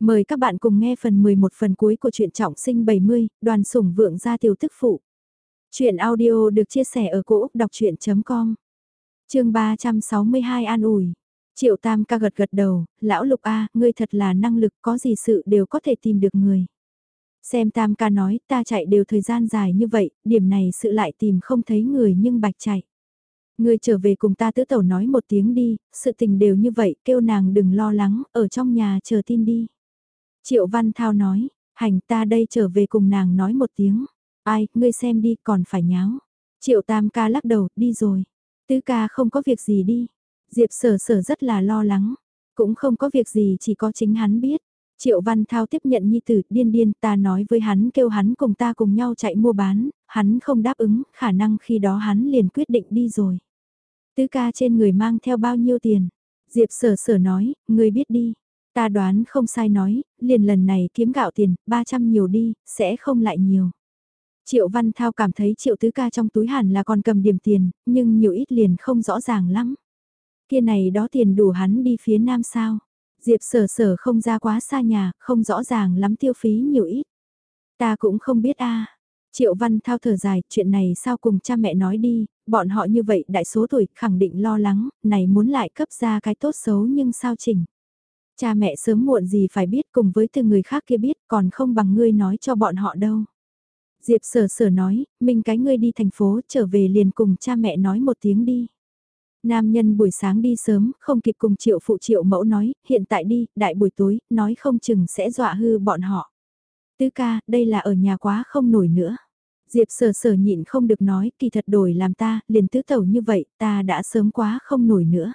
Mời các bạn cùng nghe phần 11 phần cuối của truyện trọng sinh 70, đoàn sủng vượng gia tiểu tức phụ. Chuyện audio được chia sẻ ở cỗ đọc chuyện.com Trường 362 an ủi. Triệu Tam ca gật gật đầu, lão Lục A, ngươi thật là năng lực có gì sự đều có thể tìm được người. Xem Tam ca nói ta chạy đều thời gian dài như vậy, điểm này sự lại tìm không thấy người nhưng bạch chạy. Ngươi trở về cùng ta tứ tẩu nói một tiếng đi, sự tình đều như vậy, kêu nàng đừng lo lắng, ở trong nhà chờ tin đi. Triệu Văn Thao nói, hành ta đây trở về cùng nàng nói một tiếng. Ai, ngươi xem đi còn phải nháo. Triệu Tam ca lắc đầu, đi rồi. Tứ ca không có việc gì đi. Diệp sở sở rất là lo lắng. Cũng không có việc gì chỉ có chính hắn biết. Triệu Văn Thao tiếp nhận nhi tử điên điên ta nói với hắn kêu hắn cùng ta cùng nhau chạy mua bán, hắn không đáp ứng, khả năng khi đó hắn liền quyết định đi rồi. Tứ ca trên người mang theo bao nhiêu tiền? Diệp sở sở nói, người biết đi. Ta đoán không sai nói, liền lần này kiếm gạo tiền, 300 nhiều đi, sẽ không lại nhiều. Triệu Văn Thao cảm thấy triệu tứ ca trong túi hẳn là còn cầm điểm tiền, nhưng nhiều ít liền không rõ ràng lắm. Kia này đó tiền đủ hắn đi phía nam sao. Diệp sở sở không ra quá xa nhà, không rõ ràng lắm tiêu phí nhiều ít. Ta cũng không biết a Triệu Văn Thao thở dài, chuyện này sao cùng cha mẹ nói đi, bọn họ như vậy đại số tuổi khẳng định lo lắng, này muốn lại cấp ra cái tốt xấu nhưng sao chỉnh. Cha mẹ sớm muộn gì phải biết cùng với từ người khác kia biết còn không bằng ngươi nói cho bọn họ đâu. Diệp sở sở nói, mình cái ngươi đi thành phố trở về liền cùng cha mẹ nói một tiếng đi. Nam nhân buổi sáng đi sớm, không kịp cùng triệu phụ triệu mẫu nói, hiện tại đi, đại buổi tối, nói không chừng sẽ dọa hư bọn họ. Tứ ca, đây là ở nhà quá không nổi nữa. Diệp sở sở nhịn không được nói, kỳ thật đổi làm ta, liền tứ tẩu như vậy, ta đã sớm quá không nổi nữa.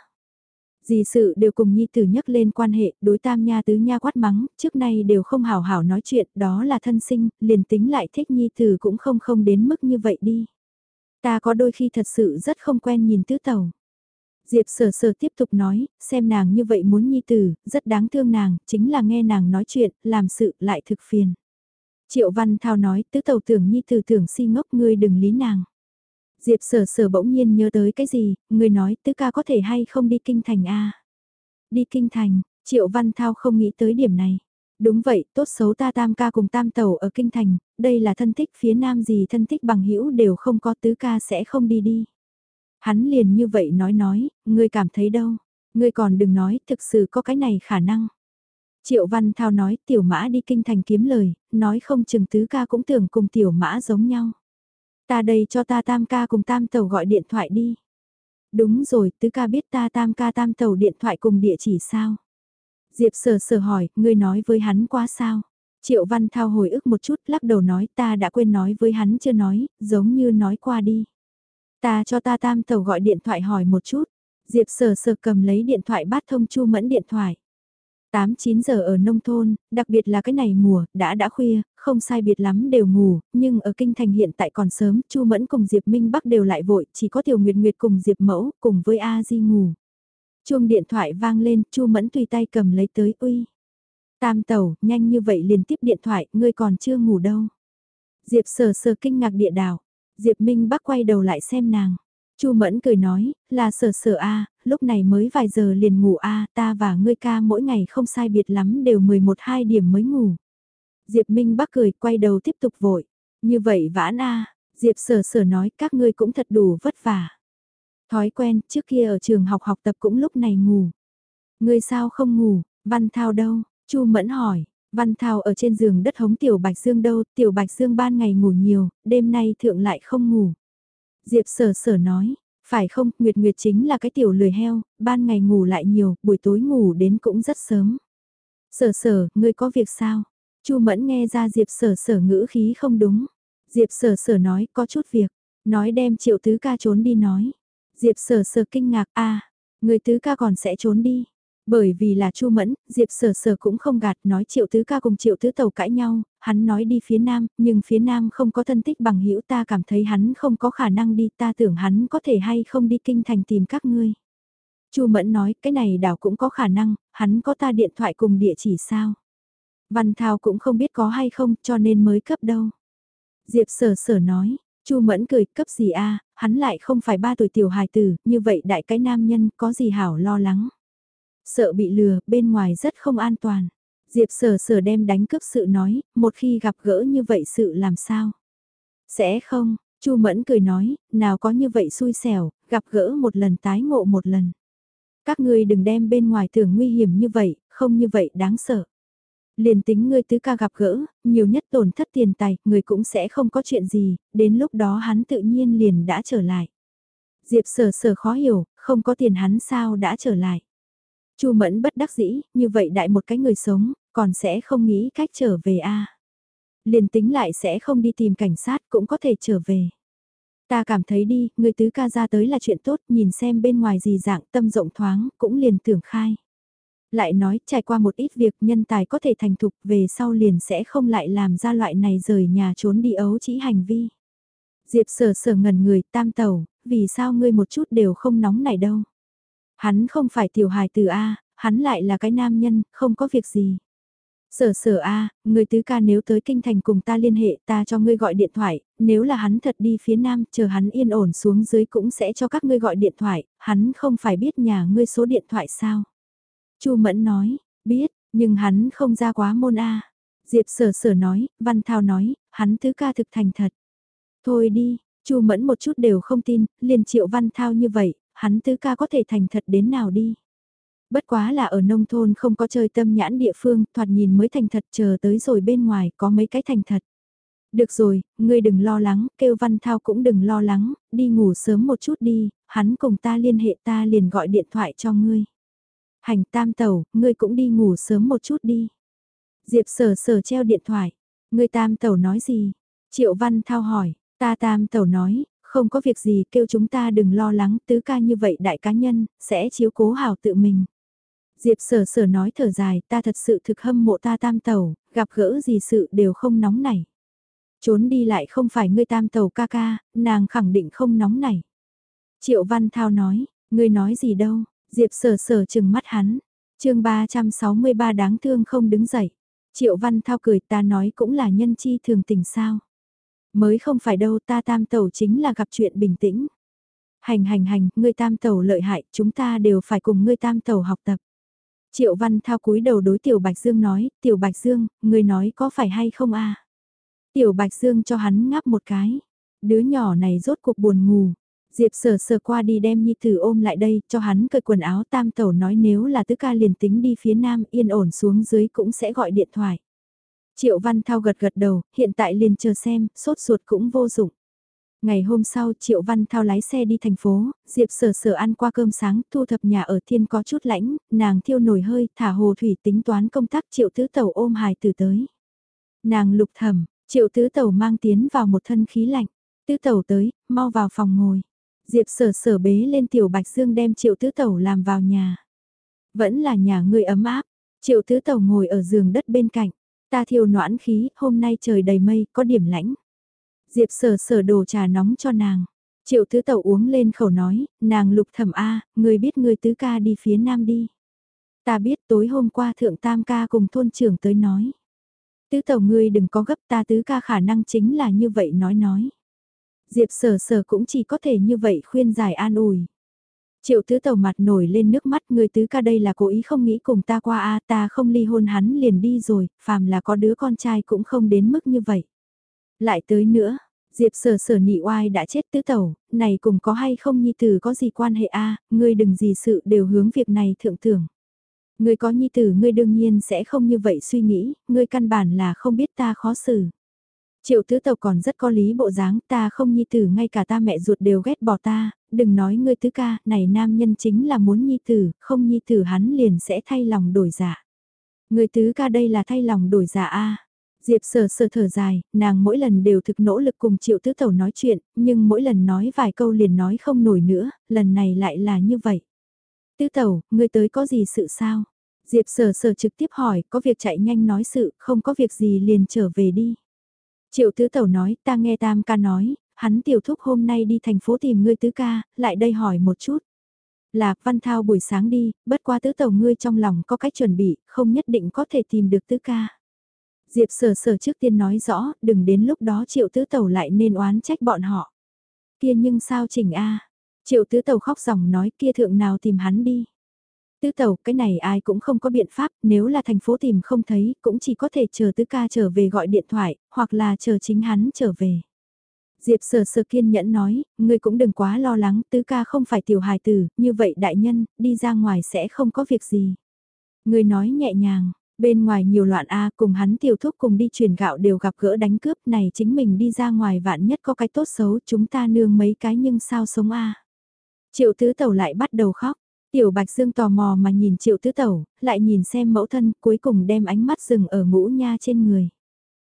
Dì sự đều cùng nhi tử nhắc lên quan hệ, đối tam nha tứ nha quát mắng, trước nay đều không hảo hảo nói chuyện, đó là thân sinh, liền tính lại thích nhi tử cũng không không đến mức như vậy đi. Ta có đôi khi thật sự rất không quen nhìn tứ tẩu. Diệp sở sở tiếp tục nói, xem nàng như vậy muốn nhi tử, rất đáng thương nàng, chính là nghe nàng nói chuyện, làm sự lại thực phiền. Triệu Văn Thao nói, tứ tàu tưởng nhi tử tưởng si ngốc ngươi đừng lý nàng. Diệp sở sở bỗng nhiên nhớ tới cái gì, người nói tứ ca có thể hay không đi kinh thành a Đi kinh thành, Triệu Văn Thao không nghĩ tới điểm này. Đúng vậy, tốt xấu ta tam ca cùng tam tẩu ở kinh thành, đây là thân thích phía nam gì thân thích bằng hữu đều không có tứ ca sẽ không đi đi. Hắn liền như vậy nói nói, ngươi cảm thấy đâu, ngươi còn đừng nói, thực sự có cái này khả năng. Triệu Văn Thao nói tiểu mã đi kinh thành kiếm lời, nói không chừng tứ ca cũng tưởng cùng tiểu mã giống nhau. Ta đây cho ta tam ca cùng tam tàu gọi điện thoại đi. Đúng rồi, tứ ca biết ta tam ca tam tàu điện thoại cùng địa chỉ sao? Diệp sờ sờ hỏi, ngươi nói với hắn quá sao? Triệu Văn Thao hồi ức một chút lắc đầu nói ta đã quên nói với hắn chưa nói, giống như nói qua đi. Ta cho ta tam tàu gọi điện thoại hỏi một chút. Diệp sờ sờ cầm lấy điện thoại bắt thông chu mẫn điện thoại. 8-9 giờ ở nông thôn, đặc biệt là cái này mùa, đã đã khuya, không sai biệt lắm đều ngủ, nhưng ở kinh thành hiện tại còn sớm, Chu Mẫn cùng Diệp Minh Bắc đều lại vội, chỉ có Tiểu Nguyệt Nguyệt cùng Diệp Mẫu, cùng với A Di ngủ. Chuông điện thoại vang lên, Chu Mẫn tùy tay cầm lấy tới, uy. Tam tẩu, nhanh như vậy liền tiếp điện thoại, ngươi còn chưa ngủ đâu. Diệp sờ sờ kinh ngạc địa đảo, Diệp Minh Bắc quay đầu lại xem nàng. Chu Mẫn cười nói, là sở sở a, lúc này mới vài giờ liền ngủ a, ta và ngươi ca mỗi ngày không sai biệt lắm đều 11-2 điểm mới ngủ. Diệp Minh Bắc cười quay đầu tiếp tục vội. Như vậy vãn a, Diệp sở sở nói các ngươi cũng thật đủ vất vả. Thói quen, trước kia ở trường học học tập cũng lúc này ngủ. Ngươi sao không ngủ, Văn Thao đâu? Chu Mẫn hỏi, Văn Thao ở trên giường đất hống Tiểu Bạch Dương đâu, Tiểu Bạch Dương ban ngày ngủ nhiều, đêm nay thượng lại không ngủ. Diệp sở sở nói, phải không, Nguyệt Nguyệt chính là cái tiểu lười heo, ban ngày ngủ lại nhiều, buổi tối ngủ đến cũng rất sớm. Sở sở, ngươi có việc sao? Chu Mẫn nghe ra Diệp sở sở ngữ khí không đúng. Diệp sở sở nói, có chút việc. Nói đem triệu tứ ca trốn đi nói. Diệp sở sở kinh ngạc, a người tứ ca còn sẽ trốn đi. Bởi vì là Chu Mẫn, Diệp Sở Sở cũng không gạt nói Triệu Tứ ca cùng Triệu Tứ Tàu cãi nhau, hắn nói đi phía Nam, nhưng phía Nam không có thân tích bằng hữu ta cảm thấy hắn không có khả năng đi, ta tưởng hắn có thể hay không đi kinh thành tìm các ngươi. Chu Mẫn nói, cái này đảo cũng có khả năng, hắn có ta điện thoại cùng địa chỉ sao. Văn Thao cũng không biết có hay không, cho nên mới cấp đâu. Diệp Sở Sở nói, Chu Mẫn cười, cấp gì a, hắn lại không phải ba tuổi tiểu hài tử, như vậy đại cái nam nhân có gì hảo lo lắng. Sợ bị lừa, bên ngoài rất không an toàn. Diệp sở sở đem đánh cướp sự nói, một khi gặp gỡ như vậy sự làm sao? Sẽ không, Chu Mẫn cười nói, nào có như vậy xui xẻo, gặp gỡ một lần tái ngộ một lần. Các ngươi đừng đem bên ngoài tưởng nguy hiểm như vậy, không như vậy đáng sợ. Liền tính ngươi tứ ca gặp gỡ, nhiều nhất tổn thất tiền tài, người cũng sẽ không có chuyện gì, đến lúc đó hắn tự nhiên liền đã trở lại. Diệp sở sở khó hiểu, không có tiền hắn sao đã trở lại. Chu Mẫn bất đắc dĩ, như vậy đại một cái người sống, còn sẽ không nghĩ cách trở về a. Liền tính lại sẽ không đi tìm cảnh sát cũng có thể trở về. Ta cảm thấy đi, người tứ ca ra tới là chuyện tốt, nhìn xem bên ngoài gì dạng tâm rộng thoáng, cũng liền tưởng khai. Lại nói, trải qua một ít việc nhân tài có thể thành thục về sau liền sẽ không lại làm ra loại này rời nhà trốn đi ấu chỉ hành vi. Diệp sở sở ngần người tam tàu, vì sao ngươi một chút đều không nóng này đâu. Hắn không phải tiểu hài từ A, hắn lại là cái nam nhân, không có việc gì. Sở sở A, người tứ ca nếu tới kinh thành cùng ta liên hệ ta cho ngươi gọi điện thoại, nếu là hắn thật đi phía nam, chờ hắn yên ổn xuống dưới cũng sẽ cho các ngươi gọi điện thoại, hắn không phải biết nhà ngươi số điện thoại sao. Chu Mẫn nói, biết, nhưng hắn không ra quá môn A. Diệp sở sở nói, Văn Thao nói, hắn tứ ca thực thành thật. Thôi đi, Chu Mẫn một chút đều không tin, liền triệu Văn Thao như vậy, hắn tứ ca có thể thành thật đến nào đi. Bất quá là ở nông thôn không có chơi tâm nhãn địa phương, thoạt nhìn mới thành thật chờ tới rồi bên ngoài có mấy cái thành thật. Được rồi, ngươi đừng lo lắng, kêu Văn Thao cũng đừng lo lắng, đi ngủ sớm một chút đi, hắn cùng ta liên hệ ta liền gọi điện thoại cho ngươi. Hành tam tẩu, ngươi cũng đi ngủ sớm một chút đi. Diệp sở sở treo điện thoại, ngươi tam tẩu nói gì? Triệu Văn Thao hỏi, ta tam tẩu nói, không có việc gì kêu chúng ta đừng lo lắng tứ ca như vậy đại cá nhân, sẽ chiếu cố hảo tự mình. Diệp sở sở nói thở dài ta thật sự thực hâm mộ ta tam tàu, gặp gỡ gì sự đều không nóng nảy. Trốn đi lại không phải ngươi tam tàu ca ca, nàng khẳng định không nóng nảy. Triệu Văn Thao nói, ngươi nói gì đâu, Diệp sở sở chừng mắt hắn. chương 363 đáng thương không đứng dậy. Triệu Văn Thao cười ta nói cũng là nhân chi thường tình sao. Mới không phải đâu ta tam Tẩu chính là gặp chuyện bình tĩnh. Hành hành hành, ngươi tam Tẩu lợi hại, chúng ta đều phải cùng ngươi tam Tẩu học tập. Triệu Văn Thao cúi đầu đối Tiểu Bạch Dương nói, Tiểu Bạch Dương, ngươi nói có phải hay không a? Tiểu Bạch Dương cho hắn ngáp một cái. Đứa nhỏ này rốt cuộc buồn ngủ. Diệp sờ sờ qua đi đem Nhi Tử ôm lại đây, cho hắn cởi quần áo tam tẩu nói nếu là tứ ca liền tính đi phía nam yên ổn xuống dưới cũng sẽ gọi điện thoại. Triệu Văn Thao gật gật đầu, hiện tại liền chờ xem, sốt ruột cũng vô dụng. Ngày hôm sau Triệu Văn Thao lái xe đi thành phố, Diệp sở sở ăn qua cơm sáng, thu thập nhà ở thiên có chút lãnh, nàng thiêu nổi hơi, thả hồ thủy tính toán công tác Triệu Tứ Tẩu ôm hài từ tới. Nàng lục thầm, Triệu Tứ Tẩu mang tiến vào một thân khí lạnh. Tứ Tẩu tới, mau vào phòng ngồi. Diệp sở sở bế lên Tiểu Bạch Dương đem Triệu Tứ Tẩu làm vào nhà. Vẫn là nhà người ấm áp. Triệu Tứ Tẩu ngồi ở giường đất bên cạnh. Ta thiêu noãn khí, hôm nay trời đầy mây, có điểm lãnh. Diệp sở sở đồ trà nóng cho nàng. Triệu tứ tẩu uống lên khẩu nói, nàng lục thẩm A, người biết người tứ ca đi phía nam đi. Ta biết tối hôm qua thượng tam ca cùng thôn trưởng tới nói. Tứ tẩu ngươi đừng có gấp ta tứ ca khả năng chính là như vậy nói nói. Diệp sở sở cũng chỉ có thể như vậy khuyên giải an ủi. Triệu tứ tẩu mặt nổi lên nước mắt người tứ ca đây là cố ý không nghĩ cùng ta qua a ta không ly hôn hắn liền đi rồi, phàm là có đứa con trai cũng không đến mức như vậy. Lại tới nữa, Diệp sở sở nị oai đã chết tứ tẩu, này cùng có hay không nhi tử có gì quan hệ a ngươi đừng gì sự đều hướng việc này thượng tưởng. Ngươi có nhi tử ngươi đương nhiên sẽ không như vậy suy nghĩ, ngươi căn bản là không biết ta khó xử. Triệu tứ tàu còn rất có lý bộ dáng, ta không nhi tử ngay cả ta mẹ ruột đều ghét bỏ ta, đừng nói ngươi tứ ca, này nam nhân chính là muốn nhi tử, không nhi tử hắn liền sẽ thay lòng đổi dạ Ngươi tứ ca đây là thay lòng đổi dạ a Diệp sờ sờ thở dài, nàng mỗi lần đều thực nỗ lực cùng triệu tứ tẩu nói chuyện, nhưng mỗi lần nói vài câu liền nói không nổi nữa, lần này lại là như vậy. Tứ tẩu, ngươi tới có gì sự sao? Diệp sờ sờ trực tiếp hỏi, có việc chạy nhanh nói sự, không có việc gì liền trở về đi. Triệu tứ tẩu nói, ta nghe tam ca nói, hắn tiểu thúc hôm nay đi thành phố tìm ngươi tứ ca, lại đây hỏi một chút. Lạc văn thao buổi sáng đi, bất qua tứ tàu ngươi trong lòng có cách chuẩn bị, không nhất định có thể tìm được tứ ca. Diệp sở sở trước tiên nói rõ, đừng đến lúc đó triệu tứ tàu lại nên oán trách bọn họ. Kia nhưng sao chỉnh a Triệu tứ tàu khóc ròng nói kia thượng nào tìm hắn đi. Tứ tàu cái này ai cũng không có biện pháp, nếu là thành phố tìm không thấy, cũng chỉ có thể chờ tứ ca trở về gọi điện thoại, hoặc là chờ chính hắn trở về. Diệp sờ sờ kiên nhẫn nói, ngươi cũng đừng quá lo lắng, tứ ca không phải tiểu hài tử, như vậy đại nhân, đi ra ngoài sẽ không có việc gì. Ngươi nói nhẹ nhàng, bên ngoài nhiều loạn a cùng hắn tiểu thúc cùng đi truyền gạo đều gặp gỡ đánh cướp này chính mình đi ra ngoài vạn nhất có cái tốt xấu chúng ta nương mấy cái nhưng sao sống a Triệu tứ tẩu lại bắt đầu khóc, tiểu bạch dương tò mò mà nhìn triệu tứ tẩu, lại nhìn xem mẫu thân cuối cùng đem ánh mắt dừng ở ngũ nha trên người.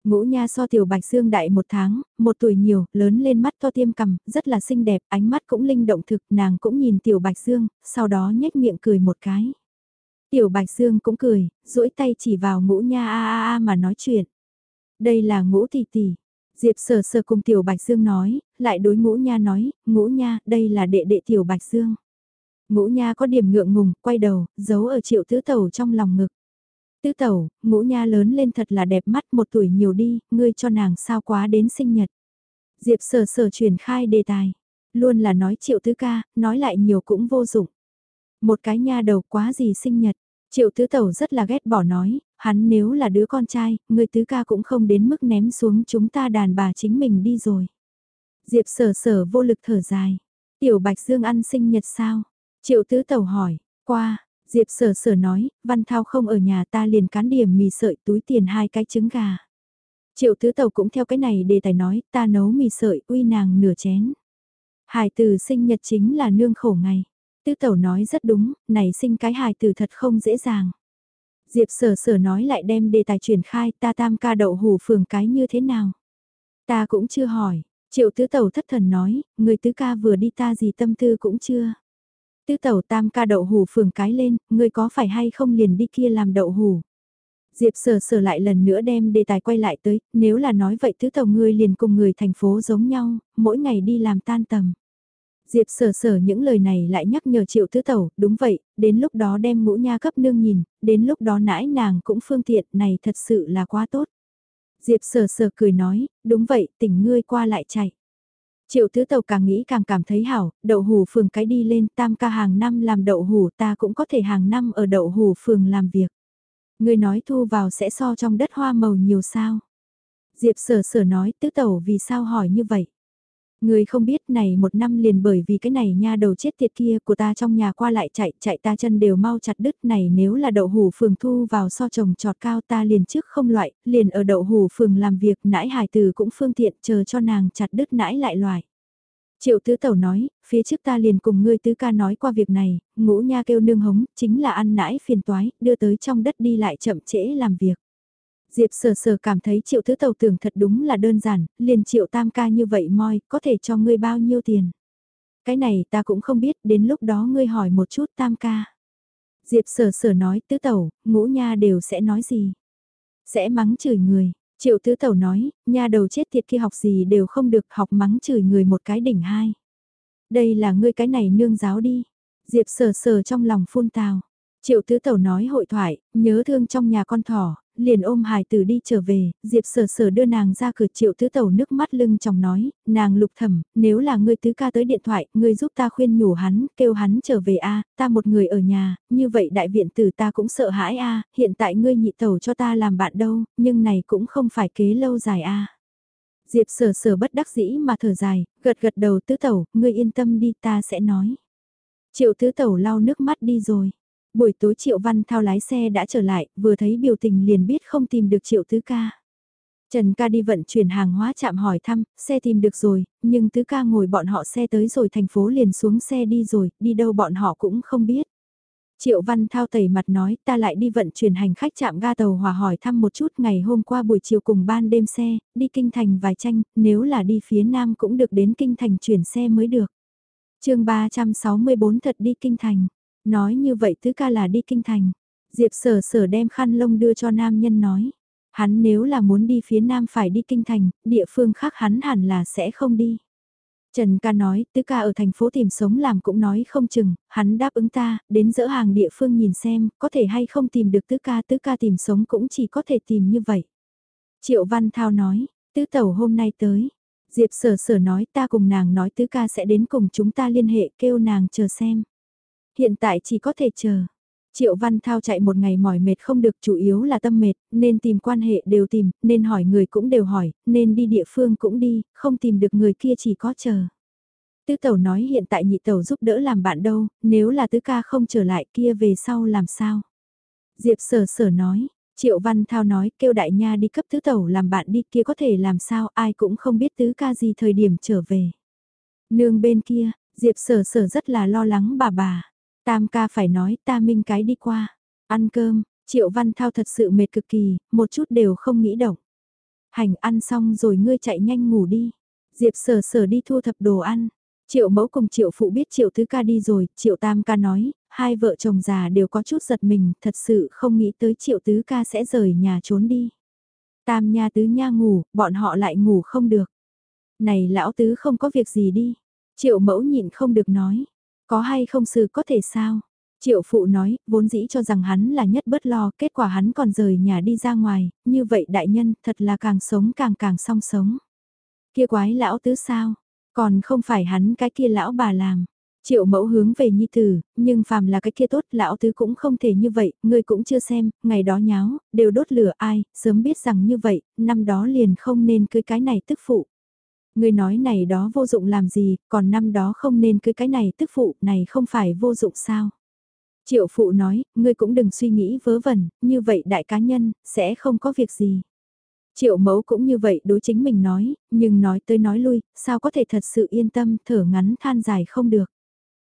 Ngũ Nha so tiểu Bạch Dương đại một tháng, một tuổi nhiều, lớn lên mắt to tiêm cằm, rất là xinh đẹp, ánh mắt cũng linh động thực, nàng cũng nhìn tiểu Bạch Dương, sau đó nhếch miệng cười một cái. Tiểu Bạch Dương cũng cười, duỗi tay chỉ vào Ngũ Nha a a a mà nói chuyện. Đây là Ngũ tỷ tỷ. Diệp Sở Sở cùng tiểu Bạch Dương nói, lại đối Ngũ Nha nói, Ngũ Nha, đây là đệ đệ tiểu Bạch Dương. Ngũ Nha có điểm ngượng ngùng, quay đầu, giấu ở triệu tứ tẩu trong lòng ngực. Tứ tẩu, ngũ nha lớn lên thật là đẹp mắt một tuổi nhiều đi, ngươi cho nàng sao quá đến sinh nhật. Diệp sở sở chuyển khai đề tài. Luôn là nói triệu tứ ca, nói lại nhiều cũng vô dụng. Một cái nha đầu quá gì sinh nhật. Triệu tứ tẩu rất là ghét bỏ nói, hắn nếu là đứa con trai, người tứ ca cũng không đến mức ném xuống chúng ta đàn bà chính mình đi rồi. Diệp sở sở vô lực thở dài. Tiểu Bạch Dương ăn sinh nhật sao? Triệu tứ tẩu hỏi, qua, Diệp sở sở nói, Văn Thao không ở nhà ta liền cán điểm mì sợi túi tiền hai cái trứng gà. Triệu tứ tàu cũng theo cái này đề tài nói, ta nấu mì sợi uy nàng nửa chén. Hải tử sinh nhật chính là nương khổ ngày. Tứ tẩu nói rất đúng, này sinh cái hài tử thật không dễ dàng. Diệp sở sở nói lại đem đề tài chuyển khai ta tam ca đậu hủ phường cái như thế nào. Ta cũng chưa hỏi, triệu tứ tẩu thất thần nói, người tứ ca vừa đi ta gì tâm tư cũng chưa. Tứ tẩu tam ca đậu hủ phường cái lên, ngươi có phải hay không liền đi kia làm đậu hủ. Diệp sở sở lại lần nữa đem đề tài quay lại tới, nếu là nói vậy tứ tẩu ngươi liền cùng người thành phố giống nhau, mỗi ngày đi làm tan tầm. Diệp sở sở những lời này lại nhắc nhở triệu tứ tẩu, đúng vậy, đến lúc đó đem ngũ nha cấp nương nhìn, đến lúc đó nãi nàng cũng phương tiện này thật sự là quá tốt. Diệp sở sở cười nói, đúng vậy, tỉnh ngươi qua lại chạy. Triệu tứ tàu càng nghĩ càng cảm thấy hảo, đậu hủ phường cái đi lên tam ca hàng năm làm đậu hủ ta cũng có thể hàng năm ở đậu hủ phường làm việc. Người nói thu vào sẽ so trong đất hoa màu nhiều sao. Diệp sở sở nói tứ tàu vì sao hỏi như vậy. Người không biết này một năm liền bởi vì cái này nha đầu chết tiệt kia của ta trong nhà qua lại chạy, chạy ta chân đều mau chặt đứt này nếu là đậu hủ phường thu vào so trồng trọt cao ta liền trước không loại, liền ở đậu hủ phường làm việc nãi hài từ cũng phương tiện chờ cho nàng chặt đứt nãi lại loại. Triệu tứ tẩu nói, phía trước ta liền cùng ngươi tứ ca nói qua việc này, ngũ nha kêu nương hống, chính là ăn nãi phiền toái, đưa tới trong đất đi lại chậm trễ làm việc. Diệp sờ sờ cảm thấy triệu thứ tàu tưởng thật đúng là đơn giản, liền triệu tam ca như vậy moi, có thể cho ngươi bao nhiêu tiền. Cái này ta cũng không biết, đến lúc đó ngươi hỏi một chút tam ca. Diệp sở sở nói tứ tẩu, ngũ nha đều sẽ nói gì. Sẽ mắng chửi người. Triệu tứ tẩu nói, nha đầu chết thiệt kia học gì đều không được học mắng chửi người một cái đỉnh hai. Đây là ngươi cái này nương giáo đi. Diệp sở sở trong lòng phun tào. Triệu tứ tẩu nói hội thoại, nhớ thương trong nhà con thỏ, liền ôm hài tử đi trở về, Diệp sở sở đưa nàng ra cửa triệu tứ tẩu nước mắt lưng chồng nói, nàng lục thẩm, nếu là ngươi tứ ca tới điện thoại, ngươi giúp ta khuyên nhủ hắn, kêu hắn trở về a ta một người ở nhà, như vậy đại viện tử ta cũng sợ hãi a hiện tại ngươi nhị tẩu cho ta làm bạn đâu, nhưng này cũng không phải kế lâu dài a Diệp sở sở bất đắc dĩ mà thở dài, gật gật đầu tứ tẩu, ngươi yên tâm đi ta sẽ nói. Triệu tứ tẩu lau nước mắt đi rồi. Buổi tối Triệu Văn Thao lái xe đã trở lại, vừa thấy biểu tình liền biết không tìm được Triệu Tứ Ca. Trần ca đi vận chuyển hàng hóa chạm hỏi thăm, xe tìm được rồi, nhưng Tứ Ca ngồi bọn họ xe tới rồi thành phố liền xuống xe đi rồi, đi đâu bọn họ cũng không biết. Triệu Văn Thao tẩy mặt nói ta lại đi vận chuyển hành khách chạm ga tàu hòa hỏi thăm một chút ngày hôm qua buổi chiều cùng ban đêm xe, đi kinh thành vài tranh, nếu là đi phía nam cũng được đến kinh thành chuyển xe mới được. chương 364 thật đi kinh thành. Nói như vậy tứ ca là đi kinh thành. Diệp sở sở đem khăn lông đưa cho nam nhân nói. Hắn nếu là muốn đi phía nam phải đi kinh thành, địa phương khác hắn hẳn là sẽ không đi. Trần ca nói, tứ ca ở thành phố tìm sống làm cũng nói không chừng, hắn đáp ứng ta, đến dỡ hàng địa phương nhìn xem, có thể hay không tìm được tứ ca, tứ ca tìm sống cũng chỉ có thể tìm như vậy. Triệu Văn Thao nói, tứ tẩu hôm nay tới. Diệp sở sở nói ta cùng nàng nói tứ ca sẽ đến cùng chúng ta liên hệ kêu nàng chờ xem. Hiện tại chỉ có thể chờ. Triệu Văn Thao chạy một ngày mỏi mệt không được chủ yếu là tâm mệt, nên tìm quan hệ đều tìm, nên hỏi người cũng đều hỏi, nên đi địa phương cũng đi, không tìm được người kia chỉ có chờ. Tứ tẩu nói hiện tại nhị tẩu giúp đỡ làm bạn đâu, nếu là tứ ca không trở lại kia về sau làm sao? Diệp sở sở nói, Triệu Văn Thao nói kêu đại nha đi cấp tứ tẩu làm bạn đi kia có thể làm sao ai cũng không biết tứ ca gì thời điểm trở về. Nương bên kia, Diệp sở sở rất là lo lắng bà bà. Tam ca phải nói ta minh cái đi qua. Ăn cơm, Triệu Văn Thao thật sự mệt cực kỳ, một chút đều không nghĩ động. Hành ăn xong rồi ngươi chạy nhanh ngủ đi. Diệp sở sở đi thu thập đồ ăn. Triệu mẫu cùng triệu phụ biết triệu tứ ca đi rồi, triệu tam ca nói, hai vợ chồng già đều có chút giật mình, thật sự không nghĩ tới triệu tứ ca sẽ rời nhà trốn đi. Tam nha tứ nha ngủ, bọn họ lại ngủ không được. Này lão tứ không có việc gì đi. Triệu mẫu nhịn không được nói. Có hay không sự có thể sao? Triệu phụ nói, vốn dĩ cho rằng hắn là nhất bất lo, kết quả hắn còn rời nhà đi ra ngoài, như vậy đại nhân thật là càng sống càng càng song sống. Kia quái lão tứ sao? Còn không phải hắn cái kia lão bà làm. Triệu mẫu hướng về nhi tử, nhưng phàm là cái kia tốt, lão tứ cũng không thể như vậy, ngươi cũng chưa xem, ngày đó nháo, đều đốt lửa ai, sớm biết rằng như vậy, năm đó liền không nên cưới cái này tức phụ. Ngươi nói này đó vô dụng làm gì, còn năm đó không nên cưới cái này tức phụ, này không phải vô dụng sao. Triệu phụ nói, ngươi cũng đừng suy nghĩ vớ vẩn, như vậy đại cá nhân, sẽ không có việc gì. Triệu mẫu cũng như vậy đối chính mình nói, nhưng nói tới nói lui, sao có thể thật sự yên tâm thở ngắn than dài không được.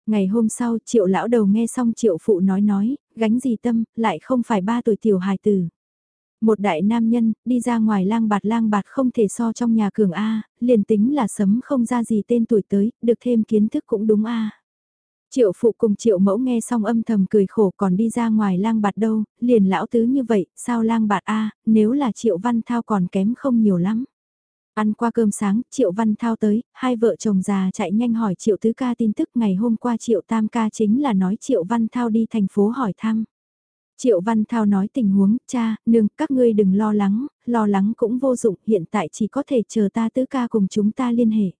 Ngày hôm sau triệu lão đầu nghe xong triệu phụ nói nói, gánh gì tâm, lại không phải ba tuổi tiểu hài tử. Một đại nam nhân, đi ra ngoài lang bạt lang bạt không thể so trong nhà cường A, liền tính là sấm không ra gì tên tuổi tới, được thêm kiến thức cũng đúng A. Triệu phụ cùng triệu mẫu nghe xong âm thầm cười khổ còn đi ra ngoài lang bạt đâu, liền lão tứ như vậy, sao lang bạt A, nếu là triệu văn thao còn kém không nhiều lắm. Ăn qua cơm sáng, Triệu Văn Thao tới, hai vợ chồng già chạy nhanh hỏi Triệu Tứ Ca tin tức ngày hôm qua Triệu Tam Ca chính là nói Triệu Văn Thao đi thành phố hỏi thăm. Triệu Văn Thao nói tình huống, cha, nương, các ngươi đừng lo lắng, lo lắng cũng vô dụng, hiện tại chỉ có thể chờ ta Tứ Ca cùng chúng ta liên hệ.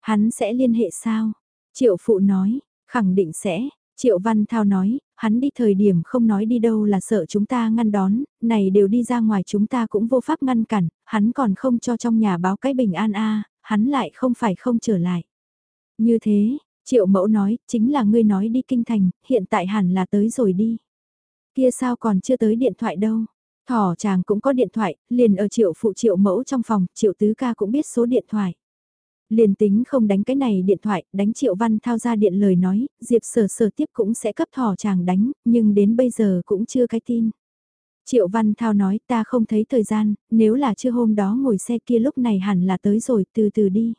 Hắn sẽ liên hệ sao? Triệu Phụ nói, khẳng định sẽ, Triệu Văn Thao nói, hắn đi thời điểm không nói đi đâu là sợ chúng ta ngăn đón, này đều đi ra ngoài chúng ta cũng vô pháp ngăn cản, hắn còn không cho trong nhà báo cái bình an a hắn lại không phải không trở lại. Như thế, Triệu Mẫu nói, chính là ngươi nói đi kinh thành, hiện tại hẳn là tới rồi đi. Kia sao còn chưa tới điện thoại đâu. Thỏ chàng cũng có điện thoại, liền ở triệu phụ triệu mẫu trong phòng, triệu tứ ca cũng biết số điện thoại. Liền tính không đánh cái này điện thoại, đánh Triệu Văn Thao ra điện lời nói, Diệp sở sở tiếp cũng sẽ cấp thỏ chàng đánh, nhưng đến bây giờ cũng chưa cái tin. Triệu Văn Thao nói ta không thấy thời gian, nếu là chưa hôm đó ngồi xe kia lúc này hẳn là tới rồi, từ từ đi.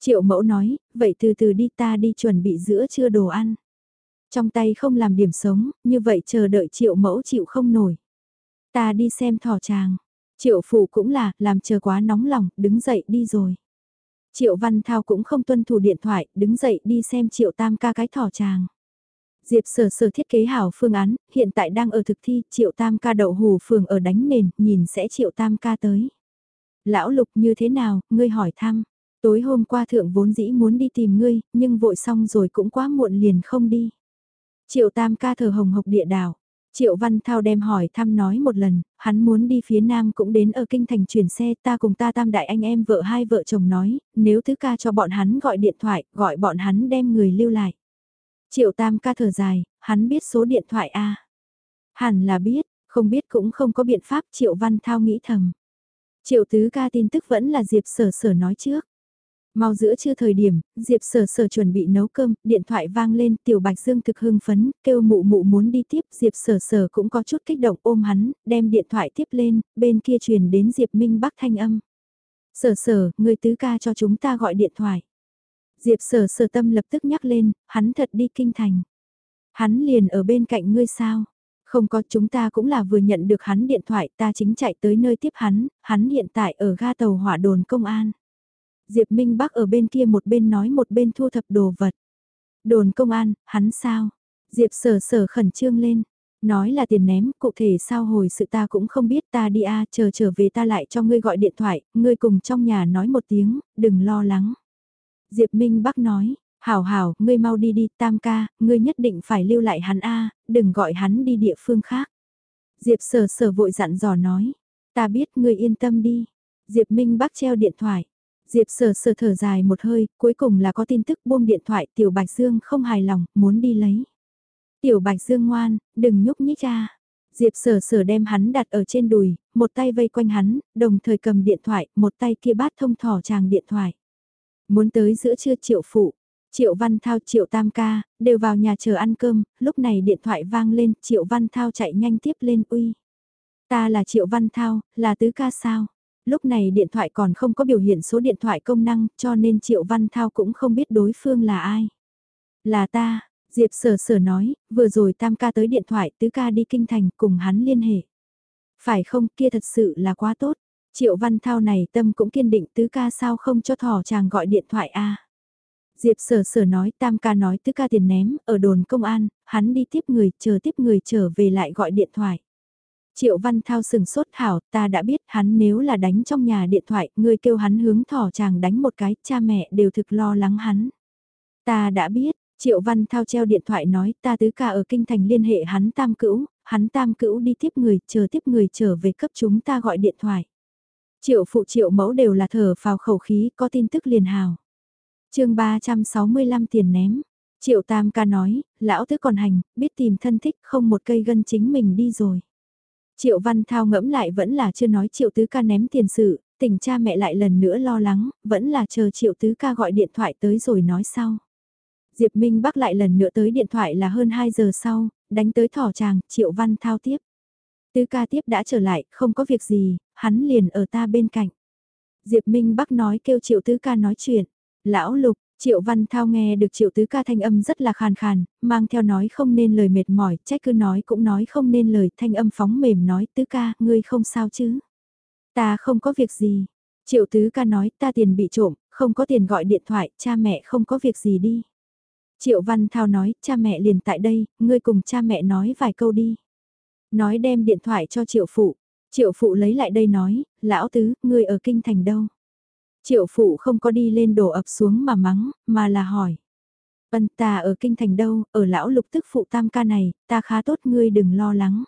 Triệu Mẫu nói, vậy từ từ đi ta đi chuẩn bị giữa trưa đồ ăn. Trong tay không làm điểm sống, như vậy chờ đợi Triệu Mẫu chịu không nổi. Ta đi xem thỏ chàng. Triệu phủ cũng là, làm chờ quá nóng lòng, đứng dậy đi rồi. Triệu Văn Thao cũng không tuân thủ điện thoại, đứng dậy đi xem Triệu Tam ca cái thỏ chàng. Diệp sở sở thiết kế hảo phương án, hiện tại đang ở thực thi, Triệu Tam ca đậu hù phường ở đánh nền, nhìn sẽ Triệu Tam ca tới. Lão Lục như thế nào, ngươi hỏi thăm. Tối hôm qua thượng vốn dĩ muốn đi tìm ngươi, nhưng vội xong rồi cũng quá muộn liền không đi. Triệu Tam ca thở hồng hộc địa đảo. Triệu Văn Thao đem hỏi thăm nói một lần, hắn muốn đi phía Nam cũng đến ở kinh thành chuyển xe ta cùng ta tam đại anh em vợ hai vợ chồng nói, nếu thứ ca cho bọn hắn gọi điện thoại, gọi bọn hắn đem người lưu lại. Triệu Tam ca thở dài, hắn biết số điện thoại A. Hẳn là biết, không biết cũng không có biện pháp Triệu Văn Thao nghĩ thầm. Triệu Tứ ca tin tức vẫn là Diệp Sở Sở nói trước. Mau giữa trưa thời điểm, Diệp sở sở chuẩn bị nấu cơm, điện thoại vang lên, tiểu bạch dương thực hưng phấn, kêu mụ mụ muốn đi tiếp, Diệp sở sở cũng có chút kích động ôm hắn, đem điện thoại tiếp lên, bên kia truyền đến Diệp Minh Bắc thanh âm. Sở sở, người tứ ca cho chúng ta gọi điện thoại. Diệp sở sở tâm lập tức nhắc lên, hắn thật đi kinh thành. Hắn liền ở bên cạnh ngươi sao? Không có chúng ta cũng là vừa nhận được hắn điện thoại ta chính chạy tới nơi tiếp hắn, hắn hiện tại ở ga tàu hỏa đồn công an. Diệp Minh Bắc ở bên kia một bên nói một bên thu thập đồ vật. Đồn công an, hắn sao? Diệp sở sở khẩn trương lên. Nói là tiền ném, cụ thể sao hồi sự ta cũng không biết ta đi a chờ trở về ta lại cho ngươi gọi điện thoại, ngươi cùng trong nhà nói một tiếng, đừng lo lắng. Diệp Minh Bắc nói, Hảo hảo, ngươi mau đi đi, tam ca, ngươi nhất định phải lưu lại hắn A, đừng gọi hắn đi địa phương khác. Diệp sở sở vội dặn dò nói, ta biết ngươi yên tâm đi. Diệp Minh Bắc treo điện thoại. Diệp sờ sờ thở dài một hơi, cuối cùng là có tin tức buông điện thoại Tiểu Bạch Dương không hài lòng, muốn đi lấy. Tiểu Bạch Dương ngoan, đừng nhúc nhích ra. Diệp sờ sờ đem hắn đặt ở trên đùi, một tay vây quanh hắn, đồng thời cầm điện thoại, một tay kia bát thông thỏ chàng điện thoại. Muốn tới giữa trưa triệu phụ, triệu văn thao triệu tam ca, đều vào nhà chờ ăn cơm, lúc này điện thoại vang lên, triệu văn thao chạy nhanh tiếp lên uy. Ta là triệu văn thao, là tứ ca sao? Lúc này điện thoại còn không có biểu hiện số điện thoại công năng, cho nên triệu văn thao cũng không biết đối phương là ai. Là ta, Diệp sở sở nói, vừa rồi tam ca tới điện thoại tứ ca đi kinh thành cùng hắn liên hệ. Phải không kia thật sự là quá tốt. Triệu văn thao này tâm cũng kiên định tứ ca sao không cho thỏ chàng gọi điện thoại a Diệp sở sở nói tam ca nói tứ ca tiền ném ở đồn công an, hắn đi tiếp người, chờ tiếp người trở về lại gọi điện thoại. Triệu Văn Thao sừng sốt hảo, ta đã biết hắn nếu là đánh trong nhà điện thoại, ngươi kêu hắn hướng thỏ chàng đánh một cái, cha mẹ đều thực lo lắng hắn. Ta đã biết, Triệu Văn Thao treo điện thoại nói ta tứ ca ở kinh thành liên hệ hắn tam cữu, hắn tam cữu đi tiếp người, chờ tiếp người trở về cấp chúng ta gọi điện thoại. Triệu phụ triệu mẫu đều là thở vào khẩu khí, có tin tức liền hào. chương 365 tiền ném. Triệu tam ca nói, lão tứ còn hành, biết tìm thân thích không một cây gân chính mình đi rồi. Triệu văn thao ngẫm lại vẫn là chưa nói triệu tứ ca ném tiền sự, tình cha mẹ lại lần nữa lo lắng, vẫn là chờ triệu tứ ca gọi điện thoại tới rồi nói sau. Diệp Minh Bắc lại lần nữa tới điện thoại là hơn 2 giờ sau, đánh tới thỏ chàng, Triệu Văn Thao tiếp. Tứ ca tiếp đã trở lại, không có việc gì, hắn liền ở ta bên cạnh. Diệp Minh Bắc nói kêu Triệu Tứ ca nói chuyện. Lão Lục, Triệu Văn Thao nghe được Triệu Tứ ca thanh âm rất là khàn khàn, mang theo nói không nên lời mệt mỏi, trách cứ nói cũng nói không nên lời, thanh âm phóng mềm nói Tứ ca, ngươi không sao chứ. Ta không có việc gì. Triệu Tứ ca nói ta tiền bị trộm, không có tiền gọi điện thoại, cha mẹ không có việc gì đi. Triệu Văn Thao nói, cha mẹ liền tại đây, ngươi cùng cha mẹ nói vài câu đi. Nói đem điện thoại cho Triệu Phụ. Triệu Phụ lấy lại đây nói, lão tứ, ngươi ở kinh thành đâu? Triệu Phụ không có đi lên đổ ập xuống mà mắng, mà là hỏi. vân ta ở kinh thành đâu, ở lão lục tức phụ tam ca này, ta khá tốt ngươi đừng lo lắng.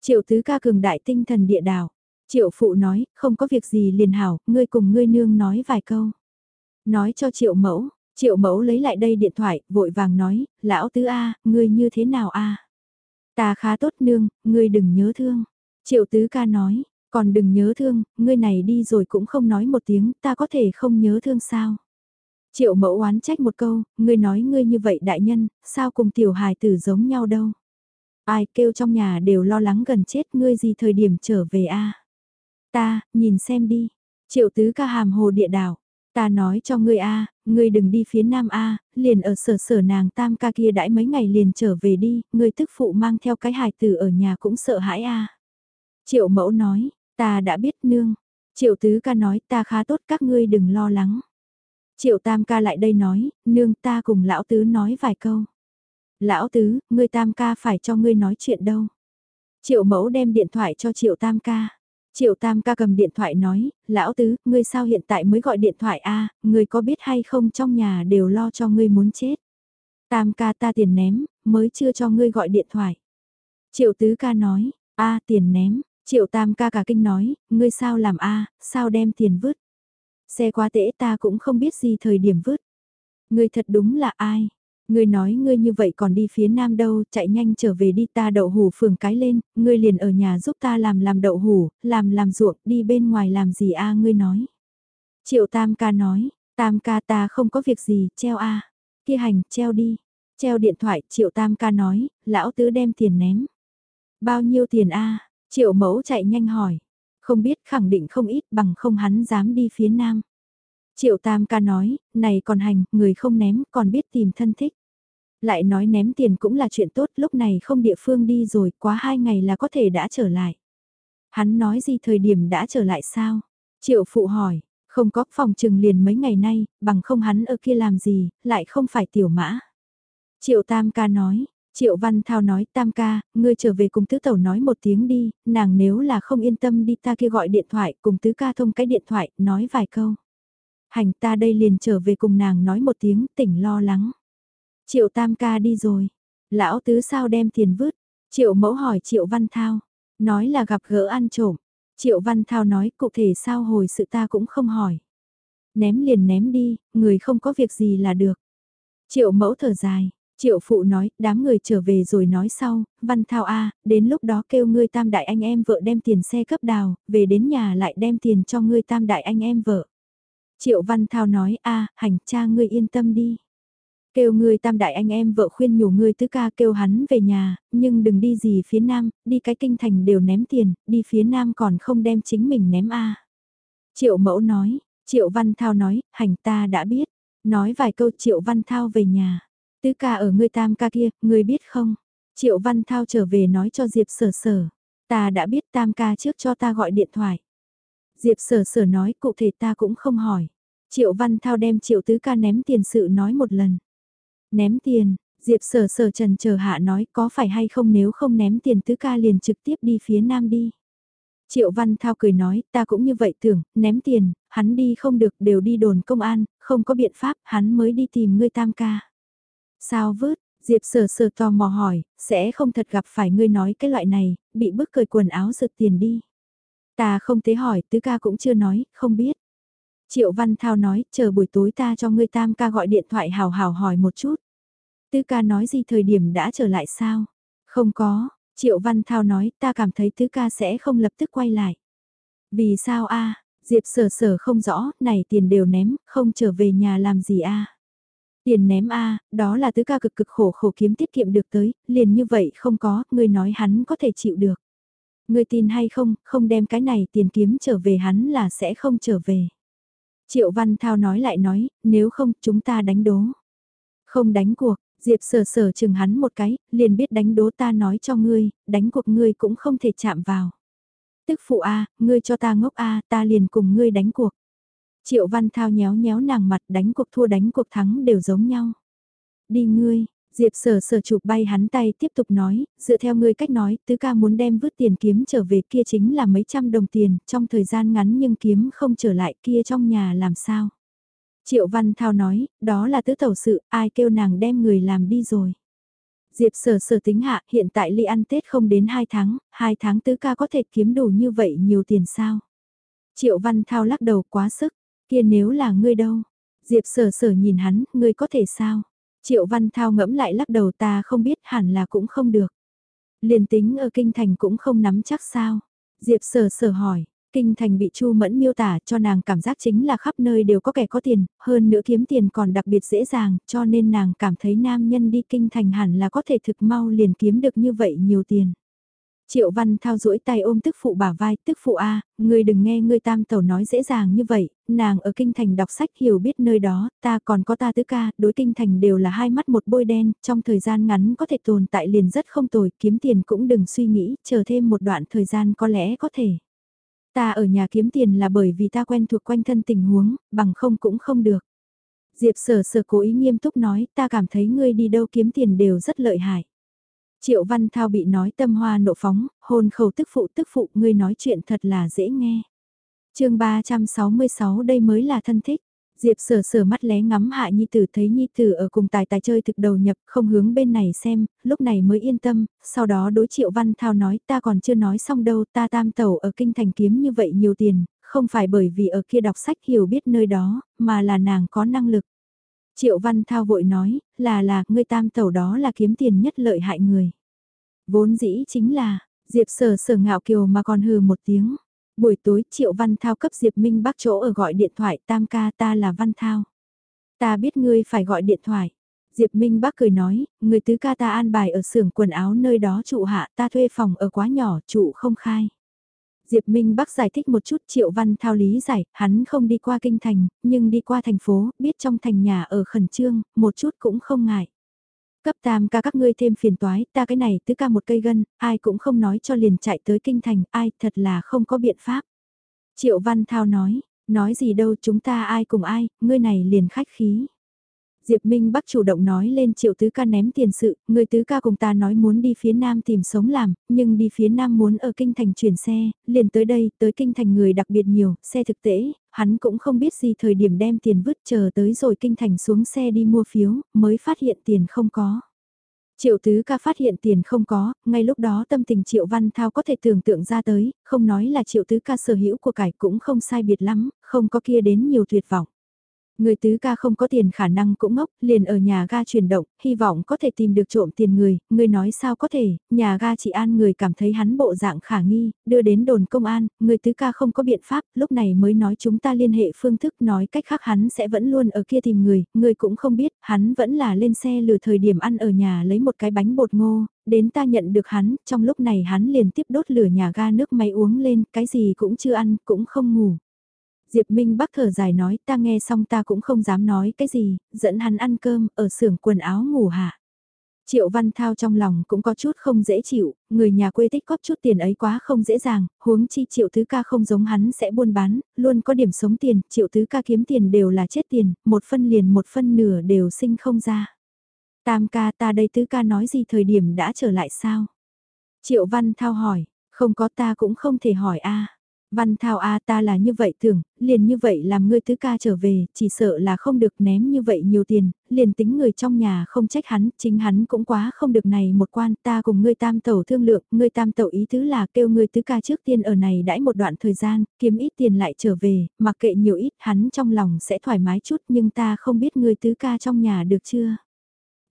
Triệu tứ ca cường đại tinh thần địa đảo. Triệu phụ nói, không có việc gì liền hảo, ngươi cùng ngươi nương nói vài câu. Nói cho triệu mẫu, Triệu mẫu lấy lại đây điện thoại, vội vàng nói, lão tứ A, ngươi như thế nào A? Ta khá tốt nương, ngươi đừng nhớ thương. Triệu tứ ca nói, còn đừng nhớ thương, ngươi này đi rồi cũng không nói một tiếng, ta có thể không nhớ thương sao? Triệu mẫu oán trách một câu, ngươi nói ngươi như vậy đại nhân, sao cùng tiểu hài tử giống nhau đâu? Ai kêu trong nhà đều lo lắng gần chết ngươi gì thời điểm trở về a Ta, nhìn xem đi. Triệu tứ ca hàm hồ địa đảo. Ta nói cho ngươi a, ngươi đừng đi phía nam a, liền ở sở sở nàng tam ca kia đãi mấy ngày liền trở về đi, ngươi tức phụ mang theo cái hài tử ở nhà cũng sợ hãi a. Triệu mẫu nói, ta đã biết nương. Triệu tứ ca nói ta khá tốt các ngươi đừng lo lắng. Triệu tam ca lại đây nói, nương ta cùng lão tứ nói vài câu. Lão tứ, ngươi tam ca phải cho ngươi nói chuyện đâu. Triệu mẫu đem điện thoại cho triệu tam ca. Triệu Tam ca cầm điện thoại nói, lão tứ, ngươi sao hiện tại mới gọi điện thoại a ngươi có biết hay không trong nhà đều lo cho ngươi muốn chết. Tam ca ta tiền ném, mới chưa cho ngươi gọi điện thoại. Triệu tứ ca nói, a tiền ném, triệu tam ca cả kinh nói, ngươi sao làm a sao đem tiền vứt. Xe quá tễ ta cũng không biết gì thời điểm vứt. Ngươi thật đúng là ai, Ngươi nói ngươi như vậy còn đi phía nam đâu, chạy nhanh trở về đi ta đậu hủ phường cái lên, ngươi liền ở nhà giúp ta làm làm đậu hủ, làm làm ruộng, đi bên ngoài làm gì a ngươi nói. Triệu tam ca nói, tam ca ta không có việc gì, treo a kia hành, treo đi. Treo điện thoại, triệu tam ca nói, lão tứ đem tiền ném. Bao nhiêu tiền a triệu mẫu chạy nhanh hỏi. Không biết khẳng định không ít bằng không hắn dám đi phía nam. Triệu Tam ca nói, này còn hành, người không ném, còn biết tìm thân thích. Lại nói ném tiền cũng là chuyện tốt, lúc này không địa phương đi rồi, quá hai ngày là có thể đã trở lại. Hắn nói gì thời điểm đã trở lại sao? Triệu phụ hỏi, không có phòng trừng liền mấy ngày nay, bằng không hắn ở kia làm gì, lại không phải tiểu mã. Triệu Tam ca nói, Triệu Văn Thao nói Tam ca, ngươi trở về cùng tứ tẩu nói một tiếng đi, nàng nếu là không yên tâm đi ta kia gọi điện thoại cùng tứ ca thông cái điện thoại, nói vài câu. hành ta đây liền trở về cùng nàng nói một tiếng tỉnh lo lắng. Triệu tam ca đi rồi, lão tứ sao đem tiền vứt, triệu mẫu hỏi triệu văn thao, nói là gặp gỡ ăn trộm, triệu văn thao nói cụ thể sao hồi sự ta cũng không hỏi. Ném liền ném đi, người không có việc gì là được. Triệu mẫu thở dài, Triệu phụ nói, đám người trở về rồi nói sau, văn thao a đến lúc đó kêu ngươi tam đại anh em vợ đem tiền xe cấp đào, về đến nhà lại đem tiền cho ngươi tam đại anh em vợ. Triệu văn thao nói, a hành cha ngươi yên tâm đi. Kêu ngươi tam đại anh em vợ khuyên nhủ ngươi tứ ca kêu hắn về nhà, nhưng đừng đi gì phía nam, đi cái kinh thành đều ném tiền, đi phía nam còn không đem chính mình ném a Triệu mẫu nói, triệu văn thao nói, hành ta đã biết, nói vài câu triệu văn thao về nhà. Tứ ca ở ngươi tam ca kia, ngươi biết không? Triệu Văn Thao trở về nói cho Diệp Sở Sở. Ta đã biết tam ca trước cho ta gọi điện thoại. Diệp Sở Sở nói cụ thể ta cũng không hỏi. Triệu Văn Thao đem Triệu Tứ ca ném tiền sự nói một lần. Ném tiền, Diệp Sở Sở trần chờ hạ nói có phải hay không nếu không ném tiền Tứ ca liền trực tiếp đi phía nam đi. Triệu Văn Thao cười nói, ta cũng như vậy tưởng, ném tiền, hắn đi không được đều đi đồn công an, không có biện pháp, hắn mới đi tìm ngươi tam ca. Sao vứt, Diệp sờ sờ tò mò hỏi, sẽ không thật gặp phải ngươi nói cái loại này, bị bức cởi quần áo giật tiền đi. Ta không tế hỏi, tứ ca cũng chưa nói, không biết. Triệu Văn Thao nói, chờ buổi tối ta cho ngươi tam ca gọi điện thoại hào hào hỏi một chút. Tứ ca nói gì thời điểm đã trở lại sao? Không có, Triệu Văn Thao nói, ta cảm thấy tứ ca sẽ không lập tức quay lại. Vì sao a Diệp sở sở không rõ, này tiền đều ném, không trở về nhà làm gì a Tiền ném a đó là tứ ca cực cực khổ khổ kiếm tiết kiệm được tới, liền như vậy không có, ngươi nói hắn có thể chịu được. Ngươi tin hay không, không đem cái này tiền kiếm trở về hắn là sẽ không trở về. Triệu Văn Thao nói lại nói, nếu không chúng ta đánh đố. Không đánh cuộc, Diệp sở sở chừng hắn một cái, liền biết đánh đố ta nói cho ngươi, đánh cuộc ngươi cũng không thể chạm vào. Tức phụ A, ngươi cho ta ngốc A, ta liền cùng ngươi đánh cuộc. Triệu Văn Thao nhéo nhéo nàng mặt đánh cuộc thua đánh cuộc thắng đều giống nhau. Đi ngươi, Diệp sở sở chụp bay hắn tay tiếp tục nói, dựa theo ngươi cách nói, tứ ca muốn đem vứt tiền kiếm trở về kia chính là mấy trăm đồng tiền, trong thời gian ngắn nhưng kiếm không trở lại kia trong nhà làm sao. Triệu Văn Thao nói, đó là tứ tẩu sự, ai kêu nàng đem người làm đi rồi. Diệp sở sở tính hạ, hiện tại ly ăn Tết không đến 2 tháng, 2 tháng tứ ca có thể kiếm đủ như vậy nhiều tiền sao. Triệu Văn Thao lắc đầu quá sức, Kia nếu là ngươi đâu? Diệp sở sở nhìn hắn, ngươi có thể sao? Triệu Văn Thao ngẫm lại lắc đầu ta không biết hẳn là cũng không được. Liền tính ở kinh thành cũng không nắm chắc sao? Diệp sở sở hỏi, kinh thành bị Chu Mẫn miêu tả cho nàng cảm giác chính là khắp nơi đều có kẻ có tiền, hơn nữa kiếm tiền còn đặc biệt dễ dàng, cho nên nàng cảm thấy nam nhân đi kinh thành hẳn là có thể thực mau liền kiếm được như vậy nhiều tiền. Triệu Văn Thao duỗi tay ôm tức phụ bả vai, tức phụ A, ngươi đừng nghe ngươi tam tẩu nói dễ dàng như vậy, nàng ở kinh thành đọc sách hiểu biết nơi đó, ta còn có ta tứ ca, đối kinh thành đều là hai mắt một bôi đen, trong thời gian ngắn có thể tồn tại liền rất không tồi, kiếm tiền cũng đừng suy nghĩ, chờ thêm một đoạn thời gian có lẽ có thể. Ta ở nhà kiếm tiền là bởi vì ta quen thuộc quanh thân tình huống, bằng không cũng không được. Diệp sở sở cố ý nghiêm túc nói, ta cảm thấy ngươi đi đâu kiếm tiền đều rất lợi hại. Triệu Văn Thao bị nói tâm hoa nộ phóng, hôn khẩu tức phụ tức phụ ngươi nói chuyện thật là dễ nghe. chương 366 đây mới là thân thích. Diệp sờ sờ mắt lé ngắm hạ Nhi Tử thấy Nhi Tử ở cùng tài tài chơi thực đầu nhập không hướng bên này xem, lúc này mới yên tâm, sau đó đối triệu văn thao nói ta còn chưa nói xong đâu ta tam tẩu ở kinh thành kiếm như vậy nhiều tiền, không phải bởi vì ở kia đọc sách hiểu biết nơi đó, mà là nàng có năng lực. Triệu Văn Thao vội nói, là là, ngươi tam tẩu đó là kiếm tiền nhất lợi hại người. Vốn dĩ chính là, Diệp sở sở ngạo kiều mà còn hừ một tiếng. Buổi tối Triệu Văn Thao cấp Diệp Minh bác chỗ ở gọi điện thoại tam ca ta là Văn Thao. Ta biết ngươi phải gọi điện thoại. Diệp Minh bác cười nói, người tứ ca ta an bài ở xưởng quần áo nơi đó trụ hạ ta thuê phòng ở quá nhỏ trụ không khai. Diệp Minh Bắc giải thích một chút Triệu Văn Thao lý giải, hắn không đi qua kinh thành, nhưng đi qua thành phố, biết trong thành nhà ở khẩn trương, một chút cũng không ngại. Cấp tam ca các ngươi thêm phiền toái, ta cái này tứ ca một cây gân, ai cũng không nói cho liền chạy tới kinh thành, ai thật là không có biện pháp. Triệu Văn Thao nói, nói gì đâu chúng ta ai cùng ai, ngươi này liền khách khí. Diệp Minh Bắc chủ động nói lên triệu tứ ca ném tiền sự, người tứ ca cùng ta nói muốn đi phía nam tìm sống làm, nhưng đi phía nam muốn ở kinh thành chuyển xe, liền tới đây, tới kinh thành người đặc biệt nhiều, xe thực tế, hắn cũng không biết gì thời điểm đem tiền vứt chờ tới rồi kinh thành xuống xe đi mua phiếu, mới phát hiện tiền không có. Triệu tứ ca phát hiện tiền không có, ngay lúc đó tâm tình triệu văn thao có thể tưởng tượng ra tới, không nói là triệu tứ ca sở hữu của cải cũng không sai biệt lắm, không có kia đến nhiều tuyệt vọng. Người tứ ca không có tiền khả năng cũng ngốc, liền ở nhà ga chuyển động, hy vọng có thể tìm được trộm tiền người, người nói sao có thể, nhà ga chỉ an người cảm thấy hắn bộ dạng khả nghi, đưa đến đồn công an, người tứ ca không có biện pháp, lúc này mới nói chúng ta liên hệ phương thức nói cách khác hắn sẽ vẫn luôn ở kia tìm người, người cũng không biết, hắn vẫn là lên xe lừa thời điểm ăn ở nhà lấy một cái bánh bột ngô, đến ta nhận được hắn, trong lúc này hắn liền tiếp đốt lửa nhà ga nước máy uống lên, cái gì cũng chưa ăn, cũng không ngủ. Diệp Minh Bắc thở dài nói ta nghe xong ta cũng không dám nói cái gì, dẫn hắn ăn cơm ở xưởng quần áo ngủ hạ. Triệu Văn Thao trong lòng cũng có chút không dễ chịu, người nhà quê tích góp chút tiền ấy quá không dễ dàng, huống chi Triệu Thứ Ca không giống hắn sẽ buôn bán, luôn có điểm sống tiền, Triệu Thứ Ca kiếm tiền đều là chết tiền, một phân liền một phân nửa đều sinh không ra. Tam ca ta đây Tứ Ca nói gì thời điểm đã trở lại sao? Triệu Văn Thao hỏi, không có ta cũng không thể hỏi a Văn Thao A ta là như vậy tưởng, liền như vậy làm ngươi tứ ca trở về, chỉ sợ là không được ném như vậy nhiều tiền, liền tính người trong nhà không trách hắn, chính hắn cũng quá không được này một quan, ta cùng ngươi tam tẩu thương lượng, ngươi tam tẩu ý tứ là kêu ngươi tứ ca trước tiên ở này đãi một đoạn thời gian, kiếm ít tiền lại trở về, mặc kệ nhiều ít hắn trong lòng sẽ thoải mái chút nhưng ta không biết ngươi tứ ca trong nhà được chưa.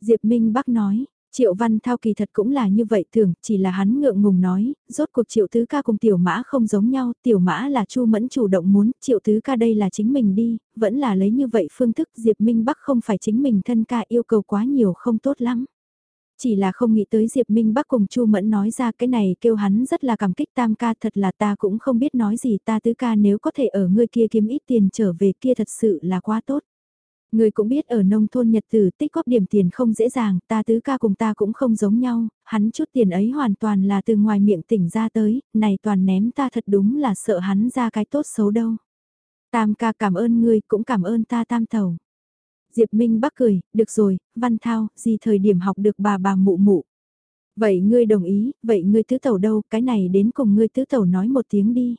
Diệp Minh Bắc nói, Triệu Văn Thao kỳ thật cũng là như vậy thường, chỉ là hắn ngượng ngùng nói, rốt cuộc Triệu Tứ Ca cùng Tiểu Mã không giống nhau, Tiểu Mã là Chu Mẫn chủ động muốn, Triệu Tứ Ca đây là chính mình đi, vẫn là lấy như vậy phương thức Diệp Minh Bắc không phải chính mình thân ca yêu cầu quá nhiều không tốt lắm. Chỉ là không nghĩ tới Diệp Minh Bắc cùng Chu Mẫn nói ra cái này kêu hắn rất là cảm kích tam ca thật là ta cũng không biết nói gì ta tứ ca nếu có thể ở ngươi kia kiếm ít tiền trở về kia thật sự là quá tốt. Người cũng biết ở nông thôn nhật tử tích góp điểm tiền không dễ dàng, ta tứ ca cùng ta cũng không giống nhau, hắn chút tiền ấy hoàn toàn là từ ngoài miệng tỉnh ra tới, này toàn ném ta thật đúng là sợ hắn ra cái tốt xấu đâu. Tam ca cảm ơn ngươi, cũng cảm ơn ta tam tàu. Diệp Minh Bắc cười, được rồi, Văn Thao, gì thời điểm học được bà bà mụ mụ. Vậy ngươi đồng ý, vậy ngươi tứ tẩu đâu, cái này đến cùng ngươi tứ tẩu nói một tiếng đi.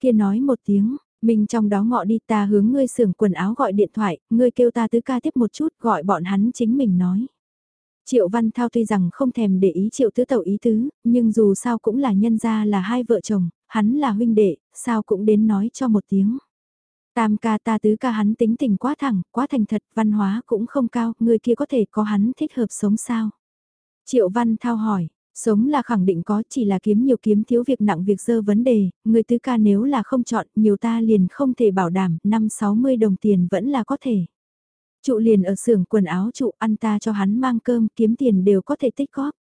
Kia nói một tiếng, mình trong đó ngọ đi ta hướng ngươi xưởng quần áo gọi điện thoại, ngươi kêu ta tứ ca tiếp một chút gọi bọn hắn chính mình nói. Triệu Văn Thao tuy rằng không thèm để ý Triệu Tứ Tẩu ý tứ, nhưng dù sao cũng là nhân gia là hai vợ chồng, hắn là huynh đệ, sao cũng đến nói cho một tiếng. Tam ca ta tứ ca hắn tính tình quá thẳng, quá thành thật, văn hóa cũng không cao, người kia có thể có hắn thích hợp sống sao? Triệu Văn Thao hỏi, Sống là khẳng định có chỉ là kiếm nhiều kiếm thiếu việc nặng việc dơ vấn đề, người tứ ca nếu là không chọn nhiều ta liền không thể bảo đảm 5-60 đồng tiền vẫn là có thể. Trụ liền ở xưởng quần áo trụ ăn ta cho hắn mang cơm kiếm tiền đều có thể tích góp.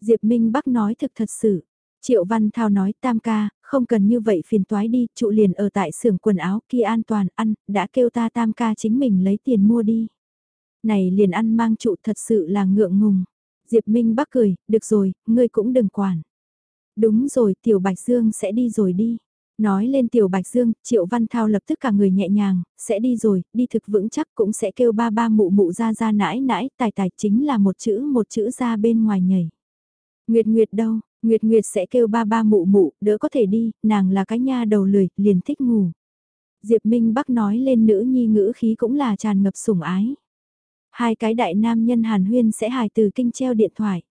Diệp Minh Bắc nói thực thật sự. Triệu Văn Thao nói tam ca, không cần như vậy phiền toái đi, trụ liền ở tại xưởng quần áo kia an toàn ăn, đã kêu ta tam ca chính mình lấy tiền mua đi. Này liền ăn mang trụ thật sự là ngượng ngùng. Diệp Minh Bắc cười, được rồi, ngươi cũng đừng quản. Đúng rồi, Tiểu Bạch Dương sẽ đi rồi đi. Nói lên Tiểu Bạch Dương, Triệu Văn Thao lập tức cả người nhẹ nhàng, sẽ đi rồi, đi thực vững chắc cũng sẽ kêu ba ba mụ mụ ra ra nãi nãi, tài tài chính là một chữ một chữ ra bên ngoài nhảy. Nguyệt Nguyệt đâu, Nguyệt Nguyệt sẽ kêu ba ba mụ mụ, đỡ có thể đi, nàng là cái nha đầu lười, liền thích ngủ. Diệp Minh Bắc nói lên nữ nhi ngữ khí cũng là tràn ngập sủng ái. Hai cái đại nam nhân hàn huyên sẽ hài từ kinh treo điện thoại.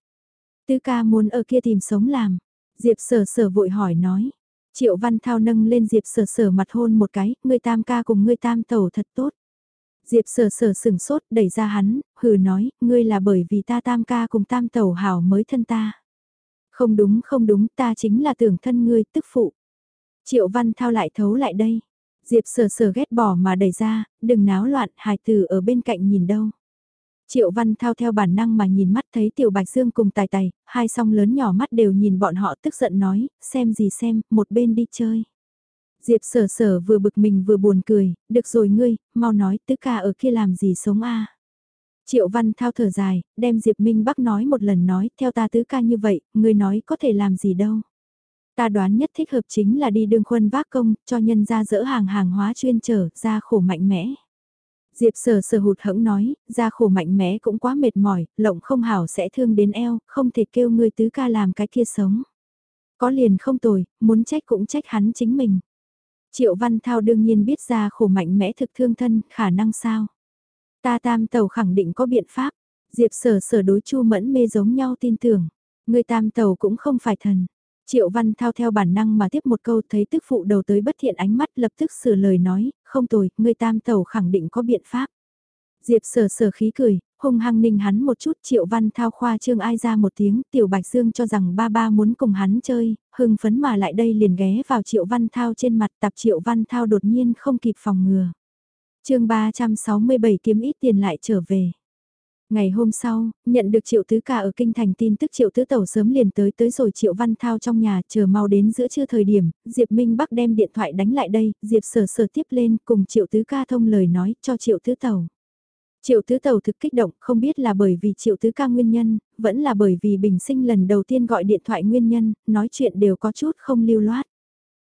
Tư ca muốn ở kia tìm sống làm. Diệp sở sở vội hỏi nói. Triệu Văn Thao nâng lên Diệp sở sở mặt hôn một cái, người tam ca cùng người tam tẩu thật tốt. Diệp sở sở sừng sốt đẩy ra hắn, hừ nói, ngươi là bởi vì ta tam ca cùng tam tẩu hảo mới thân ta. Không đúng không đúng ta chính là tưởng thân ngươi tức phụ. Triệu Văn Thao lại thấu lại đây. Diệp sở sở ghét bỏ mà đẩy ra, đừng náo loạn, hài tử ở bên cạnh nhìn đâu. Triệu Văn Thao theo bản năng mà nhìn mắt thấy Tiểu Bạch Dương cùng Tài Tài, hai song lớn nhỏ mắt đều nhìn bọn họ tức giận nói, xem gì xem, một bên đi chơi. Diệp sở sở vừa bực mình vừa buồn cười, được rồi ngươi, mau nói tứ ca ở kia làm gì sống a Triệu Văn Thao thở dài, đem Diệp Minh Bắc nói một lần nói, theo ta tứ ca như vậy, ngươi nói có thể làm gì đâu. Ta đoán nhất thích hợp chính là đi đường khuân vác công, cho nhân ra dỡ hàng hàng hóa chuyên trở, ra khổ mạnh mẽ. Diệp sở sở hụt hẫng nói, ra khổ mạnh mẽ cũng quá mệt mỏi, lộng không hảo sẽ thương đến eo, không thể kêu người tứ ca làm cái kia sống. Có liền không tồi, muốn trách cũng trách hắn chính mình. Triệu Văn Thao đương nhiên biết ra khổ mạnh mẽ thực thương thân, khả năng sao. Ta tam tàu khẳng định có biện pháp, Diệp sở sở đối chu mẫn mê giống nhau tin tưởng. Người tam tàu cũng không phải thần. Triệu Văn Thao theo bản năng mà tiếp một câu thấy tức phụ đầu tới bất thiện ánh mắt lập tức sửa lời nói, không tồi, người tam tàu khẳng định có biện pháp. Diệp sở sở khí cười, hung hăng ninh hắn một chút Triệu Văn Thao khoa trương ai ra một tiếng, Tiểu Bạch Dương cho rằng ba ba muốn cùng hắn chơi, hưng phấn mà lại đây liền ghé vào Triệu Văn Thao trên mặt tập Triệu Văn Thao đột nhiên không kịp phòng ngừa. chương 367 kiếm ít tiền lại trở về. Ngày hôm sau, nhận được Triệu Tứ Ca ở Kinh Thành tin tức Triệu Tứ Tẩu sớm liền tới tới rồi Triệu Văn Thao trong nhà chờ mau đến giữa trưa thời điểm, Diệp Minh Bắc đem điện thoại đánh lại đây, Diệp sở sở tiếp lên cùng Triệu Tứ Ca thông lời nói cho Triệu Tứ Tẩu. Triệu Tứ Tẩu thực kích động không biết là bởi vì Triệu Tứ Ca nguyên nhân, vẫn là bởi vì bình sinh lần đầu tiên gọi điện thoại nguyên nhân, nói chuyện đều có chút không lưu loát.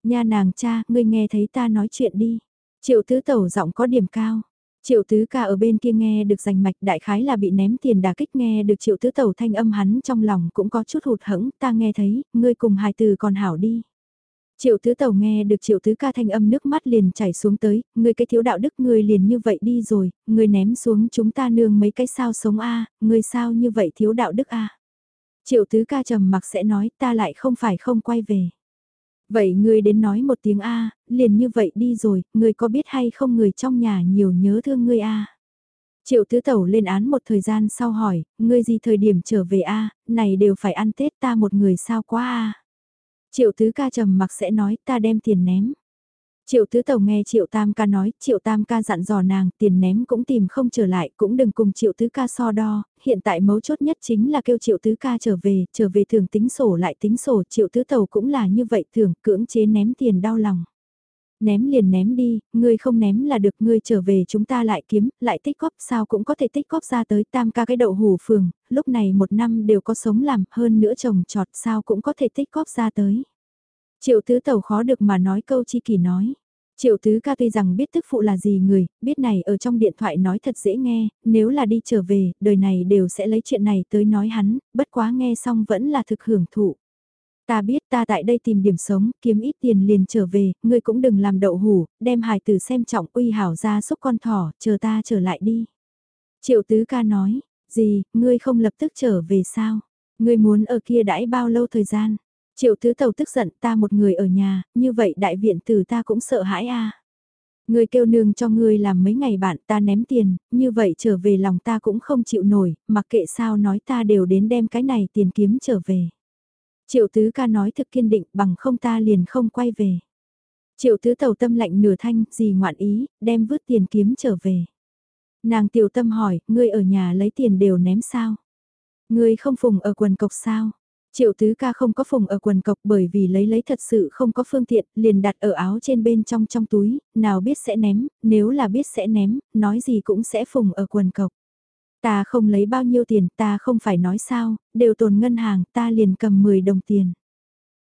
Nha nàng cha, ngươi nghe thấy ta nói chuyện đi. Triệu Tứ Tẩu giọng có điểm cao. Triệu tứ ca ở bên kia nghe được rành mạch đại khái là bị ném tiền đà kích nghe được triệu tứ tẩu thanh âm hắn trong lòng cũng có chút hụt hẫng ta nghe thấy, ngươi cùng hài từ còn hảo đi. Triệu tứ tẩu nghe được triệu tứ ca thanh âm nước mắt liền chảy xuống tới, ngươi cái thiếu đạo đức ngươi liền như vậy đi rồi, ngươi ném xuống chúng ta nương mấy cái sao sống a ngươi sao như vậy thiếu đạo đức a Triệu tứ ca trầm mặc sẽ nói ta lại không phải không quay về. Vậy ngươi đến nói một tiếng A, liền như vậy đi rồi, ngươi có biết hay không người trong nhà nhiều nhớ thương ngươi A. Triệu tứ tẩu lên án một thời gian sau hỏi, ngươi gì thời điểm trở về A, này đều phải ăn Tết ta một người sao quá A. Triệu tứ ca trầm mặc sẽ nói ta đem tiền ném. Triệu tứ tàu nghe triệu tam ca nói, triệu tam ca dặn dò nàng, tiền ném cũng tìm không trở lại, cũng đừng cùng triệu tứ ca so đo, hiện tại mấu chốt nhất chính là kêu triệu tứ ca trở về, trở về thường tính sổ lại tính sổ, triệu tứ tàu cũng là như vậy thường, cưỡng chế ném tiền đau lòng. Ném liền ném đi, ngươi không ném là được, ngươi trở về chúng ta lại kiếm, lại tích góp sao cũng có thể tích góp ra tới tam ca cái đậu hủ phường, lúc này một năm đều có sống làm, hơn nữa trồng trọt sao cũng có thể tích góp ra tới. Triệu tứ tẩu khó được mà nói câu chi kỳ nói. Triệu tứ ca tuy rằng biết tức phụ là gì người, biết này ở trong điện thoại nói thật dễ nghe, nếu là đi trở về, đời này đều sẽ lấy chuyện này tới nói hắn, bất quá nghe xong vẫn là thực hưởng thụ. Ta biết ta tại đây tìm điểm sống, kiếm ít tiền liền trở về, ngươi cũng đừng làm đậu hủ, đem hài tử xem trọng uy hảo ra xúc con thỏ, chờ ta trở lại đi. Triệu tứ ca nói, gì, ngươi không lập tức trở về sao? Ngươi muốn ở kia đãi bao lâu thời gian? Triệu tứ tàu tức giận ta một người ở nhà, như vậy đại viện tử ta cũng sợ hãi a. À. Người kêu nương cho ngươi làm mấy ngày bạn ta ném tiền, như vậy trở về lòng ta cũng không chịu nổi, mặc kệ sao nói ta đều đến đem cái này tiền kiếm trở về. Triệu tứ ca nói thực kiên định bằng không ta liền không quay về. Triệu tứ tàu tâm lạnh nửa thanh, gì ngoạn ý, đem vứt tiền kiếm trở về. Nàng tiểu tâm hỏi, ngươi ở nhà lấy tiền đều ném sao? Ngươi không phùng ở quần cộc sao? Triệu tứ ca không có phùng ở quần cộc bởi vì lấy lấy thật sự không có phương tiện, liền đặt ở áo trên bên trong trong túi, nào biết sẽ ném, nếu là biết sẽ ném, nói gì cũng sẽ phùng ở quần cộc. Ta không lấy bao nhiêu tiền, ta không phải nói sao, đều tồn ngân hàng, ta liền cầm 10 đồng tiền.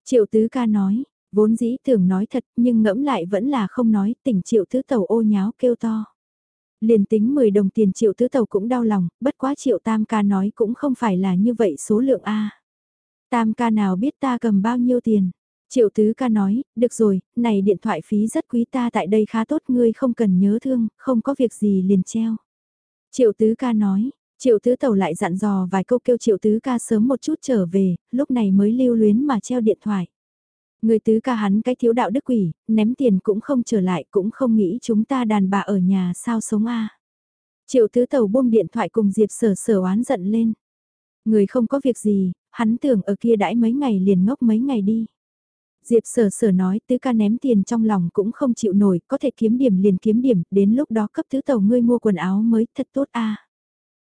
Triệu tứ ca nói, vốn dĩ tưởng nói thật nhưng ngẫm lại vẫn là không nói, tỉnh triệu tứ tàu ô nháo kêu to. Liền tính 10 đồng tiền triệu tứ tàu cũng đau lòng, bất quá triệu tam ca nói cũng không phải là như vậy số lượng A. Tam ca nào biết ta cầm bao nhiêu tiền. Triệu tứ ca nói, được rồi, này điện thoại phí rất quý ta tại đây khá tốt ngươi không cần nhớ thương, không có việc gì liền treo. Triệu tứ ca nói, triệu tứ tàu lại dặn dò vài câu kêu triệu tứ ca sớm một chút trở về, lúc này mới lưu luyến mà treo điện thoại. Người tứ ca hắn cái thiếu đạo đức quỷ, ném tiền cũng không trở lại cũng không nghĩ chúng ta đàn bà ở nhà sao sống a Triệu tứ tàu buông điện thoại cùng Diệp sở sở oán giận lên. Người không có việc gì, hắn tưởng ở kia đãi mấy ngày liền ngốc mấy ngày đi. Diệp sở sở nói tứ ca ném tiền trong lòng cũng không chịu nổi, có thể kiếm điểm liền kiếm điểm, đến lúc đó cấp tứ tàu ngươi mua quần áo mới thật tốt a.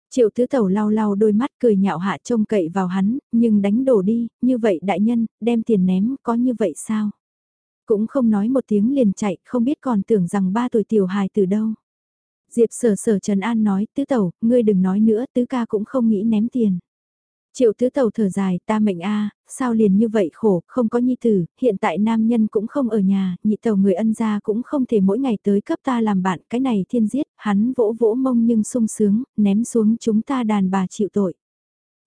Triệu tứ tàu lau lau đôi mắt cười nhạo hạ trông cậy vào hắn, nhưng đánh đổ đi, như vậy đại nhân, đem tiền ném, có như vậy sao? Cũng không nói một tiếng liền chạy, không biết còn tưởng rằng ba tuổi tiểu hài từ đâu. Diệp sở sở Trần An nói, tứ tẩu ngươi đừng nói nữa, tứ ca cũng không nghĩ ném tiền. Triệu tứ tàu thở dài, ta mệnh a, sao liền như vậy khổ, không có nhi tử, hiện tại nam nhân cũng không ở nhà, nhị tàu người ân gia cũng không thể mỗi ngày tới cấp ta làm bạn, cái này thiên giết, hắn vỗ vỗ mông nhưng sung sướng, ném xuống chúng ta đàn bà chịu tội.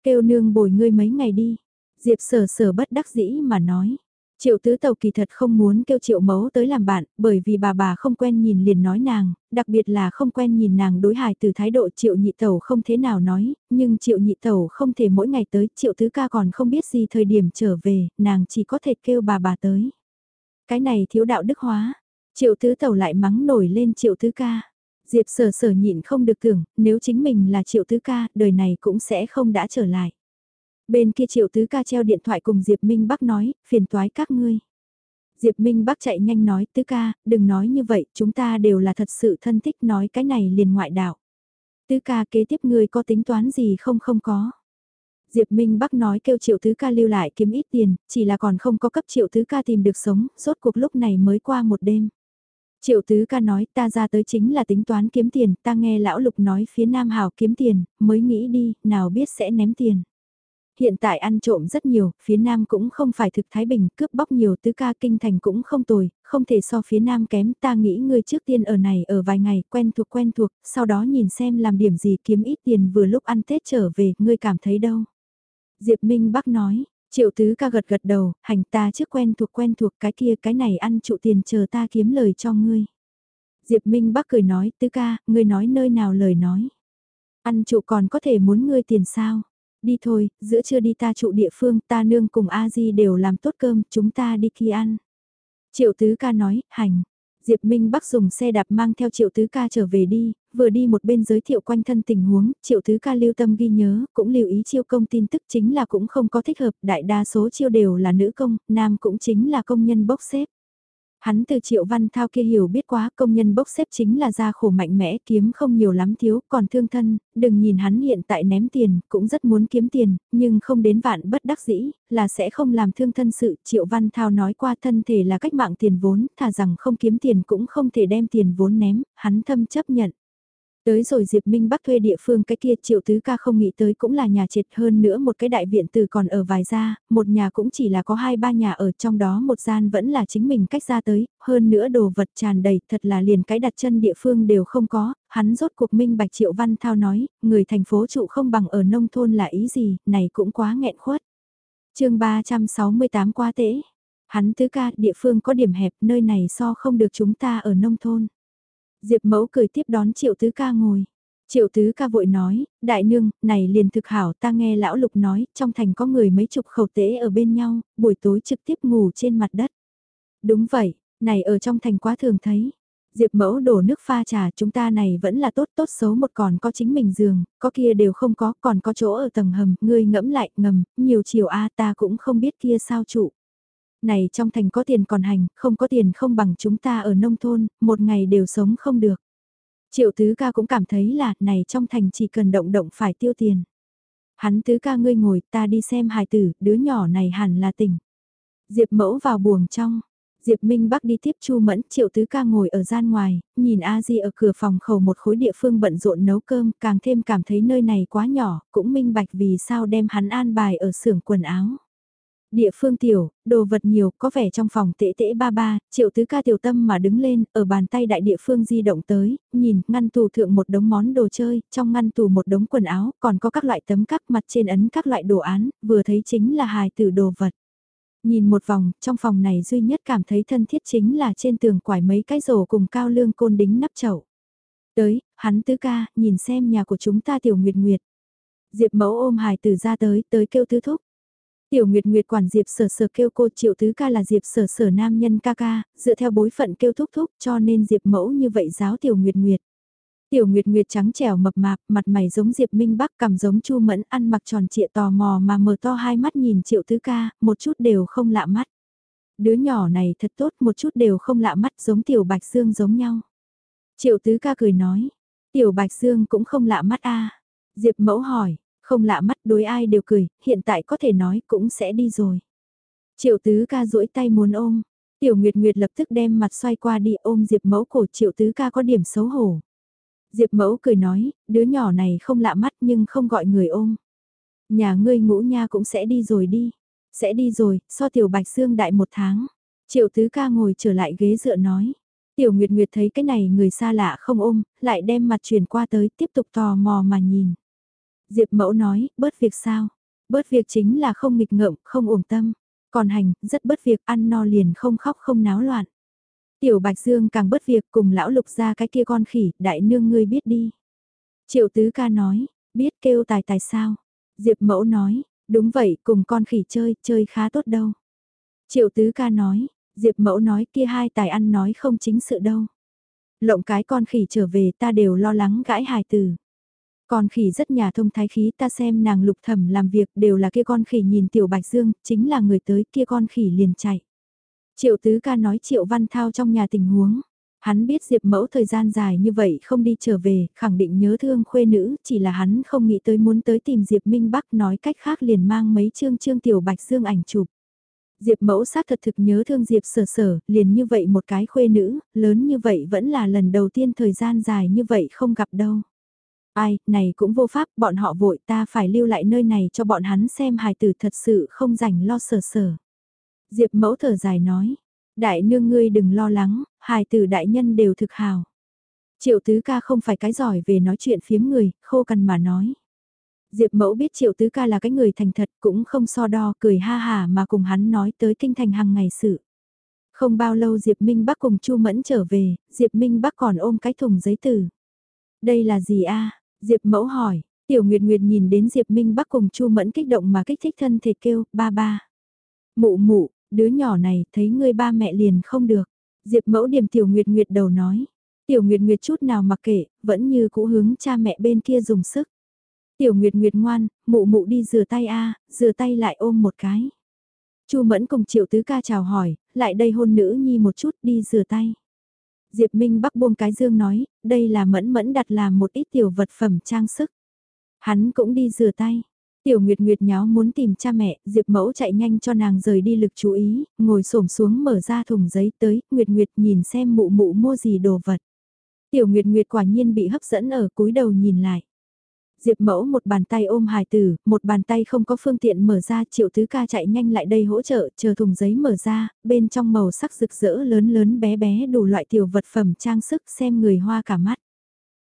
Kêu nương bồi ngươi mấy ngày đi, Diệp sở sở bất đắc dĩ mà nói. Triệu tứ tàu kỳ thật không muốn kêu triệu mấu tới làm bạn, bởi vì bà bà không quen nhìn liền nói nàng, đặc biệt là không quen nhìn nàng đối hài từ thái độ triệu nhị tàu không thế nào nói, nhưng triệu nhị tàu không thể mỗi ngày tới, triệu tứ ca còn không biết gì thời điểm trở về, nàng chỉ có thể kêu bà bà tới. Cái này thiếu đạo đức hóa, triệu tứ tàu lại mắng nổi lên triệu tứ ca. Diệp sở sở nhịn không được tưởng, nếu chính mình là triệu tứ ca, đời này cũng sẽ không đã trở lại. Bên kia triệu tứ ca treo điện thoại cùng Diệp Minh Bắc nói, phiền toái các ngươi. Diệp Minh Bắc chạy nhanh nói, tứ ca, đừng nói như vậy, chúng ta đều là thật sự thân thích nói cái này liền ngoại đạo. Tứ ca kế tiếp ngươi có tính toán gì không không có. Diệp Minh Bắc nói kêu triệu tứ ca lưu lại kiếm ít tiền, chỉ là còn không có cấp triệu tứ ca tìm được sống, rốt cuộc lúc này mới qua một đêm. Triệu tứ ca nói ta ra tới chính là tính toán kiếm tiền, ta nghe lão lục nói phía Nam Hào kiếm tiền, mới nghĩ đi, nào biết sẽ ném tiền. Hiện tại ăn trộm rất nhiều, phía Nam cũng không phải thực Thái Bình, cướp bóc nhiều tứ ca kinh thành cũng không tồi, không thể so phía Nam kém, ta nghĩ ngươi trước tiên ở này ở vài ngày, quen thuộc quen thuộc, sau đó nhìn xem làm điểm gì kiếm ít tiền vừa lúc ăn Tết trở về, ngươi cảm thấy đâu. Diệp Minh Bắc nói, triệu tứ ca gật gật đầu, hành ta trước quen thuộc quen thuộc cái kia cái này ăn trụ tiền chờ ta kiếm lời cho ngươi. Diệp Minh Bắc cười nói, tứ ca, ngươi nói nơi nào lời nói. Ăn trụ còn có thể muốn ngươi tiền sao? Đi thôi, giữa trưa đi ta trụ địa phương, ta nương cùng a di đều làm tốt cơm, chúng ta đi kia ăn. Triệu tứ ca nói, hành. Diệp Minh Bắc dùng xe đạp mang theo Triệu Tứ Ca trở về đi, vừa đi một bên giới thiệu quanh thân tình huống, Triệu Tứ Ca lưu tâm ghi nhớ, cũng lưu ý chiêu công tin tức chính là cũng không có thích hợp, đại đa số chiêu đều là nữ công, nam cũng chính là công nhân bốc xếp. Hắn từ triệu văn thao kia hiểu biết quá công nhân bốc xếp chính là gia khổ mạnh mẽ kiếm không nhiều lắm thiếu còn thương thân, đừng nhìn hắn hiện tại ném tiền, cũng rất muốn kiếm tiền, nhưng không đến vạn bất đắc dĩ, là sẽ không làm thương thân sự. Triệu văn thao nói qua thân thể là cách mạng tiền vốn, thà rằng không kiếm tiền cũng không thể đem tiền vốn ném, hắn thâm chấp nhận. Tới rồi Diệp Minh Bắc thuê địa phương cái kia triệu tứ ca không nghĩ tới cũng là nhà triệt hơn nữa một cái đại viện từ còn ở vài gia, một nhà cũng chỉ là có hai ba nhà ở trong đó một gian vẫn là chính mình cách ra tới, hơn nữa đồ vật tràn đầy thật là liền cái đặt chân địa phương đều không có, hắn rốt cuộc minh bạch triệu văn thao nói, người thành phố trụ không bằng ở nông thôn là ý gì, này cũng quá nghẹn khuất. chương 368 qua tễ, hắn tứ ca địa phương có điểm hẹp nơi này so không được chúng ta ở nông thôn. Diệp mẫu cười tiếp đón triệu tứ ca ngồi. Triệu tứ ca vội nói, đại nương, này liền thực hảo ta nghe lão lục nói, trong thành có người mấy chục khẩu tế ở bên nhau, buổi tối trực tiếp ngủ trên mặt đất. Đúng vậy, này ở trong thành quá thường thấy. Diệp mẫu đổ nước pha trà chúng ta này vẫn là tốt tốt xấu một còn có chính mình giường, có kia đều không có, còn có chỗ ở tầng hầm, ngươi ngẫm lại ngầm, nhiều chiều a ta cũng không biết kia sao trụ này trong thành có tiền còn hành, không có tiền không bằng chúng ta ở nông thôn, một ngày đều sống không được. Triệu tứ ca cũng cảm thấy là, này trong thành chỉ cần động động phải tiêu tiền. Hắn tứ ca ngươi ngồi, ta đi xem hài tử, đứa nhỏ này hẳn là tỉnh. Diệp mẫu vào buồng trong. Diệp Minh Bắc đi tiếp Chu Mẫn, Triệu Tứ Ca ngồi ở gian ngoài, nhìn A Di ở cửa phòng khẩu một khối địa phương bận rộn nấu cơm, càng thêm cảm thấy nơi này quá nhỏ, cũng minh bạch vì sao đem hắn an bài ở xưởng quần áo. Địa phương tiểu, đồ vật nhiều, có vẻ trong phòng tễ tễ ba ba, triệu tứ ca tiểu tâm mà đứng lên, ở bàn tay đại địa phương di động tới, nhìn, ngăn tủ thượng một đống món đồ chơi, trong ngăn tủ một đống quần áo, còn có các loại tấm cắt mặt trên ấn các loại đồ án, vừa thấy chính là hài tử đồ vật. Nhìn một vòng, trong phòng này duy nhất cảm thấy thân thiết chính là trên tường quải mấy cái rổ cùng cao lương côn đính nắp chậu. Tới, hắn tứ ca, nhìn xem nhà của chúng ta tiểu nguyệt nguyệt. Diệp mẫu ôm hài tử ra tới, tới kêu tứ thúc. Tiểu Nguyệt Nguyệt quản Diệp Sở Sở kêu cô Triệu Tứ ca là Diệp Sở Sở nam nhân ca ca, dựa theo bối phận kêu thúc thúc cho nên Diệp mẫu như vậy giáo Tiểu Nguyệt Nguyệt. Tiểu Nguyệt Nguyệt trắng trẻo mập mạp, mặt mày giống Diệp Minh Bắc cầm giống Chu Mẫn ăn mặc tròn trịa tò mò mà mở to hai mắt nhìn Triệu Tứ ca, một chút đều không lạ mắt. Đứa nhỏ này thật tốt một chút đều không lạ mắt giống Tiểu Bạch Dương giống nhau. Triệu Tứ ca cười nói, Tiểu Bạch Dương cũng không lạ mắt a Diệp mẫu hỏi, không lạ mắt đối ai đều cười, hiện tại có thể nói cũng sẽ đi rồi. Triệu tứ ca duỗi tay muốn ôm, tiểu nguyệt nguyệt lập tức đem mặt xoay qua đi ôm diệp mẫu cổ triệu tứ ca có điểm xấu hổ. Diệp mẫu cười nói, đứa nhỏ này không lạ mắt nhưng không gọi người ôm. Nhà ngươi ngũ nha cũng sẽ đi rồi đi. Sẽ đi rồi, so tiểu bạch xương đại một tháng. Triệu tứ ca ngồi trở lại ghế dựa nói. Tiểu Nguyệt Nguyệt thấy cái này người xa lạ không ôm, lại đem mặt chuyển qua tới tiếp tục tò mò mà nhìn. Diệp mẫu nói, bớt việc sao? Bớt việc chính là không nghịch ngợm, không ổn tâm. Còn hành, rất bớt việc, ăn no liền không khóc không náo loạn. Tiểu Bạch Dương càng bớt việc cùng lão lục ra cái kia con khỉ, đại nương ngươi biết đi. Triệu Tứ ca nói, biết kêu tài tài sao? Diệp mẫu nói, đúng vậy, cùng con khỉ chơi, chơi khá tốt đâu. Triệu Tứ ca nói, Diệp mẫu nói kia hai tài ăn nói không chính sự đâu. Lộng cái con khỉ trở về ta đều lo lắng gãi hài từ. Con khỉ rất nhà thông thái khí ta xem nàng lục thẩm làm việc đều là kia con khỉ nhìn tiểu bạch dương, chính là người tới kia con khỉ liền chạy. Triệu tứ ca nói triệu văn thao trong nhà tình huống. Hắn biết Diệp Mẫu thời gian dài như vậy không đi trở về, khẳng định nhớ thương khuê nữ, chỉ là hắn không nghĩ tới muốn tới tìm Diệp Minh Bắc nói cách khác liền mang mấy chương chương tiểu bạch dương ảnh chụp. Diệp Mẫu xác thật thực nhớ thương Diệp sở sở, liền như vậy một cái khuê nữ, lớn như vậy vẫn là lần đầu tiên thời gian dài như vậy không gặp đâu. Ai, này cũng vô pháp, bọn họ vội ta phải lưu lại nơi này cho bọn hắn xem hài tử thật sự không rảnh lo sở sở. Diệp mẫu thở dài nói, đại nương ngươi đừng lo lắng, hài tử đại nhân đều thực hào. Triệu tứ ca không phải cái giỏi về nói chuyện phiếm người, khô cằn mà nói. Diệp mẫu biết triệu tứ ca là cái người thành thật cũng không so đo cười ha hà mà cùng hắn nói tới kinh thành hàng ngày sự. Không bao lâu Diệp Minh Bắc cùng Chu Mẫn trở về, Diệp Minh Bắc còn ôm cái thùng giấy từ. Đây là gì a Diệp mẫu hỏi, Tiểu Nguyệt Nguyệt nhìn đến Diệp Minh Bắc cùng Chu Mẫn kích động mà kích thích thân thể kêu, ba ba. Mụ mụ, đứa nhỏ này thấy ngươi ba mẹ liền không được. Diệp mẫu điểm Tiểu Nguyệt Nguyệt đầu nói. Tiểu Nguyệt Nguyệt chút nào mặc kệ, vẫn như cũ hướng cha mẹ bên kia dùng sức. Tiểu Nguyệt Nguyệt ngoan, mụ mụ đi rửa tay a, rửa tay lại ôm một cái. Chu Mẫn cùng Triệu Tứ ca chào hỏi, lại đây hôn nữ nhi một chút đi rửa tay. Diệp Minh Bắc buông cái dương nói, đây là Mẫn Mẫn đặt làm một ít tiểu vật phẩm trang sức. Hắn cũng đi rửa tay. Tiểu Nguyệt Nguyệt nháo muốn tìm cha mẹ, Diệp Mẫu chạy nhanh cho nàng rời đi lực chú ý, ngồi xổm xuống mở ra thùng giấy tới, Nguyệt Nguyệt nhìn xem mụ mụ mua gì đồ vật. Tiểu Nguyệt Nguyệt quả nhiên bị hấp dẫn ở cúi đầu nhìn lại. Diệp mẫu một bàn tay ôm hài tử, một bàn tay không có phương tiện mở ra, triệu tứ ca chạy nhanh lại đây hỗ trợ, chờ thùng giấy mở ra, bên trong màu sắc rực rỡ lớn lớn bé bé đủ loại tiểu vật phẩm trang sức xem người hoa cả mắt.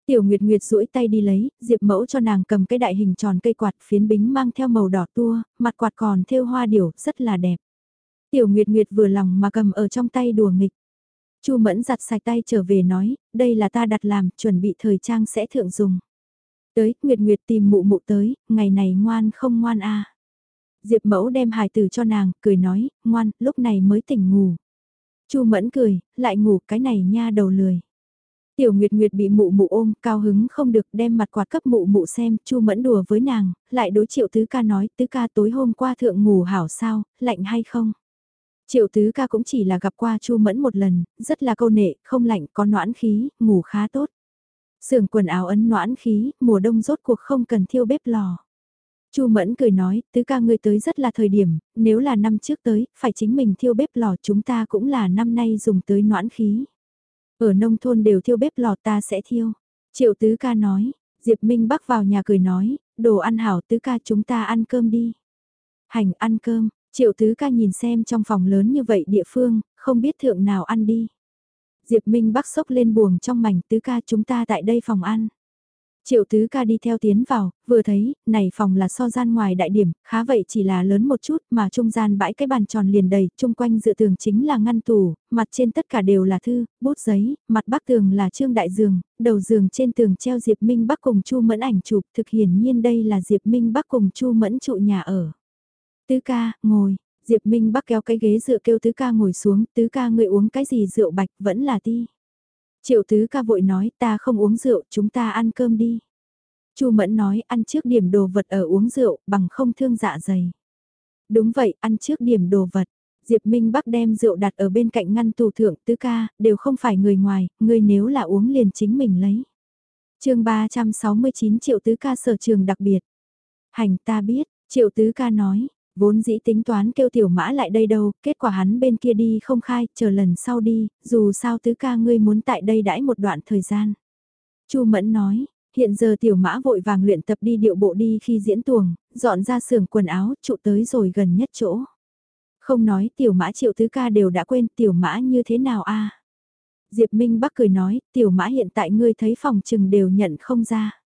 Tiểu Nguyệt Nguyệt duỗi tay đi lấy, Diệp Mẫu cho nàng cầm cái đại hình tròn cây quạt phiến bính mang theo màu đỏ tua, mặt quạt còn thêu hoa điểu, rất là đẹp. Tiểu Nguyệt Nguyệt vừa lòng mà cầm ở trong tay đùa nghịch. Chu Mẫn giặt sạch tay trở về nói, đây là ta đặt làm, chuẩn bị thời trang sẽ thượng dùng. Tới, Nguyệt Nguyệt tìm mụ mụ tới, ngày này ngoan không ngoan a Diệp mẫu đem hài tử cho nàng, cười nói, ngoan, lúc này mới tỉnh ngủ. Chu mẫn cười, lại ngủ cái này nha đầu lười. Tiểu Nguyệt Nguyệt bị mụ mụ ôm, cao hứng không được đem mặt quạt cấp mụ mụ xem, Chu Mẫn đùa với nàng, lại đối Triệu Tứ Ca nói, Tứ Ca tối hôm qua thượng ngủ hảo sao, lạnh hay không? Triệu Tứ Ca cũng chỉ là gặp qua Chu Mẫn một lần, rất là câu nệ, không lạnh, có noãn khí, ngủ khá tốt xưởng quần áo ấn noãn khí, mùa đông rốt cuộc không cần thiêu bếp lò. Chu Mẫn cười nói, tứ ca ngươi tới rất là thời điểm, nếu là năm trước tới, phải chính mình thiêu bếp lò chúng ta cũng là năm nay dùng tới noãn khí. Ở nông thôn đều thiêu bếp lò ta sẽ thiêu. Triệu tứ ca nói, Diệp Minh Bắc vào nhà cười nói, đồ ăn hảo tứ ca chúng ta ăn cơm đi. Hành ăn cơm, triệu tứ ca nhìn xem trong phòng lớn như vậy địa phương, không biết thượng nào ăn đi. Diệp Minh Bắc sốc lên buồng trong mảnh tứ ca chúng ta tại đây phòng ăn. Triệu tứ ca đi theo tiến vào, vừa thấy, này phòng là so gian ngoài đại điểm, khá vậy chỉ là lớn một chút mà trung gian bãi cái bàn tròn liền đầy, chung quanh dựa tường chính là ngăn tủ, mặt trên tất cả đều là thư, bút giấy, mặt bắc tường là trương đại giường, đầu giường trên tường treo Diệp Minh Bắc cùng Chu Mẫn ảnh chụp, thực hiển nhiên đây là Diệp Minh Bắc cùng Chu Mẫn trụ nhà ở. Tứ ca, ngồi, Diệp Minh Bắc kéo cái ghế dựa kêu tứ ca ngồi xuống, tứ ca người uống cái gì rượu bạch vẫn là ti. Triệu tứ ca vội nói ta không uống rượu, chúng ta ăn cơm đi. Chu Mẫn nói ăn trước điểm đồ vật ở uống rượu bằng không thương dạ dày. Đúng vậy, ăn trước điểm đồ vật. Diệp Minh Bắc đem rượu đặt ở bên cạnh ngăn tủ thượng tứ ca, đều không phải người ngoài, người nếu là uống liền chính mình lấy. chương 369 triệu tứ ca sở trường đặc biệt. Hành ta biết, triệu tứ ca nói, Vốn dĩ tính toán kêu tiểu mã lại đây đâu, kết quả hắn bên kia đi không khai, chờ lần sau đi, dù sao tứ ca ngươi muốn tại đây đãi một đoạn thời gian. Chu Mẫn nói, Hiện giờ tiểu mã vội vàng luyện tập đi điệu bộ đi khi diễn tuồng, dọn ra xưởng quần áo, trụ tới rồi gần nhất chỗ. Không nói tiểu mã triệu tứ ca đều đã quên tiểu mã như thế nào a Diệp Minh Bắc cười nói, tiểu mã hiện tại ngươi thấy phòng trừng đều nhận không ra.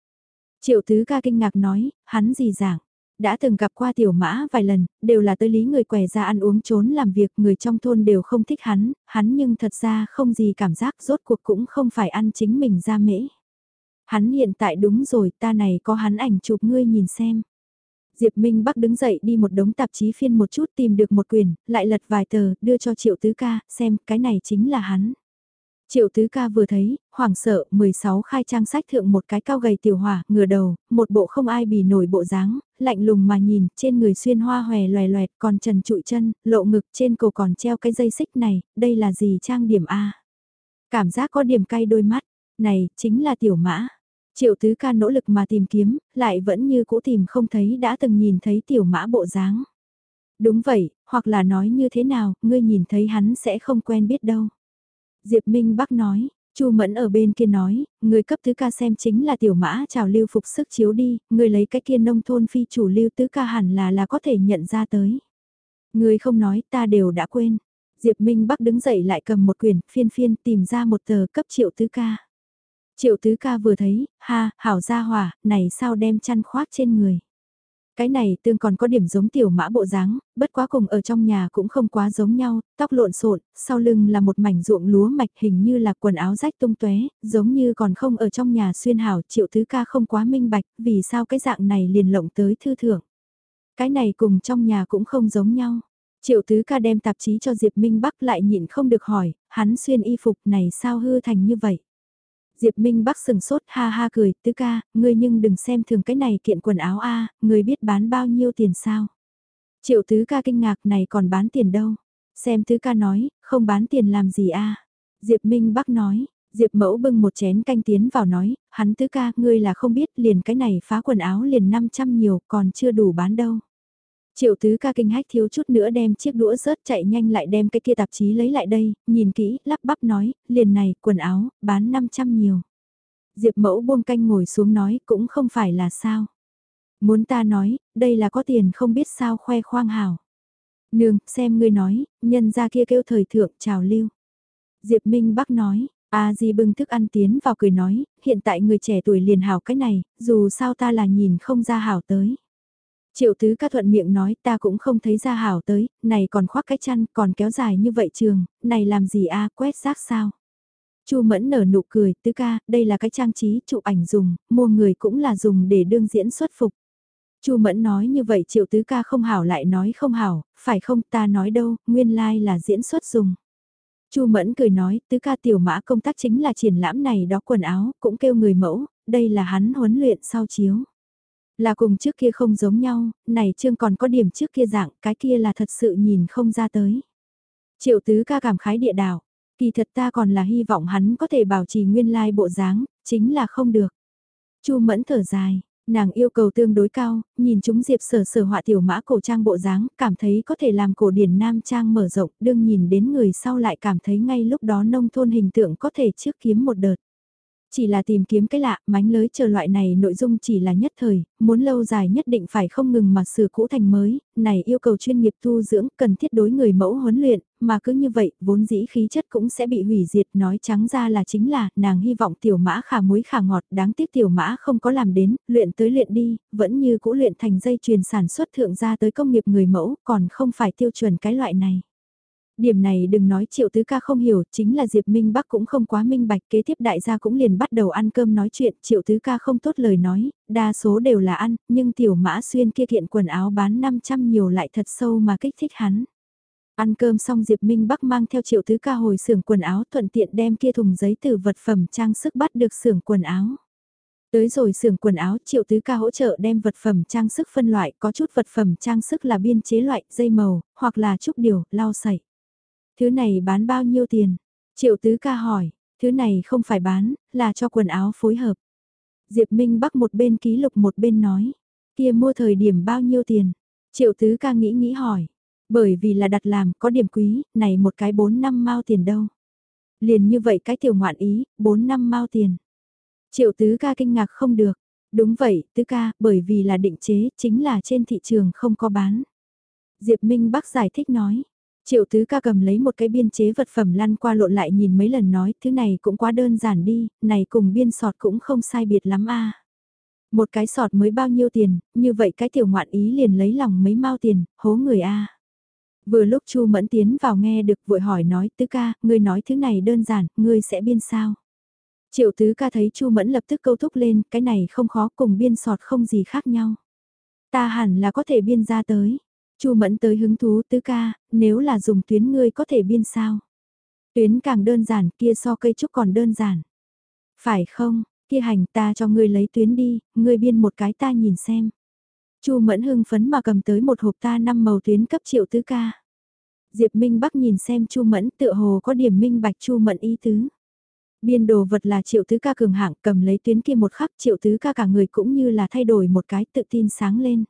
Triệu tứ ca kinh ngạc nói, hắn gì giảng đã từng gặp qua tiểu mã vài lần, đều là tới lý người què ra ăn uống trốn làm việc, người trong thôn đều không thích hắn, hắn nhưng thật ra không gì cảm giác rốt cuộc cũng không phải ăn chính mình ra mễ. Hắn hiện tại đúng rồi, ta này có hắn ảnh chụp ngươi nhìn xem. Diệp Minh Bắc đứng dậy đi một đống tạp chí phiên một chút tìm được một quyển, lại lật vài tờ, đưa cho Triệu Tứ Ca, xem, cái này chính là hắn. Triệu Tứ Ca vừa thấy, hoảng sợ, 16 khai trang sách thượng một cái cao gầy tiểu hỏa, ngửa đầu, một bộ không ai bì nổi bộ dáng, lạnh lùng mà nhìn, trên người xuyên hoa hòe loè loẹt, còn trần trụi chân, lộ ngực trên cổ còn treo cái dây xích này, đây là gì trang điểm A. Cảm giác có điểm cay đôi mắt, này, chính là tiểu mã. Triệu tứ ca nỗ lực mà tìm kiếm, lại vẫn như cũ tìm không thấy đã từng nhìn thấy tiểu mã bộ dáng. Đúng vậy, hoặc là nói như thế nào, ngươi nhìn thấy hắn sẽ không quen biết đâu. Diệp Minh Bắc nói, Chu Mẫn ở bên kia nói, người cấp tứ ca xem chính là tiểu mã chào lưu phục sức chiếu đi, người lấy cái kia nông thôn phi chủ lưu tứ ca hẳn là là có thể nhận ra tới. Người không nói ta đều đã quên. Diệp Minh Bắc đứng dậy lại cầm một quyển phiên phiên tìm ra một tờ cấp triệu tứ ca. Triệu tứ ca vừa thấy, ha, hảo gia hỏa, này sao đem chăn khoác trên người. Cái này tương còn có điểm giống tiểu mã bộ dáng, bất quá cùng ở trong nhà cũng không quá giống nhau, tóc lộn xộn, sau lưng là một mảnh ruộng lúa mạch hình như là quần áo rách tung tóe, giống như còn không ở trong nhà xuyên hảo, triệu thứ ca không quá minh bạch, vì sao cái dạng này liền lộng tới thư thưởng. Cái này cùng trong nhà cũng không giống nhau. Triệu tứ ca đem tạp chí cho Diệp Minh Bắc lại nhịn không được hỏi, hắn xuyên y phục này sao hư thành như vậy. Diệp Minh Bắc sừng sốt ha ha cười, tứ ca, ngươi nhưng đừng xem thường cái này kiện quần áo a, à, ngươi biết bán bao nhiêu tiền sao? Triệu tứ ca kinh ngạc này còn bán tiền đâu? Xem tứ ca nói, không bán tiền làm gì a? Diệp Minh Bắc nói, Diệp mẫu bưng một chén canh tiến vào nói, hắn tứ ca, ngươi là không biết liền cái này phá quần áo liền 500 nhiều còn chưa đủ bán đâu. Triệu tứ ca kinh hách thiếu chút nữa đem chiếc đũa rớt chạy nhanh lại đem cái kia tạp chí lấy lại đây, nhìn kỹ, lắp bắp nói, liền này, quần áo, bán 500 nhiều. Diệp mẫu buông canh ngồi xuống nói, cũng không phải là sao. Muốn ta nói, đây là có tiền không biết sao khoe khoang hào. Nương, xem ngươi nói, nhân ra kia kêu thời thượng, chào lưu. Diệp Minh Bắc nói, A Di bưng thức ăn tiến vào cười nói, hiện tại người trẻ tuổi liền hảo cái này, dù sao ta là nhìn không ra hảo tới. Triệu tứ ca thuận miệng nói ta cũng không thấy ra hảo tới, này còn khoác cái chăn, còn kéo dài như vậy trường, này làm gì a quét rác sao? Chu mẫn nở nụ cười, tứ ca, đây là cái trang trí chụp ảnh dùng, mua người cũng là dùng để đương diễn xuất phục. Chu mẫn nói như vậy triệu tứ ca không hảo lại nói không hảo, phải không ta nói đâu, nguyên lai like là diễn xuất dùng. Chu mẫn cười nói, tứ ca tiểu mã công tác chính là triển lãm này đó quần áo, cũng kêu người mẫu, đây là hắn huấn luyện sau chiếu. Là cùng trước kia không giống nhau, này chương còn có điểm trước kia dạng, cái kia là thật sự nhìn không ra tới. Triệu tứ ca cảm khái địa đảo, kỳ thật ta còn là hy vọng hắn có thể bảo trì nguyên lai bộ dáng, chính là không được. Chu mẫn thở dài, nàng yêu cầu tương đối cao, nhìn chúng diệp sở sở họa tiểu mã cổ trang bộ dáng, cảm thấy có thể làm cổ điển nam trang mở rộng, đương nhìn đến người sau lại cảm thấy ngay lúc đó nông thôn hình tượng có thể trước kiếm một đợt. Chỉ là tìm kiếm cái lạ, mánh lới chờ loại này nội dung chỉ là nhất thời, muốn lâu dài nhất định phải không ngừng mà sửa cũ thành mới, này yêu cầu chuyên nghiệp tu dưỡng, cần thiết đối người mẫu huấn luyện, mà cứ như vậy, vốn dĩ khí chất cũng sẽ bị hủy diệt, nói trắng ra là chính là, nàng hy vọng tiểu mã khả muối khả ngọt, đáng tiếc tiểu mã không có làm đến, luyện tới luyện đi, vẫn như cũ luyện thành dây chuyền sản xuất thượng ra tới công nghiệp người mẫu, còn không phải tiêu chuẩn cái loại này. Điểm này đừng nói triệu tứ ca không hiểu, chính là Diệp Minh Bắc cũng không quá minh bạch, kế tiếp đại gia cũng liền bắt đầu ăn cơm nói chuyện, triệu tứ ca không tốt lời nói, đa số đều là ăn, nhưng tiểu mã xuyên kia kiện quần áo bán 500 nhiều lại thật sâu mà kích thích hắn. Ăn cơm xong Diệp Minh Bắc mang theo triệu tứ ca hồi xưởng quần áo thuận tiện đem kia thùng giấy từ vật phẩm trang sức bắt được xưởng quần áo. Tới rồi xưởng quần áo triệu tứ ca hỗ trợ đem vật phẩm trang sức phân loại, có chút vật phẩm trang sức là biên chế loại, dây màu, hoặc là trúc điều, lau sậy Thứ này bán bao nhiêu tiền? Triệu tứ ca hỏi, thứ này không phải bán, là cho quần áo phối hợp. Diệp Minh Bắc một bên ký lục một bên nói, kia mua thời điểm bao nhiêu tiền? Triệu tứ ca nghĩ nghĩ hỏi, bởi vì là đặt làm có điểm quý, này một cái 4 năm mao tiền đâu. Liền như vậy cái tiểu ngoạn ý, 4 năm mao tiền. Triệu tứ ca kinh ngạc không được. Đúng vậy, tứ ca, bởi vì là định chế, chính là trên thị trường không có bán. Diệp Minh Bắc giải thích nói. Triệu tứ ca cầm lấy một cái biên chế vật phẩm lăn qua lộn lại nhìn mấy lần nói, thứ này cũng quá đơn giản đi, này cùng biên sọt cũng không sai biệt lắm a. Một cái sọt mới bao nhiêu tiền, như vậy cái tiểu ngoạn ý liền lấy lòng mấy mao tiền, hố người a. Vừa lúc Chu Mẫn tiến vào nghe được vội hỏi nói, tứ ca, ngươi nói thứ này đơn giản, ngươi sẽ biên sao? Triệu tứ ca thấy Chu Mẫn lập tức câu thúc lên, cái này không khó cùng biên sọt không gì khác nhau. Ta hẳn là có thể biên ra tới. Chu Mẫn tới hứng thú tứ ca, nếu là dùng tuyến ngươi có thể biên sao? Tuyến càng đơn giản kia so cây trúc còn đơn giản. Phải không, kia hành ta cho ngươi lấy tuyến đi, ngươi biên một cái ta nhìn xem. Chu Mẫn hưng phấn mà cầm tới một hộp ta năm màu tuyến cấp triệu tứ ca. Diệp Minh Bắc nhìn xem Chu Mẫn tựa hồ có điểm minh bạch Chu Mẫn ý tứ. Biên đồ vật là triệu tứ ca cường hạng cầm lấy tuyến kia một khắc triệu tứ ca cả người cũng như là thay đổi một cái tự tin sáng lên.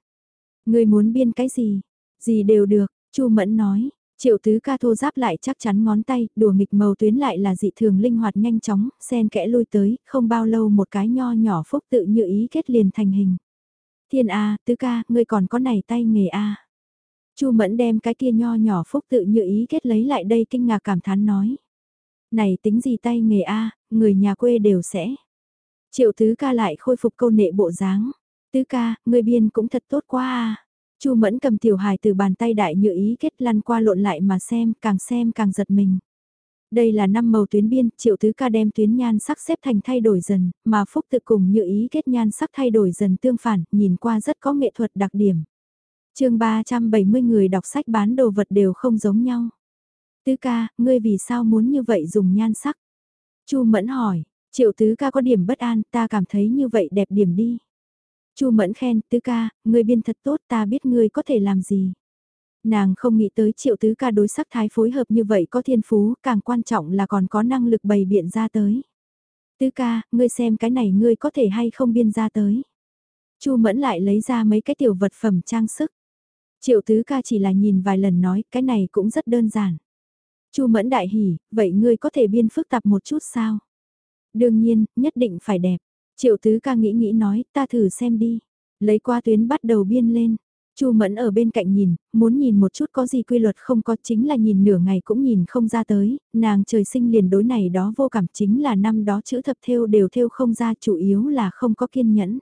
Người muốn biên cái gì? Gì đều được, Chu Mẫn nói. Triệu tứ ca thô giáp lại chắc chắn ngón tay, đùa nghịch màu tuyến lại là dị thường linh hoạt nhanh chóng, sen kẽ lui tới, không bao lâu một cái nho nhỏ phúc tự như ý kết liền thành hình. Thiên A, tứ ca, ngươi còn có này tay nghề A. Chu Mẫn đem cái kia nho nhỏ phúc tự như ý kết lấy lại đây kinh ngạc cảm thán nói. Này tính gì tay nghề A, người nhà quê đều sẽ. Triệu tứ ca lại khôi phục câu nệ bộ dáng. Tứ ca, người biên cũng thật tốt quá A. Chu Mẫn cầm tiểu hài từ bàn tay đại như ý kết lăn qua lộn lại mà xem, càng xem càng giật mình. Đây là năm màu tuyến biên, triệu tứ ca đem tuyến nhan sắc xếp thành thay đổi dần, mà phúc tự cùng như ý kết nhan sắc thay đổi dần tương phản, nhìn qua rất có nghệ thuật đặc điểm. chương 370 người đọc sách bán đồ vật đều không giống nhau. Tứ ca, ngươi vì sao muốn như vậy dùng nhan sắc? Chu Mẫn hỏi, triệu tứ ca có điểm bất an, ta cảm thấy như vậy đẹp điểm đi. Chu Mẫn khen, tứ ca, người biên thật tốt ta biết ngươi có thể làm gì. Nàng không nghĩ tới triệu tứ ca đối sắc thái phối hợp như vậy có thiên phú, càng quan trọng là còn có năng lực bày biện ra tới. Tứ ca, ngươi xem cái này ngươi có thể hay không biên ra tới. Chu Mẫn lại lấy ra mấy cái tiểu vật phẩm trang sức. Triệu tứ ca chỉ là nhìn vài lần nói, cái này cũng rất đơn giản. Chu Mẫn đại hỉ, vậy ngươi có thể biên phức tạp một chút sao? Đương nhiên, nhất định phải đẹp. Triệu tứ ca nghĩ nghĩ nói, ta thử xem đi. Lấy qua tuyến bắt đầu biên lên. Chu Mẫn ở bên cạnh nhìn, muốn nhìn một chút có gì quy luật không có chính là nhìn nửa ngày cũng nhìn không ra tới, nàng trời sinh liền đối này đó vô cảm chính là năm đó chữ thập thêu đều thêu không ra chủ yếu là không có kiên nhẫn.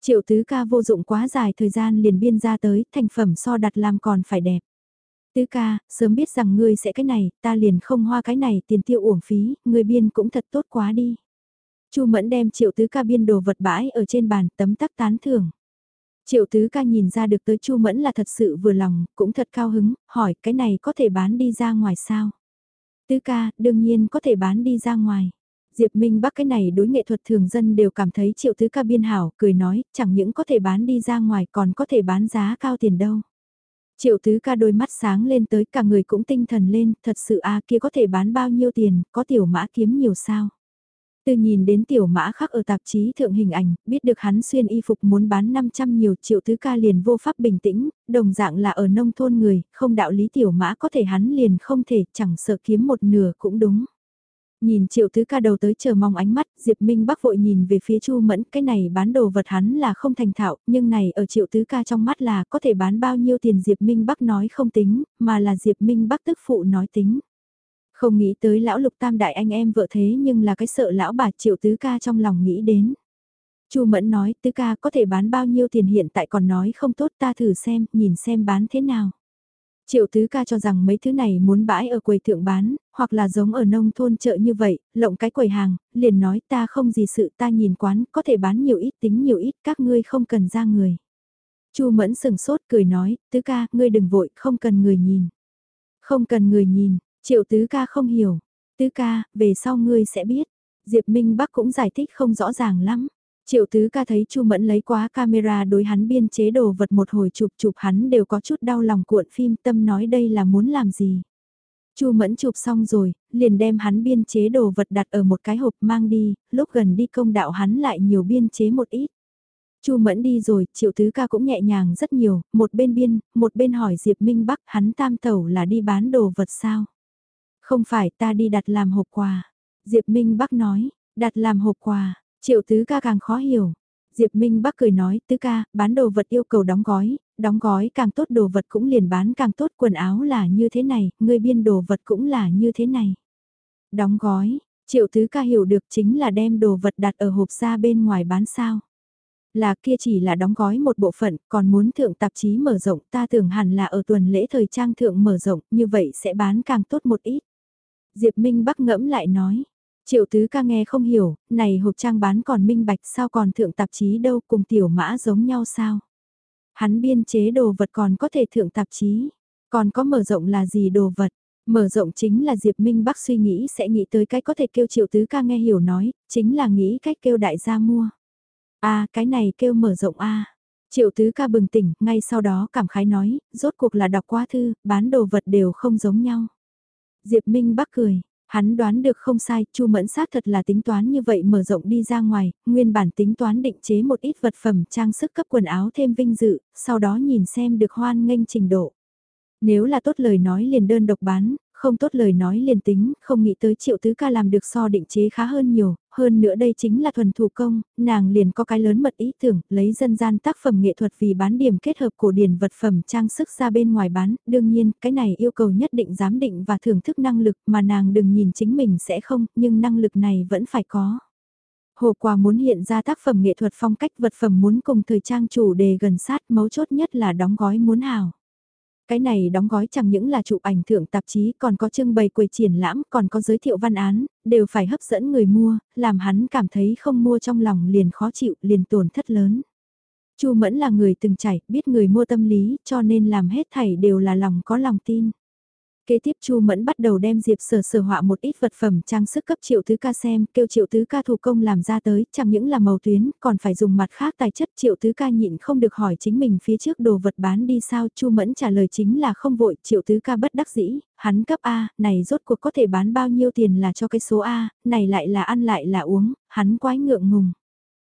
Triệu tứ ca vô dụng quá dài thời gian liền biên ra tới, thành phẩm so đặt làm còn phải đẹp. Tứ ca, sớm biết rằng ngươi sẽ cái này, ta liền không hoa cái này tiền tiêu uổng phí, ngươi biên cũng thật tốt quá đi. Chu Mẫn đem triệu tứ ca biên đồ vật bãi ở trên bàn tấm tắc tán thưởng. Triệu tứ ca nhìn ra được tới Chu Mẫn là thật sự vừa lòng, cũng thật cao hứng, hỏi cái này có thể bán đi ra ngoài sao? Tứ ca, đương nhiên có thể bán đi ra ngoài. Diệp Minh Bắc cái này đối nghệ thuật thường dân đều cảm thấy triệu tứ ca biên hảo, cười nói, chẳng những có thể bán đi ra ngoài còn có thể bán giá cao tiền đâu. Triệu tứ ca đôi mắt sáng lên tới cả người cũng tinh thần lên, thật sự a kia có thể bán bao nhiêu tiền, có tiểu mã kiếm nhiều sao. Từ nhìn đến tiểu mã khắc ở tạp chí thượng hình ảnh, biết được hắn xuyên y phục muốn bán 500 nhiều triệu thứ ca liền vô pháp bình tĩnh, đồng dạng là ở nông thôn người, không đạo lý tiểu mã có thể hắn liền không thể, chẳng sợ kiếm một nửa cũng đúng. Nhìn triệu thứ ca đầu tới chờ mong ánh mắt, Diệp Minh Bắc vội nhìn về phía Chu Mẫn, cái này bán đồ vật hắn là không thành thạo, nhưng này ở triệu thứ ca trong mắt là có thể bán bao nhiêu tiền Diệp Minh Bắc nói không tính, mà là Diệp Minh Bắc tức phụ nói tính. Không nghĩ tới lão lục tam đại anh em vợ thế nhưng là cái sợ lão bà triệu tứ ca trong lòng nghĩ đến. Chu Mẫn nói tứ ca có thể bán bao nhiêu tiền hiện tại còn nói không tốt ta thử xem, nhìn xem bán thế nào. Triệu tứ ca cho rằng mấy thứ này muốn bãi ở quầy thượng bán, hoặc là giống ở nông thôn chợ như vậy, lộng cái quầy hàng, liền nói ta không gì sự ta nhìn quán, có thể bán nhiều ít tính nhiều ít, các ngươi không cần ra người. Chu mẫn sừng sốt cười nói, tứ ca, ngươi đừng vội, không cần người nhìn. Không cần người nhìn, triệu tứ ca không hiểu. Tứ ca, về sau ngươi sẽ biết. Diệp Minh Bắc cũng giải thích không rõ ràng lắm. Triệu tứ ca thấy Chu Mẫn lấy quá camera đối hắn biên chế đồ vật một hồi chụp chụp hắn đều có chút đau lòng cuộn phim tâm nói đây là muốn làm gì. Chu Mẫn chụp xong rồi, liền đem hắn biên chế đồ vật đặt ở một cái hộp mang đi, lúc gần đi công đạo hắn lại nhiều biên chế một ít. Chu Mẫn đi rồi, Triệu Tứ ca cũng nhẹ nhàng rất nhiều, một bên biên, một bên hỏi Diệp Minh Bắc hắn tam tẩu là đi bán đồ vật sao? Không phải ta đi đặt làm hộp quà. Diệp Minh Bắc nói, đặt làm hộp quà, Triệu tứ ca càng khó hiểu. Diệp Minh Bắc cười nói, tứ ca, bán đồ vật yêu cầu đóng gói, đóng gói càng tốt đồ vật cũng liền bán càng tốt, quần áo là như thế này, người biên đồ vật cũng là như thế này. Đóng gói, triệu tứ ca hiểu được chính là đem đồ vật đặt ở hộp ra bên ngoài bán sao. Là kia chỉ là đóng gói một bộ phận, còn muốn thượng tạp chí mở rộng ta tưởng hẳn là ở tuần lễ thời trang thượng mở rộng, như vậy sẽ bán càng tốt một ít. Diệp Minh Bắc ngẫm lại nói, Triệu tứ ca nghe không hiểu, này hộp trang bán còn minh bạch sao còn thượng tạp chí đâu cùng tiểu mã giống nhau sao. Hắn biên chế đồ vật còn có thể thượng tạp chí, còn có mở rộng là gì đồ vật. Mở rộng chính là Diệp Minh Bắc suy nghĩ sẽ nghĩ tới cái có thể kêu triệu tứ ca nghe hiểu nói, chính là nghĩ cách kêu đại gia mua. a cái này kêu mở rộng a Triệu tứ ca bừng tỉnh, ngay sau đó cảm khái nói, rốt cuộc là đọc qua thư, bán đồ vật đều không giống nhau. Diệp Minh Bắc cười, Hắn đoán được không sai, Chu Mẫn xác thật là tính toán như vậy mở rộng đi ra ngoài, nguyên bản tính toán định chế một ít vật phẩm trang sức cấp quần áo thêm vinh dự, sau đó nhìn xem được hoan nghênh trình độ. Nếu là tốt lời nói liền đơn độc bán, không tốt lời nói liền tính, không nghĩ tới triệu tứ ca làm được so định chế khá hơn nhiều, hơn nữa đây chính là thuần thủ công, nàng liền có cái lớn mật ý tưởng, lấy dân gian tác phẩm nghệ thuật vì bán điểm kết hợp cổ điển vật phẩm trang sức ra bên ngoài bán, đương nhiên, cái này yêu cầu nhất định giám định và thưởng thức năng lực mà nàng đừng nhìn chính mình sẽ không, nhưng năng lực này vẫn phải có. Hồ quà muốn hiện ra tác phẩm nghệ thuật phong cách vật phẩm muốn cùng thời trang chủ đề gần sát mấu chốt nhất là đóng gói muốn hào. Cái này đóng gói chẳng những là chụp ảnh thưởng tạp chí còn có trưng bày quầy triển lãm còn có giới thiệu văn án, đều phải hấp dẫn người mua, làm hắn cảm thấy không mua trong lòng liền khó chịu liền tổn thất lớn. Chu Mẫn là người từng trải, biết người mua tâm lý, cho nên làm hết thảy đều là lòng có lòng tin. Kế tiếp Chu Mẫn bắt đầu đem Diệp Sở Sở họa một ít vật phẩm trang sức cấp Triệu Tứ Ca xem, kêu Triệu Tứ Ca thủ công làm ra tới, chẳng những là màu tuyến, còn phải dùng mặt khác tài chất. Triệu Tứ Ca nhịn không được hỏi chính mình phía trước đồ vật bán đi sao, Chu Mẫn trả lời chính là không vội, Triệu Tứ Ca bất đắc dĩ, hắn cấp A, này rốt cuộc có thể bán bao nhiêu tiền là cho cái số A, này lại là ăn lại là uống, hắn quái ngượng ngùng.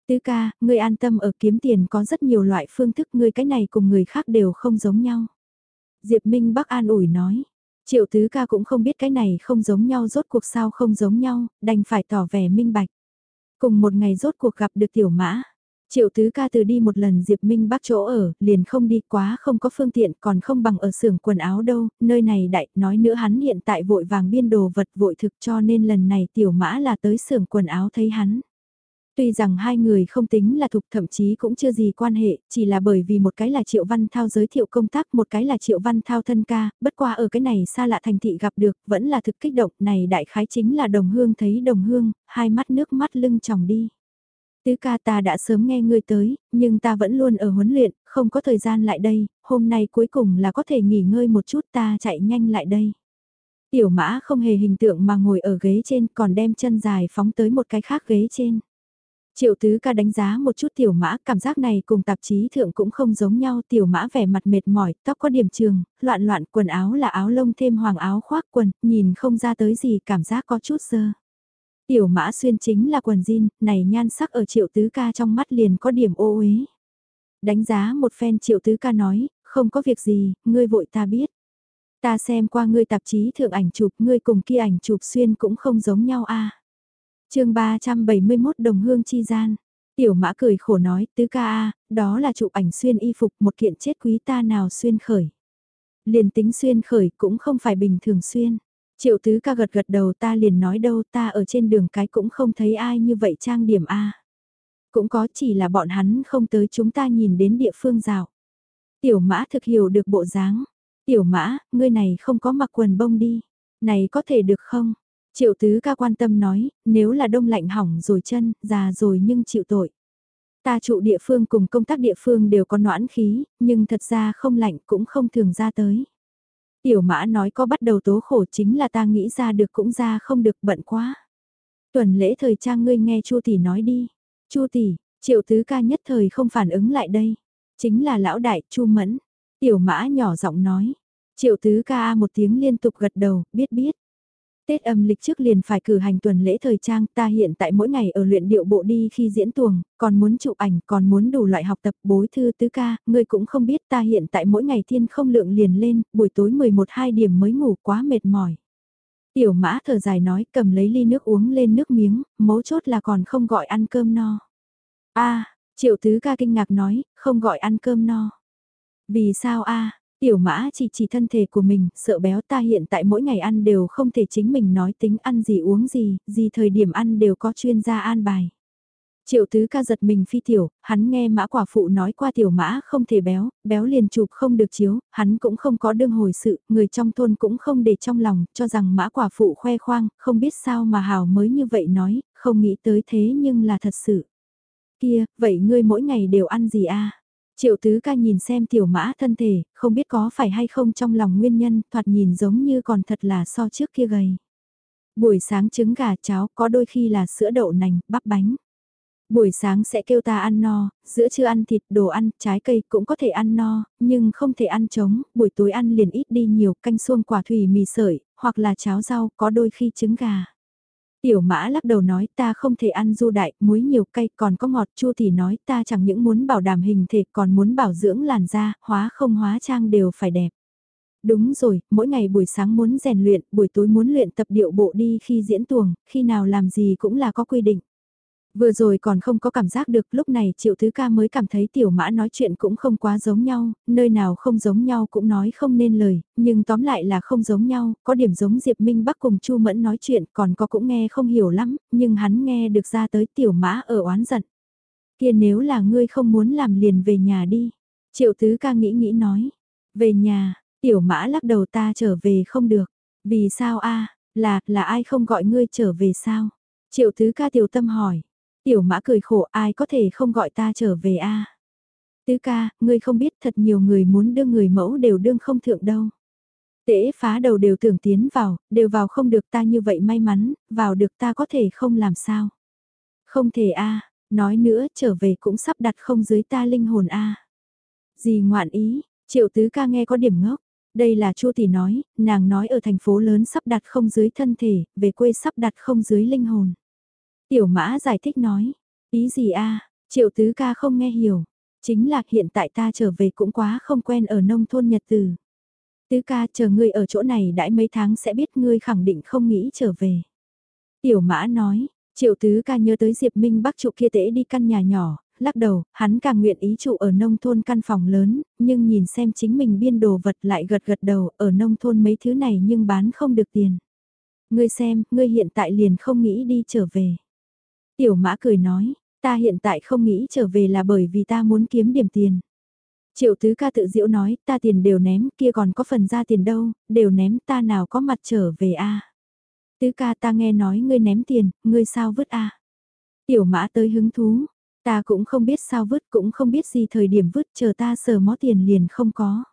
Tứ ca, ngươi an tâm ở kiếm tiền có rất nhiều loại phương thức ngươi cái này cùng người khác đều không giống nhau. Diệp Minh Bắc an ủi nói, Triệu tứ ca cũng không biết cái này không giống nhau rốt cuộc sao không giống nhau, đành phải tỏ vẻ minh bạch. Cùng một ngày rốt cuộc gặp được tiểu mã. Triệu tứ ca từ đi một lần Diệp Minh bác chỗ ở, liền không đi quá không có phương tiện còn không bằng ở xưởng quần áo đâu, nơi này đại, nói nữa hắn hiện tại vội vàng biên đồ vật vội thực cho nên lần này tiểu mã là tới xưởng quần áo thấy hắn. Tuy rằng hai người không tính là thục thậm chí cũng chưa gì quan hệ, chỉ là bởi vì một cái là Triệu Văn Thao giới thiệu công tác, một cái là Triệu Văn Thao thân ca, bất qua ở cái này xa lạ thành thị gặp được, vẫn là thực kích động, này đại khái chính là đồng hương thấy đồng hương, hai mắt nước mắt lưng tròng đi. Tứ ca ta đã sớm nghe ngươi tới, nhưng ta vẫn luôn ở huấn luyện, không có thời gian lại đây, hôm nay cuối cùng là có thể nghỉ ngơi một chút ta chạy nhanh lại đây. Tiểu mã không hề hình tượng mà ngồi ở ghế trên còn đem chân dài phóng tới một cái khác ghế trên. Triệu tứ ca đánh giá một chút tiểu mã, cảm giác này cùng tạp chí thượng cũng không giống nhau, tiểu mã vẻ mặt mệt mỏi, tóc có điểm trường, loạn loạn quần áo là áo lông thêm hoàng áo khoác quần, nhìn không ra tới gì cảm giác có chút dơ. Tiểu mã xuyên chính là quần jean, này nhan sắc ở triệu tứ ca trong mắt liền có điểm ô uế. Đánh giá một phen triệu tứ ca nói, không có việc gì, ngươi vội ta biết. Ta xem qua ngươi tạp chí thượng ảnh chụp, ngươi cùng kia ảnh chụp xuyên cũng không giống nhau a chương 371 đồng hương chi gian. Tiểu mã cười khổ nói, tứ ca a đó là chụp ảnh xuyên y phục một kiện chết quý ta nào xuyên khởi. Liền tính xuyên khởi cũng không phải bình thường xuyên. Triệu tứ ca gật gật đầu ta liền nói đâu ta ở trên đường cái cũng không thấy ai như vậy trang điểm a Cũng có chỉ là bọn hắn không tới chúng ta nhìn đến địa phương rào. Tiểu mã thực hiểu được bộ dáng. Tiểu mã, ngươi này không có mặc quần bông đi. Này có thể được không? Triệu tứ ca quan tâm nói, nếu là đông lạnh hỏng rồi chân, già rồi nhưng chịu tội. Ta trụ địa phương cùng công tác địa phương đều có noãn khí, nhưng thật ra không lạnh cũng không thường ra tới. Tiểu mã nói có bắt đầu tố khổ chính là ta nghĩ ra được cũng ra không được bận quá. Tuần lễ thời trang ngươi nghe Chu tỷ nói đi. Chu tỷ, Triệu tứ ca nhất thời không phản ứng lại đây. Chính là lão đại Chu Mẫn. Tiểu mã nhỏ giọng nói. Triệu tứ ca một tiếng liên tục gật đầu, biết biết. Tết âm lịch trước liền phải cử hành tuần lễ thời trang, ta hiện tại mỗi ngày ở luyện điệu bộ đi khi diễn tuồng, còn muốn chụp ảnh, còn muốn đủ loại học tập bối thư tứ ca, ngươi cũng không biết ta hiện tại mỗi ngày thiên không lượng liền lên, buổi tối 11-2 điểm mới ngủ quá mệt mỏi. Tiểu mã thở dài nói cầm lấy ly nước uống lên nước miếng, mấu chốt là còn không gọi ăn cơm no. a triệu tứ ca kinh ngạc nói, không gọi ăn cơm no. Vì sao a Tiểu mã chỉ chỉ thân thể của mình, sợ béo ta hiện tại mỗi ngày ăn đều không thể chính mình nói tính ăn gì uống gì, gì thời điểm ăn đều có chuyên gia an bài. Triệu tứ ca giật mình phi tiểu, hắn nghe mã quả phụ nói qua tiểu mã không thể béo, béo liền chụp không được chiếu, hắn cũng không có đương hồi sự, người trong thôn cũng không để trong lòng, cho rằng mã quả phụ khoe khoang, không biết sao mà hào mới như vậy nói, không nghĩ tới thế nhưng là thật sự. Kia, vậy ngươi mỗi ngày đều ăn gì a? Triệu tứ ca nhìn xem tiểu mã thân thể, không biết có phải hay không trong lòng nguyên nhân, thoạt nhìn giống như còn thật là so trước kia gầy. Buổi sáng trứng gà cháo có đôi khi là sữa đậu nành, bắp bánh. Buổi sáng sẽ kêu ta ăn no, giữa trưa ăn thịt, đồ ăn, trái cây cũng có thể ăn no, nhưng không thể ăn trống, buổi tối ăn liền ít đi nhiều canh xuông quả thủy mì sợi, hoặc là cháo rau, có đôi khi trứng gà. Tiểu mã lắc đầu nói ta không thể ăn du đại, muối nhiều cay còn có ngọt chua thì nói ta chẳng những muốn bảo đảm hình thể còn muốn bảo dưỡng làn da, hóa không hóa trang đều phải đẹp. Đúng rồi, mỗi ngày buổi sáng muốn rèn luyện, buổi tối muốn luyện tập điệu bộ đi khi diễn tuồng, khi nào làm gì cũng là có quy định. Vừa rồi còn không có cảm giác được lúc này triệu thứ ca mới cảm thấy tiểu mã nói chuyện cũng không quá giống nhau, nơi nào không giống nhau cũng nói không nên lời, nhưng tóm lại là không giống nhau, có điểm giống Diệp Minh Bắc cùng Chu Mẫn nói chuyện còn có cũng nghe không hiểu lắm, nhưng hắn nghe được ra tới tiểu mã ở oán giận. Kia nếu là ngươi không muốn làm liền về nhà đi. Triệu thứ ca nghĩ nghĩ nói, về nhà, tiểu mã lắc đầu ta trở về không được, vì sao a là, là ai không gọi ngươi trở về sao? Triệu thứ ca tiểu tâm hỏi. Tiểu mã cười khổ ai có thể không gọi ta trở về a Tứ ca, ngươi không biết thật nhiều người muốn đưa người mẫu đều đương không thượng đâu. Tễ phá đầu đều tưởng tiến vào, đều vào không được ta như vậy may mắn, vào được ta có thể không làm sao. Không thể a nói nữa trở về cũng sắp đặt không dưới ta linh hồn a Gì ngoạn ý, triệu tứ ca nghe có điểm ngốc. Đây là Chu tỷ nói, nàng nói ở thành phố lớn sắp đặt không dưới thân thể, về quê sắp đặt không dưới linh hồn. Tiểu mã giải thích nói, ý gì a triệu tứ ca không nghe hiểu, chính là hiện tại ta trở về cũng quá không quen ở nông thôn nhật từ. Tứ ca chờ ngươi ở chỗ này đãi mấy tháng sẽ biết ngươi khẳng định không nghĩ trở về. Tiểu mã nói, triệu tứ ca nhớ tới Diệp Minh Bắc trụ kia tễ đi căn nhà nhỏ, lắc đầu, hắn càng nguyện ý trụ ở nông thôn căn phòng lớn, nhưng nhìn xem chính mình biên đồ vật lại gật gật đầu, ở nông thôn mấy thứ này nhưng bán không được tiền. Ngươi xem, ngươi hiện tại liền không nghĩ đi trở về. Tiểu mã cười nói, ta hiện tại không nghĩ trở về là bởi vì ta muốn kiếm điểm tiền. Triệu tứ ca tự diễu nói, ta tiền đều ném, kia còn có phần ra tiền đâu, đều ném ta nào có mặt trở về a Tứ ca ta nghe nói ngươi ném tiền, ngươi sao vứt a Tiểu mã tới hứng thú, ta cũng không biết sao vứt cũng không biết gì thời điểm vứt chờ ta sờ mó tiền liền không có.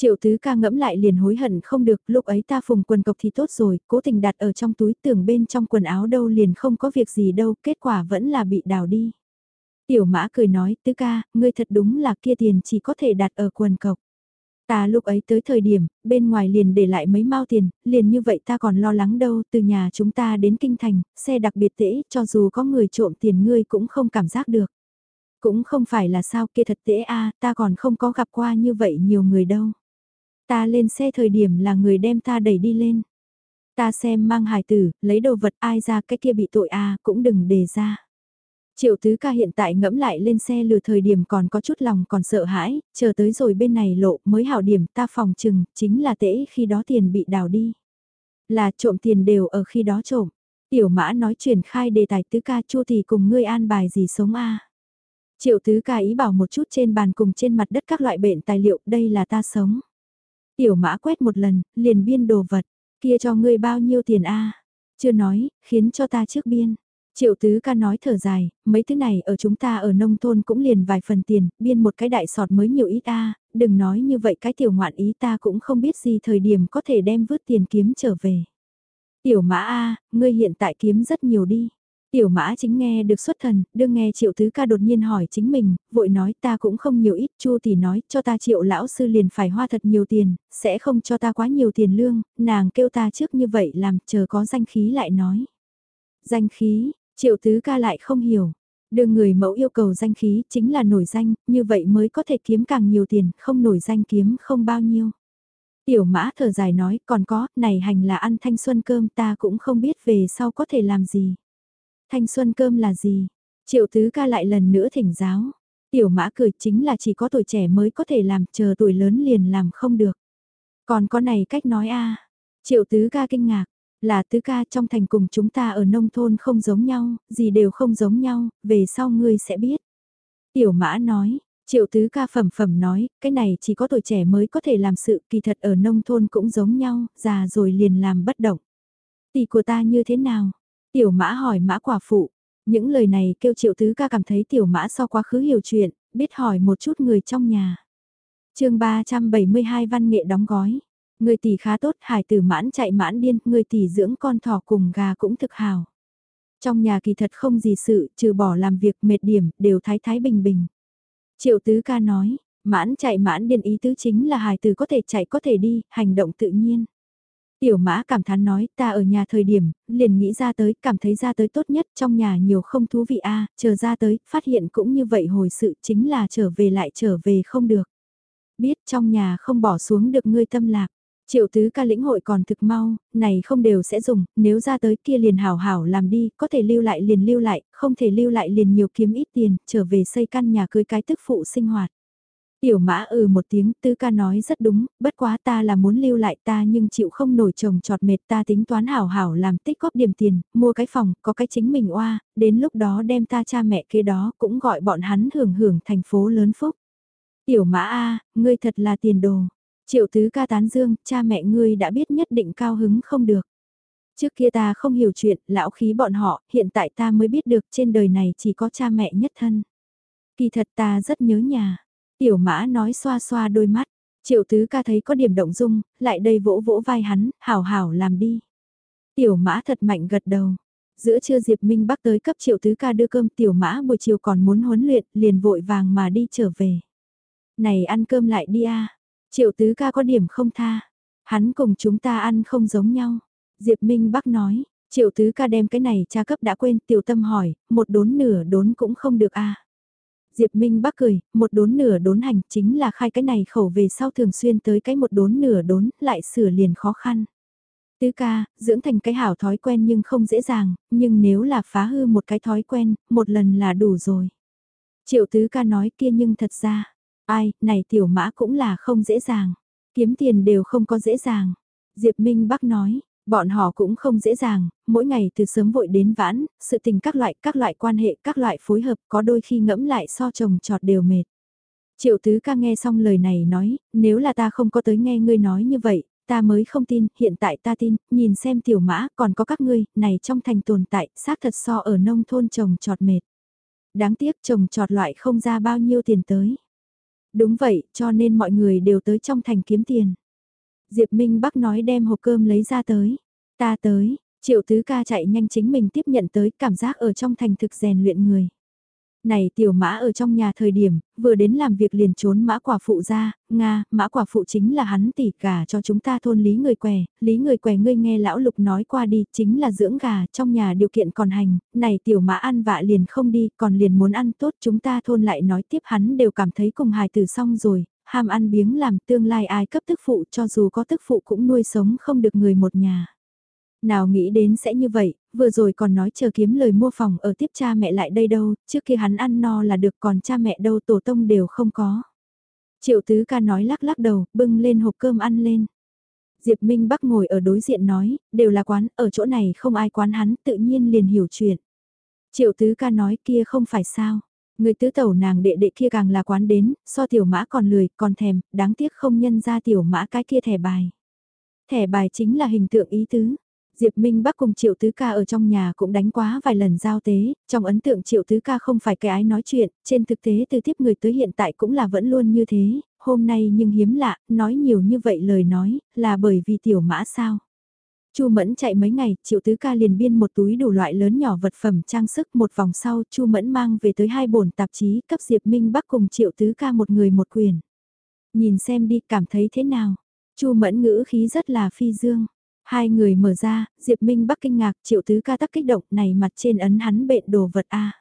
Triệu tứ ca ngẫm lại liền hối hận không được, lúc ấy ta phùng quần cộc thì tốt rồi, cố tình đặt ở trong túi tưởng bên trong quần áo đâu liền không có việc gì đâu, kết quả vẫn là bị đào đi. Tiểu mã cười nói, tứ ca, ngươi thật đúng là kia tiền chỉ có thể đặt ở quần cộc. Ta lúc ấy tới thời điểm, bên ngoài liền để lại mấy mao tiền, liền như vậy ta còn lo lắng đâu, từ nhà chúng ta đến kinh thành, xe đặc biệt tễ, cho dù có người trộm tiền ngươi cũng không cảm giác được. Cũng không phải là sao kia thật tễ a ta còn không có gặp qua như vậy nhiều người đâu. Ta lên xe thời điểm là người đem ta đẩy đi lên. Ta xem mang hài tử, lấy đồ vật ai ra cái kia bị tội a cũng đừng đề ra. Triệu tứ ca hiện tại ngẫm lại lên xe lừa thời điểm còn có chút lòng còn sợ hãi, chờ tới rồi bên này lộ mới hảo điểm ta phòng chừng, chính là tễ khi đó tiền bị đào đi. Là trộm tiền đều ở khi đó trộm. Tiểu mã nói chuyển khai đề tài tứ ca chua thì cùng ngươi an bài gì sống a Triệu tứ ca ý bảo một chút trên bàn cùng trên mặt đất các loại bệnh tài liệu đây là ta sống. Tiểu mã quét một lần, liền biên đồ vật, kia cho ngươi bao nhiêu tiền a Chưa nói, khiến cho ta trước biên. Triệu tứ ca nói thở dài, mấy thứ này ở chúng ta ở nông thôn cũng liền vài phần tiền, biên một cái đại sọt mới nhiều ít a đừng nói như vậy cái tiểu ngoạn ý ta cũng không biết gì thời điểm có thể đem vứt tiền kiếm trở về. Tiểu mã a ngươi hiện tại kiếm rất nhiều đi. Tiểu mã chính nghe được xuất thần, đương nghe triệu tứ ca đột nhiên hỏi chính mình, vội nói ta cũng không nhiều ít, chu thì nói cho ta triệu lão sư liền phải hoa thật nhiều tiền, sẽ không cho ta quá nhiều tiền lương, nàng kêu ta trước như vậy làm chờ có danh khí lại nói. Danh khí, triệu tứ ca lại không hiểu, đương người mẫu yêu cầu danh khí chính là nổi danh, như vậy mới có thể kiếm càng nhiều tiền, không nổi danh kiếm không bao nhiêu. Tiểu mã thở dài nói, còn có, này hành là ăn thanh xuân cơm ta cũng không biết về sau có thể làm gì. Thanh xuân cơm là gì? Triệu tứ ca lại lần nữa thỉnh giáo. Tiểu mã cười chính là chỉ có tuổi trẻ mới có thể làm, chờ tuổi lớn liền làm không được. Còn có này cách nói a Triệu tứ ca kinh ngạc, là tứ ca trong thành cùng chúng ta ở nông thôn không giống nhau, gì đều không giống nhau, về sau ngươi sẽ biết. Tiểu mã nói, triệu tứ ca phẩm phẩm nói, cái này chỉ có tuổi trẻ mới có thể làm sự kỳ thật ở nông thôn cũng giống nhau, già rồi liền làm bất động. Tỷ của ta như thế nào? Tiểu mã hỏi mã quả phụ. Những lời này kêu triệu tứ ca cảm thấy tiểu mã so quá khứ hiểu chuyện, biết hỏi một chút người trong nhà. chương 372 văn nghệ đóng gói. Người tỷ khá tốt, hải tử mãn chạy mãn điên, người tỷ dưỡng con thỏ cùng gà cũng thực hào. Trong nhà kỳ thật không gì sự, trừ bỏ làm việc mệt điểm, đều thái thái bình bình. Triệu tứ ca nói, mãn chạy mãn điên ý tứ chính là hải tử có thể chạy có thể đi, hành động tự nhiên. Tiểu mã cảm thán nói ta ở nhà thời điểm, liền nghĩ ra tới, cảm thấy ra tới tốt nhất trong nhà nhiều không thú vị a chờ ra tới, phát hiện cũng như vậy hồi sự chính là trở về lại trở về không được. Biết trong nhà không bỏ xuống được ngươi tâm lạc. Triệu tứ ca lĩnh hội còn thực mau, này không đều sẽ dùng, nếu ra tới kia liền hảo hảo làm đi, có thể lưu lại liền lưu lại, không thể lưu lại liền nhiều kiếm ít tiền, trở về xây căn nhà cưới cái tức phụ sinh hoạt. Tiểu mã ừ một tiếng, tứ ca nói rất đúng, bất quá ta là muốn lưu lại ta nhưng chịu không nổi chồng trọt mệt ta tính toán hảo hảo làm tích góp điểm tiền, mua cái phòng, có cái chính mình oa, đến lúc đó đem ta cha mẹ kia đó cũng gọi bọn hắn hưởng hưởng thành phố lớn phúc. Tiểu mã A, ngươi thật là tiền đồ. Triệu tứ ca tán dương, cha mẹ ngươi đã biết nhất định cao hứng không được. Trước kia ta không hiểu chuyện, lão khí bọn họ, hiện tại ta mới biết được trên đời này chỉ có cha mẹ nhất thân. Kỳ thật ta rất nhớ nhà. Tiểu mã nói xoa xoa đôi mắt, triệu tứ ca thấy có điểm động dung, lại đây vỗ vỗ vai hắn, hảo hảo làm đi. Tiểu mã thật mạnh gật đầu. Giữa trưa Diệp Minh Bắc tới cấp triệu tứ ca đưa cơm tiểu mã buổi chiều còn muốn huấn luyện, liền vội vàng mà đi trở về. Này ăn cơm lại đi a Triệu tứ ca có điểm không tha. Hắn cùng chúng ta ăn không giống nhau. Diệp Minh Bắc nói, triệu tứ ca đem cái này cha cấp đã quên tiểu tâm hỏi, một đốn nửa đốn cũng không được a Diệp Minh Bắc cười, một đốn nửa đốn hành chính là khai cái này khẩu về sau thường xuyên tới cái một đốn nửa đốn, lại sửa liền khó khăn. Tứ ca, dưỡng thành cái hảo thói quen nhưng không dễ dàng, nhưng nếu là phá hư một cái thói quen, một lần là đủ rồi. Triệu tứ ca nói kia nhưng thật ra, ai, này tiểu mã cũng là không dễ dàng, kiếm tiền đều không có dễ dàng. Diệp Minh Bắc nói, Bọn họ cũng không dễ dàng, mỗi ngày từ sớm vội đến vãn, sự tình các loại, các loại quan hệ, các loại phối hợp có đôi khi ngẫm lại so chồng trọt đều mệt. Triệu tứ ca nghe xong lời này nói, nếu là ta không có tới nghe ngươi nói như vậy, ta mới không tin, hiện tại ta tin, nhìn xem tiểu mã còn có các ngươi, này trong thành tồn tại, xác thật so ở nông thôn trồng trọt mệt. Đáng tiếc trồng trọt loại không ra bao nhiêu tiền tới. Đúng vậy, cho nên mọi người đều tới trong thành kiếm tiền. Diệp Minh Bắc nói đem hộp cơm lấy ra tới. Ta tới, triệu tứ ca chạy nhanh chính mình tiếp nhận tới cảm giác ở trong thành thực rèn luyện người. Này tiểu mã ở trong nhà thời điểm, vừa đến làm việc liền trốn mã quả phụ ra, Nga, mã quả phụ chính là hắn tỉ cả cho chúng ta thôn lý người què, lý người què ngươi nghe lão lục nói qua đi, chính là dưỡng gà, trong nhà điều kiện còn hành, này tiểu mã ăn vạ liền không đi, còn liền muốn ăn tốt chúng ta thôn lại nói tiếp hắn đều cảm thấy cùng hài tử xong rồi, ham ăn biếng làm tương lai ai cấp tức phụ cho dù có tức phụ cũng nuôi sống không được người một nhà. Nào nghĩ đến sẽ như vậy, vừa rồi còn nói chờ kiếm lời mua phòng ở tiếp cha mẹ lại đây đâu, trước kia hắn ăn no là được còn cha mẹ đâu tổ tông đều không có. Triệu tứ ca nói lắc lắc đầu, bưng lên hộp cơm ăn lên. Diệp Minh Bắc ngồi ở đối diện nói, đều là quán, ở chỗ này không ai quán hắn, tự nhiên liền hiểu chuyện. Triệu tứ ca nói kia không phải sao. Người tứ tẩu nàng đệ đệ kia càng là quán đến, so tiểu mã còn lười, còn thèm, đáng tiếc không nhân ra tiểu mã cái kia thẻ bài. Thẻ bài chính là hình tượng ý tứ. Diệp Minh Bắc cùng Triệu Tứ Ca ở trong nhà cũng đánh quá vài lần giao tế, trong ấn tượng Triệu Tứ Ca không phải cái ái nói chuyện, trên thực tế từ tiếp người tới hiện tại cũng là vẫn luôn như thế, hôm nay nhưng hiếm lạ, nói nhiều như vậy lời nói, là bởi vì tiểu mã sao. Chu Mẫn chạy mấy ngày, Triệu Tứ Ca liền biên một túi đủ loại lớn nhỏ vật phẩm trang sức, một vòng sau, Chu Mẫn mang về tới hai bổn tạp chí, cấp Diệp Minh Bắc cùng Triệu Tứ Ca một người một quyền. Nhìn xem đi, cảm thấy thế nào? Chu Mẫn ngữ khí rất là phi dương. Hai người mở ra, Diệp Minh Bắc kinh ngạc, Triệu Tứ Ca tắc kích động, này mặt trên ấn hắn bệnh đồ vật a.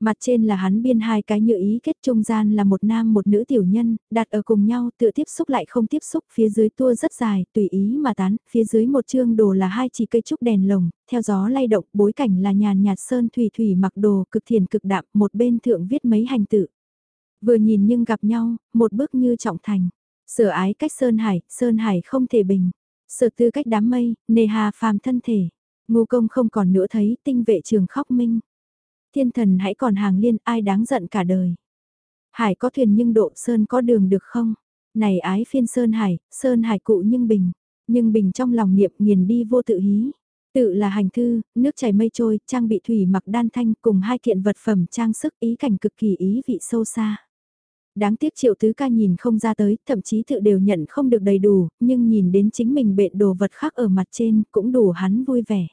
Mặt trên là hắn biên hai cái như ý kết trung gian là một nam một nữ tiểu nhân, đặt ở cùng nhau tựa tiếp xúc lại không tiếp xúc, phía dưới tua rất dài, tùy ý mà tán, phía dưới một chương đồ là hai chỉ cây trúc đèn lồng, theo gió lay động, bối cảnh là nhàn nhạt sơn thủy thủy mặc đồ cực thiền cực đạm, một bên thượng viết mấy hành tự. Vừa nhìn nhưng gặp nhau, một bước như trọng thành. Sở ái cách Sơn Hải, Sơn Hải không thể bình. Sở tư cách đám mây, nề hà phàm thân thể. Ngu công không còn nữa thấy, tinh vệ trường khóc minh. Thiên thần hãy còn hàng liên, ai đáng giận cả đời. Hải có thuyền nhưng độ Sơn có đường được không? Này ái phiên Sơn Hải, Sơn Hải cụ nhưng bình. Nhưng bình trong lòng niệm nghiền đi vô tự hí. Tự là hành thư, nước chảy mây trôi, trang bị thủy mặc đan thanh cùng hai kiện vật phẩm trang sức ý cảnh cực kỳ ý vị sâu xa. Đáng tiếc triệu tứ ca nhìn không ra tới, thậm chí tự đều nhận không được đầy đủ, nhưng nhìn đến chính mình bện đồ vật khác ở mặt trên cũng đủ hắn vui vẻ.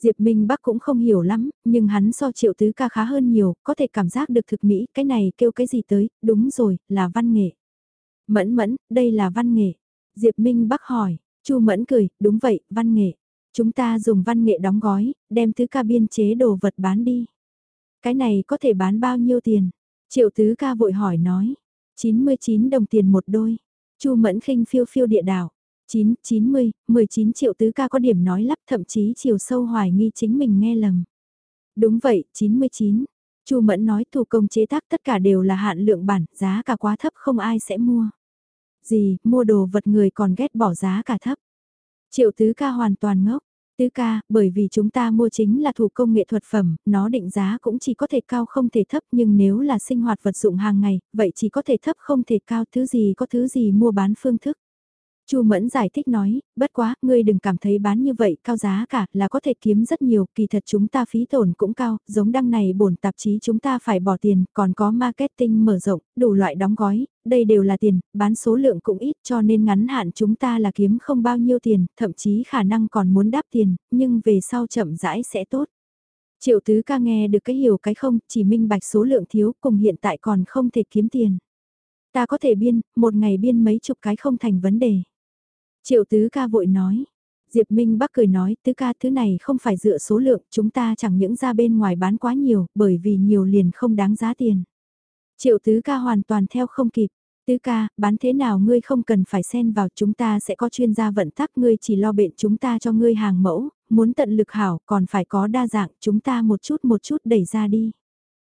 Diệp Minh Bắc cũng không hiểu lắm, nhưng hắn so triệu tứ ca khá hơn nhiều, có thể cảm giác được thực mỹ, cái này kêu cái gì tới, đúng rồi, là văn nghệ. Mẫn mẫn, đây là văn nghệ. Diệp Minh Bắc hỏi, Chu Mẫn cười, đúng vậy, văn nghệ. Chúng ta dùng văn nghệ đóng gói, đem tứ ca biên chế đồ vật bán đi. Cái này có thể bán bao nhiêu tiền? Triệu tứ ca vội hỏi nói. 99 đồng tiền một đôi. Chu Mẫn khinh phiêu phiêu địa đảo. 9, 90, 19 triệu tứ ca có điểm nói lắp thậm chí chiều sâu hoài nghi chính mình nghe lầm. Đúng vậy, 99. Chu Mẫn nói thủ công chế tác tất cả đều là hạn lượng bản, giá cả quá thấp không ai sẽ mua. Gì, mua đồ vật người còn ghét bỏ giá cả thấp. Triệu tứ ca hoàn toàn ngốc. Tứ ca, bởi vì chúng ta mua chính là thủ công nghệ thuật phẩm, nó định giá cũng chỉ có thể cao không thể thấp nhưng nếu là sinh hoạt vật dụng hàng ngày, vậy chỉ có thể thấp không thể cao thứ gì có thứ gì mua bán phương thức. Chu Mẫn giải thích nói, bất quá, ngươi đừng cảm thấy bán như vậy cao giá cả là có thể kiếm rất nhiều, kỳ thật chúng ta phí tổn cũng cao, giống đăng này bổn tạp chí chúng ta phải bỏ tiền, còn có marketing mở rộng, đủ loại đóng gói, đây đều là tiền, bán số lượng cũng ít cho nên ngắn hạn chúng ta là kiếm không bao nhiêu tiền, thậm chí khả năng còn muốn đáp tiền, nhưng về sau chậm rãi sẽ tốt. Triệu tứ ca nghe được cái hiểu cái không, chỉ minh bạch số lượng thiếu cùng hiện tại còn không thể kiếm tiền. Ta có thể biên, một ngày biên mấy chục cái không thành vấn đề. Triệu tứ ca vội nói. Diệp Minh Bắc cười nói, tứ ca thứ này không phải dựa số lượng, chúng ta chẳng những ra bên ngoài bán quá nhiều, bởi vì nhiều liền không đáng giá tiền. Triệu tứ ca hoàn toàn theo không kịp. Tứ ca, bán thế nào ngươi không cần phải xen vào chúng ta sẽ có chuyên gia vận tắc ngươi chỉ lo bệnh chúng ta cho ngươi hàng mẫu, muốn tận lực hảo còn phải có đa dạng chúng ta một chút một chút đẩy ra đi.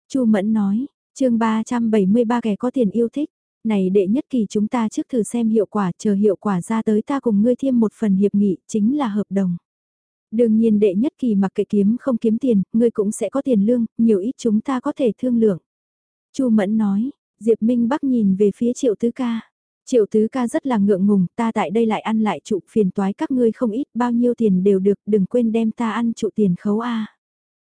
Chu Mẫn nói, chương 373 kẻ có tiền yêu thích. Này đệ nhất kỳ chúng ta trước thử xem hiệu quả, chờ hiệu quả ra tới ta cùng ngươi thêm một phần hiệp nghị, chính là hợp đồng. Đương nhiên đệ nhất kỳ mặc kệ kiếm không kiếm tiền, ngươi cũng sẽ có tiền lương, nhiều ít chúng ta có thể thương lượng. Chu Mẫn nói, Diệp Minh Bắc nhìn về phía Triệu Tứ Ca. Triệu Tứ Ca rất là ngượng ngùng, ta tại đây lại ăn lại trụ phiền toái các ngươi không ít, bao nhiêu tiền đều được, đừng quên đem ta ăn trụ tiền khấu A.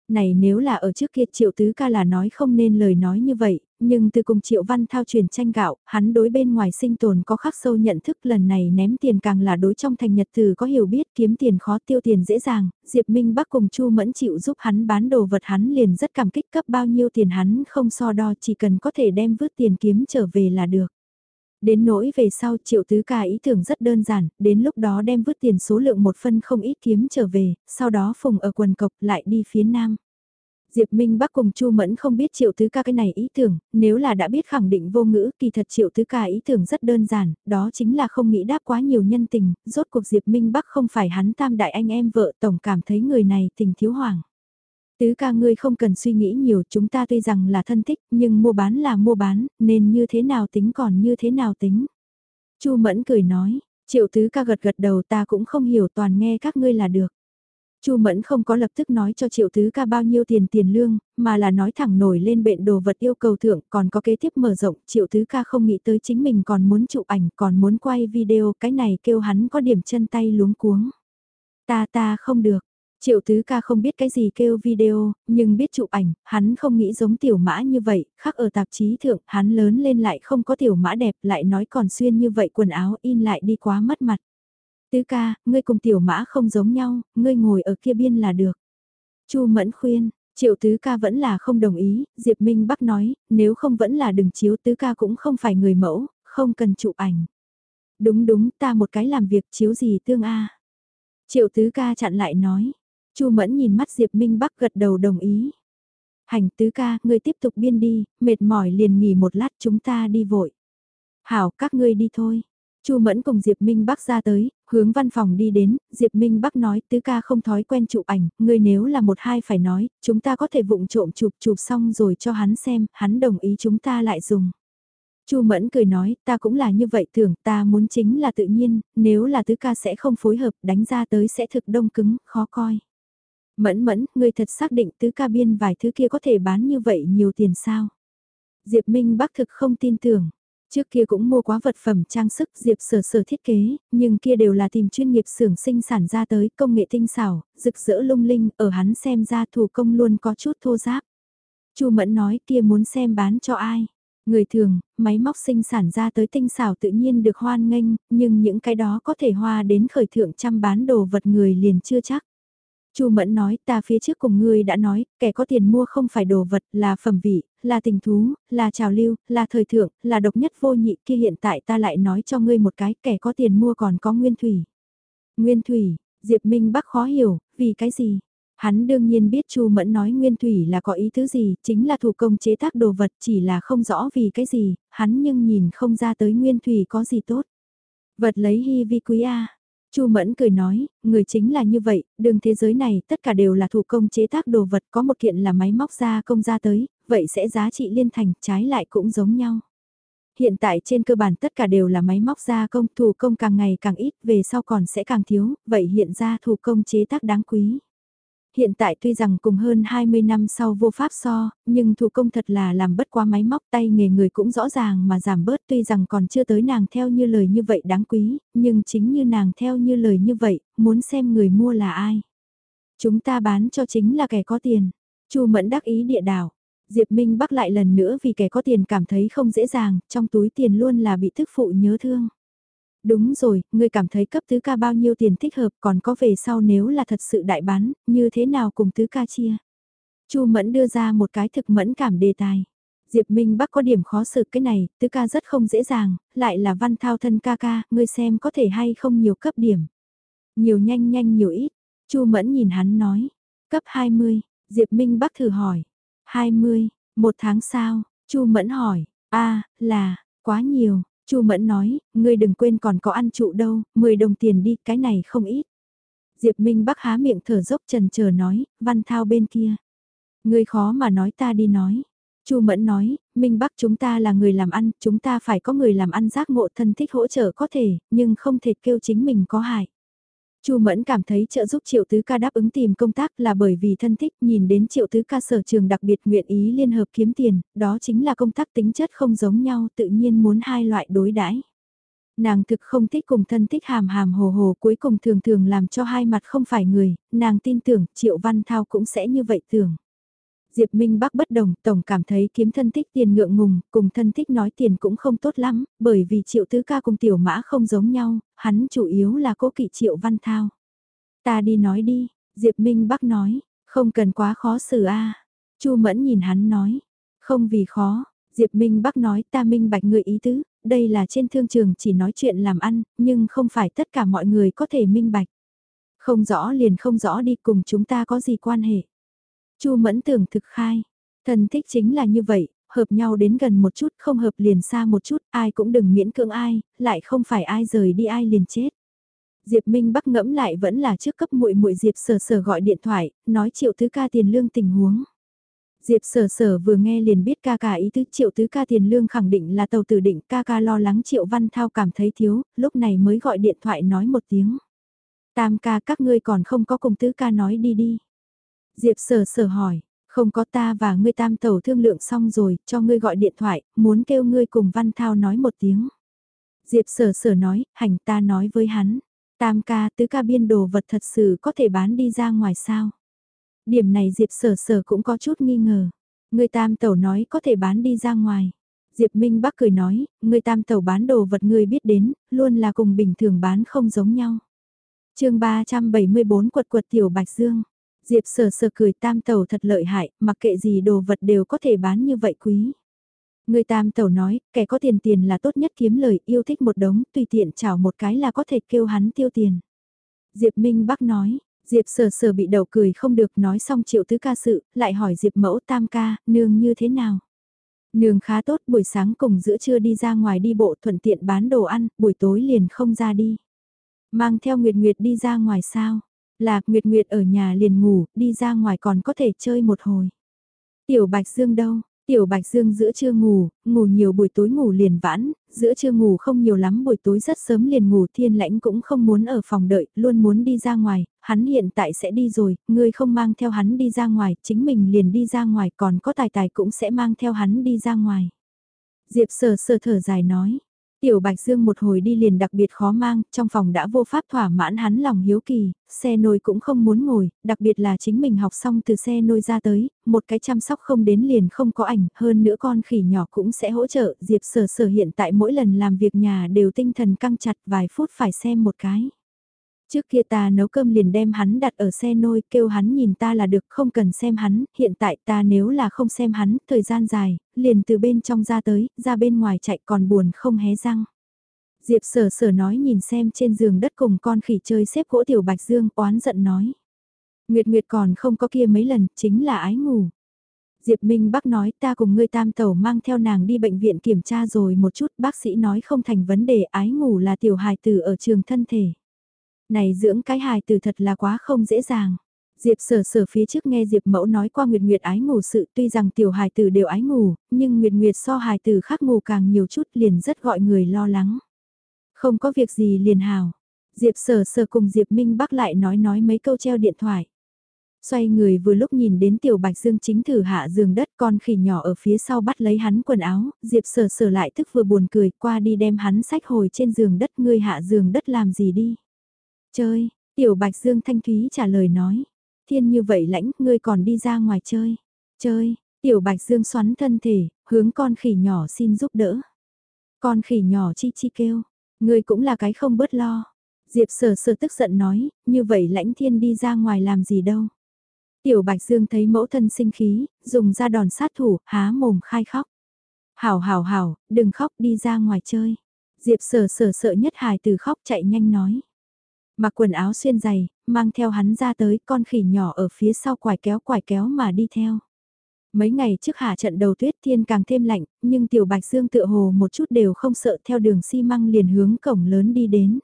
Này nếu là ở trước kia Triệu Tứ Ca là nói không nên lời nói như vậy, nhưng từ cùng Triệu Văn Thao truyền tranh gạo, hắn đối bên ngoài sinh tồn có khắc sâu nhận thức lần này ném tiền càng là đối trong thành nhật từ có hiểu biết kiếm tiền khó tiêu tiền dễ dàng, Diệp Minh Bắc cùng Chu Mẫn chịu giúp hắn bán đồ vật hắn liền rất cảm kích cấp bao nhiêu tiền hắn không so đo chỉ cần có thể đem vứt tiền kiếm trở về là được. Đến nỗi về sau triệu tứ ca ý tưởng rất đơn giản, đến lúc đó đem vứt tiền số lượng một phân không ít kiếm trở về, sau đó phùng ở quần cộc lại đi phía nam. Diệp Minh Bắc cùng Chu Mẫn không biết Triệu Tứ Ca cái này ý tưởng, nếu là đã biết khẳng định vô ngữ, kỳ thật Triệu Tứ Ca ý tưởng rất đơn giản, đó chính là không nghĩ đáp quá nhiều nhân tình, rốt cuộc Diệp Minh Bắc không phải hắn tam đại anh em vợ tổng cảm thấy người này tình thiếu hoàng. Tứ ca ngươi không cần suy nghĩ nhiều, chúng ta tuy rằng là thân thích, nhưng mua bán là mua bán, nên như thế nào tính còn như thế nào tính. Chu Mẫn cười nói, Triệu Tứ ca gật gật đầu ta cũng không hiểu toàn nghe các ngươi là được. Chu Mẫn không có lập tức nói cho Triệu Tứ ca bao nhiêu tiền tiền lương, mà là nói thẳng nổi lên bệnh đồ vật yêu cầu thưởng, còn có kế tiếp mở rộng, Triệu Tứ ca không nghĩ tới chính mình còn muốn chụp ảnh, còn muốn quay video, cái này kêu hắn có điểm chân tay luống cuống. Ta ta không được. Triệu Tứ ca không biết cái gì kêu video, nhưng biết chụp ảnh, hắn không nghĩ giống tiểu mã như vậy, khác ở tạp chí thượng, hắn lớn lên lại không có tiểu mã đẹp, lại nói còn xuyên như vậy quần áo in lại đi quá mất mặt. Tứ ca, ngươi cùng tiểu mã không giống nhau, ngươi ngồi ở kia biên là được. Chu Mẫn khuyên, Triệu Tứ ca vẫn là không đồng ý, Diệp Minh Bắc nói, nếu không vẫn là đừng chiếu Tứ ca cũng không phải người mẫu, không cần chụp ảnh. Đúng đúng, ta một cái làm việc chiếu gì tương a. Triệu Tứ ca chặn lại nói, Chu Mẫn nhìn mắt Diệp Minh Bắc gật đầu đồng ý. Hành tứ ca, ngươi tiếp tục biên đi, mệt mỏi liền nghỉ một lát chúng ta đi vội. Hảo, các ngươi đi thôi. Chu Mẫn cùng Diệp Minh Bắc ra tới, hướng văn phòng đi đến, Diệp Minh Bắc nói tứ ca không thói quen chụp ảnh, ngươi nếu là một hai phải nói, chúng ta có thể vụng trộm chụp chụp xong rồi cho hắn xem, hắn đồng ý chúng ta lại dùng. Chu Mẫn cười nói, ta cũng là như vậy thường, ta muốn chính là tự nhiên, nếu là tứ ca sẽ không phối hợp, đánh ra tới sẽ thực đông cứng, khó coi. Mẫn mẫn, ngươi thật xác định tứ ca biên vài thứ kia có thể bán như vậy nhiều tiền sao? Diệp Minh Bắc thực không tin tưởng. Trước kia cũng mua quá vật phẩm trang sức Diệp sở sở thiết kế, nhưng kia đều là tìm chuyên nghiệp xưởng sinh sản ra tới công nghệ tinh xảo, rực rỡ lung linh, ở hắn xem ra thủ công luôn có chút thô giáp. Chu Mẫn nói kia muốn xem bán cho ai. Người thường, máy móc sinh sản ra tới tinh xảo tự nhiên được hoan nghênh, nhưng những cái đó có thể hoa đến khởi thượng trăm bán đồ vật người liền chưa chắc. Chu Mẫn nói, ta phía trước cùng ngươi đã nói, kẻ có tiền mua không phải đồ vật, là phẩm vị, là tình thú, là trào lưu, là thời thượng, là độc nhất vô nhị kia hiện tại ta lại nói cho ngươi một cái, kẻ có tiền mua còn có nguyên thủy. Nguyên thủy, Diệp Minh Bắc khó hiểu, vì cái gì? Hắn đương nhiên biết Chu Mẫn nói nguyên thủy là có ý thứ gì, chính là thủ công chế tác đồ vật chỉ là không rõ vì cái gì, hắn nhưng nhìn không ra tới nguyên thủy có gì tốt. Vật lấy hy vi quý A. Chu Mẫn cười nói, người chính là như vậy, đường thế giới này tất cả đều là thủ công chế tác đồ vật có một kiện là máy móc ra công ra tới, vậy sẽ giá trị liên thành, trái lại cũng giống nhau. Hiện tại trên cơ bản tất cả đều là máy móc gia công, thủ công càng ngày càng ít, về sau còn sẽ càng thiếu, vậy hiện ra thủ công chế tác đáng quý. Hiện tại tuy rằng cùng hơn 20 năm sau vô pháp so, nhưng thủ công thật là làm bất quá máy móc tay nghề người cũng rõ ràng mà giảm bớt tuy rằng còn chưa tới nàng theo như lời như vậy đáng quý, nhưng chính như nàng theo như lời như vậy, muốn xem người mua là ai. Chúng ta bán cho chính là kẻ có tiền. Chu Mẫn đắc ý địa đảo. Diệp Minh Bắc lại lần nữa vì kẻ có tiền cảm thấy không dễ dàng, trong túi tiền luôn là bị thức phụ nhớ thương. Đúng rồi, ngươi cảm thấy cấp tứ ca bao nhiêu tiền thích hợp còn có về sau nếu là thật sự đại bán, như thế nào cùng tứ ca chia. Chu Mẫn đưa ra một cái thực mẫn cảm đề tài. Diệp Minh Bắc có điểm khó xử cái này, tứ ca rất không dễ dàng, lại là văn thao thân ca ca, ngươi xem có thể hay không nhiều cấp điểm. Nhiều nhanh nhanh nhiều ít, Chu Mẫn nhìn hắn nói, cấp 20, Diệp Minh Bắc thử hỏi, 20, một tháng sau, Chu Mẫn hỏi, a là, quá nhiều, Chu Mẫn nói, ngươi đừng quên còn có ăn trụ đâu, 10 đồng tiền đi, cái này không ít. Diệp Minh Bắc há miệng thở dốc trần chờ nói, văn thao bên kia. Ngươi khó mà nói ta đi nói. Chu Mẫn nói, Minh Bắc chúng ta là người làm ăn, chúng ta phải có người làm ăn giác ngộ thân thích hỗ trợ có thể, nhưng không thể kêu chính mình có hại. Chu Mẫn cảm thấy trợ giúp Triệu Tứ ca đáp ứng tìm công tác là bởi vì thân thích nhìn đến Triệu Tứ ca sở trường đặc biệt nguyện ý liên hợp kiếm tiền, đó chính là công tác tính chất không giống nhau tự nhiên muốn hai loại đối đãi. Nàng thực không thích cùng thân thích hàm hàm hồ hồ cuối cùng thường thường làm cho hai mặt không phải người, nàng tin tưởng Triệu Văn Thao cũng sẽ như vậy tưởng. Diệp Minh Bắc bất đồng, tổng cảm thấy kiếm thân thích tiền ngượng ngùng, cùng thân thích nói tiền cũng không tốt lắm, bởi vì triệu tứ ca cùng tiểu mã không giống nhau, hắn chủ yếu là cố kỵ triệu văn thao. Ta đi nói đi, Diệp Minh Bắc nói, không cần quá khó xử a. Chu Mẫn nhìn hắn nói, không vì khó, Diệp Minh Bắc nói ta minh bạch người ý tứ, đây là trên thương trường chỉ nói chuyện làm ăn, nhưng không phải tất cả mọi người có thể minh bạch. Không rõ liền không rõ đi cùng chúng ta có gì quan hệ. Chu Mẫn tưởng thực khai, thân thích chính là như vậy, hợp nhau đến gần một chút, không hợp liền xa một chút, ai cũng đừng miễn cưỡng ai, lại không phải ai rời đi ai liền chết. Diệp Minh Bắc ngẫm lại vẫn là trước cấp muội muội Diệp Sở Sở gọi điện thoại, nói Triệu thứ ca tiền lương tình huống. Diệp Sở Sở vừa nghe liền biết ca ca ý tứ Triệu thứ ca tiền lương khẳng định là tàu tử định, ca ca lo lắng Triệu Văn Thao cảm thấy thiếu, lúc này mới gọi điện thoại nói một tiếng. Tam ca các ngươi còn không có cùng Tứ ca nói đi đi. Diệp sở sở hỏi, không có ta và ngươi tam tẩu thương lượng xong rồi, cho ngươi gọi điện thoại, muốn kêu ngươi cùng Văn Thao nói một tiếng. Diệp sở sở nói, hành ta nói với hắn, tam ca tứ ca biên đồ vật thật sự có thể bán đi ra ngoài sao. Điểm này Diệp sở sở cũng có chút nghi ngờ. Ngươi tam tẩu nói có thể bán đi ra ngoài. Diệp Minh Bắc cười nói, ngươi tam tẩu bán đồ vật ngươi biết đến, luôn là cùng bình thường bán không giống nhau. chương 374 quật quật tiểu Bạch Dương. Diệp sờ sờ cười tam Tẩu thật lợi hại, mặc kệ gì đồ vật đều có thể bán như vậy quý. Người tam Tẩu nói, kẻ có tiền tiền là tốt nhất kiếm lời, yêu thích một đống, tùy tiện chảo một cái là có thể kêu hắn tiêu tiền. Diệp Minh Bắc nói, Diệp sờ sờ bị đầu cười không được nói xong triệu tứ ca sự, lại hỏi Diệp mẫu tam ca, nương như thế nào? Nương khá tốt buổi sáng cùng giữa trưa đi ra ngoài đi bộ thuận tiện bán đồ ăn, buổi tối liền không ra đi. Mang theo Nguyệt Nguyệt đi ra ngoài sao? Lạc Nguyệt Nguyệt ở nhà liền ngủ, đi ra ngoài còn có thể chơi một hồi. Tiểu Bạch Dương đâu? Tiểu Bạch Dương giữa trưa ngủ, ngủ nhiều buổi tối ngủ liền vãn, giữa trưa ngủ không nhiều lắm buổi tối rất sớm liền ngủ thiên lãnh cũng không muốn ở phòng đợi, luôn muốn đi ra ngoài, hắn hiện tại sẽ đi rồi, ngươi không mang theo hắn đi ra ngoài, chính mình liền đi ra ngoài còn có tài tài cũng sẽ mang theo hắn đi ra ngoài. Diệp sờ sờ thở dài nói, Tiểu Bạch Dương một hồi đi liền đặc biệt khó mang, trong phòng đã vô pháp thỏa mãn hắn lòng hiếu kỳ, xe nôi cũng không muốn ngồi, đặc biệt là chính mình học xong từ xe nôi ra tới, một cái chăm sóc không đến liền không có ảnh, hơn nữa con khỉ nhỏ cũng sẽ hỗ trợ, Diệp Sở Sở hiện tại mỗi lần làm việc nhà đều tinh thần căng chặt vài phút phải xem một cái. Trước kia ta nấu cơm liền đem hắn đặt ở xe nôi, kêu hắn nhìn ta là được, không cần xem hắn, hiện tại ta nếu là không xem hắn, thời gian dài, liền từ bên trong ra tới, ra bên ngoài chạy còn buồn không hé răng. Diệp sở sở nói nhìn xem trên giường đất cùng con khỉ chơi xếp gỗ tiểu bạch dương, oán giận nói. Nguyệt Nguyệt còn không có kia mấy lần, chính là ái ngủ. Diệp Minh bác nói ta cùng ngươi tam tẩu mang theo nàng đi bệnh viện kiểm tra rồi một chút, bác sĩ nói không thành vấn đề ái ngủ là tiểu hài tử ở trường thân thể. Này dưỡng cái hài từ thật là quá không dễ dàng. Diệp sở sở phía trước nghe Diệp mẫu nói qua Nguyệt Nguyệt ái ngủ sự tuy rằng tiểu hài tử đều ái ngủ, nhưng Nguyệt Nguyệt so hài tử khác ngủ càng nhiều chút liền rất gọi người lo lắng. Không có việc gì liền hào. Diệp sở sở cùng Diệp Minh Bắc lại nói nói mấy câu treo điện thoại. Xoay người vừa lúc nhìn đến tiểu bạch dương chính thử hạ giường đất con khỉ nhỏ ở phía sau bắt lấy hắn quần áo, Diệp sở sở lại thức vừa buồn cười qua đi đem hắn sách hồi trên giường đất ngươi hạ giường đất làm gì đi. Chơi, tiểu bạch dương thanh thúy trả lời nói. Thiên như vậy lãnh, ngươi còn đi ra ngoài chơi. Chơi, tiểu bạch dương xoắn thân thể, hướng con khỉ nhỏ xin giúp đỡ. Con khỉ nhỏ chi chi kêu, ngươi cũng là cái không bớt lo. Diệp sở sở tức giận nói, như vậy lãnh thiên đi ra ngoài làm gì đâu. Tiểu Bạch Dương thấy mẫu thân sinh khí, dùng ra đòn sát thủ, há mồm khai khóc. Hảo hảo hảo, đừng khóc đi ra ngoài chơi. Diệp sở sở sợ nhất hài từ khóc chạy nhanh nói. Mặc quần áo xuyên dày, mang theo hắn ra tới con khỉ nhỏ ở phía sau quải kéo quải kéo mà đi theo. Mấy ngày trước hạ trận đầu tuyết thiên càng thêm lạnh, nhưng tiểu bạch dương tựa hồ một chút đều không sợ theo đường xi măng liền hướng cổng lớn đi đến.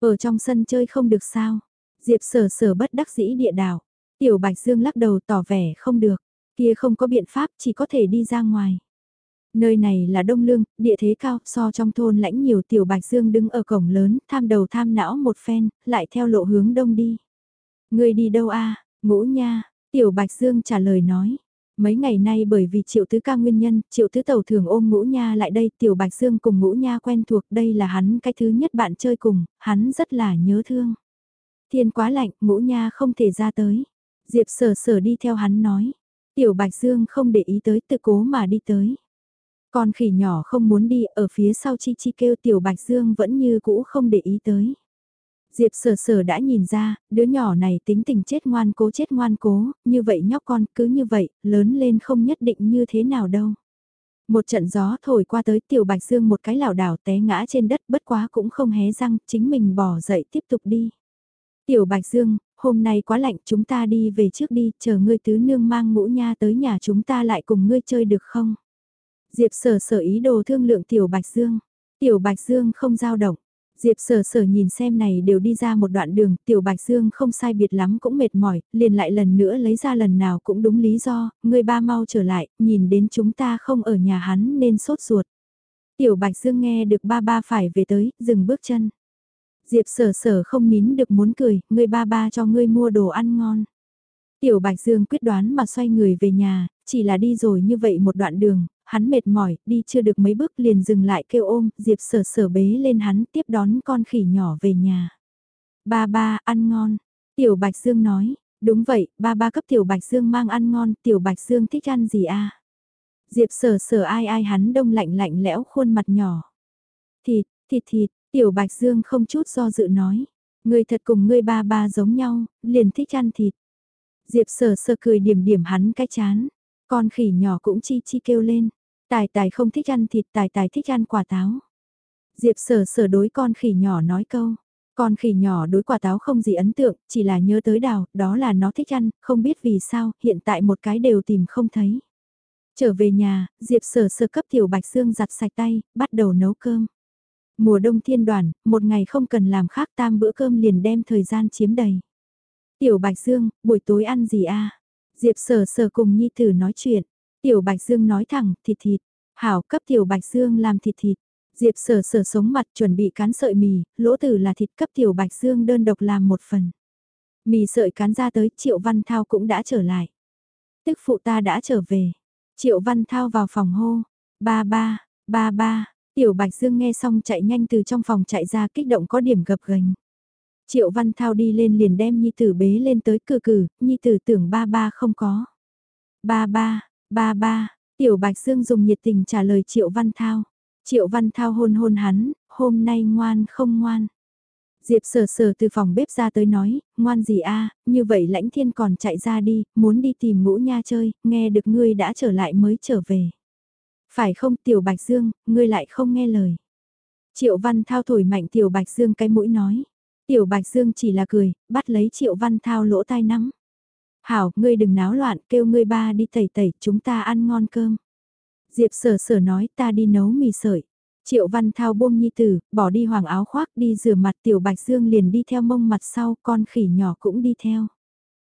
Ở trong sân chơi không được sao. Diệp sở sở bất đắc dĩ địa đảo. Tiểu bạch dương lắc đầu tỏ vẻ không được. Kia không có biện pháp chỉ có thể đi ra ngoài. Nơi này là Đông Lương, địa thế cao, so trong thôn lãnh nhiều tiểu bạch dương đứng ở cổng lớn, tham đầu tham não một phen, lại theo lộ hướng đông đi. Người đi đâu a ngũ nha, tiểu bạch dương trả lời nói. Mấy ngày nay bởi vì triệu tứ ca nguyên nhân, triệu tứ tàu thường ôm ngũ nha lại đây, tiểu bạch dương cùng ngũ nha quen thuộc, đây là hắn cái thứ nhất bạn chơi cùng, hắn rất là nhớ thương. Thiên quá lạnh, ngũ nha không thể ra tới. Diệp sở sở đi theo hắn nói. Tiểu bạch dương không để ý tới tự cố mà đi tới. Con khỉ nhỏ không muốn đi, ở phía sau chi chi kêu tiểu bạch dương vẫn như cũ không để ý tới. Diệp sở sở đã nhìn ra, đứa nhỏ này tính tình chết ngoan cố chết ngoan cố, như vậy nhóc con cứ như vậy, lớn lên không nhất định như thế nào đâu. Một trận gió thổi qua tới tiểu bạch dương một cái lảo đảo té ngã trên đất bất quá cũng không hé răng, chính mình bỏ dậy tiếp tục đi. Tiểu bạch dương, hôm nay quá lạnh chúng ta đi về trước đi, chờ ngươi tứ nương mang ngũ nha tới nhà chúng ta lại cùng ngươi chơi được không? Diệp sở sở ý đồ thương lượng Tiểu Bạch Dương. Tiểu Bạch Dương không giao động. Diệp sở sở nhìn xem này đều đi ra một đoạn đường, Tiểu Bạch Dương không sai biệt lắm cũng mệt mỏi, liền lại lần nữa lấy ra lần nào cũng đúng lý do, người ba mau trở lại, nhìn đến chúng ta không ở nhà hắn nên sốt ruột. Tiểu Bạch Dương nghe được ba ba phải về tới, dừng bước chân. Diệp sở sở không nín được muốn cười, người ba ba cho ngươi mua đồ ăn ngon. Tiểu Bạch Dương quyết đoán mà xoay người về nhà, chỉ là đi rồi như vậy một đoạn đường, hắn mệt mỏi, đi chưa được mấy bước liền dừng lại kêu ôm, Diệp sở sở bế lên hắn tiếp đón con khỉ nhỏ về nhà. Ba ba, ăn ngon. Tiểu Bạch Dương nói, đúng vậy, ba ba cấp Tiểu Bạch Dương mang ăn ngon, Tiểu Bạch Dương thích ăn gì à? Diệp sở sở ai ai hắn đông lạnh lạnh lẽo khuôn mặt nhỏ. Thịt, thịt thịt, Tiểu Bạch Dương không chút do dự nói. Người thật cùng ngươi ba ba giống nhau, liền thích ăn thịt. Diệp sở sở cười điểm điểm hắn cái chán. Con khỉ nhỏ cũng chi chi kêu lên. Tài tài không thích ăn thịt, tài tài thích ăn quả táo. Diệp sở sở đối con khỉ nhỏ nói câu. Con khỉ nhỏ đối quả táo không gì ấn tượng, chỉ là nhớ tới đào, đó là nó thích ăn, không biết vì sao, hiện tại một cái đều tìm không thấy. Trở về nhà, Diệp sở sở cấp tiểu bạch dương giặt sạch tay, bắt đầu nấu cơm. Mùa đông thiên đoàn, một ngày không cần làm khác tam bữa cơm liền đem thời gian chiếm đầy. Tiểu bạch dương, buổi tối ăn gì a? Diệp sở sở cùng nhi tử nói chuyện. Tiểu bạch dương nói thẳng, thịt thịt. Hảo cấp tiểu bạch dương làm thịt thịt. Diệp sở sở sống mặt chuẩn bị cán sợi mì, lỗ tử là thịt cấp tiểu bạch dương đơn độc làm một phần. Mì sợi cán ra tới triệu văn thao cũng đã trở lại. Tức phụ ta đã trở về. Triệu văn thao vào phòng hô. Ba ba, ba ba, tiểu bạch dương nghe xong chạy nhanh từ trong phòng chạy ra kích động có điểm gập gành. Triệu văn thao đi lên liền đem nhi tử bế lên tới cử cử, nhi tử tưởng ba ba không có. Ba ba, ba ba, tiểu bạch dương dùng nhiệt tình trả lời triệu văn thao. Triệu Văn Thao hôn hôn hắn, hôm nay ngoan không ngoan. Diệp sờ sờ từ phòng bếp ra tới nói, ngoan gì a như vậy lãnh thiên còn chạy ra đi, muốn đi tìm ngũ nha chơi, nghe được ngươi đã trở lại mới trở về. Phải không tiểu bạch dương, ngươi lại không nghe lời. Triệu văn thao thổi mạnh tiểu bạch dương cái mũi nói. Tiểu bạch dương chỉ là cười, bắt lấy triệu văn thao lỗ tai nắm. Hảo, ngươi đừng náo loạn, kêu ngươi ba đi tẩy tẩy, chúng ta ăn ngon cơm. Diệp sở sở nói ta đi nấu mì sợi. Triệu Văn Thao buông nhi tử, bỏ đi hoàng áo khoác đi rửa mặt tiểu bạch dương liền đi theo mông mặt sau, con khỉ nhỏ cũng đi theo.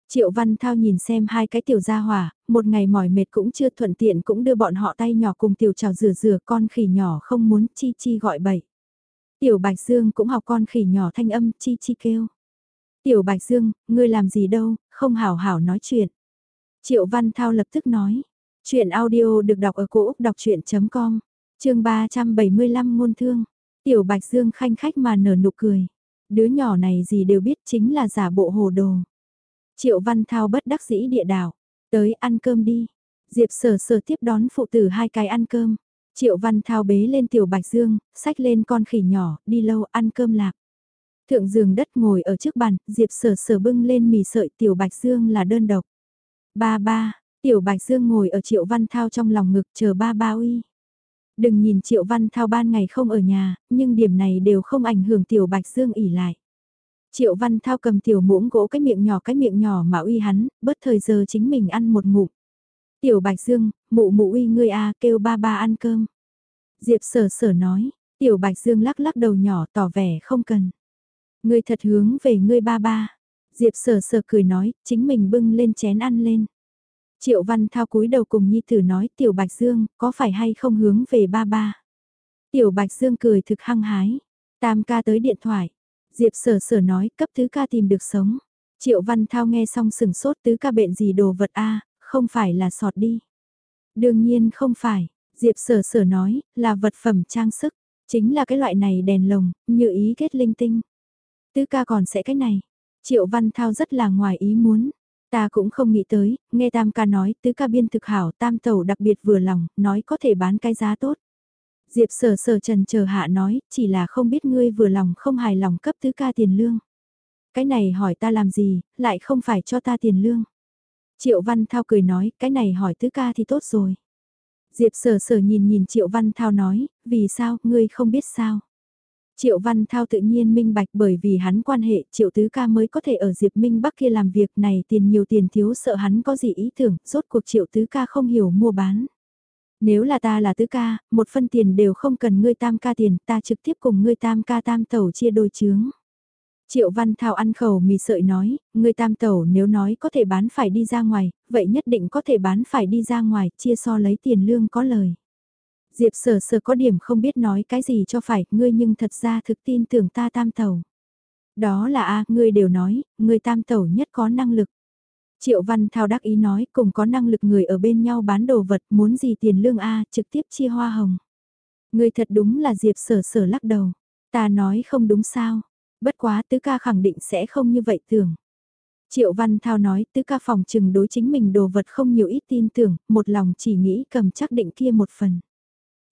Triệu Văn Thao nhìn xem hai cái tiểu gia hỏa, một ngày mỏi mệt cũng chưa thuận tiện cũng đưa bọn họ tay nhỏ cùng tiểu trào rửa rửa con khỉ nhỏ không muốn chi chi gọi bậy. Tiểu Bạch Dương cũng học con khỉ nhỏ thanh âm chi chi kêu. Tiểu Bạch Dương, ngươi làm gì đâu, không hảo hảo nói chuyện. Triệu Văn Thao lập tức nói, Chuyện audio được đọc ở cổ Úc đọc chuyện.com, chương 375 ngôn thương. Tiểu Bạch Dương khanh khách mà nở nụ cười. Đứa nhỏ này gì đều biết chính là giả bộ hồ đồ. Triệu Văn Thao bất đắc dĩ địa đảo. Tới ăn cơm đi. Diệp sở sở tiếp đón phụ tử hai cái ăn cơm. Triệu Văn Thao bế lên Tiểu Bạch Dương, xách lên con khỉ nhỏ, đi lâu ăn cơm lạc. Thượng giường đất ngồi ở trước bàn, Diệp sở sở bưng lên mì sợi Tiểu Bạch Dương là đơn độc. Ba ba, Tiểu Bạch Dương ngồi ở Triệu Văn Thao trong lòng ngực chờ ba ba uy. Đừng nhìn Triệu Văn Thao ban ngày không ở nhà, nhưng điểm này đều không ảnh hưởng Tiểu Bạch Dương ỉ lại. Triệu Văn Thao cầm tiểu muỗng gỗ cái miệng nhỏ cái miệng nhỏ mà uy hắn, bớt thời giờ chính mình ăn một ngụm. Tiểu Bạch Dương, mụ mụ uy ngươi a kêu ba ba ăn cơm. Diệp sở sở nói, Tiểu Bạch Dương lắc lắc đầu nhỏ tỏ vẻ không cần. Ngươi thật hướng về ngươi ba ba. Diệp sở sở cười nói, chính mình bưng lên chén ăn lên. Triệu Văn Thao cúi đầu cùng Nhi Tử nói Tiểu Bạch Dương, có phải hay không hướng về ba ba? Tiểu Bạch Dương cười thực hăng hái. Tam ca tới điện thoại. Diệp sở sở nói cấp thứ ca tìm được sống. Triệu Văn Thao nghe xong sừng sốt tứ ca bệnh gì đồ vật a không phải là sọt đi. Đương nhiên không phải, Diệp sở sở nói, là vật phẩm trang sức, chính là cái loại này đèn lồng, như ý kết linh tinh. Tứ ca còn sẽ cái này. Triệu Văn Thao rất là ngoài ý muốn. Ta cũng không nghĩ tới, nghe Tam ca nói tứ ca biên thực hảo Tam tẩu đặc biệt vừa lòng, nói có thể bán cái giá tốt. Diệp sở sở trần chờ hạ nói, chỉ là không biết ngươi vừa lòng không hài lòng cấp tứ ca tiền lương. Cái này hỏi ta làm gì, lại không phải cho ta tiền lương. Triệu Văn Thao cười nói, cái này hỏi tứ ca thì tốt rồi. Diệp sở sở nhìn nhìn Triệu Văn Thao nói, vì sao, ngươi không biết sao. Triệu Văn Thao tự nhiên minh bạch bởi vì hắn quan hệ Triệu Tứ Ca mới có thể ở Diệp Minh Bắc kia làm việc này tiền nhiều tiền thiếu sợ hắn có gì ý tưởng, rốt cuộc Triệu Tứ Ca không hiểu mua bán. Nếu là ta là Tứ Ca, một phân tiền đều không cần ngươi tam ca tiền, ta trực tiếp cùng ngươi tam ca tam tẩu chia đôi chướng. Triệu Văn Thao ăn khẩu mì sợi nói, ngươi tam tẩu nếu nói có thể bán phải đi ra ngoài, vậy nhất định có thể bán phải đi ra ngoài, chia so lấy tiền lương có lời. Diệp sở sở có điểm không biết nói cái gì cho phải, ngươi nhưng thật ra thực tin tưởng ta tam tẩu. Đó là a ngươi đều nói, ngươi tam tẩu nhất có năng lực. Triệu Văn Thao đắc ý nói, cùng có năng lực người ở bên nhau bán đồ vật, muốn gì tiền lương a trực tiếp chia hoa hồng. Ngươi thật đúng là Diệp sở sở lắc đầu. Ta nói không đúng sao. Bất quá tứ ca khẳng định sẽ không như vậy tưởng. Triệu Văn Thao nói tứ ca phòng trừng đối chính mình đồ vật không nhiều ít tin tưởng, một lòng chỉ nghĩ cầm chắc định kia một phần.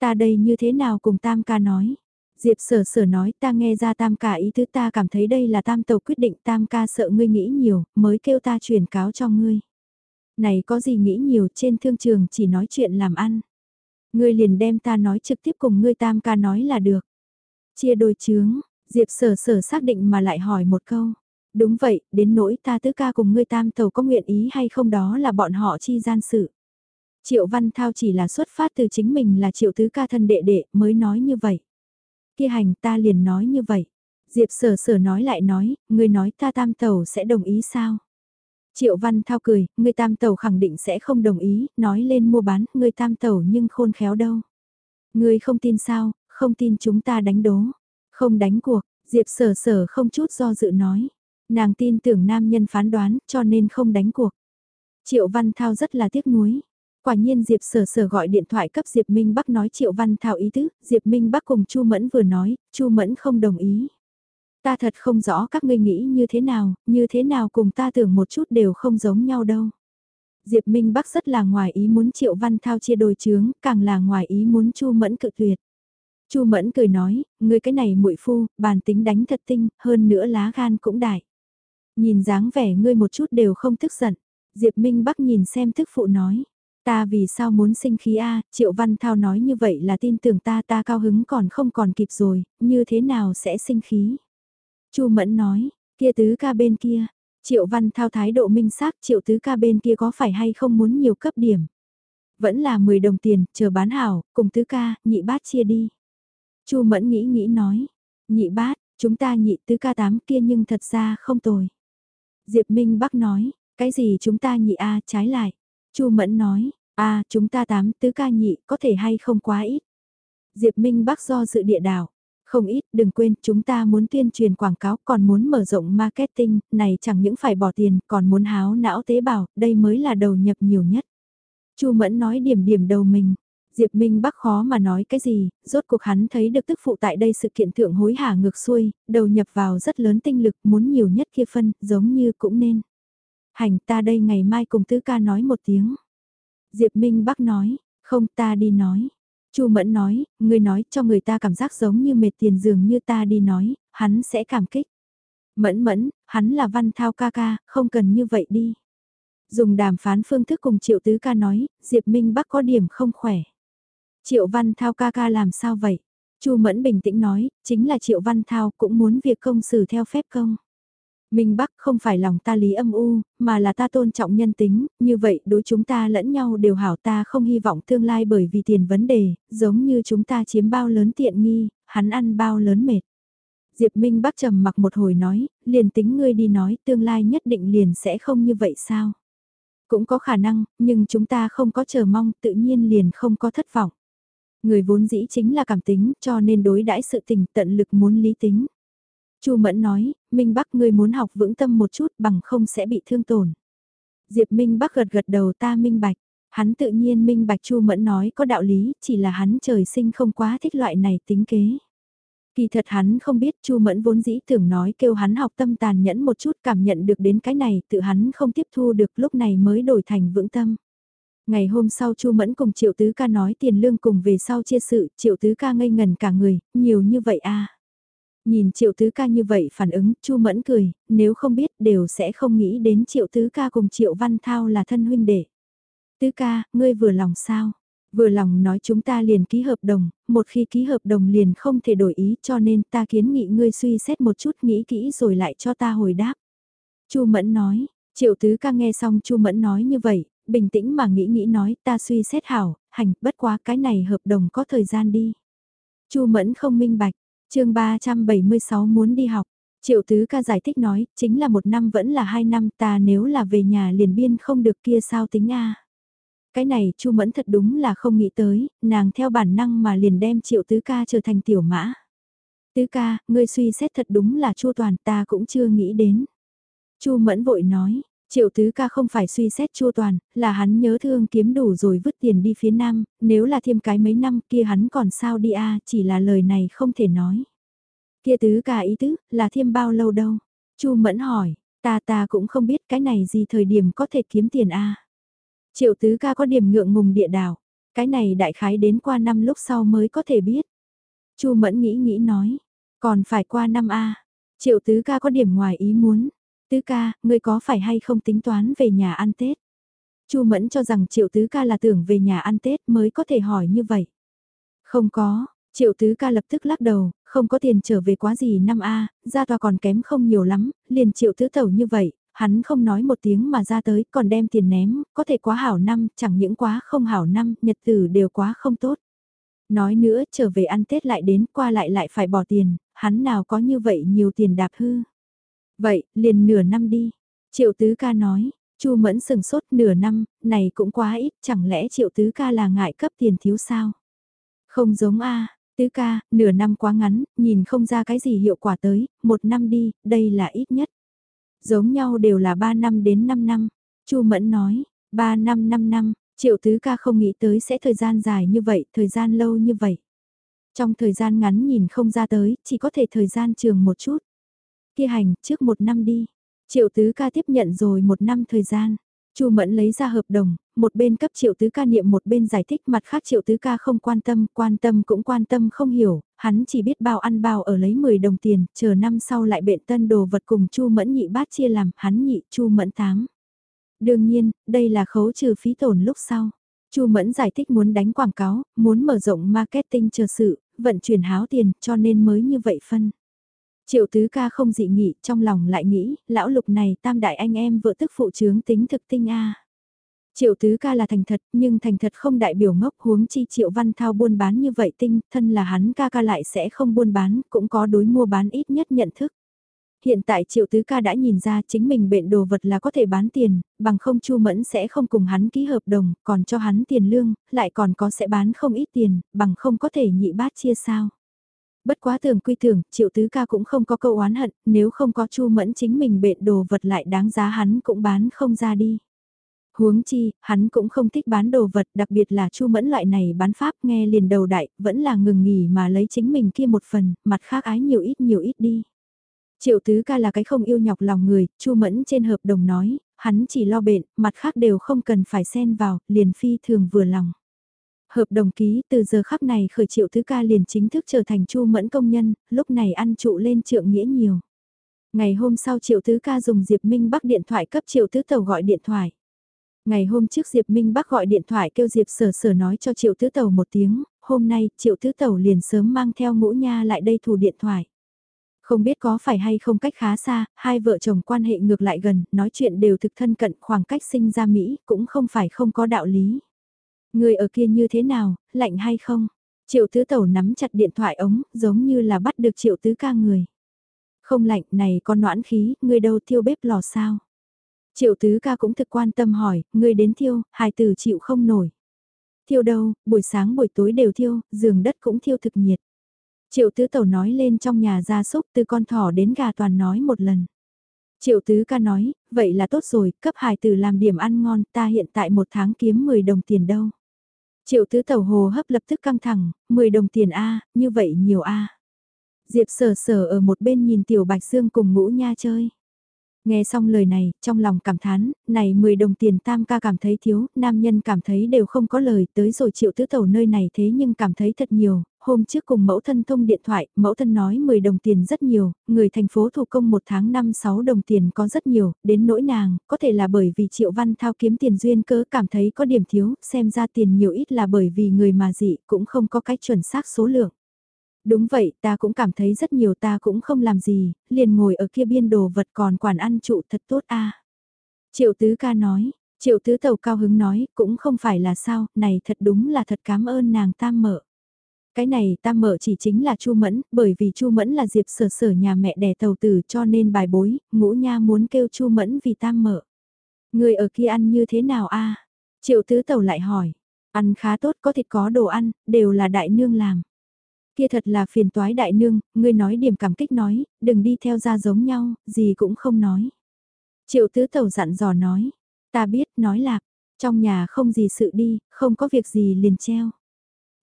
Ta đây như thế nào cùng tam ca nói? Diệp sở sở nói ta nghe ra tam ca ý tứ ta cảm thấy đây là tam tàu quyết định tam ca sợ ngươi nghĩ nhiều, mới kêu ta truyền cáo cho ngươi. Này có gì nghĩ nhiều trên thương trường chỉ nói chuyện làm ăn. Ngươi liền đem ta nói trực tiếp cùng ngươi tam ca nói là được. Chia đôi chướng, Diệp sở sở xác định mà lại hỏi một câu. Đúng vậy, đến nỗi ta tứ ca cùng ngươi tam tàu có nguyện ý hay không đó là bọn họ chi gian sự. Triệu Văn Thao chỉ là xuất phát từ chính mình là triệu tứ ca thân đệ đệ mới nói như vậy. Kia hành ta liền nói như vậy. Diệp sở sở nói lại nói, ngươi nói ta tam tàu sẽ đồng ý sao? Triệu Văn Thao cười, ngươi tam tàu khẳng định sẽ không đồng ý, nói lên mua bán, ngươi tam tàu nhưng khôn khéo đâu. Ngươi không tin sao, không tin chúng ta đánh đố. Không đánh cuộc, Diệp sở sở không chút do dự nói. Nàng tin tưởng nam nhân phán đoán, cho nên không đánh cuộc. Triệu Văn Thao rất là tiếc nuối. Quả nhiên Diệp Sở Sở gọi điện thoại cấp Diệp Minh Bắc nói Triệu Văn Thao ý tứ, Diệp Minh Bắc cùng Chu Mẫn vừa nói, Chu Mẫn không đồng ý. Ta thật không rõ các ngươi nghĩ như thế nào, như thế nào cùng ta tưởng một chút đều không giống nhau đâu. Diệp Minh Bắc rất là ngoài ý muốn Triệu Văn Thao chia đôi chướng, càng là ngoài ý muốn Chu Mẫn cự tuyệt. Chu Mẫn cười nói, ngươi cái này muội phu, bàn tính đánh thật tinh, hơn nữa lá gan cũng đại. Nhìn dáng vẻ ngươi một chút đều không tức giận. Diệp Minh Bắc nhìn xem thức phụ nói. Ta vì sao muốn sinh khí a Triệu Văn Thao nói như vậy là tin tưởng ta ta cao hứng còn không còn kịp rồi, như thế nào sẽ sinh khí. Chu Mẫn nói, kia tứ ca bên kia, Triệu Văn Thao thái độ minh xác Triệu tứ ca bên kia có phải hay không muốn nhiều cấp điểm. Vẫn là 10 đồng tiền, chờ bán hảo, cùng tứ ca, nhị bát chia đi. Chu Mẫn nghĩ nghĩ nói, nhị bát, chúng ta nhị tứ ca tám kia nhưng thật ra không tồi. Diệp Minh Bắc nói, cái gì chúng ta nhị a trái lại. Chu Mẫn nói, a chúng ta tám tứ ca nhị có thể hay không quá ít. Diệp Minh Bắc do dự địa đảo. Không ít, đừng quên, chúng ta muốn tuyên truyền quảng cáo, còn muốn mở rộng marketing, này chẳng những phải bỏ tiền, còn muốn háo não tế bào, đây mới là đầu nhập nhiều nhất. Chu Mẫn nói điểm điểm đầu mình, Diệp Minh Bắc khó mà nói cái gì, rốt cuộc hắn thấy được tức phụ tại đây sự kiện thượng hối hả ngược xuôi, đầu nhập vào rất lớn tinh lực muốn nhiều nhất kia phân, giống như cũng nên. Hành ta đây ngày mai cùng tứ ca nói một tiếng. Diệp Minh Bắc nói, không ta đi nói. Chu Mẫn nói, người nói cho người ta cảm giác giống như mệt tiền dường như ta đi nói, hắn sẽ cảm kích. Mẫn mẫn, hắn là văn thao ca ca, không cần như vậy đi. Dùng đàm phán phương thức cùng triệu tứ ca nói, Diệp Minh Bắc có điểm không khỏe. Triệu Văn Thao ca ca làm sao vậy? Chu Mẫn bình tĩnh nói, chính là Triệu Văn Thao cũng muốn việc công xử theo phép công. Minh Bắc không phải lòng ta lý âm u, mà là ta tôn trọng nhân tính, như vậy đối chúng ta lẫn nhau đều hảo ta không hy vọng tương lai bởi vì tiền vấn đề, giống như chúng ta chiếm bao lớn tiện nghi, hắn ăn bao lớn mệt. Diệp Minh Bắc trầm mặc một hồi nói, liền tính ngươi đi nói tương lai nhất định liền sẽ không như vậy sao? Cũng có khả năng, nhưng chúng ta không có chờ mong tự nhiên liền không có thất vọng. Người vốn dĩ chính là cảm tính cho nên đối đãi sự tình tận lực muốn lý tính. Chu Mẫn nói, Minh Bắc ngươi muốn học vững tâm một chút bằng không sẽ bị thương tổn. Diệp Minh Bắc gật gật đầu ta minh bạch. Hắn tự nhiên minh bạch Chu Mẫn nói có đạo lý, chỉ là hắn trời sinh không quá thích loại này tính kế. Kỳ thật hắn không biết Chu Mẫn vốn dĩ tưởng nói kêu hắn học tâm tàn nhẫn một chút cảm nhận được đến cái này tự hắn không tiếp thu được lúc này mới đổi thành vững tâm. Ngày hôm sau Chu Mẫn cùng Triệu Tứ ca nói tiền lương cùng về sau chia sự, Triệu Tứ ca ngây ngần cả người, nhiều như vậy à. Nhìn Triệu Tứ ca như vậy phản ứng, Chu Mẫn cười, nếu không biết đều sẽ không nghĩ đến Triệu Tứ ca cùng Triệu Văn Thao là thân huynh đệ. Tứ ca, ngươi vừa lòng sao? Vừa lòng nói chúng ta liền ký hợp đồng, một khi ký hợp đồng liền không thể đổi ý cho nên ta kiến nghị ngươi suy xét một chút nghĩ kỹ rồi lại cho ta hồi đáp. Chu Mẫn nói, Triệu Tứ ca nghe xong Chu Mẫn nói như vậy, bình tĩnh mà nghĩ nghĩ nói ta suy xét hảo, hành, bất quá cái này hợp đồng có thời gian đi. Chu Mẫn không minh bạch, chương 376 muốn đi học. Triệu Tứ ca giải thích nói, chính là một năm vẫn là hai năm ta nếu là về nhà liền biên không được kia sao tính a Cái này Chu Mẫn thật đúng là không nghĩ tới, nàng theo bản năng mà liền đem Triệu Tứ ca trở thành tiểu mã. Tứ ca, ngươi suy xét thật đúng là chu toàn ta cũng chưa nghĩ đến. Chu Mẫn vội nói, Triệu tứ ca không phải suy xét chua toàn, là hắn nhớ thương kiếm đủ rồi vứt tiền đi phía nam, nếu là thêm cái mấy năm kia hắn còn sao đi a chỉ là lời này không thể nói. Kia tứ ca ý tứ, là thêm bao lâu đâu? Chu mẫn hỏi, ta ta cũng không biết cái này gì thời điểm có thể kiếm tiền a Triệu tứ ca có điểm ngượng ngùng địa đảo, cái này đại khái đến qua năm lúc sau mới có thể biết. Chu mẫn nghĩ nghĩ nói, còn phải qua năm a Triệu tứ ca có điểm ngoài ý muốn, Tứ ca, ngươi có phải hay không tính toán về nhà ăn Tết? Chu Mẫn cho rằng Triệu Tứ ca là tưởng về nhà ăn Tết mới có thể hỏi như vậy. Không có, Triệu tứ ca lập tức lắc đầu, không có tiền trở về quá gì năm A, ra tòa còn kém không nhiều lắm, liền triệu tứ tẩu như vậy, hắn không nói một tiếng mà ra tới, còn đem tiền ném, có thể quá hảo năm, chẳng những quá không hảo năm, nhật tử đều quá không tốt. Nói nữa, trở về ăn Tết lại đến, qua lại lại phải bỏ tiền, hắn nào có như vậy nhiều tiền đạp hư. Vậy, liền nửa năm đi. Triệu tứ ca nói, Chu mẫn sừng sốt nửa năm, này cũng quá ít, chẳng lẽ triệu tứ ca là ngại cấp tiền thiếu sao? Không giống a tứ ca, nửa năm quá ngắn, nhìn không ra cái gì hiệu quả tới, một năm đi, đây là ít nhất. Giống nhau đều là ba năm đến năm năm. Chu Mẫn nói, ba năm năm năm, triệu tứ ca không nghĩ tới sẽ thời gian dài như vậy, thời gian lâu như vậy. Trong thời gian ngắn nhìn không ra tới, chỉ có thể thời gian trường một chút. Kia hành, trước một năm đi. Triệu tứ ca tiếp nhận rồi một năm thời gian. Chu Mẫn lấy ra hợp đồng, một bên cấp triệu tứ ca niệm một bên giải thích mặt khác triệu tứ ca không quan tâm, quan tâm cũng quan tâm không hiểu, hắn chỉ biết bao ăn bao ở lấy 10 đồng tiền, chờ năm sau lại bệnh tân đồ vật cùng Chu Mẫn nhị bát chia làm, hắn nhị, Chu Mẫn tám. Đương nhiên, đây là khấu trừ phí tổn lúc sau. Chu Mẫn giải thích muốn đánh quảng cáo, muốn mở rộng marketing chờ sự, vận chuyển háo tiền, cho nên mới như vậy phân. Triệu tứ ca không dị nghị, trong lòng lại nghĩ, lão lục này tam đại anh em vợ tức phụ trướng tính thực tinh a. Triệu tứ ca là thành thật, nhưng thành thật không đại biểu ngốc huống chi triệu văn thao buôn bán như vậy tinh, thân là hắn ca ca lại sẽ không buôn bán, cũng có đối mua bán ít nhất nhận thức. Hiện tại triệu tứ ca đã nhìn ra chính mình bệnh đồ vật là có thể bán tiền, bằng không chu mẫn sẽ không cùng hắn ký hợp đồng, còn cho hắn tiền lương, lại còn có sẽ bán không ít tiền, bằng không có thể nhị bát chia sao. Bất quá thường quy thường, triệu tứ ca cũng không có câu oán hận, nếu không có chu mẫn chính mình bệnh đồ vật lại đáng giá hắn cũng bán không ra đi. Huống chi, hắn cũng không thích bán đồ vật, đặc biệt là chu mẫn loại này bán pháp nghe liền đầu đại, vẫn là ngừng nghỉ mà lấy chính mình kia một phần, mặt khác ái nhiều ít nhiều ít đi. Triệu tứ ca là cái không yêu nhọc lòng người, chu mẫn trên hợp đồng nói, hắn chỉ lo bệnh, mặt khác đều không cần phải xen vào, liền phi thường vừa lòng. Hợp đồng ký từ giờ khắc này khởi triệu thứ ca liền chính thức trở thành chu mẫn công nhân, lúc này ăn trụ lên trượng nghĩa nhiều. Ngày hôm sau triệu thứ ca dùng Diệp Minh Bắc điện thoại cấp triệu thứ tàu gọi điện thoại. Ngày hôm trước Diệp Minh Bắc gọi điện thoại kêu Diệp sở sở nói cho triệu thứ tàu một tiếng, hôm nay triệu thứ tàu liền sớm mang theo ngũ nha lại đây thủ điện thoại. Không biết có phải hay không cách khá xa, hai vợ chồng quan hệ ngược lại gần, nói chuyện đều thực thân cận khoảng cách sinh ra Mỹ, cũng không phải không có đạo lý. Người ở kia như thế nào, lạnh hay không? Triệu tứ tẩu nắm chặt điện thoại ống, giống như là bắt được triệu tứ ca người. Không lạnh này con noãn khí, người đâu thiêu bếp lò sao? Triệu tứ ca cũng thực quan tâm hỏi, người đến thiêu, hài tử chịu không nổi. Thiêu đâu, buổi sáng buổi tối đều thiêu, giường đất cũng thiêu thực nhiệt. Triệu tứ tẩu nói lên trong nhà gia súc từ con thỏ đến gà toàn nói một lần. Triệu tứ ca nói, vậy là tốt rồi, cấp hài tử làm điểm ăn ngon, ta hiện tại một tháng kiếm 10 đồng tiền đâu. Triệu tứ tàu hồ hấp lập tức căng thẳng, 10 đồng tiền A, như vậy nhiều A. Diệp sở sở ở một bên nhìn tiểu bạch dương cùng ngũ nha chơi. Nghe xong lời này, trong lòng cảm thán, này 10 đồng tiền tam ca cảm thấy thiếu, nam nhân cảm thấy đều không có lời, tới rồi triệu tứ tẩu nơi này thế nhưng cảm thấy thật nhiều, hôm trước cùng mẫu thân thông điện thoại, mẫu thân nói 10 đồng tiền rất nhiều, người thành phố thủ công một tháng 5-6 đồng tiền có rất nhiều, đến nỗi nàng, có thể là bởi vì triệu văn thao kiếm tiền duyên cớ cảm thấy có điểm thiếu, xem ra tiền nhiều ít là bởi vì người mà dị cũng không có cách chuẩn xác số lượng. Đúng vậy, ta cũng cảm thấy rất nhiều ta cũng không làm gì, liền ngồi ở kia biên đồ vật còn quản ăn trụ thật tốt a. Triệu tứ ca nói, triệu tứ tàu cao hứng nói, cũng không phải là sao, này thật đúng là thật cảm ơn nàng tam mở. Cái này tam mở chỉ chính là Chu Mẫn, bởi vì Chu Mẫn là Diệp Sở Sở nhà mẹ đẻ tàu tử cho nên bài bối, ngũ nha muốn kêu Chu Mẫn vì tam mở. Người ở kia ăn như thế nào a? Triệu tứ tàu lại hỏi, ăn khá tốt có thịt có đồ ăn, đều là đại nương làm. Kia thật là phiền toái đại nương, ngươi nói điểm cảm kích nói, đừng đi theo ra giống nhau, gì cũng không nói. Triệu tứ tàu dặn dò nói, ta biết, nói lạc, trong nhà không gì sự đi, không có việc gì liền treo.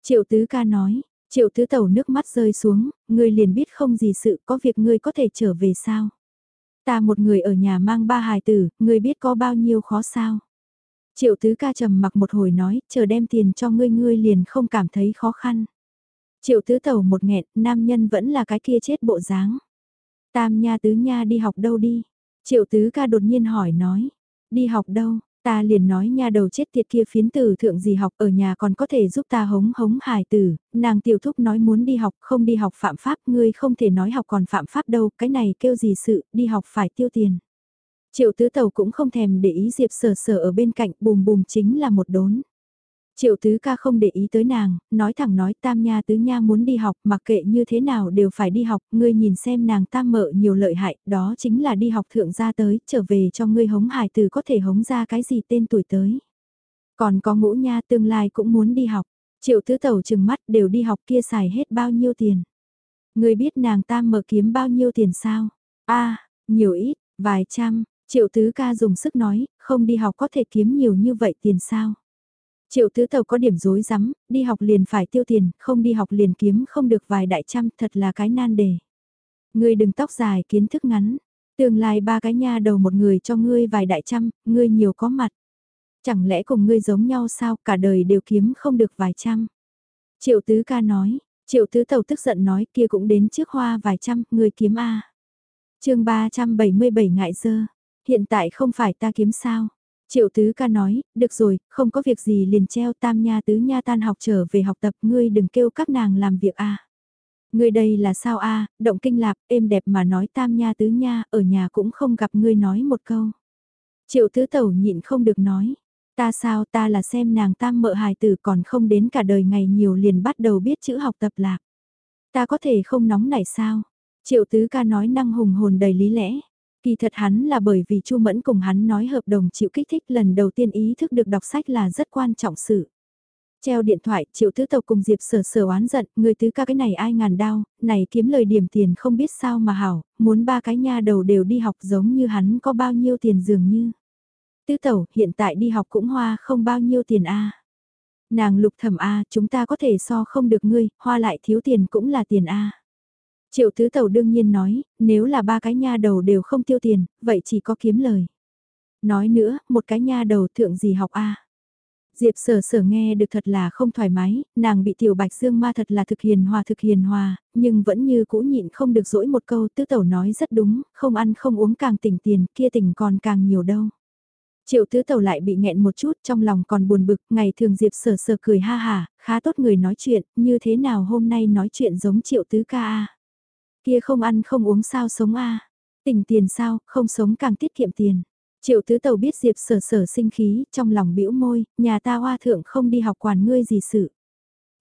Triệu tứ ca nói, triệu tứ tàu nước mắt rơi xuống, ngươi liền biết không gì sự có việc ngươi có thể trở về sao. Ta một người ở nhà mang ba hài tử, ngươi biết có bao nhiêu khó sao. Triệu tứ ca trầm mặc một hồi nói, chờ đem tiền cho ngươi ngươi liền không cảm thấy khó khăn. Triệu tứ tàu một nghẹn, nam nhân vẫn là cái kia chết bộ dáng. Tam nha tứ nha đi học đâu đi? Triệu tứ ca đột nhiên hỏi nói. Đi học đâu? Ta liền nói nha đầu chết tiệt kia phiến tử thượng gì học ở nhà còn có thể giúp ta hống hống hài tử, nàng tiểu thúc nói muốn đi học không đi học phạm pháp, ngươi không thể nói học còn phạm pháp đâu, cái này kêu gì sự, đi học phải tiêu tiền. Triệu tứ tàu cũng không thèm để ý Diệp sở sở ở bên cạnh bùm bùm chính là một đốn. Triệu tứ ca không để ý tới nàng, nói thẳng nói tam nha tứ nha muốn đi học mặc kệ như thế nào đều phải đi học, ngươi nhìn xem nàng tam mợ nhiều lợi hại, đó chính là đi học thượng gia tới, trở về cho ngươi hống hải từ có thể hống ra cái gì tên tuổi tới. Còn có ngũ nha tương lai cũng muốn đi học, triệu tứ tẩu chừng mắt đều đi học kia xài hết bao nhiêu tiền. Ngươi biết nàng tam mợ kiếm bao nhiêu tiền sao? a nhiều ít, vài trăm, triệu tứ ca dùng sức nói, không đi học có thể kiếm nhiều như vậy tiền sao? Triệu tứ tàu có điểm dối rắm đi học liền phải tiêu tiền, không đi học liền kiếm không được vài đại trăm, thật là cái nan đề. Ngươi đừng tóc dài kiến thức ngắn, tương lai ba cái nha đầu một người cho ngươi vài đại trăm, ngươi nhiều có mặt. Chẳng lẽ cùng ngươi giống nhau sao, cả đời đều kiếm không được vài trăm. Triệu tứ ca nói, triệu tứ tàu tức giận nói kia cũng đến trước hoa vài trăm, ngươi kiếm A. chương 377 ngại dơ, hiện tại không phải ta kiếm sao. Triệu tứ ca nói, được rồi, không có việc gì liền treo tam nha tứ nha tan học trở về học tập, ngươi đừng kêu các nàng làm việc a. Ngươi đây là sao a? động kinh lạc, êm đẹp mà nói tam nha tứ nha, ở nhà cũng không gặp ngươi nói một câu. Triệu tứ tẩu nhịn không được nói, ta sao ta là xem nàng tam mợ hài tử còn không đến cả đời ngày nhiều liền bắt đầu biết chữ học tập lạc. Ta có thể không nóng nảy sao? Triệu tứ ca nói năng hùng hồn đầy lý lẽ. Kỳ thật hắn là bởi vì Chu Mẫn cùng hắn nói hợp đồng chịu kích thích lần đầu tiên ý thức được đọc sách là rất quan trọng sự. Treo điện thoại, triệu tứ tộc cùng Diệp sở sở oán giận, người tứ ca cái này ai ngàn đao, này kiếm lời điểm tiền không biết sao mà hảo, muốn ba cái nha đầu đều đi học giống như hắn có bao nhiêu tiền dường như. Tứ tẩu, hiện tại đi học cũng hoa không bao nhiêu tiền a Nàng lục thẩm a chúng ta có thể so không được ngươi, hoa lại thiếu tiền cũng là tiền a Triệu tứ tàu đương nhiên nói, nếu là ba cái nha đầu đều không tiêu tiền, vậy chỉ có kiếm lời. Nói nữa, một cái nha đầu thượng gì học a Diệp sở sở nghe được thật là không thoải mái, nàng bị tiểu bạch dương ma thật là thực hiền hòa thực hiền hòa, nhưng vẫn như cũ nhịn không được dỗi một câu tứ tẩu nói rất đúng, không ăn không uống càng tỉnh tiền, kia tỉnh còn càng nhiều đâu. Triệu tứ tẩu lại bị nghẹn một chút trong lòng còn buồn bực, ngày thường Diệp sở sở cười ha hà, khá tốt người nói chuyện, như thế nào hôm nay nói chuyện giống triệu tứ ca a Kia không ăn không uống sao sống a à? Tỉnh tiền sao, không sống càng tiết kiệm tiền. Triệu tứ tàu biết Diệp sở sở sinh khí, trong lòng bĩu môi, nhà ta hoa thượng không đi học quản ngươi gì sự.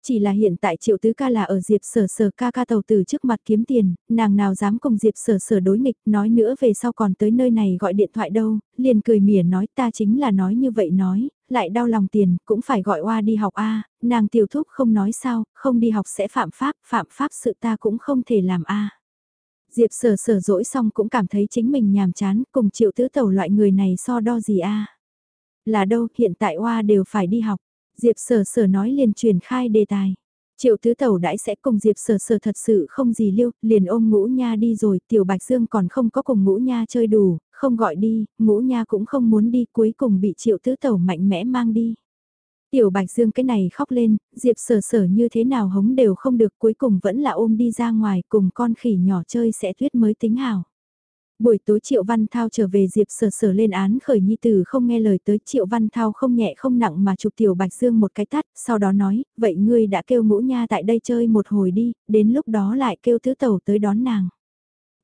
Chỉ là hiện tại triệu tứ ca là ở Diệp sở sở ca ca tàu từ trước mặt kiếm tiền, nàng nào dám cùng Diệp sở sở đối nghịch, nói nữa về sau còn tới nơi này gọi điện thoại đâu, liền cười mỉa nói ta chính là nói như vậy nói, lại đau lòng tiền, cũng phải gọi oa đi học a nàng tiểu thúc không nói sao, không đi học sẽ phạm pháp, phạm pháp sự ta cũng không thể làm a Diệp sở sở dỗi xong cũng cảm thấy chính mình nhàm chán, cùng triệu tứ tàu loại người này so đo gì a Là đâu, hiện tại oa đều phải đi học. Diệp sở sở nói liền truyền khai đề tài. Triệu tứ tẩu đãi sẽ cùng Diệp sở sở thật sự không gì lưu, liền ôm ngũ nha đi rồi, tiểu bạch dương còn không có cùng ngũ nha chơi đủ, không gọi đi, ngũ nha cũng không muốn đi, cuối cùng bị triệu tứ tẩu mạnh mẽ mang đi. Tiểu Bạch Dương cái này khóc lên, Diệp sở sở như thế nào hống đều không được cuối cùng vẫn là ôm đi ra ngoài cùng con khỉ nhỏ chơi sẽ thuyết mới tính hảo. Buổi tối Triệu Văn Thao trở về Diệp sở sở lên án khởi nhi tử không nghe lời tới Triệu Văn Thao không nhẹ không nặng mà chụp Tiểu Bạch Dương một cái tát sau đó nói, vậy ngươi đã kêu ngũ nha tại đây chơi một hồi đi, đến lúc đó lại kêu thứ tàu tới đón nàng.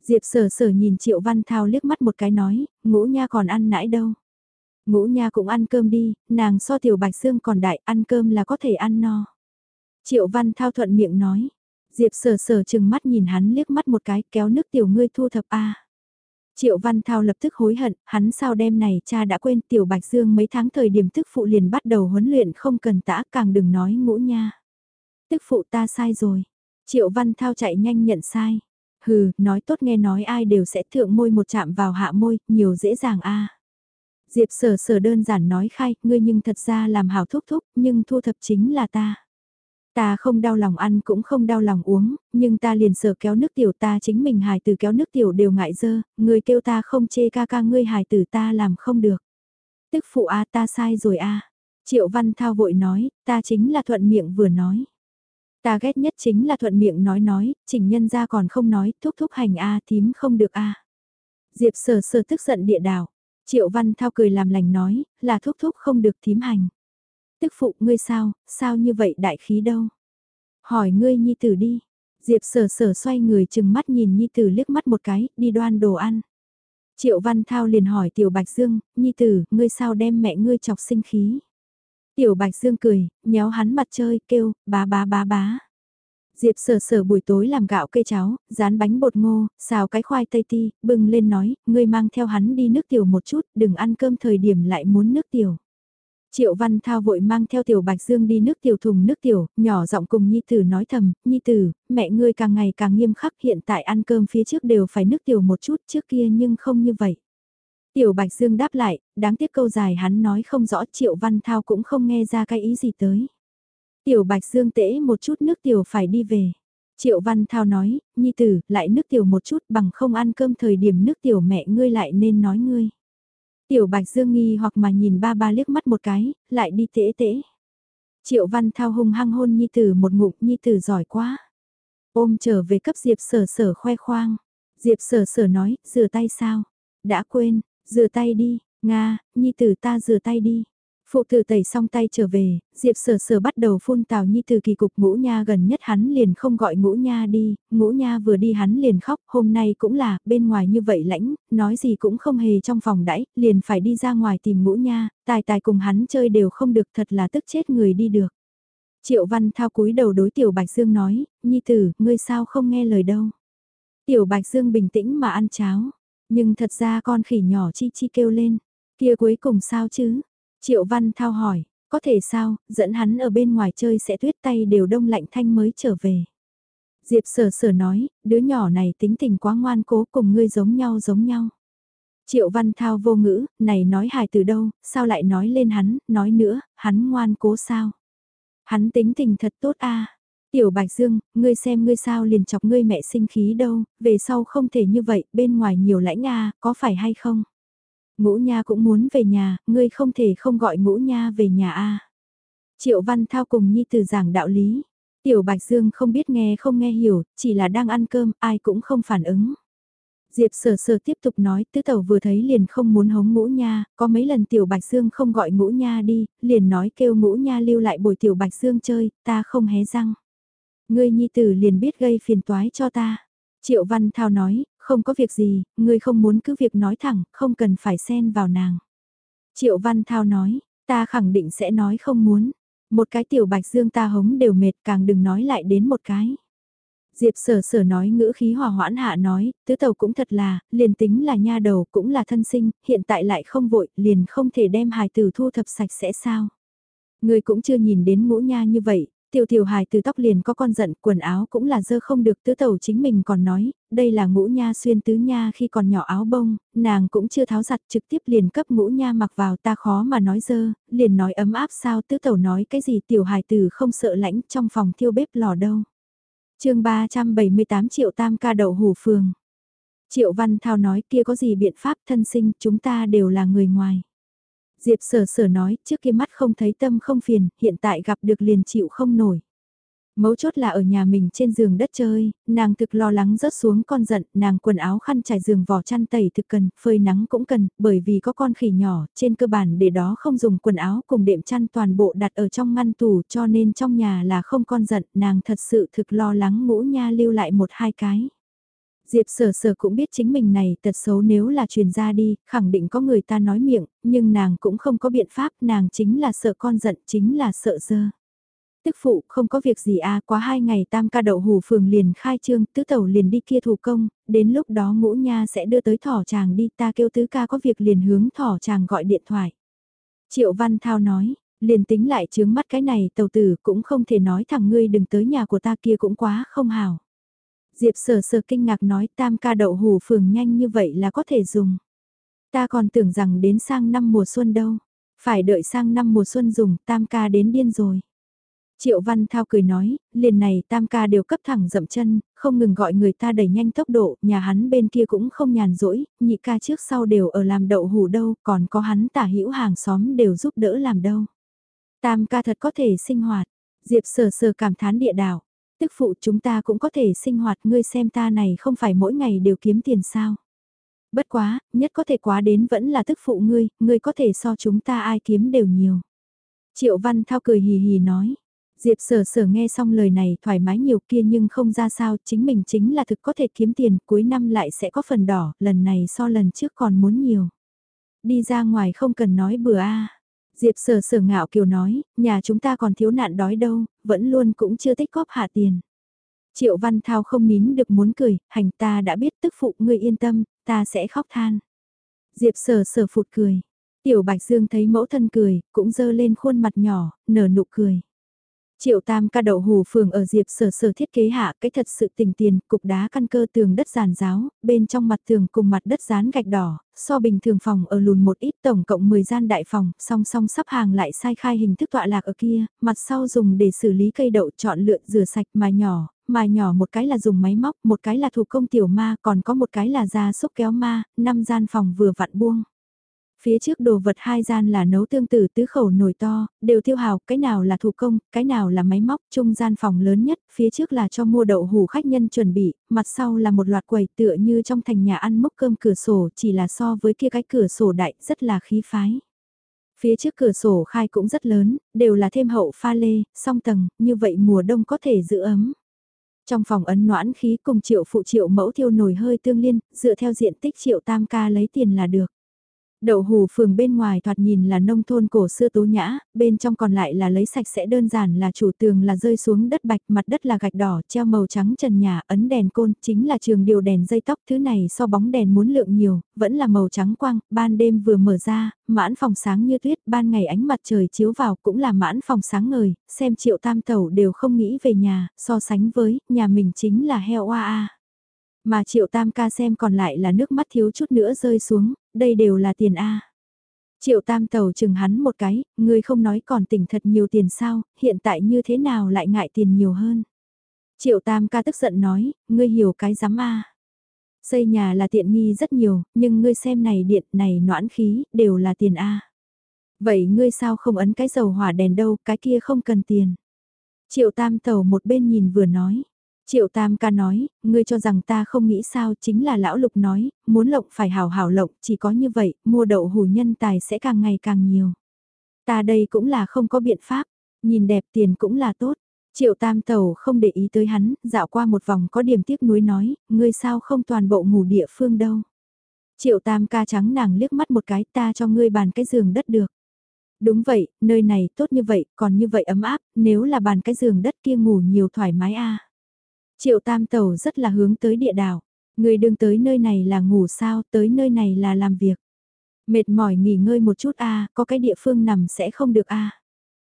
Diệp sở sở nhìn Triệu Văn Thao liếc mắt một cái nói, ngũ nha còn ăn nãi đâu. Ngũ nha cũng ăn cơm đi, nàng so tiểu bạch dương còn đại, ăn cơm là có thể ăn no. Triệu văn thao thuận miệng nói. Diệp sở sở chừng mắt nhìn hắn liếc mắt một cái kéo nước tiểu ngươi thu thập a Triệu Văn Thao lập tức hối hận, hắn sao đêm này cha đã quên Tiểu Bạch Dương mấy tháng thời điểm tức phụ liền bắt đầu huấn luyện không cần tã càng đừng nói ngũ nha. Tức phụ ta sai rồi. Triệu Văn Thao chạy nhanh nhận sai. Hừ, nói tốt nghe nói ai đều sẽ thượng môi một chạm vào hạ môi, nhiều dễ dàng a Diệp sở sở đơn giản nói khai, ngươi nhưng thật ra làm hảo thúc thúc, nhưng thu thập chính là ta. Ta không đau lòng ăn cũng không đau lòng uống, nhưng ta liền sợ kéo nước tiểu ta chính mình hài từ kéo nước tiểu đều ngại dơ, người kêu ta không chê ca ca ngươi hài tử ta làm không được. Tức phụ a ta sai rồi a Triệu Văn Thao vội nói, ta chính là thuận miệng vừa nói. Ta ghét nhất chính là thuận miệng nói nói, chỉnh nhân ra còn không nói, thúc thúc hành a thím không được a Diệp sở sở tức giận địa đảo Triệu Văn Thao cười làm lành nói, là thúc thúc không được thím hành. Tức phụ ngươi sao, sao như vậy đại khí đâu? Hỏi ngươi nhi tử đi. Diệp sở sở xoay người chừng mắt nhìn nhi tử liếc mắt một cái, đi đoan đồ ăn. Triệu Văn Thao liền hỏi Tiểu Bạch Dương, nhi tử, ngươi sao đem mẹ ngươi chọc sinh khí? Tiểu Bạch Dương cười, nhéo hắn mặt chơi, kêu, bá bá bá bá. Diệp sở sở buổi tối làm gạo cây cháo, rán bánh bột ngô, xào cái khoai tây ti, bưng lên nói, ngươi mang theo hắn đi nước tiểu một chút, đừng ăn cơm thời điểm lại muốn nước tiểu. Triệu Văn Thao vội mang theo Tiểu Bạch Dương đi nước tiểu thùng nước tiểu, nhỏ giọng cùng Nhi Tử nói thầm, Nhi Tử, mẹ ngươi càng ngày càng nghiêm khắc hiện tại ăn cơm phía trước đều phải nước tiểu một chút trước kia nhưng không như vậy. Tiểu Bạch Dương đáp lại, đáng tiếc câu dài hắn nói không rõ Triệu Văn Thao cũng không nghe ra cái ý gì tới. Tiểu Bạch Dương tễ một chút nước tiểu phải đi về. Triệu Văn Thao nói, Nhi Tử, lại nước tiểu một chút bằng không ăn cơm thời điểm nước tiểu mẹ ngươi lại nên nói ngươi. Tiểu Bạch Dương nghi hoặc mà nhìn ba ba liếc mắt một cái, lại đi tễ tễ. Triệu Văn Thao hung hăng hôn Nhi Tử một ngụm Nhi Tử giỏi quá. Ôm trở về cấp Diệp sở sở khoe khoang. Diệp sở sở nói, rửa tay sao? Đã quên, rửa tay đi, Nga, Nhi Tử ta rửa tay đi. Phụ tử tẩy xong tay trở về, Diệp sở sở bắt đầu phun tào nhi từ kỳ cục ngũ nha gần nhất hắn liền không gọi ngũ nha đi, ngũ nha vừa đi hắn liền khóc, hôm nay cũng là, bên ngoài như vậy lãnh, nói gì cũng không hề trong phòng đãi, liền phải đi ra ngoài tìm ngũ nha, tài tài cùng hắn chơi đều không được thật là tức chết người đi được. Triệu văn thao cúi đầu đối tiểu Bạch Dương nói, nhi tử, ngươi sao không nghe lời đâu. Tiểu Bạch Dương bình tĩnh mà ăn cháo, nhưng thật ra con khỉ nhỏ chi chi kêu lên, kia cuối cùng sao chứ? Triệu Văn Thao hỏi, có thể sao, dẫn hắn ở bên ngoài chơi sẽ tuyết tay đều đông lạnh thanh mới trở về. Diệp sở sở nói, đứa nhỏ này tính tình quá ngoan cố cùng ngươi giống nhau giống nhau. Triệu Văn Thao vô ngữ, này nói hài từ đâu, sao lại nói lên hắn, nói nữa, hắn ngoan cố sao. Hắn tính tình thật tốt a Tiểu Bạch Dương, ngươi xem ngươi sao liền chọc ngươi mẹ sinh khí đâu, về sau không thể như vậy, bên ngoài nhiều lãnh a có phải hay không? Ngũ Nha cũng muốn về nhà, ngươi không thể không gọi Ngũ Nha về nhà a. Triệu Văn Thao cùng Nhi từ giảng đạo lý. Tiểu Bạch Dương không biết nghe không nghe hiểu, chỉ là đang ăn cơm, ai cũng không phản ứng. Diệp sở sở tiếp tục nói, tứ tẩu vừa thấy liền không muốn hống ngũ nha, có mấy lần tiểu bạch dương không gọi ngũ nha đi, liền nói kêu ngũ nha lưu lại bồi tiểu bạch dương chơi, ta không hé răng. Ngươi nhi tử liền biết gây phiền toái cho ta. Triệu Văn Thao nói, không có việc gì, ngươi không muốn cứ việc nói thẳng, không cần phải xen vào nàng. Triệu Văn Thao nói, ta khẳng định sẽ nói không muốn. Một cái tiểu bạch dương ta hống đều mệt càng đừng nói lại đến một cái. Diệp sở sở nói ngữ khí hòa hoãn hạ nói, tứ tàu cũng thật là, liền tính là nha đầu cũng là thân sinh, hiện tại lại không vội, liền không thể đem hài tử thu thập sạch sẽ sao. Người cũng chưa nhìn đến ngũ nha như vậy, Tiểu tiểu hài từ tóc liền có con giận, quần áo cũng là dơ không được tứ tẩu chính mình còn nói, đây là ngũ nha xuyên tứ nha khi còn nhỏ áo bông, nàng cũng chưa tháo giặt trực tiếp liền cấp ngũ nha mặc vào ta khó mà nói dơ, liền nói ấm áp sao tứ tẩu nói cái gì tiểu hài từ không sợ lãnh trong phòng thiêu bếp lò đâu. chương 378 triệu tam ca đậu hủ phường. Triệu Văn Thao nói kia có gì biện pháp thân sinh chúng ta đều là người ngoài. Diệp sở sở nói, trước kia mắt không thấy tâm không phiền, hiện tại gặp được liền chịu không nổi. Mấu chốt là ở nhà mình trên giường đất chơi, nàng thực lo lắng rớt xuống con giận, nàng quần áo khăn trải giường vỏ chăn tẩy thực cần, phơi nắng cũng cần, bởi vì có con khỉ nhỏ, trên cơ bản để đó không dùng quần áo cùng đệm chăn toàn bộ đặt ở trong ngăn tủ cho nên trong nhà là không con giận, nàng thật sự thực lo lắng ngũ nha lưu lại một hai cái. Diệp sở sở cũng biết chính mình này tật xấu nếu là truyền ra đi, khẳng định có người ta nói miệng, nhưng nàng cũng không có biện pháp, nàng chính là sợ con giận, chính là sợ dơ. Tức phụ, không có việc gì à, quá hai ngày tam ca đậu hù phường liền khai trương, tứ tẩu liền đi kia thủ công, đến lúc đó ngũ nha sẽ đưa tới thỏ chàng đi, ta kêu tứ ca có việc liền hướng thỏ chàng gọi điện thoại. Triệu Văn Thao nói, liền tính lại chướng mắt cái này tàu tử cũng không thể nói thẳng ngươi đừng tới nhà của ta kia cũng quá không hào. Diệp sờ sờ kinh ngạc nói tam ca đậu hủ phường nhanh như vậy là có thể dùng. Ta còn tưởng rằng đến sang năm mùa xuân đâu. Phải đợi sang năm mùa xuân dùng tam ca đến điên rồi. Triệu Văn Thao cười nói, liền này tam ca đều cấp thẳng dậm chân, không ngừng gọi người ta đẩy nhanh tốc độ, nhà hắn bên kia cũng không nhàn rỗi, nhị ca trước sau đều ở làm đậu hủ đâu, còn có hắn tả hữu hàng xóm đều giúp đỡ làm đâu. Tam ca thật có thể sinh hoạt, Diệp sờ sờ cảm thán địa đảo, tức phụ chúng ta cũng có thể sinh hoạt ngươi xem ta này không phải mỗi ngày đều kiếm tiền sao. Bất quá, nhất có thể quá đến vẫn là tức phụ ngươi, ngươi có thể so chúng ta ai kiếm đều nhiều. Triệu Văn Thao cười hì hì nói. Diệp sở sở nghe xong lời này thoải mái nhiều kia nhưng không ra sao, chính mình chính là thực có thể kiếm tiền, cuối năm lại sẽ có phần đỏ, lần này so lần trước còn muốn nhiều. Đi ra ngoài không cần nói bừa a Diệp sở sở ngạo kiều nói, nhà chúng ta còn thiếu nạn đói đâu, vẫn luôn cũng chưa tích góp hạ tiền. Triệu Văn Thao không nín được muốn cười, hành ta đã biết tức phụ ngươi yên tâm, ta sẽ khóc than. Diệp sở sở phụt cười. Tiểu Bạch Dương thấy mẫu thân cười, cũng dơ lên khuôn mặt nhỏ, nở nụ cười. Triệu tam ca đậu hù phường ở diệp sở sở thiết kế hạ cái thật sự tình tiền, cục đá căn cơ tường đất giàn giáo, bên trong mặt tường cùng mặt đất dán gạch đỏ, so bình thường phòng ở lùn một ít tổng cộng 10 gian đại phòng, song song sắp hàng lại sai khai hình thức tọa lạc ở kia, mặt sau dùng để xử lý cây đậu chọn lựa rửa sạch mài nhỏ, mài nhỏ một cái là dùng máy móc, một cái là thủ công tiểu ma, còn có một cái là da xúc kéo ma, năm gian phòng vừa vặn buông. Phía trước đồ vật hai gian là nấu tương tự tứ khẩu nồi to, đều tiêu hào, cái nào là thủ công, cái nào là máy móc, trung gian phòng lớn nhất, phía trước là cho mua đậu hủ khách nhân chuẩn bị, mặt sau là một loạt quầy tựa như trong thành nhà ăn mốc cơm cửa sổ, chỉ là so với kia cái cửa sổ đại, rất là khí phái. Phía trước cửa sổ khai cũng rất lớn, đều là thêm hậu pha lê, song tầng, như vậy mùa đông có thể giữ ấm. Trong phòng ấn noãn khí cùng triệu phụ triệu mẫu thiêu nổi hơi tương liên, dựa theo diện tích triệu tam ca lấy tiền là được. Đậu hù phường bên ngoài thoạt nhìn là nông thôn cổ xưa tố nhã, bên trong còn lại là lấy sạch sẽ đơn giản là chủ tường là rơi xuống đất bạch, mặt đất là gạch đỏ, treo màu trắng trần nhà, ấn đèn côn, chính là trường điều đèn dây tóc, thứ này so bóng đèn muốn lượng nhiều, vẫn là màu trắng quang, ban đêm vừa mở ra, mãn phòng sáng như tuyết, ban ngày ánh mặt trời chiếu vào cũng là mãn phòng sáng ngời, xem triệu tam tẩu đều không nghĩ về nhà, so sánh với, nhà mình chính là heo oa a. Mà triệu tam ca xem còn lại là nước mắt thiếu chút nữa rơi xuống, đây đều là tiền A. Triệu tam tàu chừng hắn một cái, ngươi không nói còn tỉnh thật nhiều tiền sao, hiện tại như thế nào lại ngại tiền nhiều hơn. Triệu tam ca tức giận nói, ngươi hiểu cái giám A. Xây nhà là tiện nghi rất nhiều, nhưng ngươi xem này điện này noãn khí, đều là tiền A. Vậy ngươi sao không ấn cái dầu hỏa đèn đâu, cái kia không cần tiền. Triệu tam tàu một bên nhìn vừa nói. Triệu Tam ca nói, ngươi cho rằng ta không nghĩ sao chính là lão lục nói, muốn lộng phải hảo hảo lộng, chỉ có như vậy, mua đậu hủ nhân tài sẽ càng ngày càng nhiều. Ta đây cũng là không có biện pháp, nhìn đẹp tiền cũng là tốt. Triệu Tam Tàu không để ý tới hắn, dạo qua một vòng có điểm tiếc nuối nói, ngươi sao không toàn bộ ngủ địa phương đâu. Triệu Tam ca trắng nàng liếc mắt một cái ta cho ngươi bàn cái giường đất được. Đúng vậy, nơi này tốt như vậy, còn như vậy ấm áp, nếu là bàn cái giường đất kia ngủ nhiều thoải mái a. Triệu tam tàu rất là hướng tới địa đảo. Người đừng tới nơi này là ngủ sao, tới nơi này là làm việc. Mệt mỏi nghỉ ngơi một chút a có cái địa phương nằm sẽ không được a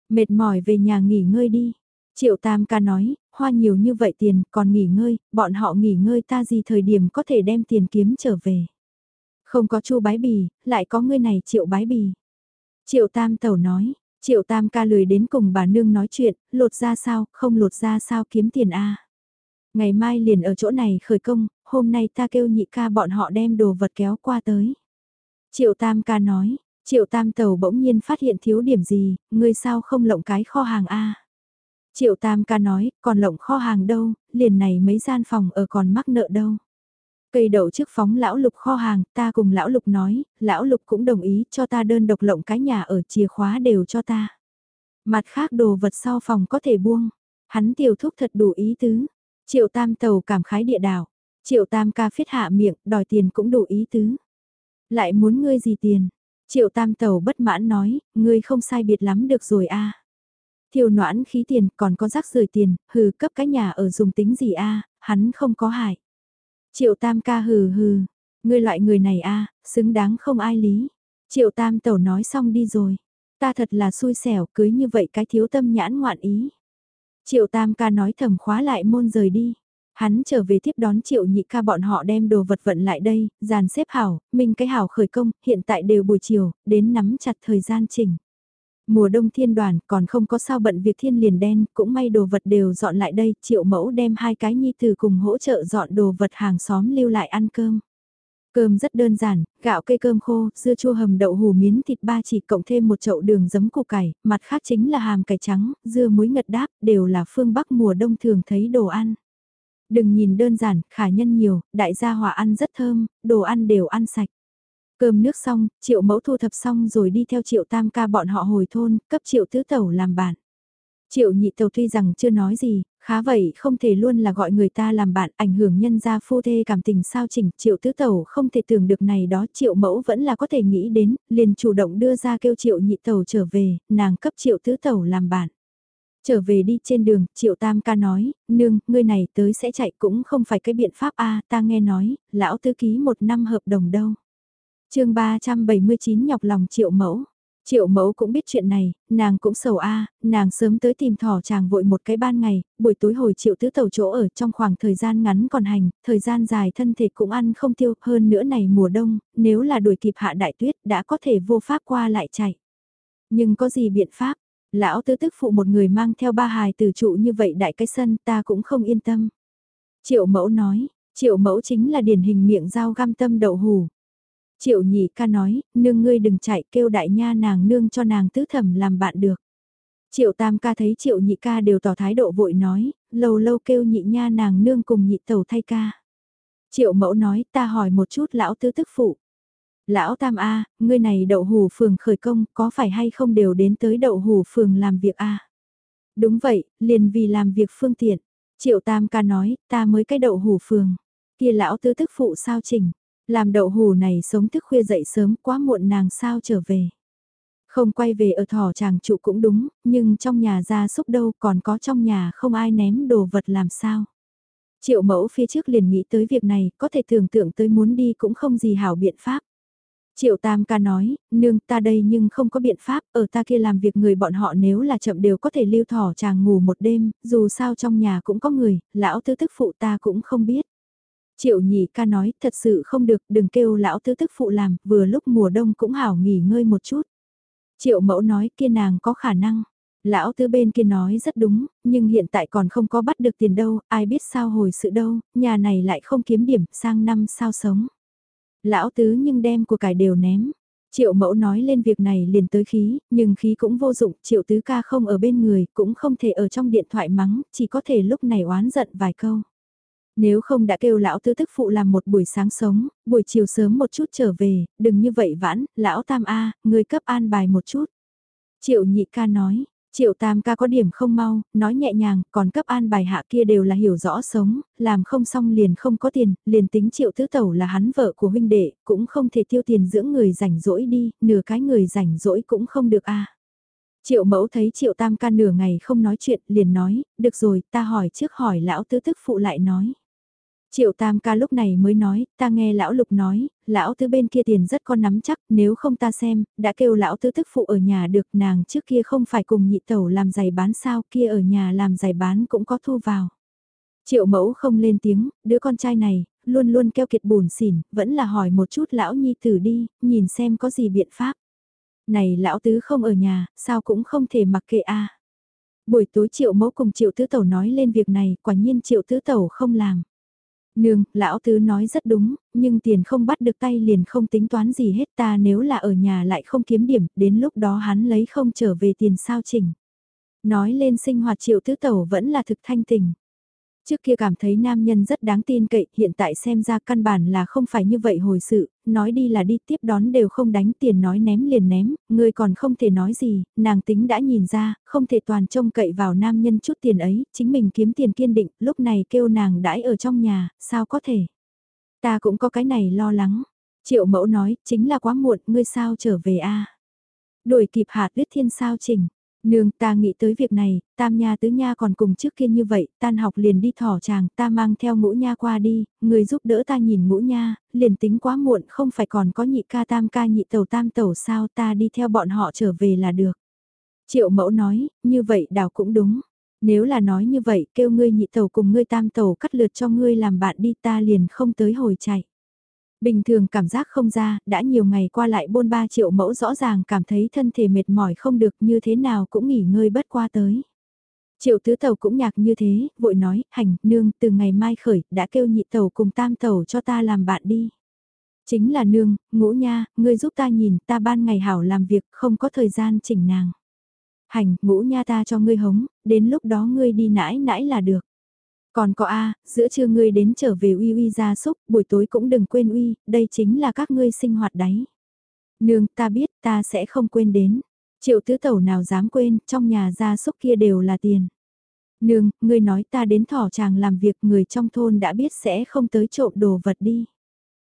Mệt mỏi về nhà nghỉ ngơi đi. Triệu tam ca nói, hoa nhiều như vậy tiền, còn nghỉ ngơi, bọn họ nghỉ ngơi ta gì thời điểm có thể đem tiền kiếm trở về. Không có chu bái bì, lại có người này triệu bái bì. Triệu tam tẩu nói, triệu tam ca lười đến cùng bà nương nói chuyện, lột ra sao, không lột ra sao kiếm tiền a Ngày mai liền ở chỗ này khởi công, hôm nay ta kêu nhị ca bọn họ đem đồ vật kéo qua tới. Triệu tam ca nói, triệu tam tàu bỗng nhiên phát hiện thiếu điểm gì, ngươi sao không lộng cái kho hàng A. Triệu tam ca nói, còn lộng kho hàng đâu, liền này mấy gian phòng ở còn mắc nợ đâu. Cây đậu trước phóng lão lục kho hàng, ta cùng lão lục nói, lão lục cũng đồng ý cho ta đơn độc lộng cái nhà ở chìa khóa đều cho ta. Mặt khác đồ vật sau phòng có thể buông, hắn tiểu thúc thật đủ ý tứ, Triệu tam tàu cảm khái địa đảo. Triệu tam ca phiết hạ miệng, đòi tiền cũng đủ ý tứ. Lại muốn ngươi gì tiền? Triệu tam tàu bất mãn nói, ngươi không sai biệt lắm được rồi a. À. Thiêu noãn khí tiền còn có rác rời tiền, hừ cấp cái nhà ở dùng tính gì a hắn không có hại. Triệu tam ca hừ hừ, ngươi loại người này a xứng đáng không ai lý. Triệu tam tàu nói xong đi rồi. Ta thật là xui xẻo cưới như vậy cái thiếu tâm nhãn ngoạn ý. Triệu Tam ca nói thầm khóa lại môn rời đi. Hắn trở về tiếp đón Triệu Nhị ca bọn họ đem đồ vật vận lại đây, dàn xếp hảo, minh cái hảo khởi công, hiện tại đều buổi chiều, đến nắm chặt thời gian chỉnh. Mùa đông thiên đoàn còn không có sao bận việc thiên liền đen, cũng may đồ vật đều dọn lại đây, Triệu Mẫu đem hai cái nhi từ cùng hỗ trợ dọn đồ vật hàng xóm lưu lại ăn cơm. Cơm rất đơn giản, gạo cây cơm khô, dưa chua hầm đậu hù miến thịt ba chỉ cộng thêm một chậu đường giấm củ cải, mặt khác chính là hàm cải trắng, dưa muối ngật đáp, đều là phương Bắc mùa đông thường thấy đồ ăn. Đừng nhìn đơn giản, khả nhân nhiều, đại gia hòa ăn rất thơm, đồ ăn đều ăn sạch. Cơm nước xong, triệu mẫu thu thập xong rồi đi theo triệu tam ca bọn họ hồi thôn, cấp triệu tứ tẩu làm bạn. Triệu nhị tẩu tuy rằng chưa nói gì, khá vậy không thể luôn là gọi người ta làm bạn ảnh hưởng nhân gia phu thê cảm tình sao chỉnh triệu tứ tẩu không thể tưởng được này đó triệu mẫu vẫn là có thể nghĩ đến, liền chủ động đưa ra kêu triệu nhị tẩu trở về, nàng cấp triệu tứ tẩu làm bạn. Trở về đi trên đường, triệu tam ca nói, nương, ngươi này tới sẽ chạy cũng không phải cái biện pháp a ta nghe nói, lão tư ký một năm hợp đồng đâu. chương 379 nhọc lòng triệu mẫu. Triệu mẫu cũng biết chuyện này, nàng cũng sầu a nàng sớm tới tìm thỏ chàng vội một cái ban ngày, buổi tối hồi triệu tứ tàu chỗ ở trong khoảng thời gian ngắn còn hành, thời gian dài thân thể cũng ăn không tiêu, hơn nữa này mùa đông, nếu là đuổi kịp hạ đại tuyết đã có thể vô pháp qua lại chạy. Nhưng có gì biện pháp, lão tứ tức phụ một người mang theo ba hài từ trụ như vậy đại cái sân ta cũng không yên tâm. Triệu mẫu nói, triệu mẫu chính là điển hình miệng dao găm tâm đậu hù. Triệu nhị ca nói, nương ngươi đừng chạy kêu đại nha nàng nương cho nàng tứ thẩm làm bạn được. Triệu tam ca thấy triệu nhị ca đều tỏ thái độ vội nói, lâu lâu kêu nhị nha nàng nương cùng nhị tàu thay ca. Triệu mẫu nói ta hỏi một chút lão tứ tức phụ. Lão tam A, ngươi này đậu hủ phường khởi công có phải hay không đều đến tới đậu hủ phường làm việc A. Đúng vậy, liền vì làm việc phương tiện. Triệu tam ca nói, ta mới cái đậu hủ phường. Kia lão tứ tức phụ sao chỉnh. Làm đậu hủ này sống thức khuya dậy sớm quá muộn nàng sao trở về. Không quay về ở thỏ chàng trụ cũng đúng, nhưng trong nhà ra xúc đâu còn có trong nhà không ai ném đồ vật làm sao. Triệu mẫu phía trước liền nghĩ tới việc này, có thể tưởng tượng tới muốn đi cũng không gì hảo biện pháp. Triệu Tam ca nói, nương ta đây nhưng không có biện pháp, ở ta kia làm việc người bọn họ nếu là chậm đều có thể lưu thỏ chàng ngủ một đêm, dù sao trong nhà cũng có người, lão tư tức phụ ta cũng không biết. Triệu nhị ca nói, thật sự không được, đừng kêu lão tứ tức phụ làm, vừa lúc mùa đông cũng hảo nghỉ ngơi một chút. Triệu mẫu nói kia nàng có khả năng. Lão tứ bên kia nói rất đúng, nhưng hiện tại còn không có bắt được tiền đâu, ai biết sao hồi sự đâu, nhà này lại không kiếm điểm, sang năm sao sống. Lão tứ nhưng đem của cải đều ném. Triệu mẫu nói lên việc này liền tới khí, nhưng khí cũng vô dụng, triệu tứ ca không ở bên người, cũng không thể ở trong điện thoại mắng, chỉ có thể lúc này oán giận vài câu. Nếu không đã kêu lão tứ tức phụ làm một buổi sáng sống, buổi chiều sớm một chút trở về, đừng như vậy vãn, lão tam A, người cấp an bài một chút. Triệu nhị ca nói, triệu tam ca có điểm không mau, nói nhẹ nhàng, còn cấp an bài hạ kia đều là hiểu rõ sống, làm không xong liền không có tiền, liền tính triệu tứ tẩu là hắn vợ của huynh đệ, cũng không thể tiêu tiền dưỡng người rảnh rỗi đi, nửa cái người rảnh rỗi cũng không được a. Triệu mẫu thấy triệu tam ca nửa ngày không nói chuyện, liền nói, được rồi, ta hỏi trước hỏi lão tứ tức phụ lại nói. Triệu tam ca lúc này mới nói, ta nghe lão lục nói, lão tứ bên kia tiền rất con nắm chắc, nếu không ta xem, đã kêu lão tứ tức phụ ở nhà được nàng trước kia không phải cùng nhị tẩu làm giày bán sao kia ở nhà làm giày bán cũng có thu vào. Triệu mẫu không lên tiếng, đứa con trai này, luôn luôn keo kiệt buồn xỉn, vẫn là hỏi một chút lão nhi tử đi, nhìn xem có gì biện pháp. Này lão tứ không ở nhà, sao cũng không thể mặc kệ a. Buổi tối triệu mẫu cùng triệu tứ tẩu nói lên việc này, quả nhiên triệu tứ tẩu không làm. Nương, lão tứ nói rất đúng, nhưng tiền không bắt được tay liền không tính toán gì hết ta nếu là ở nhà lại không kiếm điểm, đến lúc đó hắn lấy không trở về tiền sao chỉnh. Nói lên sinh hoạt triệu tứ tẩu vẫn là thực thanh tình. Trước kia cảm thấy nam nhân rất đáng tin cậy, hiện tại xem ra căn bản là không phải như vậy hồi sự, nói đi là đi tiếp đón đều không đánh tiền nói ném liền ném, người còn không thể nói gì, nàng tính đã nhìn ra, không thể toàn trông cậy vào nam nhân chút tiền ấy, chính mình kiếm tiền kiên định, lúc này kêu nàng đãi ở trong nhà, sao có thể. Ta cũng có cái này lo lắng. Triệu mẫu nói, chính là quá muộn, ngươi sao trở về a Đuổi kịp hạt viết thiên sao chỉnh Nương ta nghĩ tới việc này, tam nha tứ nha còn cùng trước kia như vậy, tan học liền đi thỏ chàng, ta mang theo ngũ nha qua đi, người giúp đỡ ta nhìn ngũ nha, liền tính quá muộn không phải còn có nhị ca tam ca nhị tàu tam tàu sao ta đi theo bọn họ trở về là được. Triệu mẫu nói, như vậy đào cũng đúng. Nếu là nói như vậy kêu ngươi nhị tàu cùng ngươi tam tàu cắt lượt cho ngươi làm bạn đi ta liền không tới hồi chạy. Bình thường cảm giác không ra, đã nhiều ngày qua lại bôn ba triệu mẫu rõ ràng cảm thấy thân thể mệt mỏi không được như thế nào cũng nghỉ ngơi bất qua tới. Triệu tứ tàu cũng nhạc như thế, vội nói, hành, nương, từ ngày mai khởi, đã kêu nhị tàu cùng tam tàu cho ta làm bạn đi. Chính là nương, ngũ nha, ngươi giúp ta nhìn, ta ban ngày hảo làm việc, không có thời gian chỉnh nàng. Hành, ngũ nha ta cho ngươi hống, đến lúc đó ngươi đi nãi nãi là được. Còn có A, giữa trưa ngươi đến trở về uy uy gia súc, buổi tối cũng đừng quên uy, đây chính là các ngươi sinh hoạt đấy. Nương, ta biết, ta sẽ không quên đến. Triệu tứ tẩu nào dám quên, trong nhà gia súc kia đều là tiền. Nương, ngươi nói ta đến thỏ chàng làm việc người trong thôn đã biết sẽ không tới trộm đồ vật đi.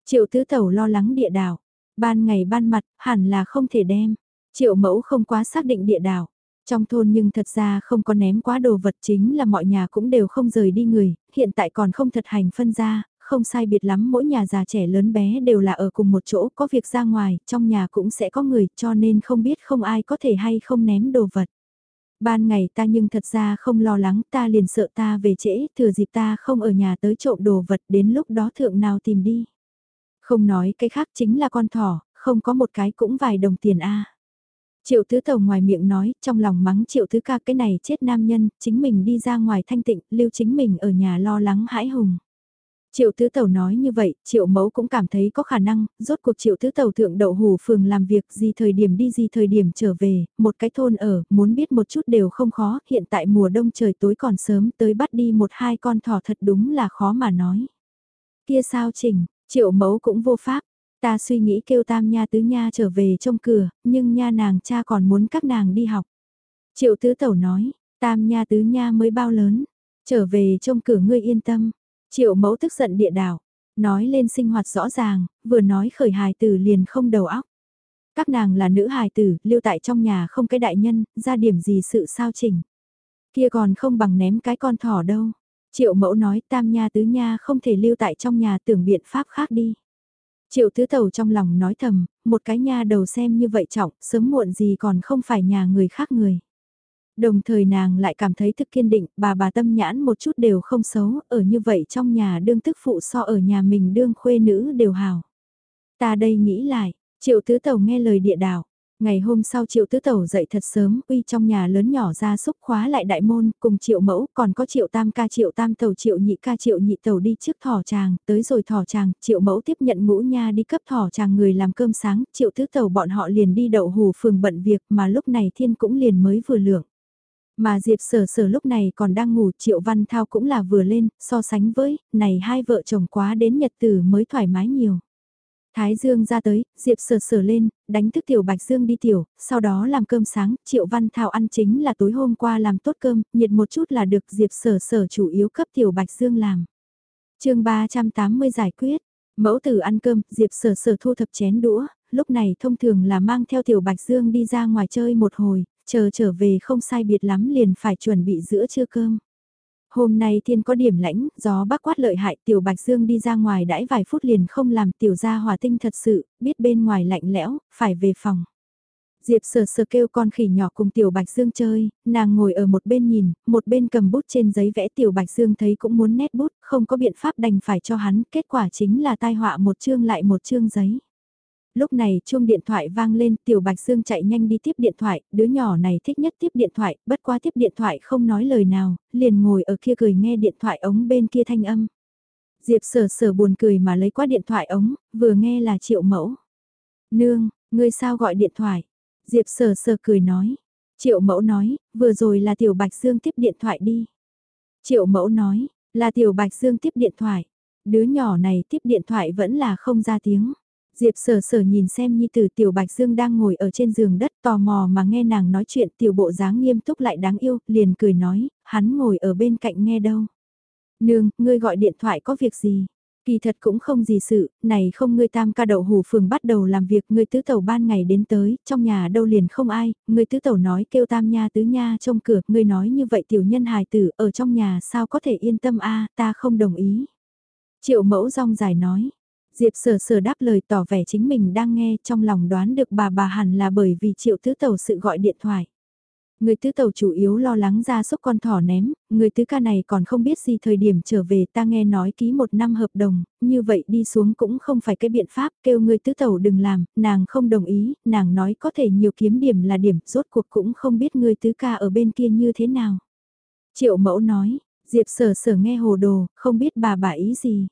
Triệu tứ tẩu lo lắng địa đảo. Ban ngày ban mặt, hẳn là không thể đem. Triệu mẫu không quá xác định địa đảo. Trong thôn nhưng thật ra không có ném quá đồ vật chính là mọi nhà cũng đều không rời đi người, hiện tại còn không thật hành phân ra, không sai biệt lắm mỗi nhà già trẻ lớn bé đều là ở cùng một chỗ có việc ra ngoài, trong nhà cũng sẽ có người cho nên không biết không ai có thể hay không ném đồ vật. Ban ngày ta nhưng thật ra không lo lắng ta liền sợ ta về trễ, thừa dịp ta không ở nhà tới trộm đồ vật đến lúc đó thượng nào tìm đi. Không nói cái khác chính là con thỏ, không có một cái cũng vài đồng tiền a. Triệu tứ tàu ngoài miệng nói, trong lòng mắng triệu tứ ca cái này chết nam nhân, chính mình đi ra ngoài thanh tịnh, lưu chính mình ở nhà lo lắng hãi hùng. Triệu tứ tàu nói như vậy, triệu mẫu cũng cảm thấy có khả năng, rốt cuộc triệu tứ tàu thượng đậu hồ phường làm việc gì thời điểm đi gì thời điểm trở về, một cái thôn ở, muốn biết một chút đều không khó, hiện tại mùa đông trời tối còn sớm tới bắt đi một hai con thỏ thật đúng là khó mà nói. Kia sao chỉnh, triệu mẫu cũng vô pháp, ta suy nghĩ kêu tam nha tứ nha trở về trong cửa, nhưng nha nàng cha còn muốn các nàng đi học. Triệu tứ tẩu nói, tam nha tứ nha mới bao lớn, trở về trong cửa ngươi yên tâm. Triệu mẫu tức giận địa đảo, nói lên sinh hoạt rõ ràng, vừa nói khởi hài tử liền không đầu óc. Các nàng là nữ hài tử, lưu tại trong nhà không cái đại nhân, ra điểm gì sự sao chỉnh. Kia còn không bằng ném cái con thỏ đâu. Triệu mẫu nói tam nha tứ nha không thể lưu tại trong nhà tưởng biện pháp khác đi. Triệu tứ tàu trong lòng nói thầm, một cái nha đầu xem như vậy trọng, sớm muộn gì còn không phải nhà người khác người. Đồng thời nàng lại cảm thấy thực kiên định, bà bà tâm nhãn một chút đều không xấu, ở như vậy trong nhà đương tức phụ so ở nhà mình đương khuê nữ đều hào. Ta đây nghĩ lại, triệu tứ tàu nghe lời địa đảo. Ngày hôm sau triệu tứ tẩu dậy thật sớm, uy trong nhà lớn nhỏ ra xúc khóa lại đại môn, cùng triệu mẫu, còn có triệu tam ca triệu tam tàu triệu nhị ca triệu nhị tàu đi trước thỏ tràng, tới rồi thỏ tràng, triệu mẫu tiếp nhận ngũ nha đi cấp thỏ tràng người làm cơm sáng, triệu tứ tàu bọn họ liền đi đậu hù phường bận việc mà lúc này thiên cũng liền mới vừa lượng. Mà Diệp sở sở lúc này còn đang ngủ Triệu Văn Thao cũng là vừa lên, so sánh với, này hai vợ chồng quá đến nhật tử mới thoải mái nhiều. Thái Dương ra tới, Diệp sở sở lên, đánh thức Tiểu Bạch Dương đi tiểu, sau đó làm cơm sáng, Triệu Văn Thao ăn chính là tối hôm qua làm tốt cơm, nhiệt một chút là được Diệp sở sở chủ yếu cấp Tiểu Bạch Dương làm. chương 380 giải quyết, mẫu tử ăn cơm, Diệp sở sở thu thập chén đũa, lúc này thông thường là mang theo Tiểu Bạch Dương đi ra ngoài chơi một hồi, chờ trở về không sai biệt lắm liền phải chuẩn bị giữa trưa cơm. Hôm nay thiên có điểm lãnh, gió bắc quát lợi hại tiểu bạch dương đi ra ngoài đãi vài phút liền không làm tiểu gia hòa tinh thật sự, biết bên ngoài lạnh lẽo, phải về phòng. Diệp sờ sờ kêu con khỉ nhỏ cùng tiểu bạch dương chơi, nàng ngồi ở một bên nhìn, một bên cầm bút trên giấy vẽ tiểu bạch dương thấy cũng muốn nét bút, không có biện pháp đành phải cho hắn, kết quả chính là tai họa một chương lại một chương giấy. Lúc này chuông điện thoại vang lên, Tiểu Bạch Dương chạy nhanh đi tiếp điện thoại, đứa nhỏ này thích nhất tiếp điện thoại, bất quá tiếp điện thoại không nói lời nào, liền ngồi ở kia cười nghe điện thoại ống bên kia thanh âm. Diệp sở sở buồn cười mà lấy qua điện thoại ống, vừa nghe là triệu mẫu. Nương, ngươi sao gọi điện thoại? Diệp sở sở cười nói. Triệu mẫu nói, vừa rồi là Tiểu Bạch Dương tiếp điện thoại đi. Triệu mẫu nói, là Tiểu Bạch Dương tiếp điện thoại. Đứa nhỏ này tiếp điện thoại vẫn là không ra tiếng. Diệp sở sở nhìn xem Nhi tử Tiểu Bạch Dương đang ngồi ở trên giường đất tò mò mà nghe nàng nói chuyện tiểu bộ dáng nghiêm túc lại đáng yêu, liền cười nói, hắn ngồi ở bên cạnh nghe đâu. Nương, ngươi gọi điện thoại có việc gì? Kỳ thật cũng không gì sự, này không ngươi tam ca đậu hủ phường bắt đầu làm việc ngươi tứ tẩu ban ngày đến tới, trong nhà đâu liền không ai, ngươi tứ tẩu nói kêu tam nha tứ nha trong cửa, ngươi nói như vậy tiểu nhân hài tử ở trong nhà sao có thể yên tâm a ta không đồng ý. Triệu mẫu rong dài nói, Diệp sở sở đáp lời tỏ vẻ chính mình đang nghe trong lòng đoán được bà bà hẳn là bởi vì triệu tứ tàu sự gọi điện thoại. Người tứ tàu chủ yếu lo lắng ra xúc con thỏ ném, người tứ ca này còn không biết gì thời điểm trở về ta nghe nói ký một năm hợp đồng, như vậy đi xuống cũng không phải cái biện pháp kêu người tứ tàu đừng làm, nàng không đồng ý, nàng nói có thể nhiều kiếm điểm là điểm, rốt cuộc cũng không biết người tứ ca ở bên kia như thế nào. Triệu mẫu nói, Diệp sở sở nghe hồ đồ, không biết bà bà ý gì.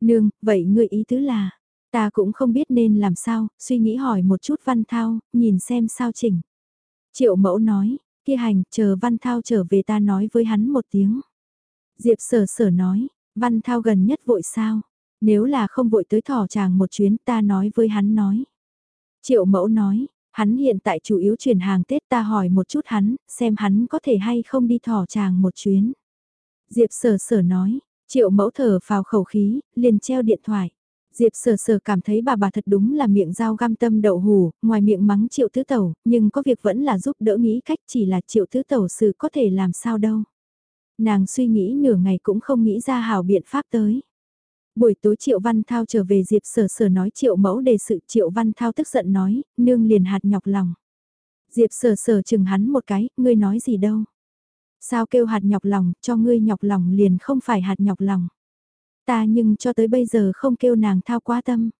Nương, vậy ngươi ý tứ là, ta cũng không biết nên làm sao, suy nghĩ hỏi một chút Văn Thao, nhìn xem sao chỉnh. Triệu mẫu nói, kia hành, chờ Văn Thao trở về ta nói với hắn một tiếng. Diệp sở sở nói, Văn Thao gần nhất vội sao? Nếu là không vội tới thỏ chàng một chuyến ta nói với hắn nói. Triệu mẫu nói, hắn hiện tại chủ yếu chuyển hàng Tết ta hỏi một chút hắn, xem hắn có thể hay không đi thỏ chàng một chuyến. Diệp sở sở nói, triệu mẫu thở vào khẩu khí, liền treo điện thoại. Diệp sờ sờ cảm thấy bà bà thật đúng là miệng dao găm tâm đậu hù, ngoài miệng mắng triệu tứ tẩu, nhưng có việc vẫn là giúp đỡ nghĩ cách chỉ là triệu tứ tẩu sự có thể làm sao đâu. Nàng suy nghĩ nửa ngày cũng không nghĩ ra hảo biện pháp tới. Buổi tối Triệu Văn Thao trở về Diệp Sở Sở nói Triệu Mẫu đề sự Triệu Văn Thao tức giận nói, nương liền hạt nhọc lòng. Diệp Sở Sở chừng hắn một cái, ngươi nói gì đâu. Sao kêu hạt nhọc lòng, cho ngươi nhọc lòng liền không phải hạt nhọc lòng. Ta nhưng cho tới bây giờ không kêu nàng thao quá tâm.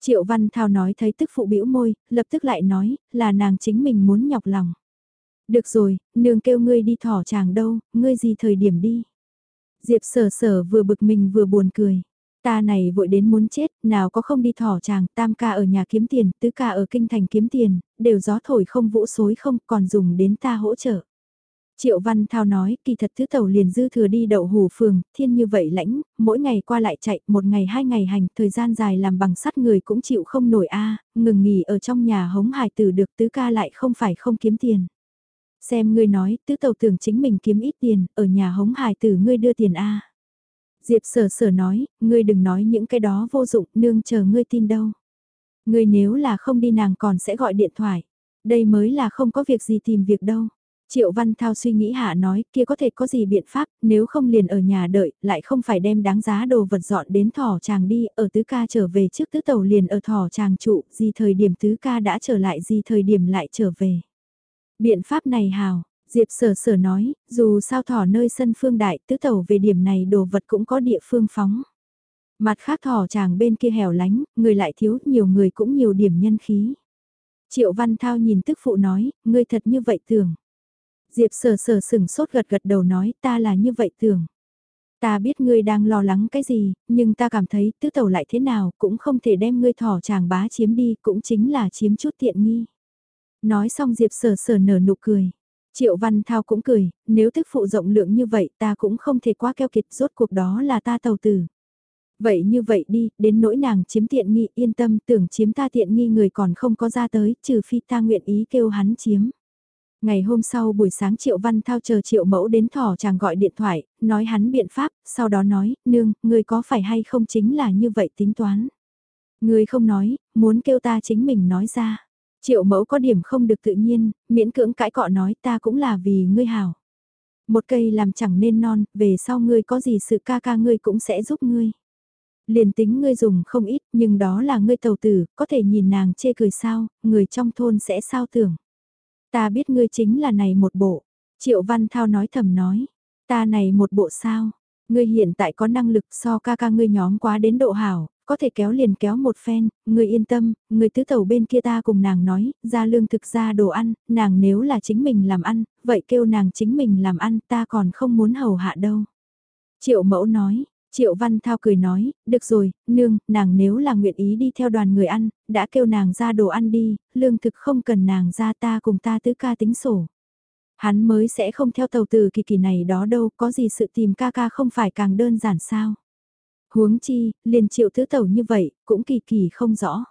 Triệu Văn Thao nói thấy tức phụ bĩu môi, lập tức lại nói, là nàng chính mình muốn nhọc lòng. Được rồi, nương kêu ngươi đi thỏ chàng đâu, ngươi gì thời điểm đi. Diệp sở sở vừa bực mình vừa buồn cười. Ta này vội đến muốn chết, nào có không đi thỏ chàng, tam ca ở nhà kiếm tiền, tứ ca ở kinh thành kiếm tiền, đều gió thổi không vũ xối không, còn dùng đến ta hỗ trợ. Triệu Văn Thao nói, kỳ thật thứ tàu liền dư thừa đi đậu hủ phường, thiên như vậy lãnh, mỗi ngày qua lại chạy, một ngày hai ngày hành, thời gian dài làm bằng sắt người cũng chịu không nổi a ngừng nghỉ ở trong nhà hống hài tử được tứ ca lại không phải không kiếm tiền. Xem ngươi nói, tứ tàu tưởng chính mình kiếm ít tiền, ở nhà hống hài tử ngươi đưa tiền a Diệp sở sở nói, ngươi đừng nói những cái đó vô dụng, nương chờ ngươi tin đâu. Ngươi nếu là không đi nàng còn sẽ gọi điện thoại. Đây mới là không có việc gì tìm việc đâu. Triệu Văn Thao suy nghĩ hạ nói kia có thể có gì biện pháp nếu không liền ở nhà đợi lại không phải đem đáng giá đồ vật dọn đến thỏ chàng đi ở tứ ca trở về trước tứ tàu liền ở thỏ chàng trụ gì thời điểm tứ ca đã trở lại gì thời điểm lại trở về. Biện pháp này hào, Diệp sở sở nói, dù sao thỏ nơi sân phương đại tứ tàu về điểm này đồ vật cũng có địa phương phóng. Mặt khác thỏ chàng bên kia hẻo lánh, người lại thiếu, nhiều người cũng nhiều điểm nhân khí. Triệu Văn Thao nhìn tức phụ nói, ngươi thật như vậy tưởng. Diệp sở sở sửng sốt gật gật đầu nói ta là như vậy tưởng. Ta biết ngươi đang lo lắng cái gì, nhưng ta cảm thấy tứ tàu lại thế nào cũng không thể đem ngươi thỏ chàng bá chiếm đi cũng chính là chiếm chút tiện nghi. Nói xong Diệp sở sở nở nụ cười. Triệu Văn Thao cũng cười, nếu thức phụ rộng lượng như vậy ta cũng không thể quá keo kiệt rốt cuộc đó là ta tàu tử. Vậy như vậy đi, đến nỗi nàng chiếm tiện nghi yên tâm tưởng chiếm ta tiện nghi người còn không có ra tới, trừ phi ta nguyện ý kêu hắn chiếm. Ngày hôm sau buổi sáng Triệu Văn Thao chờ Triệu Mẫu đến thỏ chàng gọi điện thoại, nói hắn biện pháp, sau đó nói, nương, người có phải hay không chính là như vậy tính toán. Người không nói, muốn kêu ta chính mình nói ra. Triệu mẫu có điểm không được tự nhiên, miễn cưỡng cãi cọ nói ta cũng là vì ngươi hảo. Một cây làm chẳng nên non, về sau ngươi có gì sự ca ca ngươi cũng sẽ giúp ngươi. Liền tính ngươi dùng không ít, nhưng đó là ngươi tàu tử, có thể nhìn nàng chê cười sao, người trong thôn sẽ sao tưởng. Ta biết ngươi chính là này một bộ. Triệu Văn Thao nói thầm nói, ta này một bộ sao, ngươi hiện tại có năng lực so ca ca ngươi nhóm quá đến độ hảo, có thể kéo liền kéo một phen, người yên tâm, người tứ tàu bên kia ta cùng nàng nói, ra lương thực ra đồ ăn, nàng nếu là chính mình làm ăn, vậy kêu nàng chính mình làm ăn ta còn không muốn hầu hạ đâu. Triệu mẫu nói, Triệu Văn Thao cười nói, được rồi, nương, nàng nếu là nguyện ý đi theo đoàn người ăn, đã kêu nàng ra đồ ăn đi, lương thực không cần nàng ra ta cùng ta tứ ca tính sổ. Hắn mới sẽ không theo tàu từ kỳ kỳ này đó đâu, có gì sự tìm ca ca không phải càng đơn giản sao. Huống chi, liền triệu tứ tàu như vậy, cũng kỳ kỳ không rõ.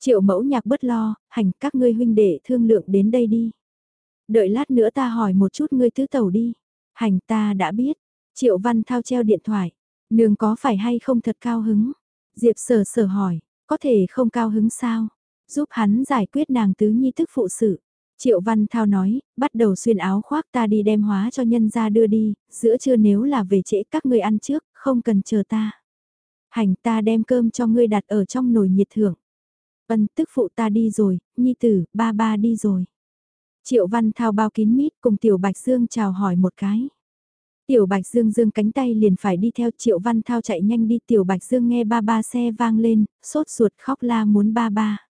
Triệu mẫu nhạc bất lo, hành các ngươi huynh đệ thương lượng đến đây đi. Đợi lát nữa ta hỏi một chút ngươi tứ tàu đi. Hành ta đã biết. Triệu văn thao treo điện thoại. Nương có phải hay không thật cao hứng? Diệp sở sở hỏi, có thể không cao hứng sao? Giúp hắn giải quyết nàng tứ nhi tức phụ sự. Triệu Văn Thao nói, bắt đầu xuyên áo khoác ta đi đem hóa cho nhân ra đưa đi, giữa trưa nếu là về trễ các ngươi ăn trước, không cần chờ ta. Hành ta đem cơm cho ngươi đặt ở trong nồi nhiệt thưởng. Vân tức phụ ta đi rồi, nhi tử, ba ba đi rồi. Triệu Văn Thao bao kín mít cùng Tiểu Bạch Dương chào hỏi một cái. Tiểu Bạch Dương dương cánh tay liền phải đi theo Triệu Văn Thao chạy nhanh đi Tiểu Bạch Dương nghe ba ba xe vang lên, sốt ruột khóc la muốn ba ba.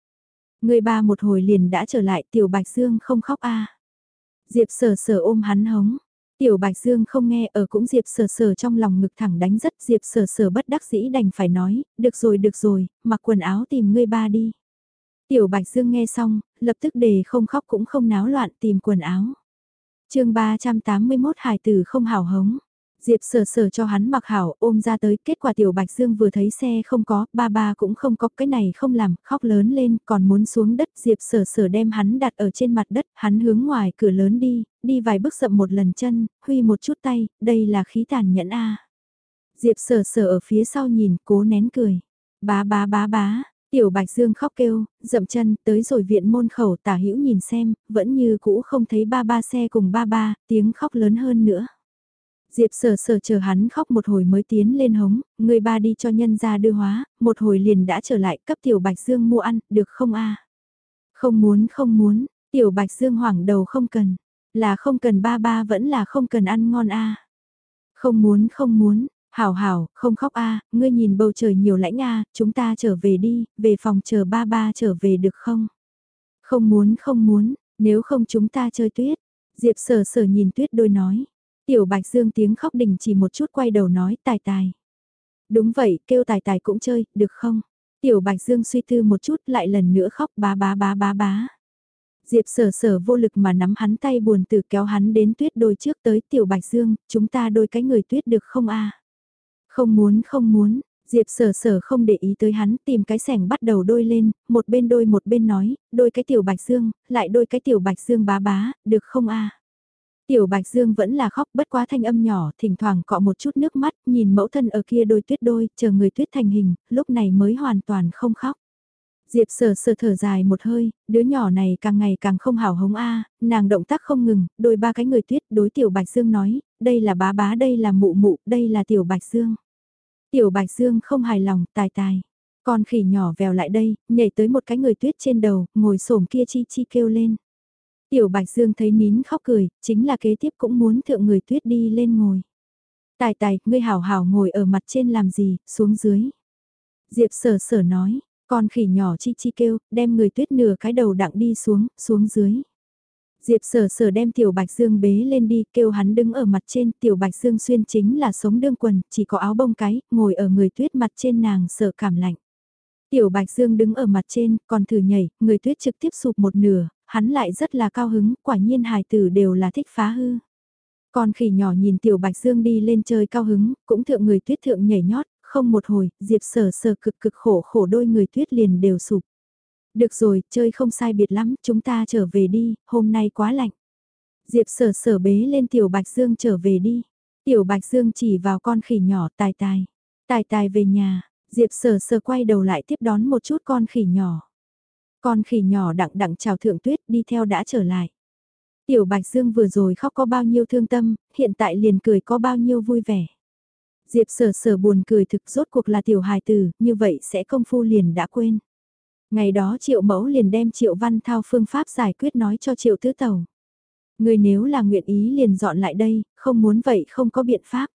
Người ba một hồi liền đã trở lại Tiểu Bạch Dương không khóc a Diệp sở sở ôm hắn hống. Tiểu Bạch Dương không nghe ở cũng Diệp sở sở trong lòng ngực thẳng đánh rất Diệp sở sở bất đắc dĩ đành phải nói, được rồi được rồi, mặc quần áo tìm ngươi ba đi. Tiểu Bạch Dương nghe xong, lập tức đề không khóc cũng không náo loạn tìm quần áo chương 381 hài tử không hảo hống. Diệp sở sở cho hắn mặc hảo ôm ra tới, kết quả tiểu Bạch Dương vừa thấy xe không có, ba ba cũng không có, cái này không làm, khóc lớn lên, còn muốn xuống đất, Diệp sở sở đem hắn đặt ở trên mặt đất, hắn hướng ngoài cửa lớn đi, đi vài bước dậm một lần chân, huy một chút tay, đây là khí tàn nhẫn a. Diệp sở sở ở phía sau nhìn, cố nén cười. Bá bá bá bá, tiểu Bạch Dương khóc kêu, dậm chân, tới rồi viện môn khẩu tả hữu nhìn xem, vẫn như cũ không thấy ba ba xe cùng ba ba, tiếng khóc lớn hơn nữa. Diệp sở sở chờ hắn khóc một hồi mới tiến lên hống, người ba đi cho nhân ra đưa hóa, một hồi liền đã trở lại cấp tiểu Bạch Dương mua ăn, được không a? Không muốn không muốn, tiểu Bạch Dương hoảng đầu không cần, là không cần ba ba vẫn là không cần ăn ngon a. Không muốn không muốn, hảo hảo, không khóc a, ngươi nhìn bầu trời nhiều lãnh a, chúng ta trở về đi, về phòng chờ ba ba trở về được không? Không muốn không muốn, nếu không chúng ta chơi tuyết. Diệp sở sở nhìn tuyết đôi nói. Tiểu Bạch Dương tiếng khóc đình chỉ một chút quay đầu nói tài tài. Đúng vậy, kêu tài tài cũng chơi, được không? Tiểu Bạch Dương suy tư một chút lại lần nữa khóc bá bá bá bá bá. Diệp sở sở vô lực mà nắm hắn tay buồn từ kéo hắn đến tuyết đôi trước tới Tiểu Bạch Dương, chúng ta đôi cái người tuyết được không a không muốn không muốn, Diệp sở sở không để ý tới hắn tìm cái sẻng bắt đầu đôi lên, một bên đôi một bên nói, đôi cái Tiểu Bạch Dương, lại đôi cái Tiểu Bạch Dương bá bá, được không a Tiểu Bạch Dương vẫn là khóc bất quá thanh âm nhỏ, thỉnh thoảng cọ một chút nước mắt, nhìn mẫu thân ở kia đôi tuyết đôi, chờ người tuyết thành hình, lúc này mới hoàn toàn không khóc. Diệp sờ sờ thở dài một hơi, đứa nhỏ này càng ngày càng không hảo hống a, nàng động tác không ngừng, đôi ba cái người tuyết đối tiểu Bạch Dương nói, đây là bá bá đây là mụ mụ, đây là tiểu Bạch Dương. Tiểu Bạch Dương không hài lòng, tài tài. Con khỉ nhỏ vèo lại đây, nhảy tới một cái người tuyết trên đầu, ngồi xổm kia chi chi kêu lên. Tiểu Bạch Dương thấy nín khóc cười, chính là kế tiếp cũng muốn thượng người tuyết đi lên ngồi. Tài tài, ngươi hảo hảo ngồi ở mặt trên làm gì, xuống dưới. Diệp sở sở nói, con khỉ nhỏ chi chi kêu, đem người tuyết nửa cái đầu đặng đi xuống, xuống dưới. Diệp sở sở đem Tiểu Bạch Dương bế lên đi, kêu hắn đứng ở mặt trên, Tiểu Bạch Dương xuyên chính là sống đương quần, chỉ có áo bông cái, ngồi ở người tuyết mặt trên nàng sợ cảm lạnh. Tiểu Bạch Dương đứng ở mặt trên, còn thử nhảy, người tuyết trực tiếp sụp một nửa, hắn lại rất là cao hứng, quả nhiên hài tử đều là thích phá hư. Con khỉ nhỏ nhìn tiểu bạch dương đi lên chơi cao hứng, cũng thượng người tuyết thượng nhảy nhót, không một hồi, diệp sở sở cực cực khổ khổ đôi người tuyết liền đều sụp. Được rồi, chơi không sai biệt lắm, chúng ta trở về đi, hôm nay quá lạnh. Diệp sở sở bế lên tiểu bạch dương trở về đi. Tiểu bạch dương chỉ vào con khỉ nhỏ tài tài. Tài tài về nhà, diệp sở sở quay đầu lại tiếp đón một chút con khỉ nhỏ. Con khỉ nhỏ đặng đặng chào thượng tuyết đi theo đã trở lại. Tiểu Bạch Dương vừa rồi khóc có bao nhiêu thương tâm, hiện tại liền cười có bao nhiêu vui vẻ. Diệp sở sở buồn cười thực rốt cuộc là tiểu hài tử, như vậy sẽ công phu liền đã quên. Ngày đó triệu mẫu liền đem triệu văn thao phương pháp giải quyết nói cho triệu tứ tàu. Người nếu là nguyện ý liền dọn lại đây, không muốn vậy không có biện pháp.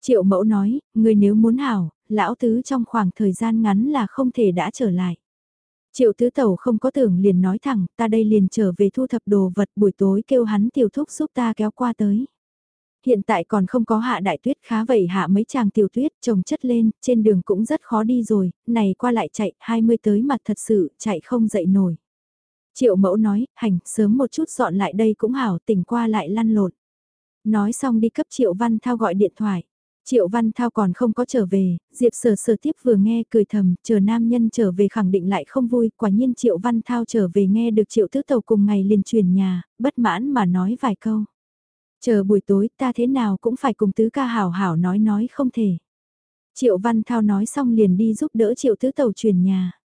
Triệu mẫu nói, người nếu muốn hảo, lão tứ trong khoảng thời gian ngắn là không thể đã trở lại. Triệu tứ tẩu không có tưởng liền nói thẳng, ta đây liền trở về thu thập đồ vật buổi tối kêu hắn tiểu thúc giúp ta kéo qua tới. Hiện tại còn không có hạ đại tuyết khá vậy hạ mấy chàng tiểu tuyết trồng chất lên, trên đường cũng rất khó đi rồi, này qua lại chạy, 20 tới mặt thật sự, chạy không dậy nổi. Triệu mẫu nói, hành, sớm một chút dọn lại đây cũng hảo, tỉnh qua lại lăn lộn. Nói xong đi cấp Triệu Văn Thao gọi điện thoại. Triệu Văn Thao còn không có trở về, Diệp Sở Sở tiếp vừa nghe cười thầm, chờ nam nhân trở về khẳng định lại không vui, quả nhiên Triệu Văn Thao trở về nghe được Triệu Tứ Tàu cùng ngày liền truyền nhà, bất mãn mà nói vài câu. Chờ buổi tối ta thế nào cũng phải cùng Tứ ca hảo hảo nói nói không thể. Triệu Văn Thao nói xong liền đi giúp đỡ Triệu Tứ Tàu chuyển nhà.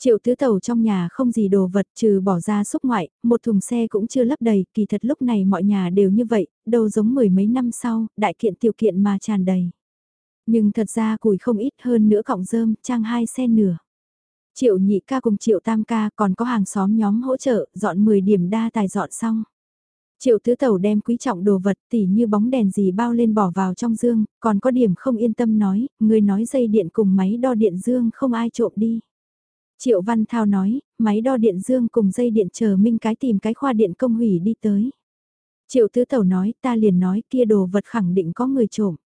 Triệu tứ tàu trong nhà không gì đồ vật trừ bỏ ra xúc ngoại, một thùng xe cũng chưa lấp đầy, kỳ thật lúc này mọi nhà đều như vậy, đâu giống mười mấy năm sau, đại kiện tiểu kiện mà tràn đầy. Nhưng thật ra củi không ít hơn nữa cọng rơm, trang hai xe nửa. Triệu nhị ca cùng triệu tam ca còn có hàng xóm nhóm hỗ trợ, dọn 10 điểm đa tài dọn xong. Triệu tứ tẩu đem quý trọng đồ vật tỉ như bóng đèn gì bao lên bỏ vào trong dương, còn có điểm không yên tâm nói, người nói dây điện cùng máy đo điện dương không ai trộm đi. Triệu Văn Thao nói, máy đo điện dương cùng dây điện chờ minh cái tìm cái khoa điện công hủy đi tới. Triệu Tứ Tẩu nói, ta liền nói kia đồ vật khẳng định có người trộm.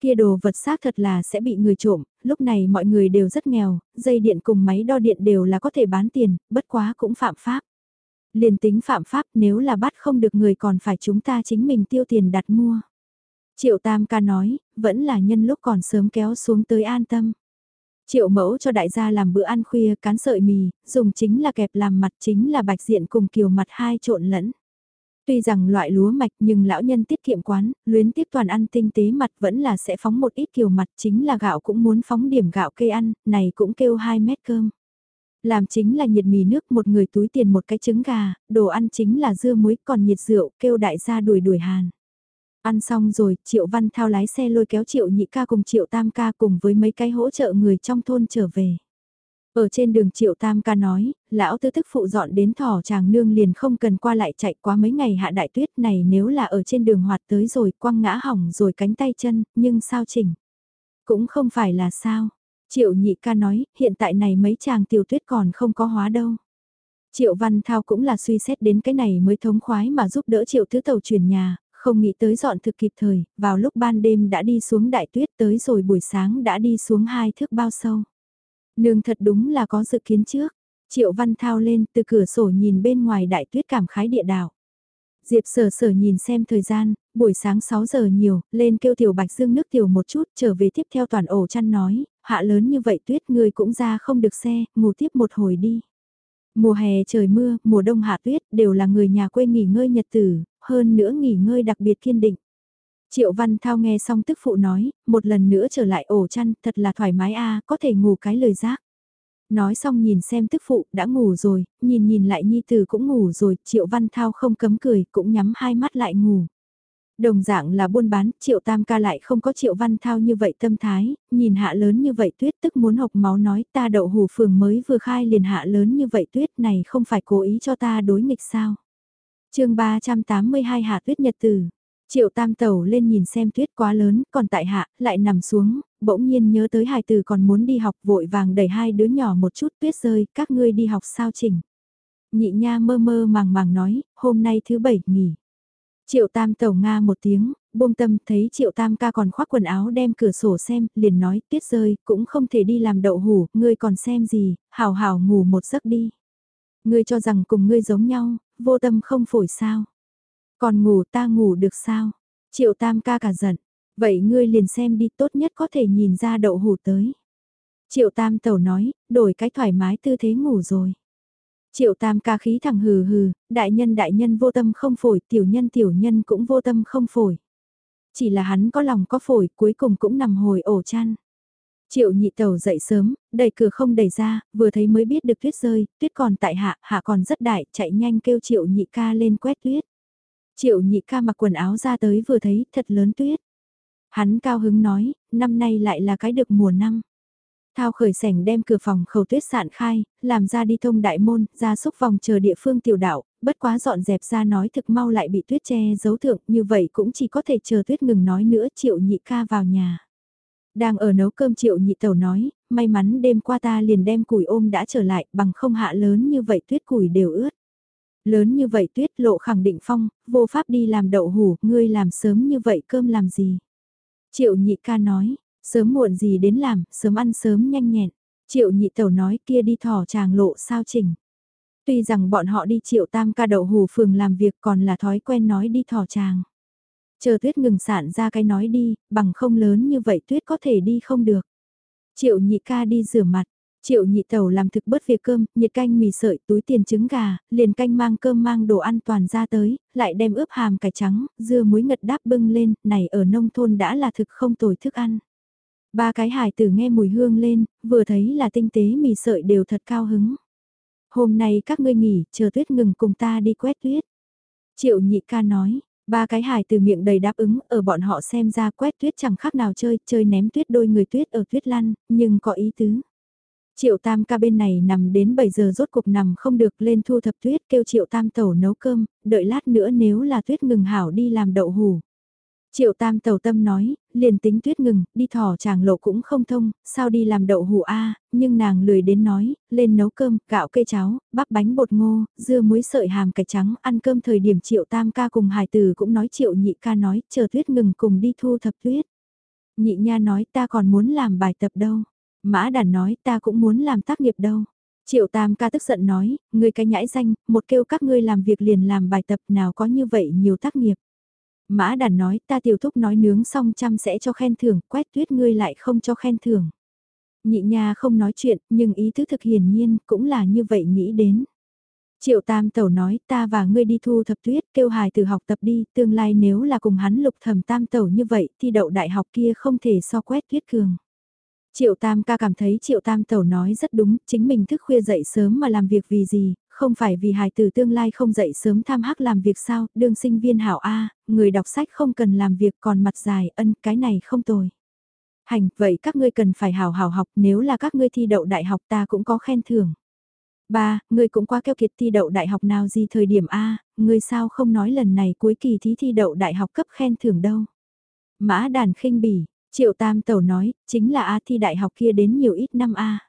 Kia đồ vật xác thật là sẽ bị người trộm, lúc này mọi người đều rất nghèo, dây điện cùng máy đo điện đều là có thể bán tiền, bất quá cũng phạm pháp. Liền tính phạm pháp nếu là bắt không được người còn phải chúng ta chính mình tiêu tiền đặt mua. Triệu Tam ca nói, vẫn là nhân lúc còn sớm kéo xuống tới an tâm. Triệu mẫu cho đại gia làm bữa ăn khuya cán sợi mì, dùng chính là kẹp làm mặt chính là bạch diện cùng kiều mặt hai trộn lẫn. Tuy rằng loại lúa mạch nhưng lão nhân tiết kiệm quán, luyến tiếp toàn ăn tinh tế mặt vẫn là sẽ phóng một ít kiều mặt chính là gạo cũng muốn phóng điểm gạo cây ăn, này cũng kêu 2 mét cơm. Làm chính là nhiệt mì nước một người túi tiền một cái trứng gà, đồ ăn chính là dưa muối còn nhiệt rượu kêu đại gia đuổi đuổi hàn. Ăn xong rồi, Triệu Văn Thao lái xe lôi kéo Triệu Nhị ca cùng Triệu Tam ca cùng với mấy cái hỗ trợ người trong thôn trở về. Ở trên đường Triệu Tam ca nói, lão tư tức phụ dọn đến thỏ chàng nương liền không cần qua lại chạy quá mấy ngày hạ đại tuyết này nếu là ở trên đường hoạt tới rồi quăng ngã hỏng rồi cánh tay chân, nhưng sao chỉnh? Cũng không phải là sao. Triệu nhị ca nói, hiện tại này mấy chàng tiểu tuyết còn không có hóa đâu. Triệu Văn Thao cũng là suy xét đến cái này mới thống khoái mà giúp đỡ Triệu Thứ Tàu chuyển nhà, không nghĩ tới dọn thực kịp thời, vào lúc ban đêm đã đi xuống đại tuyết tới rồi buổi sáng đã đi xuống hai thước bao sâu. Nương thật đúng là có dự kiến trước. Triệu Văn Thao lên từ cửa sổ nhìn bên ngoài đại tuyết cảm khái địa đảo. Diệp sở sở nhìn xem thời gian, buổi sáng 6 giờ nhiều, lên kêu tiểu bạch dương nước tiểu một chút trở về tiếp theo toàn ổ chăn nói, hạ lớn như vậy tuyết người cũng ra không được xe, ngủ tiếp một hồi đi. Mùa hè trời mưa, mùa đông hạ tuyết đều là người nhà quê nghỉ ngơi nhật tử, hơn nữa nghỉ ngơi đặc biệt kiên định. Triệu Văn Thao nghe xong tức phụ nói, một lần nữa trở lại ổ chăn, thật là thoải mái a có thể ngủ cái lời giác. Nói xong nhìn xem tức phụ, đã ngủ rồi, nhìn nhìn lại nhi tử cũng ngủ rồi, Triệu Văn Thao không cấm cười, cũng nhắm hai mắt lại ngủ. Đồng dạng là buôn bán, Triệu Tam ca lại không có Triệu Văn Thao như vậy tâm thái, nhìn hạ lớn như vậy tuyết tức muốn hộc máu nói ta đậu hủ phường mới vừa khai liền hạ lớn như vậy tuyết này không phải cố ý cho ta đối nghịch sao. chương 382 hạ tuyết nhật tử. Triệu tam tẩu lên nhìn xem tuyết quá lớn, còn tại hạ, lại nằm xuống, bỗng nhiên nhớ tới hài từ còn muốn đi học vội vàng đẩy hai đứa nhỏ một chút tuyết rơi, các ngươi đi học sao chỉnh. Nhị nha mơ mơ màng màng nói, hôm nay thứ bảy nghỉ. Triệu tam tẩu nga một tiếng, buông tâm thấy triệu tam ca còn khoác quần áo đem cửa sổ xem, liền nói tuyết rơi, cũng không thể đi làm đậu hủ, ngươi còn xem gì, hào hào ngủ một giấc đi. Ngươi cho rằng cùng ngươi giống nhau, vô tâm không phổi sao. Còn ngủ ta ngủ được sao? Triệu tam ca cả giận. Vậy ngươi liền xem đi tốt nhất có thể nhìn ra đậu hủ tới. Triệu tam tẩu nói, đổi cái thoải mái tư thế ngủ rồi. Triệu tam ca khí thẳng hừ hừ, đại nhân đại nhân vô tâm không phổi, tiểu nhân tiểu nhân cũng vô tâm không phổi. Chỉ là hắn có lòng có phổi, cuối cùng cũng nằm hồi ổ chăn. Triệu nhị tàu dậy sớm, đẩy cửa không đẩy ra, vừa thấy mới biết được tuyết rơi, tuyết còn tại hạ, hạ còn rất đại, chạy nhanh kêu triệu nhị ca lên quét tuyết. Triệu nhị ca mặc quần áo ra tới vừa thấy thật lớn tuyết. Hắn cao hứng nói, năm nay lại là cái được mùa năm. Thao khởi sảnh đem cửa phòng khẩu tuyết sạn khai, làm ra đi thông đại môn, ra xúc vòng chờ địa phương tiểu đạo, bất quá dọn dẹp ra nói thực mau lại bị tuyết che giấu thượng, như vậy cũng chỉ có thể chờ tuyết ngừng nói nữa triệu nhị ca vào nhà. Đang ở nấu cơm triệu nhị tẩu nói, may mắn đêm qua ta liền đem củi ôm đã trở lại bằng không hạ lớn như vậy tuyết củi đều ướt. Lớn như vậy tuyết lộ khẳng định phong, vô pháp đi làm đậu hủ, ngươi làm sớm như vậy cơm làm gì? Triệu nhị ca nói, sớm muộn gì đến làm, sớm ăn sớm nhanh nhẹn. Triệu nhị tẩu nói kia đi thỏ tràng lộ sao chỉnh. Tuy rằng bọn họ đi triệu tam ca đậu hù phường làm việc còn là thói quen nói đi thỏ tràng. Chờ tuyết ngừng sản ra cái nói đi, bằng không lớn như vậy tuyết có thể đi không được. Triệu nhị ca đi rửa mặt, Triệu nhị tẩu làm thực bớt việc cơm, nhiệt canh mì sợi, túi tiền trứng gà, liền canh mang cơm mang đồ ăn toàn ra tới, lại đem ướp hàm cải trắng, dưa muối ngật đáp bưng lên, này ở nông thôn đã là thực không tồi thức ăn. Ba cái hài tử nghe mùi hương lên, vừa thấy là tinh tế mì sợi đều thật cao hứng. Hôm nay các ngươi nghỉ, chờ tuyết ngừng cùng ta đi quét tuyết. Triệu nhị ca nói, ba cái hài từ miệng đầy đáp ứng, ở bọn họ xem ra quét tuyết chẳng khác nào chơi, chơi ném tuyết đôi người tuyết ở tuyết lăn, nhưng có ý tứ. Triệu tam ca bên này nằm đến 7 giờ rốt cục nằm không được lên thu thập tuyết kêu triệu tam tẩu nấu cơm, đợi lát nữa nếu là tuyết ngừng hảo đi làm đậu hủ. Triệu tam tẩu tâm nói, liền tính tuyết ngừng, đi thỏ chàng lộ cũng không thông, sao đi làm đậu hủ a nhưng nàng lười đến nói, lên nấu cơm, gạo cây cháo, bắp bánh bột ngô, dưa muối sợi hàm cải trắng, ăn cơm thời điểm triệu tam ca cùng hải tử cũng nói triệu nhị ca nói, chờ tuyết ngừng cùng đi thu thập tuyết. Nhị nha nói ta còn muốn làm bài tập đâu. Mã đàn nói ta cũng muốn làm tác nghiệp đâu. Triệu Tam ca tức giận nói, ngươi cái nhãi danh, một kêu các ngươi làm việc liền làm bài tập nào có như vậy nhiều tác nghiệp. Mã đàn nói ta tiểu thúc nói nướng xong chăm sẽ cho khen thưởng, quét tuyết ngươi lại không cho khen thưởng. Nhị nha không nói chuyện, nhưng ý thức thực hiển nhiên cũng là như vậy nghĩ đến. Triệu Tam Tẩu nói ta và ngươi đi thu thập tuyết kêu hài từ học tập đi, tương lai nếu là cùng hắn lục thẩm Tam Tẩu như vậy thì đậu đại học kia không thể so quét tuyết cường. Triệu Tam ca cảm thấy Triệu Tam Tẩu nói rất đúng, chính mình thức khuya dậy sớm mà làm việc vì gì, không phải vì hài tử tương lai không dậy sớm tham hắc làm việc sao, đương sinh viên hảo A, người đọc sách không cần làm việc còn mặt dài, ân cái này không tồi. Hành, vậy các ngươi cần phải hảo hảo học, nếu là các ngươi thi đậu đại học ta cũng có khen thưởng. Ba, ngươi cũng qua keo kiệt thi đậu đại học nào gì thời điểm A, ngươi sao không nói lần này cuối kỳ thí thi đậu đại học cấp khen thưởng đâu. Mã đàn khinh bỉ, triệu tam tẩu nói, chính là A thi đại học kia đến nhiều ít năm A.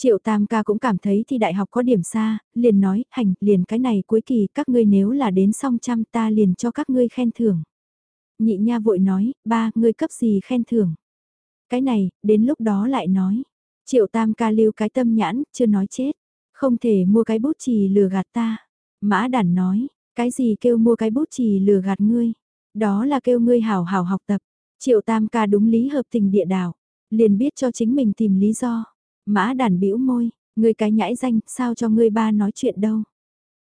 Triệu Tam ca cũng cảm thấy thi đại học có điểm xa, liền nói, hành, liền cái này cuối kỳ các ngươi nếu là đến song trăm ta liền cho các ngươi khen thưởng. Nhị nha vội nói, ba, ngươi cấp gì khen thưởng. Cái này, đến lúc đó lại nói. Triệu Tam ca lưu cái tâm nhãn, chưa nói chết. Không thể mua cái bút chì lừa gạt ta. Mã đản nói, cái gì kêu mua cái bút chì lừa gạt ngươi. Đó là kêu ngươi hảo hảo học tập. Triệu Tam ca đúng lý hợp tình địa đảo. Liền biết cho chính mình tìm lý do. Mã đàn bĩu môi, ngươi cái nhãi danh, sao cho ngươi ba nói chuyện đâu.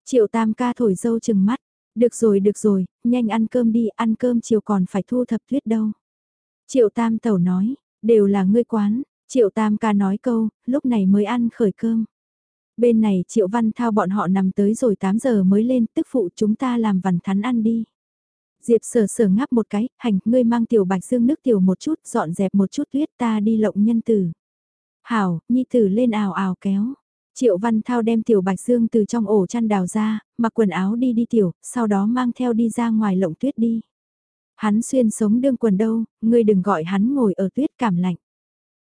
Triệu tam ca thổi dâu chừng mắt, được rồi được rồi, nhanh ăn cơm đi, ăn cơm chiều còn phải thu thập tuyết đâu. Triệu tam tẩu nói, đều là ngươi quán, triệu tam ca nói câu, lúc này mới ăn khởi cơm. Bên này triệu văn thao bọn họ nằm tới rồi 8 giờ mới lên, tức phụ chúng ta làm vằn thắn ăn đi. Diệp sở sở ngắp một cái, hành, ngươi mang tiểu bạch dương nước tiểu một chút, dọn dẹp một chút tuyết ta đi lộng nhân tử. Hảo, nhi tử lên ào ào kéo. Triệu Văn Thao đem Tiểu Bạch Dương từ trong ổ chăn đào ra, mặc quần áo đi đi tiểu, sau đó mang theo đi ra ngoài lộng tuyết đi. Hắn xuyên sống đương quần đâu, ngươi đừng gọi hắn ngồi ở tuyết cảm lạnh.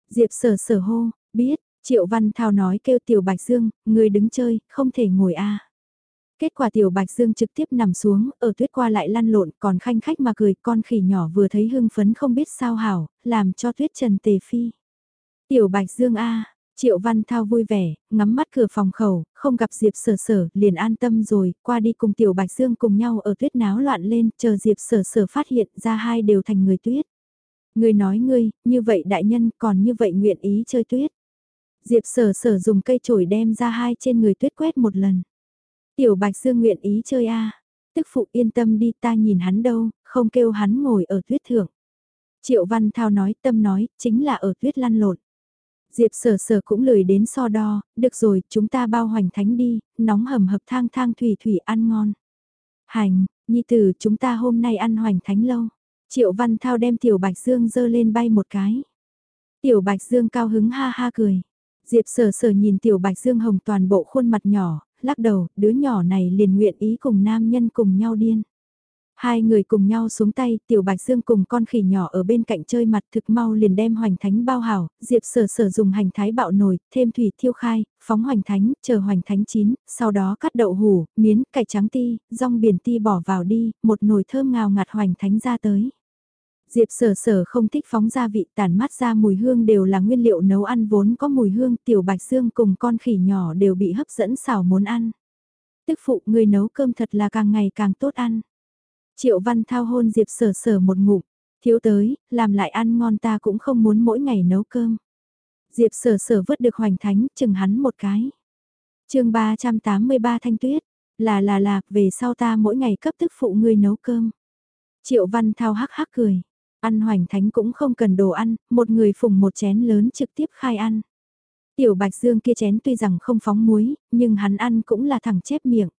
Diệp sở sở hô, biết, Triệu Văn Thao nói kêu Tiểu Bạch Dương, ngươi đứng chơi, không thể ngồi a. Kết quả Tiểu Bạch Dương trực tiếp nằm xuống, ở tuyết qua lại lăn lộn, còn khanh khách mà cười, con khỉ nhỏ vừa thấy hưng phấn không biết sao hảo, làm cho tuyết trần tề phi. Tiểu Bạch Dương A, Triệu Văn Thao vui vẻ, ngắm mắt cửa phòng khẩu, không gặp Diệp Sở Sở, liền an tâm rồi, qua đi cùng Tiểu Bạch Dương cùng nhau ở tuyết náo loạn lên, chờ Diệp Sở Sở phát hiện ra hai đều thành người tuyết. Người nói ngươi, như vậy đại nhân còn như vậy nguyện ý chơi tuyết. Diệp Sở Sở dùng cây chổi đem ra hai trên người tuyết quét một lần. Tiểu Bạch Dương nguyện ý chơi a Tức phụ yên tâm đi ta nhìn hắn đâu, không kêu hắn ngồi ở tuyết thượng. Triệu Văn Thao nói tâm nói, chính là ở tuyết lăn lộn. Diệp sở sở cũng lười đến so đo, được rồi, chúng ta bao hoành thánh đi, nóng hầm hập thang thang thủy thủy ăn ngon. Hành, nhi tử chúng ta hôm nay ăn hoành thánh lâu. Triệu Văn Thao đem Tiểu Bạch Dương dơ lên bay một cái. Tiểu Bạch Dương cao hứng ha ha cười. Diệp sở sở nhìn Tiểu Bạch Dương hồng toàn bộ khuôn mặt nhỏ, lắc đầu, đứa nhỏ này liền nguyện ý cùng nam nhân cùng nhau điên. Hai người cùng nhau xuống tay, tiểu bạch dương cùng con khỉ nhỏ ở bên cạnh chơi mặt thực mau liền đem hoành thánh bao hảo, diệp sở sở dùng hành thái bạo nồi, thêm thủy thiêu khai, phóng hoành thánh, chờ hoành thánh chín, sau đó cắt đậu hủ, miến, cải trắng ti, rong biển ti bỏ vào đi, một nồi thơm ngào ngạt hoành thánh ra tới. Diệp sở sở không thích phóng gia vị tản mát ra mùi hương đều là nguyên liệu nấu ăn vốn có mùi hương tiểu bạch dương cùng con khỉ nhỏ đều bị hấp dẫn xào muốn ăn. Tức phụ người nấu cơm thật là càng ngày càng tốt ăn. Triệu Văn Thao hôn Diệp Sở Sở một ngụm, thiếu tới, làm lại ăn ngon ta cũng không muốn mỗi ngày nấu cơm. Diệp Sở Sở vứt được hoành thánh, chừng hắn một cái. chương 383 Thanh Tuyết, là là là, về sau ta mỗi ngày cấp tức phụ ngươi nấu cơm. Triệu Văn Thao hắc hắc cười, ăn hoành thánh cũng không cần đồ ăn, một người phùng một chén lớn trực tiếp khai ăn. Tiểu Bạch Dương kia chén tuy rằng không phóng muối, nhưng hắn ăn cũng là thẳng chép miệng.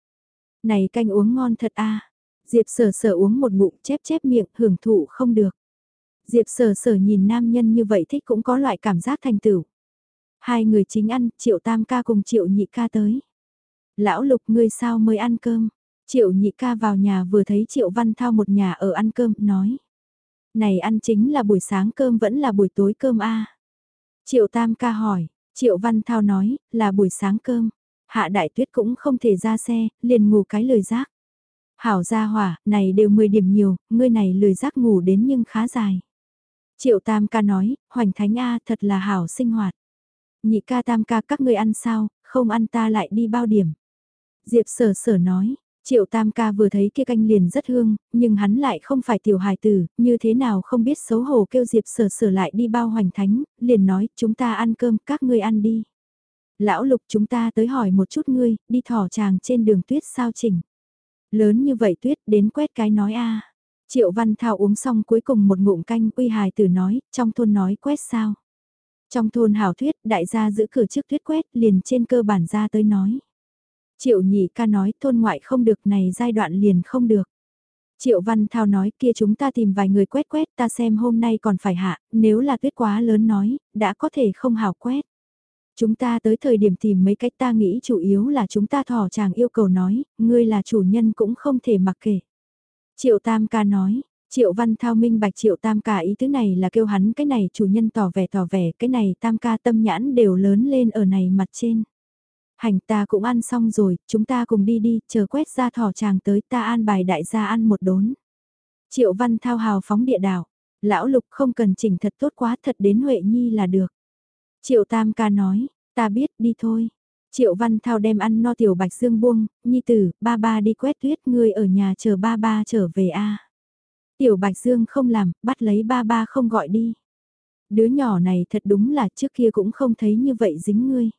Này canh uống ngon thật a Diệp sở sở uống một bụng chép chép miệng hưởng thụ không được. Diệp sở sở nhìn nam nhân như vậy thích cũng có loại cảm giác thành tựu. Hai người chính ăn, triệu tam ca cùng triệu nhị ca tới. Lão lục ngươi sao mới ăn cơm? Triệu nhị ca vào nhà vừa thấy triệu văn thao một nhà ở ăn cơm, nói. Này ăn chính là buổi sáng cơm vẫn là buổi tối cơm a Triệu tam ca hỏi, triệu văn thao nói, là buổi sáng cơm. Hạ đại tuyết cũng không thể ra xe, liền ngủ cái lời giác. Hảo gia hỏa, này đều 10 điểm nhiều, ngươi này lười giác ngủ đến nhưng khá dài. Triệu tam ca nói, hoành thánh A thật là hảo sinh hoạt. Nhị ca tam ca các ngươi ăn sao, không ăn ta lại đi bao điểm. Diệp sở sở nói, Triệu tam ca vừa thấy kia canh liền rất hương, nhưng hắn lại không phải tiểu hài tử, như thế nào không biết xấu hổ kêu Diệp sở sở lại đi bao hoành thánh, liền nói chúng ta ăn cơm, các ngươi ăn đi. Lão lục chúng ta tới hỏi một chút ngươi, đi thỏ chàng trên đường tuyết sao chỉnh. Lớn như vậy tuyết đến quét cái nói a Triệu Văn Thao uống xong cuối cùng một ngụm canh uy hài tử nói, trong thôn nói quét sao. Trong thôn hảo thuyết, đại gia giữ cửa trước tuyết quét liền trên cơ bản ra tới nói. Triệu nhị ca nói thôn ngoại không được này giai đoạn liền không được. Triệu Văn Thao nói kia chúng ta tìm vài người quét quét ta xem hôm nay còn phải hạ, nếu là tuyết quá lớn nói, đã có thể không hảo quét. Chúng ta tới thời điểm tìm mấy cách ta nghĩ chủ yếu là chúng ta thỏ chàng yêu cầu nói, ngươi là chủ nhân cũng không thể mặc kệ. Triệu Tam ca nói, Triệu Văn Thao minh bạch Triệu Tam ca ý tứ này là kêu hắn cái này chủ nhân tỏ vẻ tỏ vẻ cái này Tam ca tâm nhãn đều lớn lên ở này mặt trên. Hành ta cũng ăn xong rồi, chúng ta cùng đi đi, chờ quét ra thỏ chàng tới ta an bài đại gia ăn một đốn. Triệu Văn Thao hào phóng địa đảo, lão lục không cần chỉnh thật tốt quá thật đến Huệ Nhi là được. Triệu Tam ca nói, ta biết đi thôi. Triệu Văn Thao đem ăn no tiểu bạch dương buông, Nhi tử, ba ba đi quét tuyết ngươi ở nhà chờ ba ba trở về a. Tiểu bạch dương không làm, bắt lấy ba ba không gọi đi. Đứa nhỏ này thật đúng là trước kia cũng không thấy như vậy dính ngươi.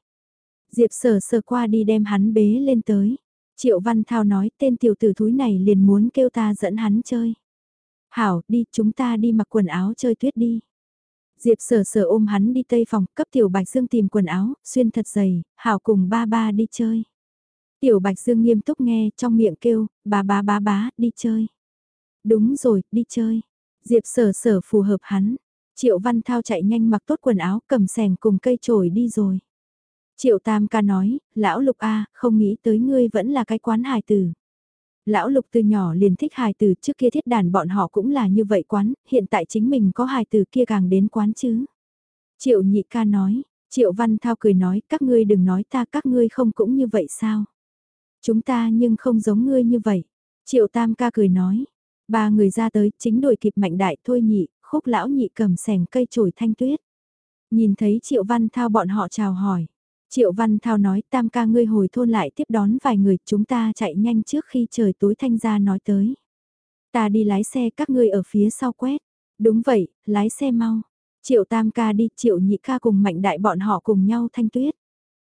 Diệp sờ sờ qua đi đem hắn bế lên tới. Triệu Văn Thao nói tên tiểu tử thúi này liền muốn kêu ta dẫn hắn chơi. Hảo, đi, chúng ta đi mặc quần áo chơi tuyết đi. Diệp sở sở ôm hắn đi tây phòng, cấp tiểu bạch dương tìm quần áo, xuyên thật dày, hảo cùng ba ba đi chơi. Tiểu bạch dương nghiêm túc nghe, trong miệng kêu, bà ba bà bá, đi chơi. Đúng rồi, đi chơi. Diệp sở sở phù hợp hắn. Triệu Văn Thao chạy nhanh mặc tốt quần áo, cầm sẻng cùng cây chổi đi rồi. Triệu Tam ca nói, lão lục a, không nghĩ tới ngươi vẫn là cái quán hài tử. Lão lục từ nhỏ liền thích hài từ trước kia thiết đàn bọn họ cũng là như vậy quán, hiện tại chính mình có hài từ kia càng đến quán chứ. Triệu nhị ca nói, Triệu Văn Thao cười nói các ngươi đừng nói ta các ngươi không cũng như vậy sao. Chúng ta nhưng không giống ngươi như vậy. Triệu Tam ca cười nói, ba người ra tới chính đổi kịp mạnh đại thôi nhị, khúc lão nhị cầm sẻng cây chổi thanh tuyết. Nhìn thấy Triệu Văn Thao bọn họ chào hỏi. Triệu Văn Thao nói tam ca ngươi hồi thôn lại tiếp đón vài người chúng ta chạy nhanh trước khi trời tối thanh ra nói tới. Ta đi lái xe các ngươi ở phía sau quét. Đúng vậy, lái xe mau. Triệu tam ca đi, triệu nhị ca cùng mạnh đại bọn họ cùng nhau thanh tuyết.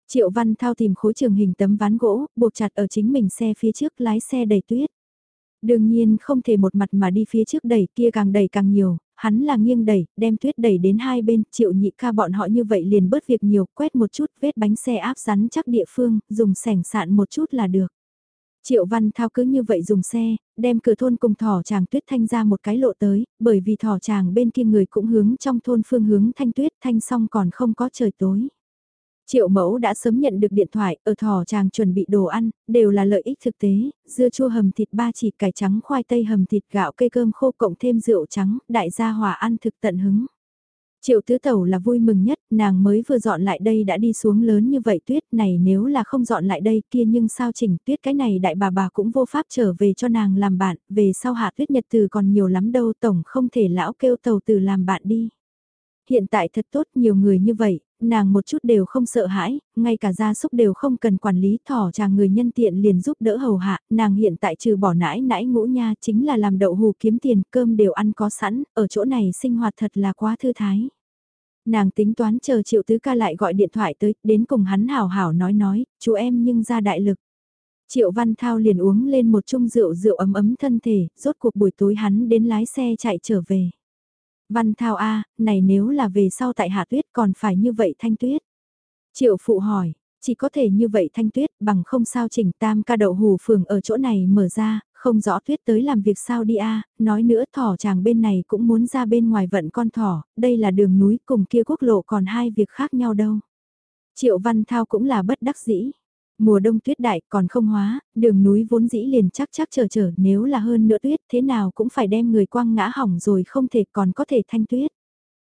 Triệu Văn Thao tìm khối trường hình tấm ván gỗ, buộc chặt ở chính mình xe phía trước lái xe đầy tuyết. Đương nhiên không thể một mặt mà đi phía trước đẩy kia càng đẩy càng nhiều, hắn là nghiêng đẩy, đem tuyết đẩy đến hai bên, triệu nhị ca bọn họ như vậy liền bớt việc nhiều, quét một chút vết bánh xe áp rắn chắc địa phương, dùng sẻng sạn một chút là được. Triệu Văn Thao cứ như vậy dùng xe, đem cửa thôn cùng thỏ chàng tuyết thanh ra một cái lộ tới, bởi vì thỏ chàng bên kia người cũng hướng trong thôn phương hướng thanh tuyết thanh xong còn không có trời tối. Triệu mẫu đã sớm nhận được điện thoại, ở thỏ chàng chuẩn bị đồ ăn, đều là lợi ích thực tế, dưa chua hầm thịt ba chỉ cải trắng khoai tây hầm thịt gạo cây cơm khô cộng thêm rượu trắng, đại gia hòa ăn thực tận hứng. Triệu tứ tẩu là vui mừng nhất, nàng mới vừa dọn lại đây đã đi xuống lớn như vậy tuyết này nếu là không dọn lại đây kia nhưng sao chỉnh tuyết cái này đại bà bà cũng vô pháp trở về cho nàng làm bạn, về sau hạ tuyết nhật từ còn nhiều lắm đâu tổng không thể lão kêu tàu từ làm bạn đi. Hiện tại thật tốt nhiều người như vậy, nàng một chút đều không sợ hãi, ngay cả gia súc đều không cần quản lý thỏ chàng người nhân tiện liền giúp đỡ hầu hạ, nàng hiện tại trừ bỏ nãi nãi ngũ nha chính là làm đậu hù kiếm tiền, cơm đều ăn có sẵn, ở chỗ này sinh hoạt thật là quá thư thái. Nàng tính toán chờ triệu tứ ca lại gọi điện thoại tới, đến cùng hắn hảo hảo nói nói, chú em nhưng ra đại lực. Triệu Văn Thao liền uống lên một chung rượu rượu ấm ấm thân thể, rốt cuộc buổi tối hắn đến lái xe chạy trở về. Văn Thao A, này nếu là về sau tại hạ tuyết còn phải như vậy thanh tuyết. Triệu Phụ hỏi, chỉ có thể như vậy thanh tuyết bằng không sao chỉnh tam ca đậu hù phường ở chỗ này mở ra, không rõ tuyết tới làm việc sao đi a nói nữa thỏ chàng bên này cũng muốn ra bên ngoài vận con thỏ, đây là đường núi cùng kia quốc lộ còn hai việc khác nhau đâu. Triệu Văn Thao cũng là bất đắc dĩ. Mùa đông tuyết đại còn không hóa, đường núi vốn dĩ liền chắc chắc chờ chờ nếu là hơn nữa tuyết thế nào cũng phải đem người quăng ngã hỏng rồi không thể còn có thể thanh tuyết.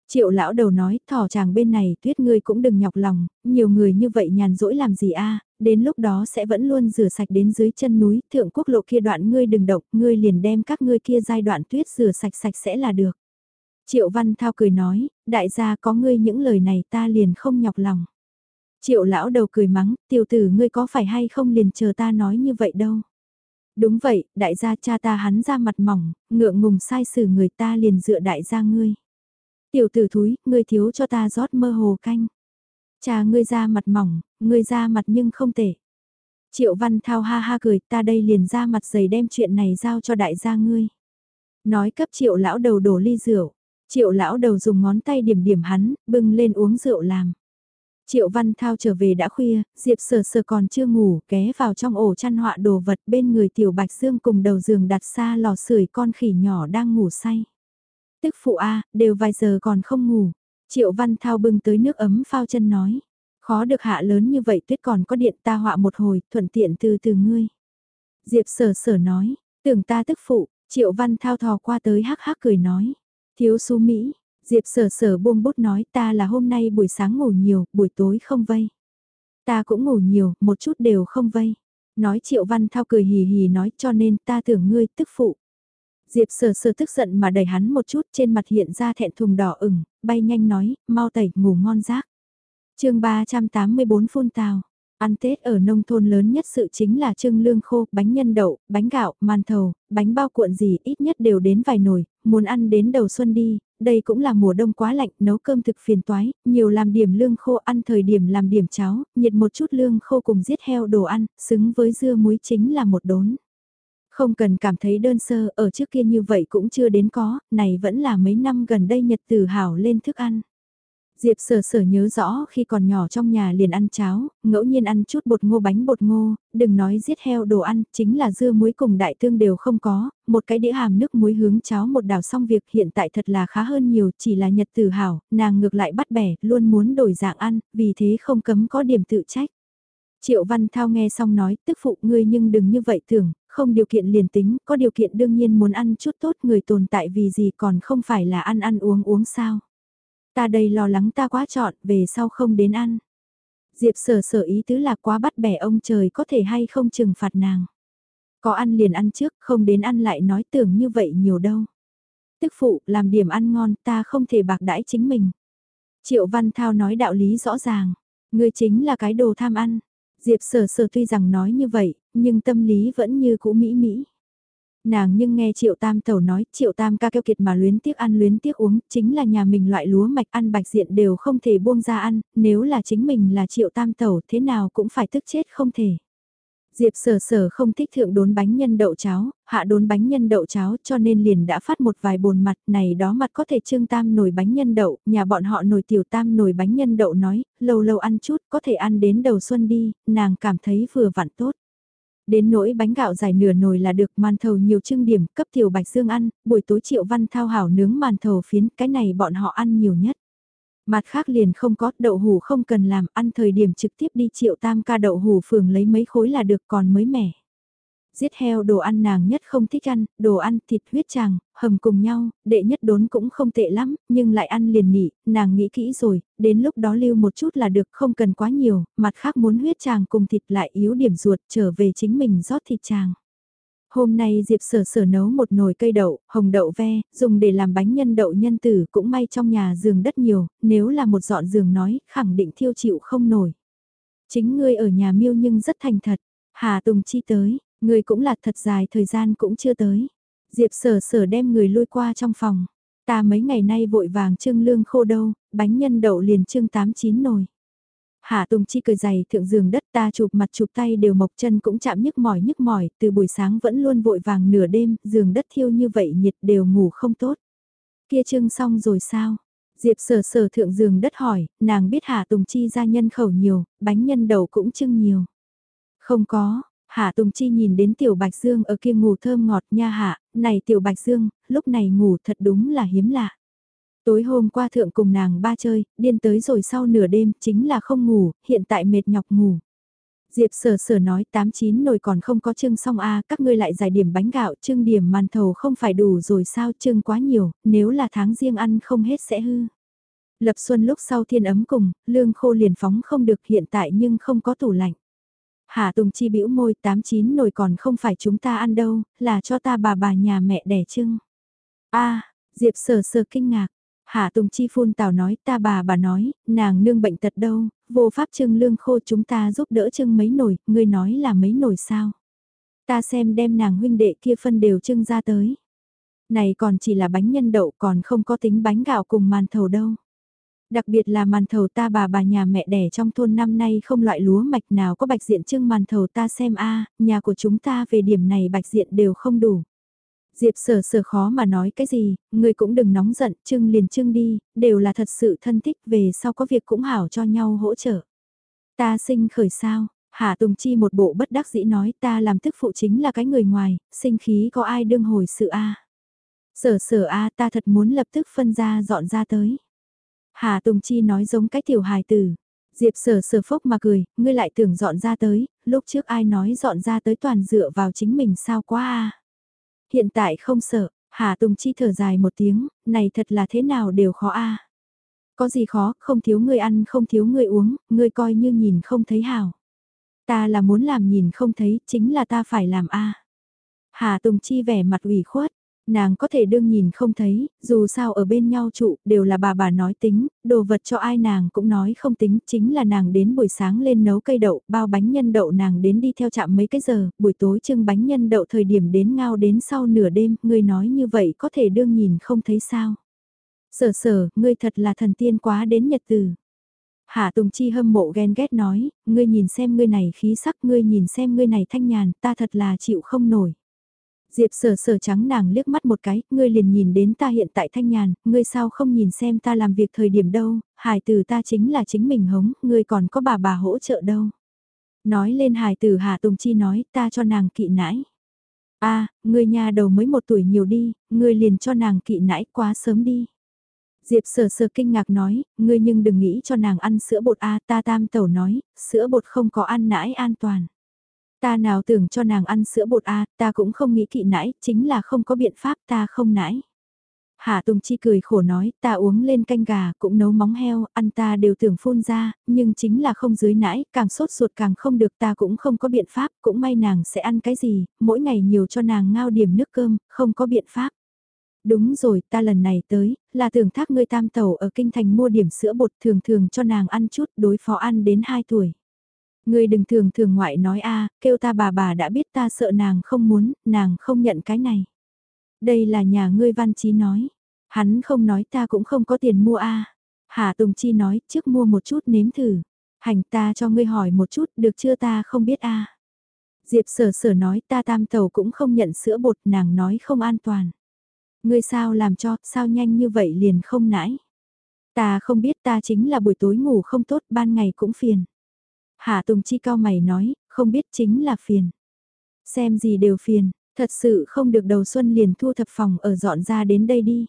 Triệu lão đầu nói, thỏ chàng bên này tuyết ngươi cũng đừng nhọc lòng, nhiều người như vậy nhàn rỗi làm gì a đến lúc đó sẽ vẫn luôn rửa sạch đến dưới chân núi, thượng quốc lộ kia đoạn ngươi đừng động, ngươi liền đem các ngươi kia giai đoạn tuyết rửa sạch sạch sẽ là được. Triệu Văn Thao cười nói, đại gia có ngươi những lời này ta liền không nhọc lòng. Triệu lão đầu cười mắng, tiểu tử ngươi có phải hay không liền chờ ta nói như vậy đâu. Đúng vậy, đại gia cha ta hắn ra mặt mỏng, ngượng ngùng sai xử người ta liền dựa đại gia ngươi. Tiểu tử thúi, ngươi thiếu cho ta rót mơ hồ canh. Cha ngươi ra mặt mỏng, ngươi ra mặt nhưng không tệ. Triệu Văn Thao ha ha cười, ta đây liền ra mặt dày đem chuyện này giao cho đại gia ngươi. Nói cấp triệu lão đầu đổ ly rượu, triệu lão đầu dùng ngón tay điểm điểm hắn, bưng lên uống rượu làm. Triệu Văn Thao trở về đã khuya, Diệp Sở Sở còn chưa ngủ, ghé vào trong ổ chăn họa đồ vật bên người Tiểu Bạch Dương cùng đầu giường đặt xa lò sưởi con khỉ nhỏ đang ngủ say. Tức phụ A, đều vài giờ còn không ngủ. Triệu Văn Thao bưng tới nước ấm phao chân nói. Khó được hạ lớn như vậy tuyết còn có điện ta họa một hồi, thuận tiện từ từ ngươi. Diệp Sở Sở nói, tưởng ta tức phụ, Triệu Văn Thao thò qua tới hắc hắc cười nói. Thiếu su Mỹ, Diệp sở sở buông bút nói ta là hôm nay buổi sáng ngủ nhiều, buổi tối không vây. Ta cũng ngủ nhiều, một chút đều không vây. Nói triệu văn thao cười hì hì nói cho nên ta tưởng ngươi tức phụ. Diệp sở sở tức giận mà đẩy hắn một chút trên mặt hiện ra thẹn thùng đỏ ửng, bay nhanh nói, mau tẩy ngủ ngon giấc. chương 384 phun tào. Ăn Tết ở nông thôn lớn nhất sự chính là trưng lương khô, bánh nhân đậu, bánh gạo, màn thầu, bánh bao cuộn gì ít nhất đều đến vài nồi, muốn ăn đến đầu xuân đi, đây cũng là mùa đông quá lạnh, nấu cơm thực phiền toái, nhiều làm điểm lương khô ăn thời điểm làm điểm cháo, nhiệt một chút lương khô cùng giết heo đồ ăn, xứng với dưa muối chính là một đốn. Không cần cảm thấy đơn sơ, ở trước kia như vậy cũng chưa đến có, này vẫn là mấy năm gần đây nhật tử hảo lên thức ăn. Diệp sở sở nhớ rõ khi còn nhỏ trong nhà liền ăn cháo, ngẫu nhiên ăn chút bột ngô bánh bột ngô, đừng nói giết heo đồ ăn, chính là dưa muối cùng đại tương đều không có, một cái đĩa hàm nước muối hướng cháo một đảo xong việc hiện tại thật là khá hơn nhiều, chỉ là nhật tử hảo, nàng ngược lại bắt bẻ, luôn muốn đổi dạng ăn, vì thế không cấm có điểm tự trách. Triệu Văn Thao nghe xong nói, tức phụ ngươi nhưng đừng như vậy tưởng, không điều kiện liền tính, có điều kiện đương nhiên muốn ăn chút tốt người tồn tại vì gì còn không phải là ăn ăn uống uống sao. Ta đây lo lắng ta quá chọn, về sau không đến ăn. Diệp sở sở ý tứ là quá bắt bẻ ông trời có thể hay không trừng phạt nàng. Có ăn liền ăn trước, không đến ăn lại nói tưởng như vậy nhiều đâu. Tức phụ, làm điểm ăn ngon, ta không thể bạc đãi chính mình. Triệu Văn Thao nói đạo lý rõ ràng, ngươi chính là cái đồ tham ăn. Diệp sở sở tuy rằng nói như vậy, nhưng tâm lý vẫn như cũ mỹ mỹ. Nàng nhưng nghe Triệu Tam Tẩu nói, Triệu Tam ca keo kiệt mà luyến tiếc ăn luyến tiếc uống, chính là nhà mình loại lúa mạch ăn bạch diện đều không thể buông ra ăn, nếu là chính mình là Triệu Tam Tẩu thế nào cũng phải tức chết không thể. Diệp sở sở không thích thượng đốn bánh nhân đậu cháo, hạ đốn bánh nhân đậu cháo cho nên liền đã phát một vài bồn mặt này đó mặt có thể trương tam nồi bánh nhân đậu, nhà bọn họ nồi tiểu tam nồi bánh nhân đậu nói, lâu lâu ăn chút có thể ăn đến đầu xuân đi, nàng cảm thấy vừa vặn tốt. Đến nỗi bánh gạo dài nửa nồi là được màn thầu nhiều trưng điểm cấp tiểu bạch dương ăn, buổi tối triệu văn thao hảo nướng màn thầu phiến, cái này bọn họ ăn nhiều nhất. Mặt khác liền không có, đậu hủ không cần làm, ăn thời điểm trực tiếp đi triệu tam ca đậu hủ phường lấy mấy khối là được còn mới mẻ. Giết heo đồ ăn nàng nhất không thích ăn, đồ ăn thịt huyết tràng, hầm cùng nhau, đệ nhất đốn cũng không tệ lắm, nhưng lại ăn liền nị, nàng nghĩ kỹ rồi, đến lúc đó lưu một chút là được không cần quá nhiều, mặt khác muốn huyết tràng cùng thịt lại yếu điểm ruột trở về chính mình rót thịt tràng. Hôm nay Diệp sở sở nấu một nồi cây đậu, hồng đậu ve, dùng để làm bánh nhân đậu nhân tử cũng may trong nhà giường đất nhiều, nếu là một dọn giường nói, khẳng định thiêu chịu không nổi. Chính ngươi ở nhà miêu nhưng rất thành thật, Hà Tùng Chi tới, Người cũng là thật dài thời gian cũng chưa tới. Diệp sở sở đem người lui qua trong phòng. Ta mấy ngày nay vội vàng trưng lương khô đâu, bánh nhân đậu liền trưng tám chín nồi. Hạ Tùng Chi cười dày thượng giường đất ta chụp mặt chụp tay đều mộc chân cũng chạm nhức mỏi nhức mỏi, từ buổi sáng vẫn luôn vội vàng nửa đêm, giường đất thiêu như vậy nhiệt đều ngủ không tốt. Kia trưng xong rồi sao? Diệp sở sở thượng giường đất hỏi, nàng biết Hạ Tùng Chi ra nhân khẩu nhiều, bánh nhân đậu cũng trưng nhiều. Không có, Hạ Tùng Chi nhìn đến Tiểu Bạch Dương ở kia ngủ thơm ngọt nha hạ, này Tiểu Bạch Dương, lúc này ngủ thật đúng là hiếm lạ. Tối hôm qua thượng cùng nàng ba chơi, điên tới rồi sau nửa đêm, chính là không ngủ, hiện tại mệt nhọc ngủ. Diệp sở sở nói 89 nồi còn không có trưng xong a các ngươi lại giải điểm bánh gạo, trưng điểm màn thầu không phải đủ rồi sao trưng quá nhiều, nếu là tháng riêng ăn không hết sẽ hư. Lập xuân lúc sau thiên ấm cùng, lương khô liền phóng không được hiện tại nhưng không có tủ lạnh. Hà Tùng Chi bĩu môi tám chín nồi còn không phải chúng ta ăn đâu, là cho ta bà bà nhà mẹ đẻ trưng. a Diệp sờ sờ kinh ngạc. Hà Tùng Chi phun tào nói ta bà bà nói, nàng nương bệnh tật đâu, vô pháp trưng lương khô chúng ta giúp đỡ trưng mấy nồi, ngươi nói là mấy nồi sao. Ta xem đem nàng huynh đệ kia phân đều trưng ra tới. Này còn chỉ là bánh nhân đậu còn không có tính bánh gạo cùng màn thầu đâu. Đặc biệt là màn thầu ta bà bà nhà mẹ đẻ trong thôn năm nay không loại lúa mạch nào có bạch diện trưng màn thầu ta xem a nhà của chúng ta về điểm này bạch diện đều không đủ. Diệp sở sở khó mà nói cái gì, người cũng đừng nóng giận, trưng liền trưng đi, đều là thật sự thân thích về sau có việc cũng hảo cho nhau hỗ trợ. Ta sinh khởi sao, Hạ Tùng Chi một bộ bất đắc dĩ nói ta làm thức phụ chính là cái người ngoài, sinh khí có ai đương hồi sự a Sở sở a ta thật muốn lập tức phân ra dọn ra tới. Hà Tùng Chi nói giống cái tiểu hài tử. Diệp sở sở phốc mà cười, ngươi lại tưởng dọn ra tới, lúc trước ai nói dọn ra tới toàn dựa vào chính mình sao quá a Hiện tại không sợ, Hà Tùng Chi thở dài một tiếng, này thật là thế nào đều khó a Có gì khó, không thiếu người ăn không thiếu người uống, ngươi coi như nhìn không thấy hào. Ta là muốn làm nhìn không thấy, chính là ta phải làm a Hà Tùng Chi vẻ mặt ủy khuất, Nàng có thể đương nhìn không thấy, dù sao ở bên nhau trụ, đều là bà bà nói tính, đồ vật cho ai nàng cũng nói không tính, chính là nàng đến buổi sáng lên nấu cây đậu, bao bánh nhân đậu nàng đến đi theo chạm mấy cái giờ, buổi tối trưng bánh nhân đậu thời điểm đến ngao đến sau nửa đêm, người nói như vậy có thể đương nhìn không thấy sao. Sở sở, ngươi thật là thần tiên quá đến nhật từ. Hạ Tùng Chi hâm mộ ghen ghét nói, ngươi nhìn xem ngươi này khí sắc, ngươi nhìn xem ngươi này thanh nhàn, ta thật là chịu không nổi. Diệp sở sở trắng nàng liếc mắt một cái, ngươi liền nhìn đến ta hiện tại thanh nhàn, ngươi sao không nhìn xem ta làm việc thời điểm đâu, hài tử ta chính là chính mình hống, ngươi còn có bà bà hỗ trợ đâu. Nói lên hài tử Hà Tùng Chi nói, ta cho nàng kỵ nãi. a ngươi nhà đầu mới một tuổi nhiều đi, ngươi liền cho nàng kỵ nãi quá sớm đi. Diệp sở sở kinh ngạc nói, ngươi nhưng đừng nghĩ cho nàng ăn sữa bột a ta tam tẩu nói, sữa bột không có ăn nãi an toàn. Ta nào tưởng cho nàng ăn sữa bột a, ta cũng không nghĩ kỵ nãi, chính là không có biện pháp ta không nãi. Hạ Tùng Chi cười khổ nói, ta uống lên canh gà, cũng nấu móng heo, ăn ta đều tưởng phun ra, nhưng chính là không dưới nãi, càng sốt ruột càng không được ta cũng không có biện pháp, cũng may nàng sẽ ăn cái gì, mỗi ngày nhiều cho nàng ngao điểm nước cơm, không có biện pháp. Đúng rồi, ta lần này tới, là tưởng thác ngươi tam tẩu ở kinh thành mua điểm sữa bột thường thường cho nàng ăn chút đối phó ăn đến 2 tuổi. Ngươi đừng thường thường ngoại nói a, kêu ta bà bà đã biết ta sợ nàng không muốn, nàng không nhận cái này. Đây là nhà ngươi văn trí nói. Hắn không nói ta cũng không có tiền mua a. Hà Tùng Chi nói trước mua một chút nếm thử. Hành ta cho ngươi hỏi một chút được chưa ta không biết a. Diệp sở sở nói ta tam tàu cũng không nhận sữa bột nàng nói không an toàn. Ngươi sao làm cho, sao nhanh như vậy liền không nãi. Ta không biết ta chính là buổi tối ngủ không tốt ban ngày cũng phiền. Hạ Tùng Chi cao mày nói, không biết chính là phiền. Xem gì đều phiền, thật sự không được đầu xuân liền thu thập phòng ở dọn ra đến đây đi.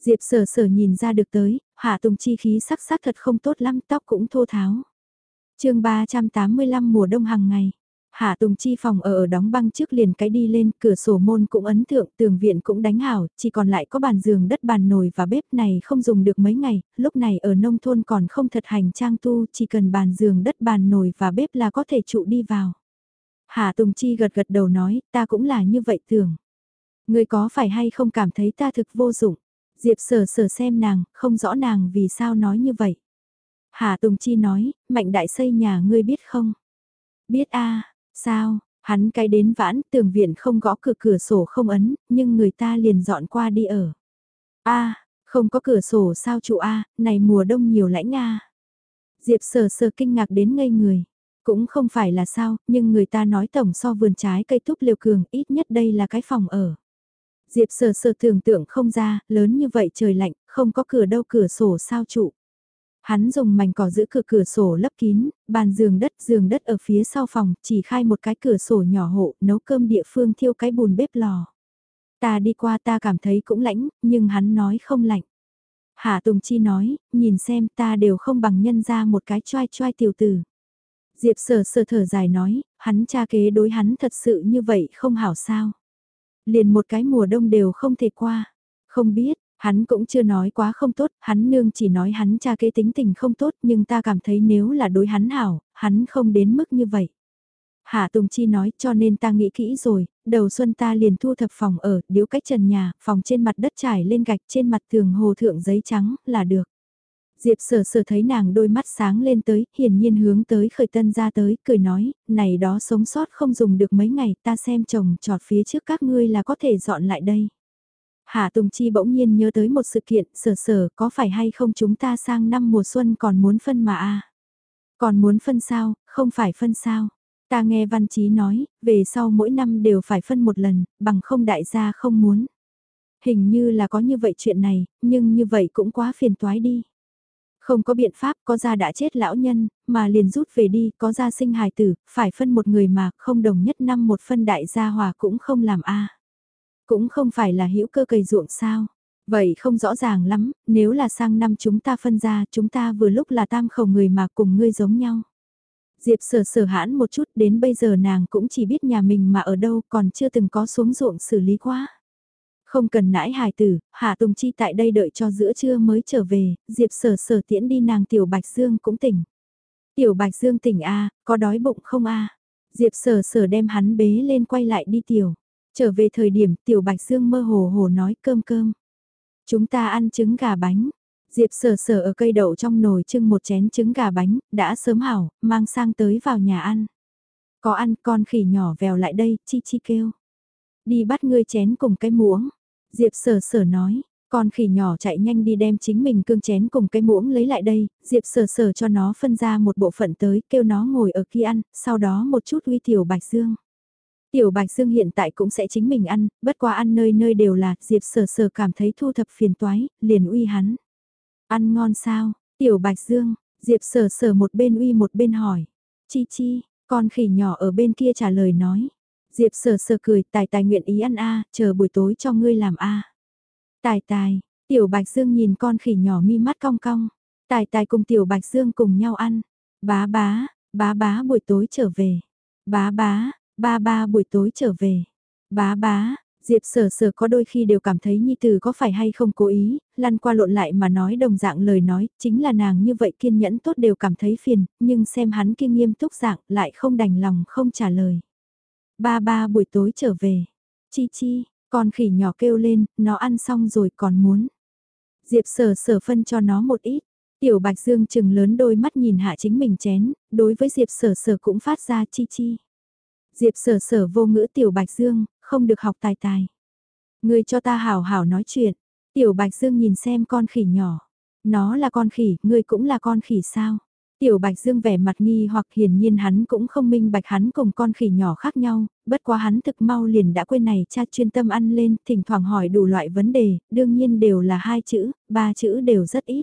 Diệp sở sở nhìn ra được tới, Hạ Tùng Chi khí sắc sắc thật không tốt lắm tóc cũng thô tháo. chương 385 mùa đông hàng ngày. Hạ Tùng Chi phòng ở ở đóng băng trước liền cái đi lên, cửa sổ môn cũng ấn thượng, tường viện cũng đánh hảo, chỉ còn lại có bàn giường đất bàn nồi và bếp này không dùng được mấy ngày, lúc này ở nông thôn còn không thật hành trang tu, chỉ cần bàn giường đất bàn nồi và bếp là có thể trụ đi vào. Hạ Tùng Chi gật gật đầu nói, ta cũng là như vậy tưởng. Người có phải hay không cảm thấy ta thực vô dụng? Diệp sở sở xem nàng, không rõ nàng vì sao nói như vậy. Hà Tùng Chi nói, mạnh đại xây nhà ngươi biết không? Biết a Sao, hắn cái đến vãn, tường viện không gõ cửa cửa sổ không ấn, nhưng người ta liền dọn qua đi ở. a không có cửa sổ sao trụ a này mùa đông nhiều lãnh a Diệp sờ sờ kinh ngạc đến ngây người. Cũng không phải là sao, nhưng người ta nói tổng so vườn trái cây thúc liều cường, ít nhất đây là cái phòng ở. Diệp sờ sờ tưởng tượng không ra, lớn như vậy trời lạnh, không có cửa đâu cửa sổ sao trụ. Hắn dùng mảnh cỏ giữ cửa cửa sổ lấp kín, bàn giường đất giường đất ở phía sau phòng, chỉ khai một cái cửa sổ nhỏ hộ, nấu cơm địa phương thiêu cái bùn bếp lò. Ta đi qua ta cảm thấy cũng lạnh nhưng hắn nói không lạnh. Hạ Tùng Chi nói, nhìn xem ta đều không bằng nhân ra một cái choai choai tiểu tử. Diệp sờ sờ thở dài nói, hắn cha kế đối hắn thật sự như vậy không hảo sao. Liền một cái mùa đông đều không thể qua. Không biết, Hắn cũng chưa nói quá không tốt, hắn nương chỉ nói hắn cha kế tính tình không tốt nhưng ta cảm thấy nếu là đối hắn hảo, hắn không đến mức như vậy. Hạ Tùng Chi nói cho nên ta nghĩ kỹ rồi, đầu xuân ta liền thu thập phòng ở, điếu cách trần nhà, phòng trên mặt đất trải lên gạch trên mặt tường hồ thượng giấy trắng là được. Diệp sở sở thấy nàng đôi mắt sáng lên tới, hiển nhiên hướng tới khởi tân ra tới, cười nói, này đó sống sót không dùng được mấy ngày, ta xem chồng trọt phía trước các ngươi là có thể dọn lại đây. Hạ Tùng Chi bỗng nhiên nhớ tới một sự kiện, sở sở có phải hay không chúng ta sang năm mùa xuân còn muốn phân mà a Còn muốn phân sao, không phải phân sao. Ta nghe Văn Chí nói, về sau mỗi năm đều phải phân một lần, bằng không đại gia không muốn. Hình như là có như vậy chuyện này, nhưng như vậy cũng quá phiền toái đi. Không có biện pháp, có gia đã chết lão nhân, mà liền rút về đi, có gia sinh hài tử, phải phân một người mà, không đồng nhất năm một phân đại gia hòa cũng không làm a cũng không phải là hữu cơ cày ruộng sao. Vậy không rõ ràng lắm, nếu là sang năm chúng ta phân ra, chúng ta vừa lúc là tam khẩu người mà cùng ngươi giống nhau. Diệp sở sở hãn một chút đến bây giờ nàng cũng chỉ biết nhà mình mà ở đâu còn chưa từng có xuống ruộng xử lý quá. Không cần nãi hài tử, Hạ Tùng Chi tại đây đợi cho giữa trưa mới trở về, Diệp sở sở tiễn đi nàng Tiểu Bạch Dương cũng tỉnh. Tiểu Bạch Dương tỉnh a có đói bụng không a Diệp sở sở đem hắn bế lên quay lại đi Tiểu. Trở về thời điểm Tiểu Bạch Dương mơ hồ hồ nói cơm cơm. Chúng ta ăn trứng gà bánh. Diệp sở sở ở cây đậu trong nồi trưng một chén trứng gà bánh, đã sớm hảo, mang sang tới vào nhà ăn. Có ăn con khỉ nhỏ vèo lại đây, chi chi kêu. Đi bắt ngươi chén cùng cái muỗng. Diệp sở sở nói, con khỉ nhỏ chạy nhanh đi đem chính mình cương chén cùng cái muỗng lấy lại đây, Diệp sờ sờ cho nó phân ra một bộ phận tới, kêu nó ngồi ở kia ăn, sau đó một chút uy tiểu Bạch Dương. Tiểu Bạch Dương hiện tại cũng sẽ chính mình ăn, bất quá ăn nơi nơi đều là, Diệp sở sở cảm thấy thu thập phiền toái, liền uy hắn. Ăn ngon sao, Tiểu Bạch Dương, Diệp sở sở một bên uy một bên hỏi. Chi chi, con khỉ nhỏ ở bên kia trả lời nói. Diệp Sở Sở cười, tài tài nguyện ý ăn a, chờ buổi tối cho ngươi làm a. Tài tài, tiểu bạch dương nhìn con khỉ nhỏ mi mắt cong cong. Tài tài cùng tiểu bạch dương cùng nhau ăn. Bá bá, bá bá buổi tối trở về. Bá bá, ba ba buổi tối trở về. Bá bá, Diệp sở sở có đôi khi đều cảm thấy Nhi Tử có phải hay không cố ý, lăn qua lộn lại mà nói đồng dạng lời nói, chính là nàng như vậy kiên nhẫn tốt đều cảm thấy phiền, nhưng xem hắn kiên nghiêm túc dạng lại không đành lòng không trả lời. Ba ba buổi tối trở về. Chi chi, con khỉ nhỏ kêu lên, nó ăn xong rồi còn muốn. Diệp sở sở phân cho nó một ít. Tiểu Bạch Dương chừng lớn đôi mắt nhìn hạ chính mình chén, đối với Diệp sở sở cũng phát ra chi chi. Diệp sở sở vô ngữ Tiểu Bạch Dương, không được học tài tài. Người cho ta hảo hảo nói chuyện. Tiểu Bạch Dương nhìn xem con khỉ nhỏ. Nó là con khỉ, ngươi cũng là con khỉ sao? Tiểu Bạch Dương vẻ mặt nghi hoặc hiển nhiên hắn cũng không minh bạch hắn cùng con khỉ nhỏ khác nhau, bất quá hắn thực mau liền đã quên này cha chuyên tâm ăn lên, thỉnh thoảng hỏi đủ loại vấn đề, đương nhiên đều là hai chữ, ba chữ đều rất ít.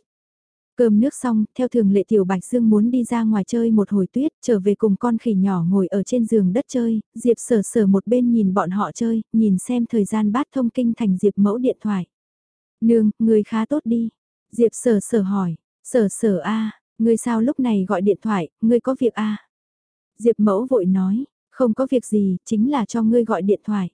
Cơm nước xong, theo thường lệ Tiểu Bạch Dương muốn đi ra ngoài chơi một hồi tuyết, trở về cùng con khỉ nhỏ ngồi ở trên giường đất chơi, Diệp sở sở một bên nhìn bọn họ chơi, nhìn xem thời gian bát thông kinh thành Diệp mẫu điện thoại. Nương, người khá tốt đi. Diệp sở sở hỏi, sở sở a người sao lúc này gọi điện thoại, người có việc à? Diệp mẫu vội nói, không có việc gì, chính là cho ngươi gọi điện thoại.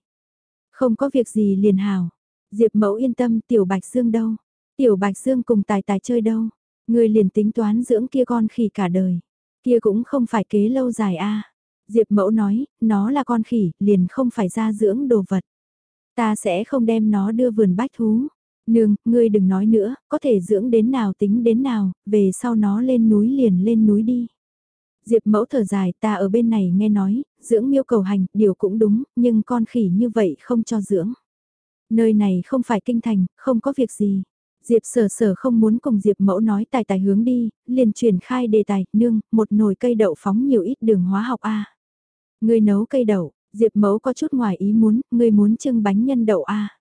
Không có việc gì liền hào. Diệp mẫu yên tâm, tiểu bạch dương đâu? Tiểu bạch dương cùng tài tài chơi đâu? Ngươi liền tính toán dưỡng kia con khỉ cả đời. Kia cũng không phải kế lâu dài a à. Diệp mẫu nói, nó là con khỉ, liền không phải ra dưỡng đồ vật. Ta sẽ không đem nó đưa vườn bách thú. Nương, ngươi đừng nói nữa, có thể dưỡng đến nào tính đến nào, về sau nó lên núi liền lên núi đi. Diệp mẫu thở dài, ta ở bên này nghe nói, dưỡng miêu cầu hành, điều cũng đúng, nhưng con khỉ như vậy không cho dưỡng. Nơi này không phải kinh thành, không có việc gì. Diệp sở sở không muốn cùng Diệp mẫu nói tài tài hướng đi, liền truyền khai đề tài, nương, một nồi cây đậu phóng nhiều ít đường hóa học A. Người nấu cây đậu, Diệp mẫu có chút ngoài ý muốn, người muốn trưng bánh nhân đậu A.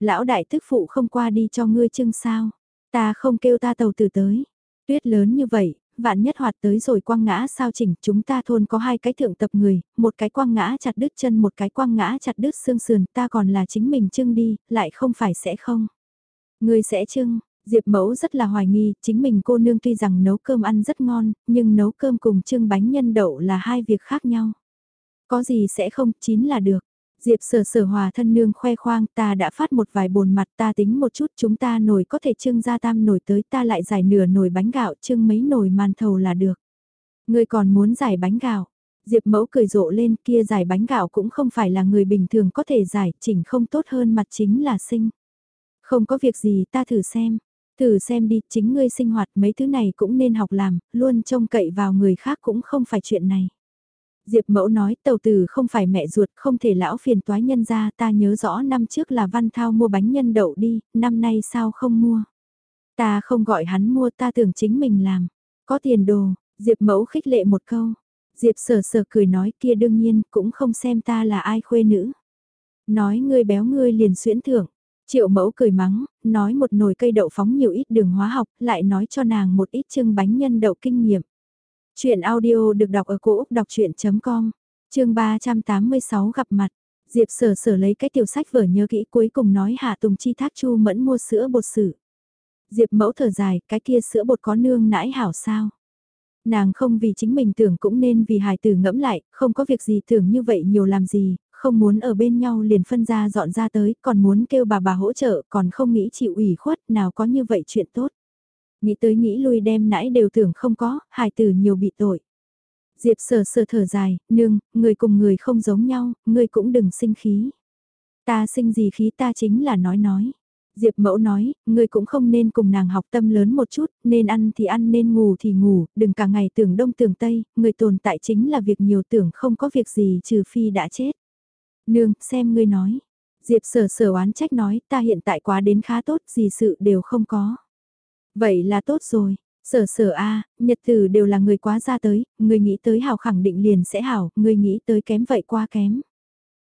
Lão đại thức phụ không qua đi cho ngươi trưng sao. Ta không kêu ta tàu từ tới. Tuyết lớn như vậy, vạn nhất hoạt tới rồi quăng ngã sao chỉnh chúng ta thôn có hai cái thượng tập người, một cái quăng ngã chặt đứt chân một cái quăng ngã chặt đứt xương sườn ta còn là chính mình trưng đi, lại không phải sẽ không. Ngươi sẽ trưng, Diệp mẫu rất là hoài nghi, chính mình cô nương tuy rằng nấu cơm ăn rất ngon, nhưng nấu cơm cùng trưng bánh nhân đậu là hai việc khác nhau. Có gì sẽ không, chín là được. Diệp sở sở hòa thân nương khoe khoang ta đã phát một vài bồn mặt ta tính một chút chúng ta nổi có thể trưng ra tam nồi tới ta lại giải nửa nồi bánh gạo trưng mấy nồi màn thầu là được. Người còn muốn giải bánh gạo. Diệp mẫu cười rộ lên kia giải bánh gạo cũng không phải là người bình thường có thể giải chỉnh không tốt hơn mặt chính là sinh. Không có việc gì ta thử xem. Thử xem đi, chính ngươi sinh hoạt mấy thứ này cũng nên học làm, luôn trông cậy vào người khác cũng không phải chuyện này. Diệp mẫu nói tàu tử không phải mẹ ruột không thể lão phiền toái nhân ra ta nhớ rõ năm trước là Văn Thao mua bánh nhân đậu đi, năm nay sao không mua. Ta không gọi hắn mua ta tưởng chính mình làm. Có tiền đồ, Diệp mẫu khích lệ một câu. Diệp sờ sờ cười nói kia đương nhiên cũng không xem ta là ai khuê nữ. Nói ngươi béo ngươi liền xuyễn thưởng. Triệu mẫu cười mắng, nói một nồi cây đậu phóng nhiều ít đường hóa học, lại nói cho nàng một ít trưng bánh nhân đậu kinh nghiệm. Chuyện audio được đọc ở cổ Úc đọc chuyện.com, chương 386 gặp mặt. Diệp sở sở lấy cái tiểu sách vở nhớ kỹ cuối cùng nói Hạ Tùng Chi thác chu mẫn mua sữa bột sử. Diệp mẫu thở dài, cái kia sữa bột có nương nãi hảo sao. Nàng không vì chính mình tưởng cũng nên vì hài tử ngẫm lại, không có việc gì tưởng như vậy nhiều làm gì, không muốn ở bên nhau liền phân ra dọn ra tới, còn muốn kêu bà bà hỗ trợ, còn không nghĩ chịu ủy khuất, nào có như vậy chuyện tốt. Nghĩ tới nghĩ lui đem nãy đều tưởng không có, hài tử nhiều bị tội. Diệp sờ sờ thở dài, nương, người cùng người không giống nhau, người cũng đừng sinh khí. Ta sinh gì khí ta chính là nói nói. Diệp mẫu nói, người cũng không nên cùng nàng học tâm lớn một chút, nên ăn thì ăn nên ngủ thì ngủ, đừng cả ngày tưởng đông tưởng tây, người tồn tại chính là việc nhiều tưởng không có việc gì trừ phi đã chết. Nương, xem ngươi nói. Diệp sở sở oán trách nói, ta hiện tại quá đến khá tốt, gì sự đều không có. Vậy là tốt rồi. Sở sở a nhật tử đều là người quá ra tới, người nghĩ tới hảo khẳng định liền sẽ hảo, người nghĩ tới kém vậy quá kém.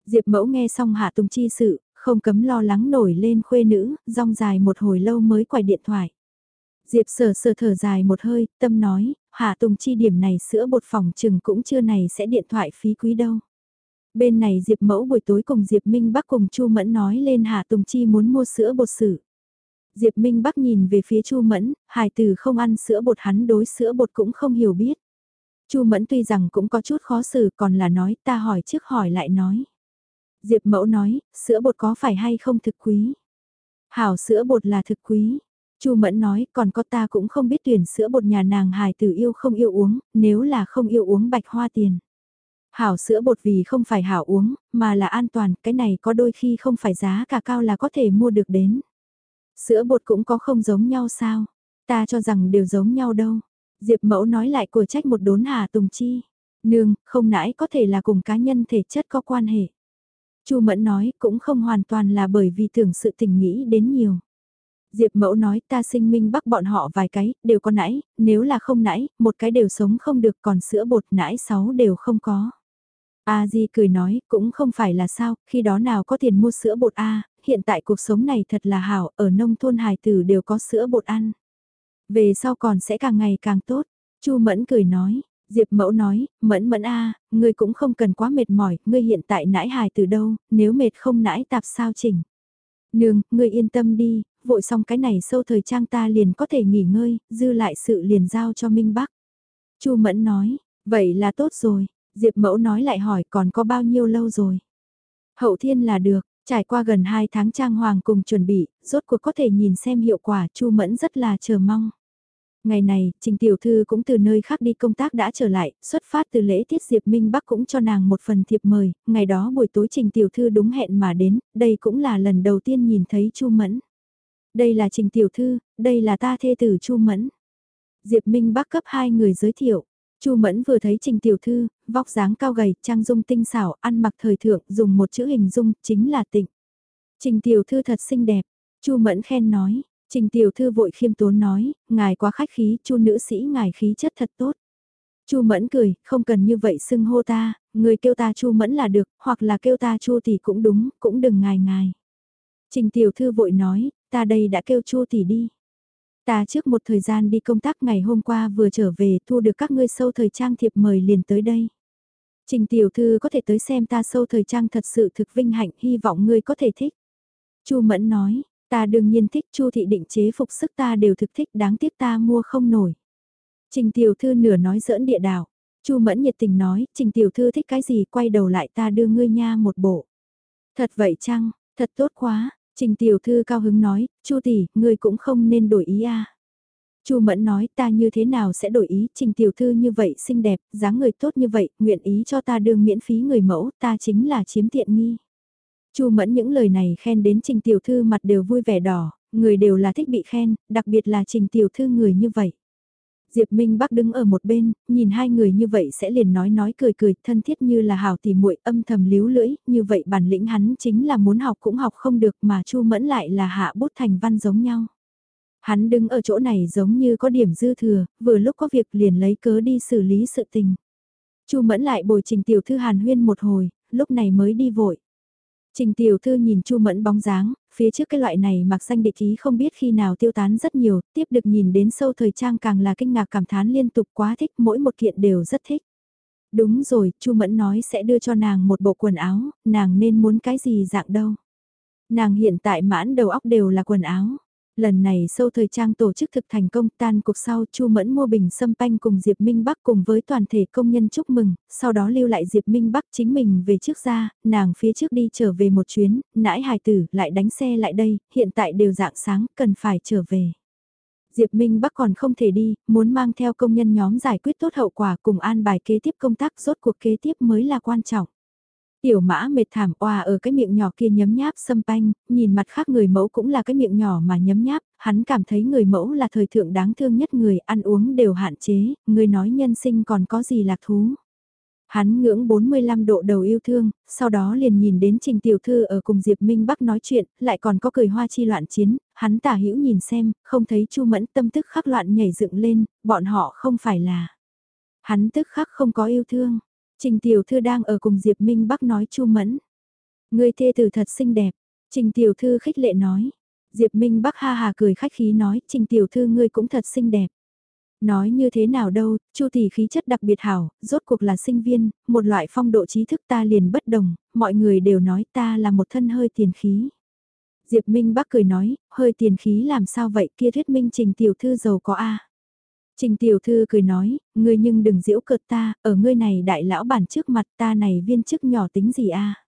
Diệp mẫu nghe xong hạ tùng chi sự, không cấm lo lắng nổi lên khuê nữ, rong dài một hồi lâu mới quay điện thoại. Diệp sở sở thở dài một hơi, tâm nói, hạ tùng chi điểm này sữa bột phòng chừng cũng chưa này sẽ điện thoại phí quý đâu. Bên này Diệp Mẫu buổi tối cùng Diệp Minh Bắc cùng Chu Mẫn nói lên Hạ Tùng Chi muốn mua sữa bột sử. Diệp Minh Bắc nhìn về phía Chu Mẫn, hài tử không ăn sữa bột hắn đối sữa bột cũng không hiểu biết. Chu Mẫn tuy rằng cũng có chút khó xử còn là nói ta hỏi trước hỏi lại nói. Diệp Mẫu nói, sữa bột có phải hay không thực quý? Hảo sữa bột là thực quý. Chu Mẫn nói, còn có ta cũng không biết tuyển sữa bột nhà nàng hài tử yêu không yêu uống, nếu là không yêu uống bạch hoa tiền. Hảo sữa bột vì không phải hảo uống, mà là an toàn, cái này có đôi khi không phải giá cả cao là có thể mua được đến. Sữa bột cũng có không giống nhau sao? Ta cho rằng đều giống nhau đâu. Diệp mẫu nói lại của trách một đốn Hà Tùng Chi. Nương, không nãi có thể là cùng cá nhân thể chất có quan hệ. Chu Mẫn nói cũng không hoàn toàn là bởi vì tưởng sự tình nghĩ đến nhiều. Diệp mẫu nói ta sinh minh bắt bọn họ vài cái, đều có nãy, nếu là không nãy, một cái đều sống không được còn sữa bột nãy sáu đều không có. A Di cười nói, cũng không phải là sao, khi đó nào có tiền mua sữa bột A, hiện tại cuộc sống này thật là hảo, ở nông thôn hài tử đều có sữa bột ăn. Về sau còn sẽ càng ngày càng tốt. Chu Mẫn cười nói, Diệp Mẫu nói, Mẫn Mẫn A, ngươi cũng không cần quá mệt mỏi, ngươi hiện tại nãi hài từ đâu, nếu mệt không nãi tạp sao chỉnh. Nương, ngươi yên tâm đi, vội xong cái này sâu thời trang ta liền có thể nghỉ ngơi, dư lại sự liền giao cho Minh Bắc. Chu Mẫn nói, vậy là tốt rồi, Diệp Mẫu nói lại hỏi còn có bao nhiêu lâu rồi. Hậu thiên là được, trải qua gần 2 tháng trang hoàng cùng chuẩn bị, rốt cuộc có thể nhìn xem hiệu quả Chu Mẫn rất là chờ mong. Ngày này, Trình Tiểu Thư cũng từ nơi khác đi công tác đã trở lại, xuất phát từ lễ tiết Diệp Minh Bắc cũng cho nàng một phần thiệp mời, ngày đó buổi tối Trình Tiểu Thư đúng hẹn mà đến, đây cũng là lần đầu tiên nhìn thấy Chu Mẫn. Đây là Trình Tiểu Thư, đây là ta thê tử Chu Mẫn. Diệp Minh Bắc cấp hai người giới thiệu, Chu Mẫn vừa thấy Trình Tiểu Thư, vóc dáng cao gầy, trang dung tinh xảo, ăn mặc thời thượng, dùng một chữ hình dung, chính là tịnh. Trình Tiểu Thư thật xinh đẹp, Chu Mẫn khen nói, Trình Tiểu Thư vội khiêm tốn nói, ngài quá khách khí, Chu nữ sĩ ngài khí chất thật tốt. Chu Mẫn cười, không cần như vậy xưng hô ta, người kêu ta Chu Mẫn là được, hoặc là kêu ta Chu thì cũng đúng, cũng đừng ngài ngài. Trình Tiểu Thư vội nói, ta đây đã kêu Chu tỷ đi. Ta trước một thời gian đi công tác ngày hôm qua vừa trở về thu được các ngươi sâu thời trang thiệp mời liền tới đây. Trình tiểu thư có thể tới xem ta sâu thời trang thật sự thực vinh hạnh hy vọng ngươi có thể thích. Chu Mẫn nói, ta đương nhiên thích Chu thị định chế phục sức ta đều thực thích đáng tiếc ta mua không nổi. Trình tiểu thư nửa nói giỡn địa đạo. Chu Mẫn nhiệt tình nói, Trình tiểu thư thích cái gì quay đầu lại ta đưa ngươi nha một bộ. Thật vậy chăng, thật tốt quá, Trình tiểu thư cao hứng nói, Chu tỷ, ngươi cũng không nên đổi ý a. Chu Mẫn nói, ta như thế nào sẽ đổi ý, Trình tiểu thư như vậy xinh đẹp, dáng người tốt như vậy, nguyện ý cho ta đương miễn phí người mẫu, ta chính là chiếm tiện nghi. Chu Mẫn những lời này khen đến Trình tiểu thư mặt đều vui vẻ đỏ, Người đều là thích bị khen, đặc biệt là trình tiểu thư người như vậy. Diệp Minh Bắc đứng ở một bên, nhìn hai người như vậy sẽ liền nói nói cười cười, thân thiết như là hào tỉ muội âm thầm líu lưỡi, như vậy bản lĩnh hắn chính là muốn học cũng học không được mà Chu Mẫn lại là hạ bút thành văn giống nhau. Hắn đứng ở chỗ này giống như có điểm dư thừa, vừa lúc có việc liền lấy cớ đi xử lý sự tình. Chu Mẫn lại bồi trình tiểu thư Hàn Huyên một hồi, lúc này mới đi vội. Trình tiểu thư nhìn Chu Mẫn bóng dáng, phía trước cái loại này mặc danh địch ý không biết khi nào tiêu tán rất nhiều, tiếp được nhìn đến sâu thời trang càng là kinh ngạc cảm thán liên tục quá thích, mỗi một kiện đều rất thích. Đúng rồi, Chu Mẫn nói sẽ đưa cho nàng một bộ quần áo, nàng nên muốn cái gì dạng đâu. Nàng hiện tại mãn đầu óc đều là quần áo. Lần này sâu thời trang tổ chức thực thành công tan cuộc sau Chu Mẫn mua bình sâm panh cùng Diệp Minh Bắc cùng với toàn thể công nhân chúc mừng, sau đó lưu lại Diệp Minh Bắc chính mình về trước ra, nàng phía trước đi trở về một chuyến, nãi hài tử lại đánh xe lại đây, hiện tại đều dạng sáng, cần phải trở về. Diệp Minh Bắc còn không thể đi, muốn mang theo công nhân nhóm giải quyết tốt hậu quả cùng an bài kế tiếp công tác rốt cuộc kế tiếp mới là quan trọng. Tiểu mã mệt thảm oà ở cái miệng nhỏ kia nhấm nháp sâm panh, nhìn mặt khác người mẫu cũng là cái miệng nhỏ mà nhấm nháp, hắn cảm thấy người mẫu là thời thượng đáng thương nhất người, ăn uống đều hạn chế, người nói nhân sinh còn có gì lạc thú. Hắn ngưỡng 45 độ đầu yêu thương, sau đó liền nhìn đến Trình Tiểu Thư ở cùng Diệp Minh Bắc nói chuyện, lại còn có cười hoa chi loạn chiến, hắn tả hữu nhìn xem, không thấy Chu Mẫn tâm tức khắc loạn nhảy dựng lên, bọn họ không phải là. Hắn tức khắc không có yêu thương, Trình Tiểu Thư đang ở cùng Diệp Minh Bắc nói Chu Mẫn. Người thê tử thật xinh đẹp. Trình Tiểu Thư khích lệ nói. Diệp Minh Bắc ha hà cười khách khí nói Trình Tiểu Thư ngươi cũng thật xinh đẹp. Nói như thế nào đâu, Chu tỷ khí chất đặc biệt hảo, rốt cuộc là sinh viên, một loại phong độ trí thức ta liền bất đồng, mọi người đều nói ta là một thân hơi tiền khí. Diệp Minh Bắc cười nói, hơi tiền khí làm sao vậy kia thuyết minh trình tiểu thư giàu có a Trình tiểu thư cười nói, ngươi nhưng đừng giễu cợt ta, ở ngươi này đại lão bản trước mặt ta này viên chức nhỏ tính gì a?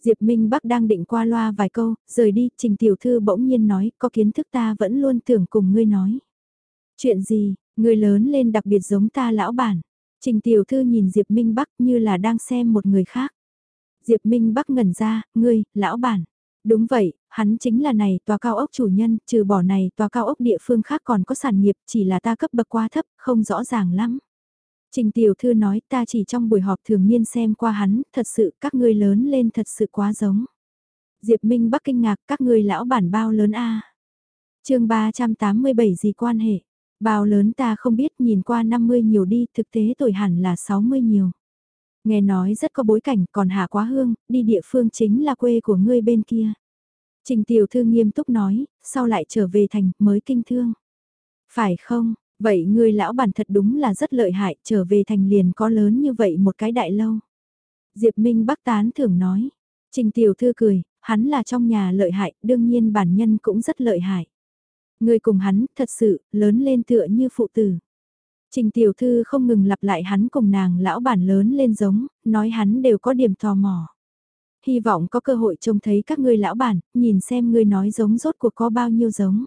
Diệp Minh Bắc đang định qua loa vài câu, rời đi, trình tiểu thư bỗng nhiên nói, có kiến thức ta vẫn luôn tưởng cùng ngươi nói. Chuyện gì, ngươi lớn lên đặc biệt giống ta lão bản. Trình tiểu thư nhìn Diệp Minh Bắc như là đang xem một người khác. Diệp Minh Bắc ngẩn ra, ngươi, lão bản. Đúng vậy, hắn chính là này tòa cao ốc chủ nhân, trừ bỏ này tòa cao ốc địa phương khác còn có sản nghiệp, chỉ là ta cấp bậc quá thấp, không rõ ràng lắm. Trình tiểu thư nói ta chỉ trong buổi họp thường niên xem qua hắn, thật sự các ngươi lớn lên thật sự quá giống. Diệp Minh Bắc kinh ngạc các ngươi lão bản bao lớn a à? chương 387 gì quan hệ? Bao lớn ta không biết nhìn qua 50 nhiều đi, thực tế tuổi hẳn là 60 nhiều. Nghe nói rất có bối cảnh còn hạ quá hương, đi địa phương chính là quê của ngươi bên kia. Trình tiểu thư nghiêm túc nói, sau lại trở về thành mới kinh thương. Phải không, vậy ngươi lão bản thật đúng là rất lợi hại, trở về thành liền có lớn như vậy một cái đại lâu. Diệp Minh Bắc tán thưởng nói, Trình tiểu thư cười, hắn là trong nhà lợi hại, đương nhiên bản nhân cũng rất lợi hại. Ngươi cùng hắn, thật sự, lớn lên tựa như phụ tử. Trình tiểu thư không ngừng lặp lại hắn cùng nàng lão bản lớn lên giống, nói hắn đều có điểm tò mò. Hy vọng có cơ hội trông thấy các ngươi lão bản, nhìn xem ngươi nói giống rốt cuộc có bao nhiêu giống.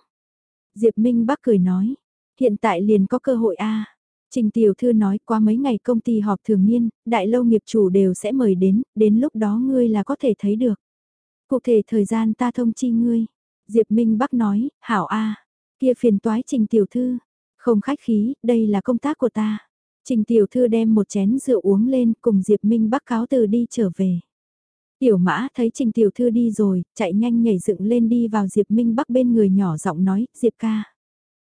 Diệp Minh Bắc cười nói, hiện tại liền có cơ hội a. Trình tiểu thư nói qua mấy ngày công ty họp thường niên, đại lâu nghiệp chủ đều sẽ mời đến, đến lúc đó ngươi là có thể thấy được. Cụ thể thời gian ta thông chi ngươi. Diệp Minh Bắc nói, hảo a, kia phiền toái trình tiểu thư, không khách khí, đây là công tác của ta. Trình tiểu thư đem một chén rượu uống lên cùng Diệp Minh Bắc cáo từ đi trở về. Tiểu mã thấy trình tiểu thư đi rồi, chạy nhanh nhảy dựng lên đi vào Diệp Minh Bắc bên người nhỏ giọng nói, Diệp ca.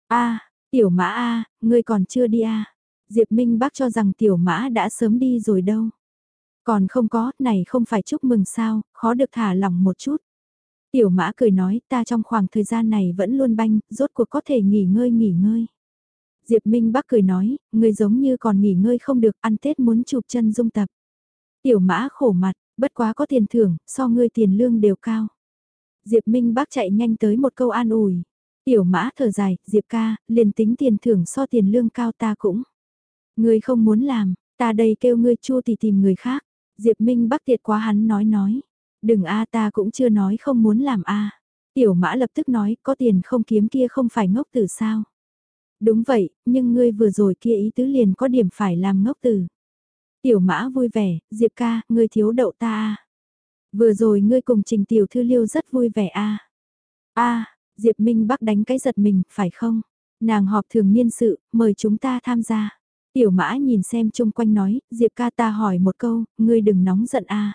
a tiểu mã a ngươi còn chưa đi a Diệp Minh Bắc cho rằng tiểu mã đã sớm đi rồi đâu. Còn không có, này không phải chúc mừng sao, khó được thả lỏng một chút. Tiểu mã cười nói ta trong khoảng thời gian này vẫn luôn banh, rốt cuộc có thể nghỉ ngơi nghỉ ngơi. Diệp Minh Bắc cười nói, người giống như còn nghỉ ngơi không được, ăn Tết muốn chụp chân dung tập. Tiểu mã khổ mặt, bất quá có tiền thưởng, so ngươi tiền lương đều cao. Diệp Minh Bắc chạy nhanh tới một câu an ủi. Tiểu mã thở dài, Diệp ca, liền tính tiền thưởng so tiền lương cao ta cũng. Ngươi không muốn làm, ta đây kêu ngươi chua thì tìm người khác. Diệp Minh Bắc tiệt quá hắn nói nói. Đừng a ta cũng chưa nói không muốn làm a Tiểu mã lập tức nói có tiền không kiếm kia không phải ngốc tử sao. Đúng vậy, nhưng ngươi vừa rồi kia ý tứ liền có điểm phải làm ngốc tử Tiểu mã vui vẻ, Diệp ca, ngươi thiếu đậu ta à. Vừa rồi ngươi cùng trình tiểu thư liêu rất vui vẻ a à. a Diệp Minh Bắc đánh cái giật mình, phải không? Nàng họp thường niên sự, mời chúng ta tham gia. Tiểu mã nhìn xem chung quanh nói, Diệp ca ta hỏi một câu, ngươi đừng nóng giận a.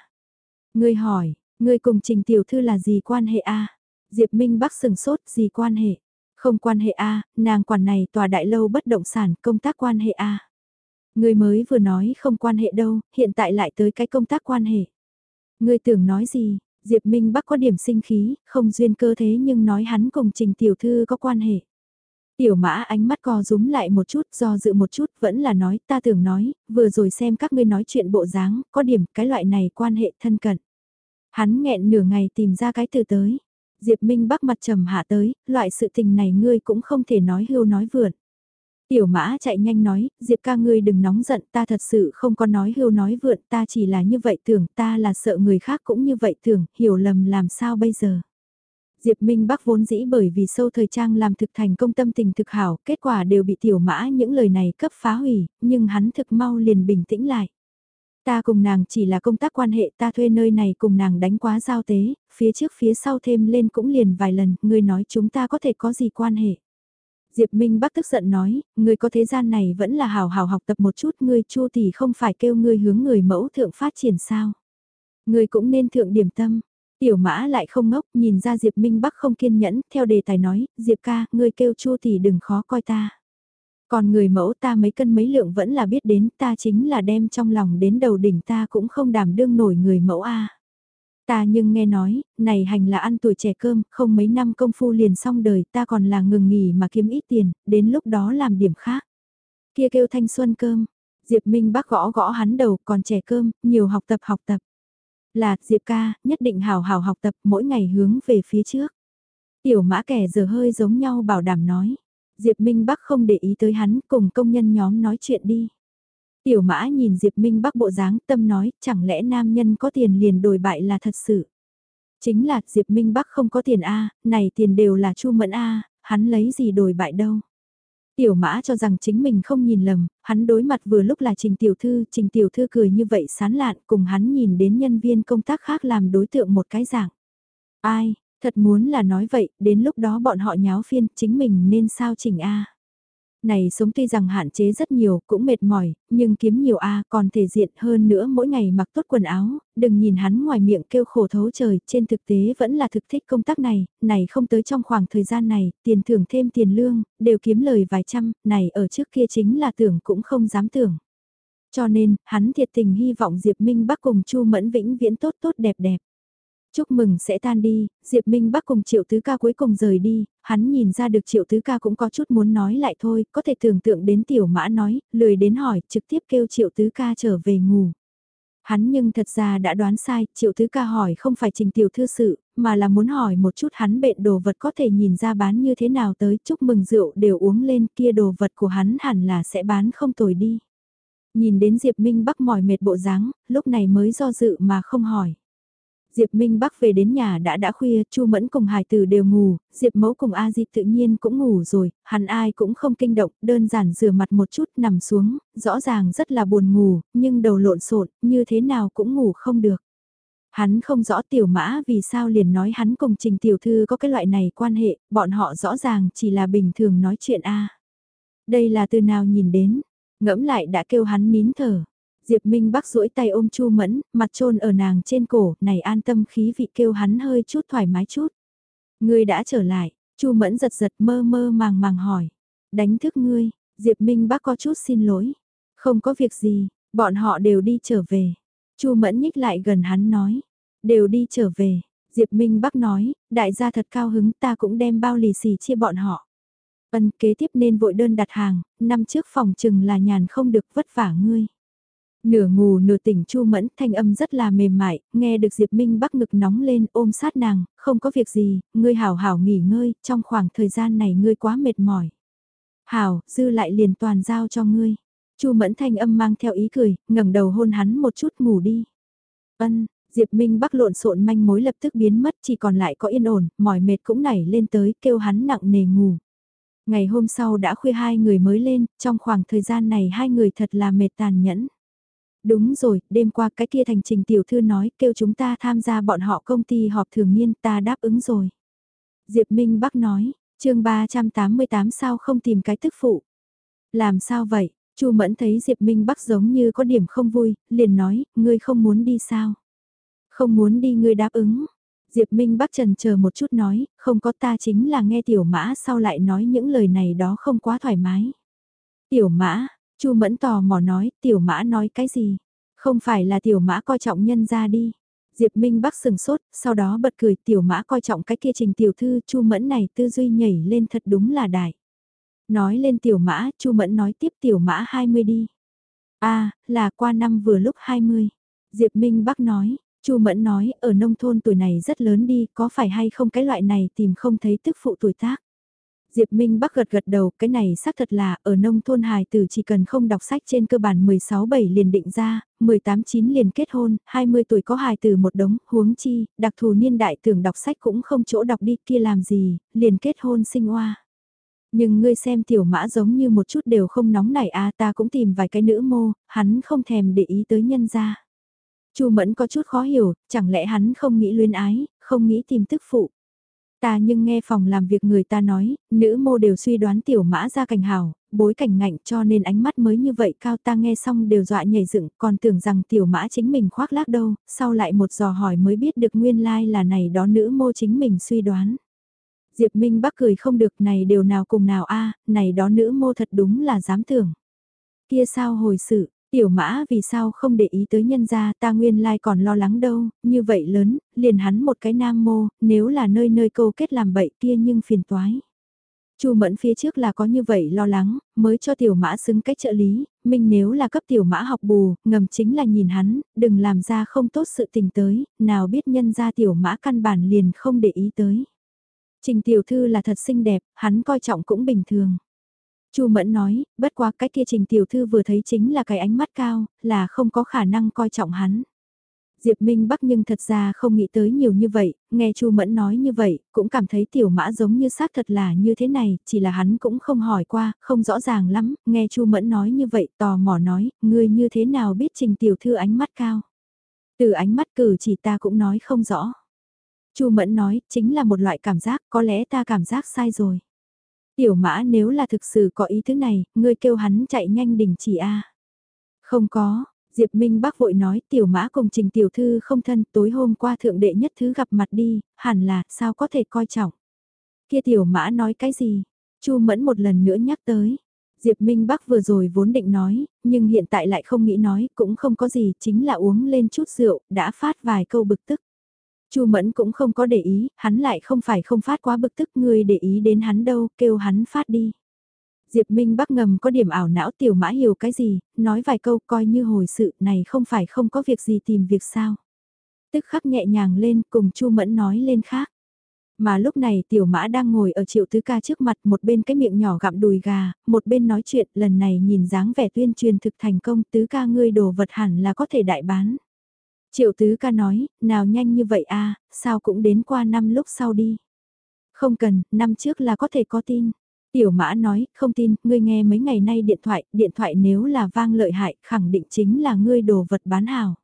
Ngươi hỏi, ngươi cùng trình tiểu thư là gì quan hệ a? Diệp Minh Bắc sừng sốt, gì quan hệ? Không quan hệ a, nàng quản này tòa đại lâu bất động sản, công tác quan hệ a. Ngươi mới vừa nói không quan hệ đâu, hiện tại lại tới cái công tác quan hệ. Ngươi tưởng nói gì? Diệp Minh Bắc có điểm sinh khí, không duyên cơ thế nhưng nói hắn cùng trình tiểu thư có quan hệ. Tiểu mã ánh mắt co rúm lại một chút do dự một chút vẫn là nói ta tưởng nói, vừa rồi xem các ngươi nói chuyện bộ dáng, có điểm cái loại này quan hệ thân cận. Hắn nghẹn nửa ngày tìm ra cái từ tới. Diệp Minh Bắc mặt trầm hạ tới, loại sự tình này ngươi cũng không thể nói hưu nói vượt. Tiểu mã chạy nhanh nói, Diệp ca ngươi đừng nóng giận ta thật sự không có nói hưu nói vượn ta chỉ là như vậy tưởng ta là sợ người khác cũng như vậy tưởng, hiểu lầm làm sao bây giờ. Diệp Minh Bắc vốn dĩ bởi vì sâu thời trang làm thực thành công tâm tình thực hảo, kết quả đều bị tiểu mã những lời này cấp phá hủy, nhưng hắn thực mau liền bình tĩnh lại. Ta cùng nàng chỉ là công tác quan hệ ta thuê nơi này cùng nàng đánh quá giao tế, phía trước phía sau thêm lên cũng liền vài lần, ngươi nói chúng ta có thể có gì quan hệ. Diệp Minh Bắc tức giận nói, ngươi có thế gian này vẫn là hào hào học tập một chút, ngươi chu thì không phải kêu ngươi hướng người mẫu thượng phát triển sao. Ngươi cũng nên thượng điểm tâm, Tiểu mã lại không ngốc, nhìn ra Diệp Minh Bắc không kiên nhẫn, theo đề tài nói, Diệp ca, ngươi kêu chu thì đừng khó coi ta. Còn người mẫu ta mấy cân mấy lượng vẫn là biết đến, ta chính là đem trong lòng đến đầu đỉnh ta cũng không đảm đương nổi người mẫu a. Ta nhưng nghe nói, này hành là ăn tuổi trẻ cơm, không mấy năm công phu liền xong đời, ta còn là ngừng nghỉ mà kiếm ít tiền, đến lúc đó làm điểm khác. Kia kêu thanh xuân cơm, Diệp Minh Bắc gõ gõ hắn đầu, còn trẻ cơm, nhiều học tập học tập. Là, Diệp ca, nhất định hào hào học tập mỗi ngày hướng về phía trước. Tiểu mã kẻ giờ hơi giống nhau bảo đảm nói. Diệp Minh Bắc không để ý tới hắn cùng công nhân nhóm nói chuyện đi. Tiểu mã nhìn Diệp Minh Bắc bộ dáng tâm nói chẳng lẽ nam nhân có tiền liền đổi bại là thật sự. Chính là Diệp Minh Bắc không có tiền A, này tiền đều là Chu Mẫn A, hắn lấy gì đổi bại đâu. Tiểu mã cho rằng chính mình không nhìn lầm, hắn đối mặt vừa lúc là Trình Tiểu Thư, Trình Tiểu Thư cười như vậy sán lạn cùng hắn nhìn đến nhân viên công tác khác làm đối tượng một cái dạng. Ai, thật muốn là nói vậy, đến lúc đó bọn họ nháo phiên, chính mình nên sao chỉnh A. Này sống tuy rằng hạn chế rất nhiều, cũng mệt mỏi, nhưng kiếm nhiều A còn thể diện hơn nữa mỗi ngày mặc tốt quần áo, đừng nhìn hắn ngoài miệng kêu khổ thấu trời, trên thực tế vẫn là thực thích công tác này, này không tới trong khoảng thời gian này, tiền thưởng thêm tiền lương, đều kiếm lời vài trăm, này ở trước kia chính là tưởng cũng không dám tưởng. Cho nên, hắn thiệt tình hy vọng Diệp Minh Bắc cùng Chu Mẫn vĩnh viễn tốt tốt đẹp đẹp. Chúc mừng sẽ tan đi, Diệp Minh Bắc cùng Triệu Tứ Ca cuối cùng rời đi, hắn nhìn ra được Triệu Tứ Ca cũng có chút muốn nói lại thôi, có thể tưởng tượng đến Tiểu Mã nói, lười đến hỏi, trực tiếp kêu Triệu Tứ Ca trở về ngủ. Hắn nhưng thật ra đã đoán sai, Triệu Tứ Ca hỏi không phải trình tiểu thư sự, mà là muốn hỏi một chút hắn bệnh đồ vật có thể nhìn ra bán như thế nào tới, chúc mừng rượu đều uống lên kia đồ vật của hắn hẳn là sẽ bán không tồi đi. Nhìn đến Diệp Minh Bắc mỏi mệt bộ dáng, lúc này mới do dự mà không hỏi. Diệp Minh Bắc về đến nhà đã đã khuya, Chu Mẫn cùng Hải Tử đều ngủ, Diệp Mẫu cùng A Di tự nhiên cũng ngủ rồi, hắn ai cũng không kinh động, đơn giản rửa mặt một chút nằm xuống, rõ ràng rất là buồn ngủ, nhưng đầu lộn xộn, như thế nào cũng ngủ không được. Hắn không rõ tiểu mã vì sao liền nói hắn cùng trình tiểu thư có cái loại này quan hệ, bọn họ rõ ràng chỉ là bình thường nói chuyện A. Đây là từ nào nhìn đến, ngẫm lại đã kêu hắn nín thở, Diệp Minh Bắc duỗi tay ôm Chu Mẫn, mặt trôn ở nàng trên cổ, này an tâm khí vị kêu hắn hơi chút thoải mái chút. Ngươi đã trở lại, Chu Mẫn giật giật mơ mơ màng màng hỏi. Đánh thức ngươi, Diệp Minh Bắc có chút xin lỗi. Không có việc gì, bọn họ đều đi trở về. Chu Mẫn nhích lại gần hắn nói. Đều đi trở về. Diệp Minh Bắc nói, đại gia thật cao hứng ta cũng đem bao lì xì chia bọn họ. Ân kế tiếp nên vội đơn đặt hàng, năm trước phòng chừng là nhàn không được vất vả ngươi. Nửa ngủ nửa tỉnh Chu Mẫn thanh âm rất là mềm mại, nghe được Diệp Minh bắc ngực nóng lên ôm sát nàng, không có việc gì, ngươi hảo hảo nghỉ ngơi, trong khoảng thời gian này ngươi quá mệt mỏi. Hảo, dư lại liền toàn giao cho ngươi. Chu Mẫn thanh âm mang theo ý cười, ngẩng đầu hôn hắn một chút ngủ đi. Ân, Diệp Minh bắc lộn xộn manh mối lập tức biến mất chỉ còn lại có yên ổn, mỏi mệt cũng nảy lên tới kêu hắn nặng nề ngủ. Ngày hôm sau đã khuya hai người mới lên, trong khoảng thời gian này hai người thật là mệt tàn nhẫn. Đúng rồi, đêm qua cái kia thành trình tiểu thư nói kêu chúng ta tham gia bọn họ công ty họp thường niên ta đáp ứng rồi. Diệp Minh Bắc nói, chương 388 sao không tìm cái tức phụ. Làm sao vậy? Chu Mẫn thấy Diệp Minh Bắc giống như có điểm không vui, liền nói, ngươi không muốn đi sao? Không muốn đi ngươi đáp ứng. Diệp Minh Bắc trần chờ một chút nói, không có ta chính là nghe tiểu mã sau lại nói những lời này đó không quá thoải mái. Tiểu mã, Chu Mẫn tò mò nói, tiểu mã nói cái gì? Không phải là tiểu mã coi trọng nhân ra đi. Diệp Minh Bắc sừng sốt, sau đó bật cười tiểu mã coi trọng cái kia trình tiểu thư Chu Mẫn này tư duy nhảy lên thật đúng là đại. Nói lên tiểu mã, Chu Mẫn nói tiếp tiểu mã 20 đi. a là qua năm vừa lúc 20. Diệp Minh Bắc nói, Chu Mẫn nói, ở nông thôn tuổi này rất lớn đi, có phải hay không cái loại này tìm không thấy tức phụ tuổi tác. Diệp Minh Bắc gật gật đầu, cái này xác thật là, ở nông thôn hài tử chỉ cần không đọc sách trên cơ bản 16-7 liền định ra, 18-9 liền kết hôn, 20 tuổi có hài tử một đống, huống chi, đặc thù niên đại tưởng đọc sách cũng không chỗ đọc đi kia làm gì, liền kết hôn sinh hoa. Nhưng ngươi xem tiểu mã giống như một chút đều không nóng nảy à ta cũng tìm vài cái nữ mô, hắn không thèm để ý tới nhân gia. Chu Mẫn có chút khó hiểu, chẳng lẽ hắn không nghĩ luyến ái, không nghĩ tìm tức phụ. Ta nhưng nghe phòng làm việc người ta nói, nữ mô đều suy đoán tiểu mã ra cảnh hào, bối cảnh ngạnh cho nên ánh mắt mới như vậy cao ta nghe xong đều dọa nhảy dựng còn tưởng rằng tiểu mã chính mình khoác lác đâu, sau lại một dò hỏi mới biết được nguyên lai like là này đó nữ mô chính mình suy đoán. Diệp Minh Bắc cười không được này đều nào cùng nào a à, này đó nữ mô thật đúng là dám tưởng. Kia sao hồi sự, Tiểu mã vì sao không để ý tới nhân gia ta nguyên lai còn lo lắng đâu, như vậy lớn, liền hắn một cái nam mô, nếu là nơi nơi câu kết làm bậy kia nhưng phiền toái. Chu Mẫn phía trước là có như vậy lo lắng, mới cho tiểu mã xứng cách trợ lý, mình nếu là cấp tiểu mã học bù, ngầm chính là nhìn hắn, đừng làm ra không tốt sự tình tới, nào biết nhân ra tiểu mã căn bản liền không để ý tới. Trình tiểu thư là thật xinh đẹp, hắn coi trọng cũng bình thường. Chu Mẫn nói, bất quá cái kia trình tiểu thư vừa thấy chính là cái ánh mắt cao, là không có khả năng coi trọng hắn. Diệp Minh Bắc nhưng thật ra không nghĩ tới nhiều như vậy, nghe Chu Mẫn nói như vậy, cũng cảm thấy tiểu mã giống như xác thật là như thế này, chỉ là hắn cũng không hỏi qua, không rõ ràng lắm, nghe Chu Mẫn nói như vậy tò mò nói, ngươi như thế nào biết trình tiểu thư ánh mắt cao. Từ ánh mắt cử chỉ ta cũng nói không rõ. Chu Mẫn nói, chính là một loại cảm giác, có lẽ ta cảm giác sai rồi. Tiểu mã nếu là thực sự có ý thứ này, ngươi kêu hắn chạy nhanh đình chỉ a. Không có, Diệp Minh bác vội nói tiểu mã cùng trình tiểu thư không thân tối hôm qua thượng đệ nhất thứ gặp mặt đi, hẳn là sao có thể coi trọng. Kia tiểu mã nói cái gì? Chu mẫn một lần nữa nhắc tới. Diệp Minh Bắc vừa rồi vốn định nói, nhưng hiện tại lại không nghĩ nói, cũng không có gì, chính là uống lên chút rượu, đã phát vài câu bực tức. Chu Mẫn cũng không có để ý, hắn lại không phải không phát quá bực tức người để ý đến hắn đâu, kêu hắn phát đi. Diệp Minh Bắc ngầm có điểm ảo não tiểu mã hiểu cái gì, nói vài câu coi như hồi sự này không phải không có việc gì tìm việc sao. Tức khắc nhẹ nhàng lên cùng Chu Mẫn nói lên khác. Mà lúc này tiểu mã đang ngồi ở triệu tứ ca trước mặt một bên cái miệng nhỏ gặm đùi gà, một bên nói chuyện lần này nhìn dáng vẻ tuyên truyền thực thành công tứ ca ngươi đồ vật hẳn là có thể đại bán. Triệu tứ ca nói, nào nhanh như vậy a sao cũng đến qua năm lúc sau đi. Không cần, năm trước là có thể có tin. Tiểu mã nói, không tin, ngươi nghe mấy ngày nay điện thoại, điện thoại nếu là vang lợi hại, khẳng định chính là ngươi đồ vật bán hào.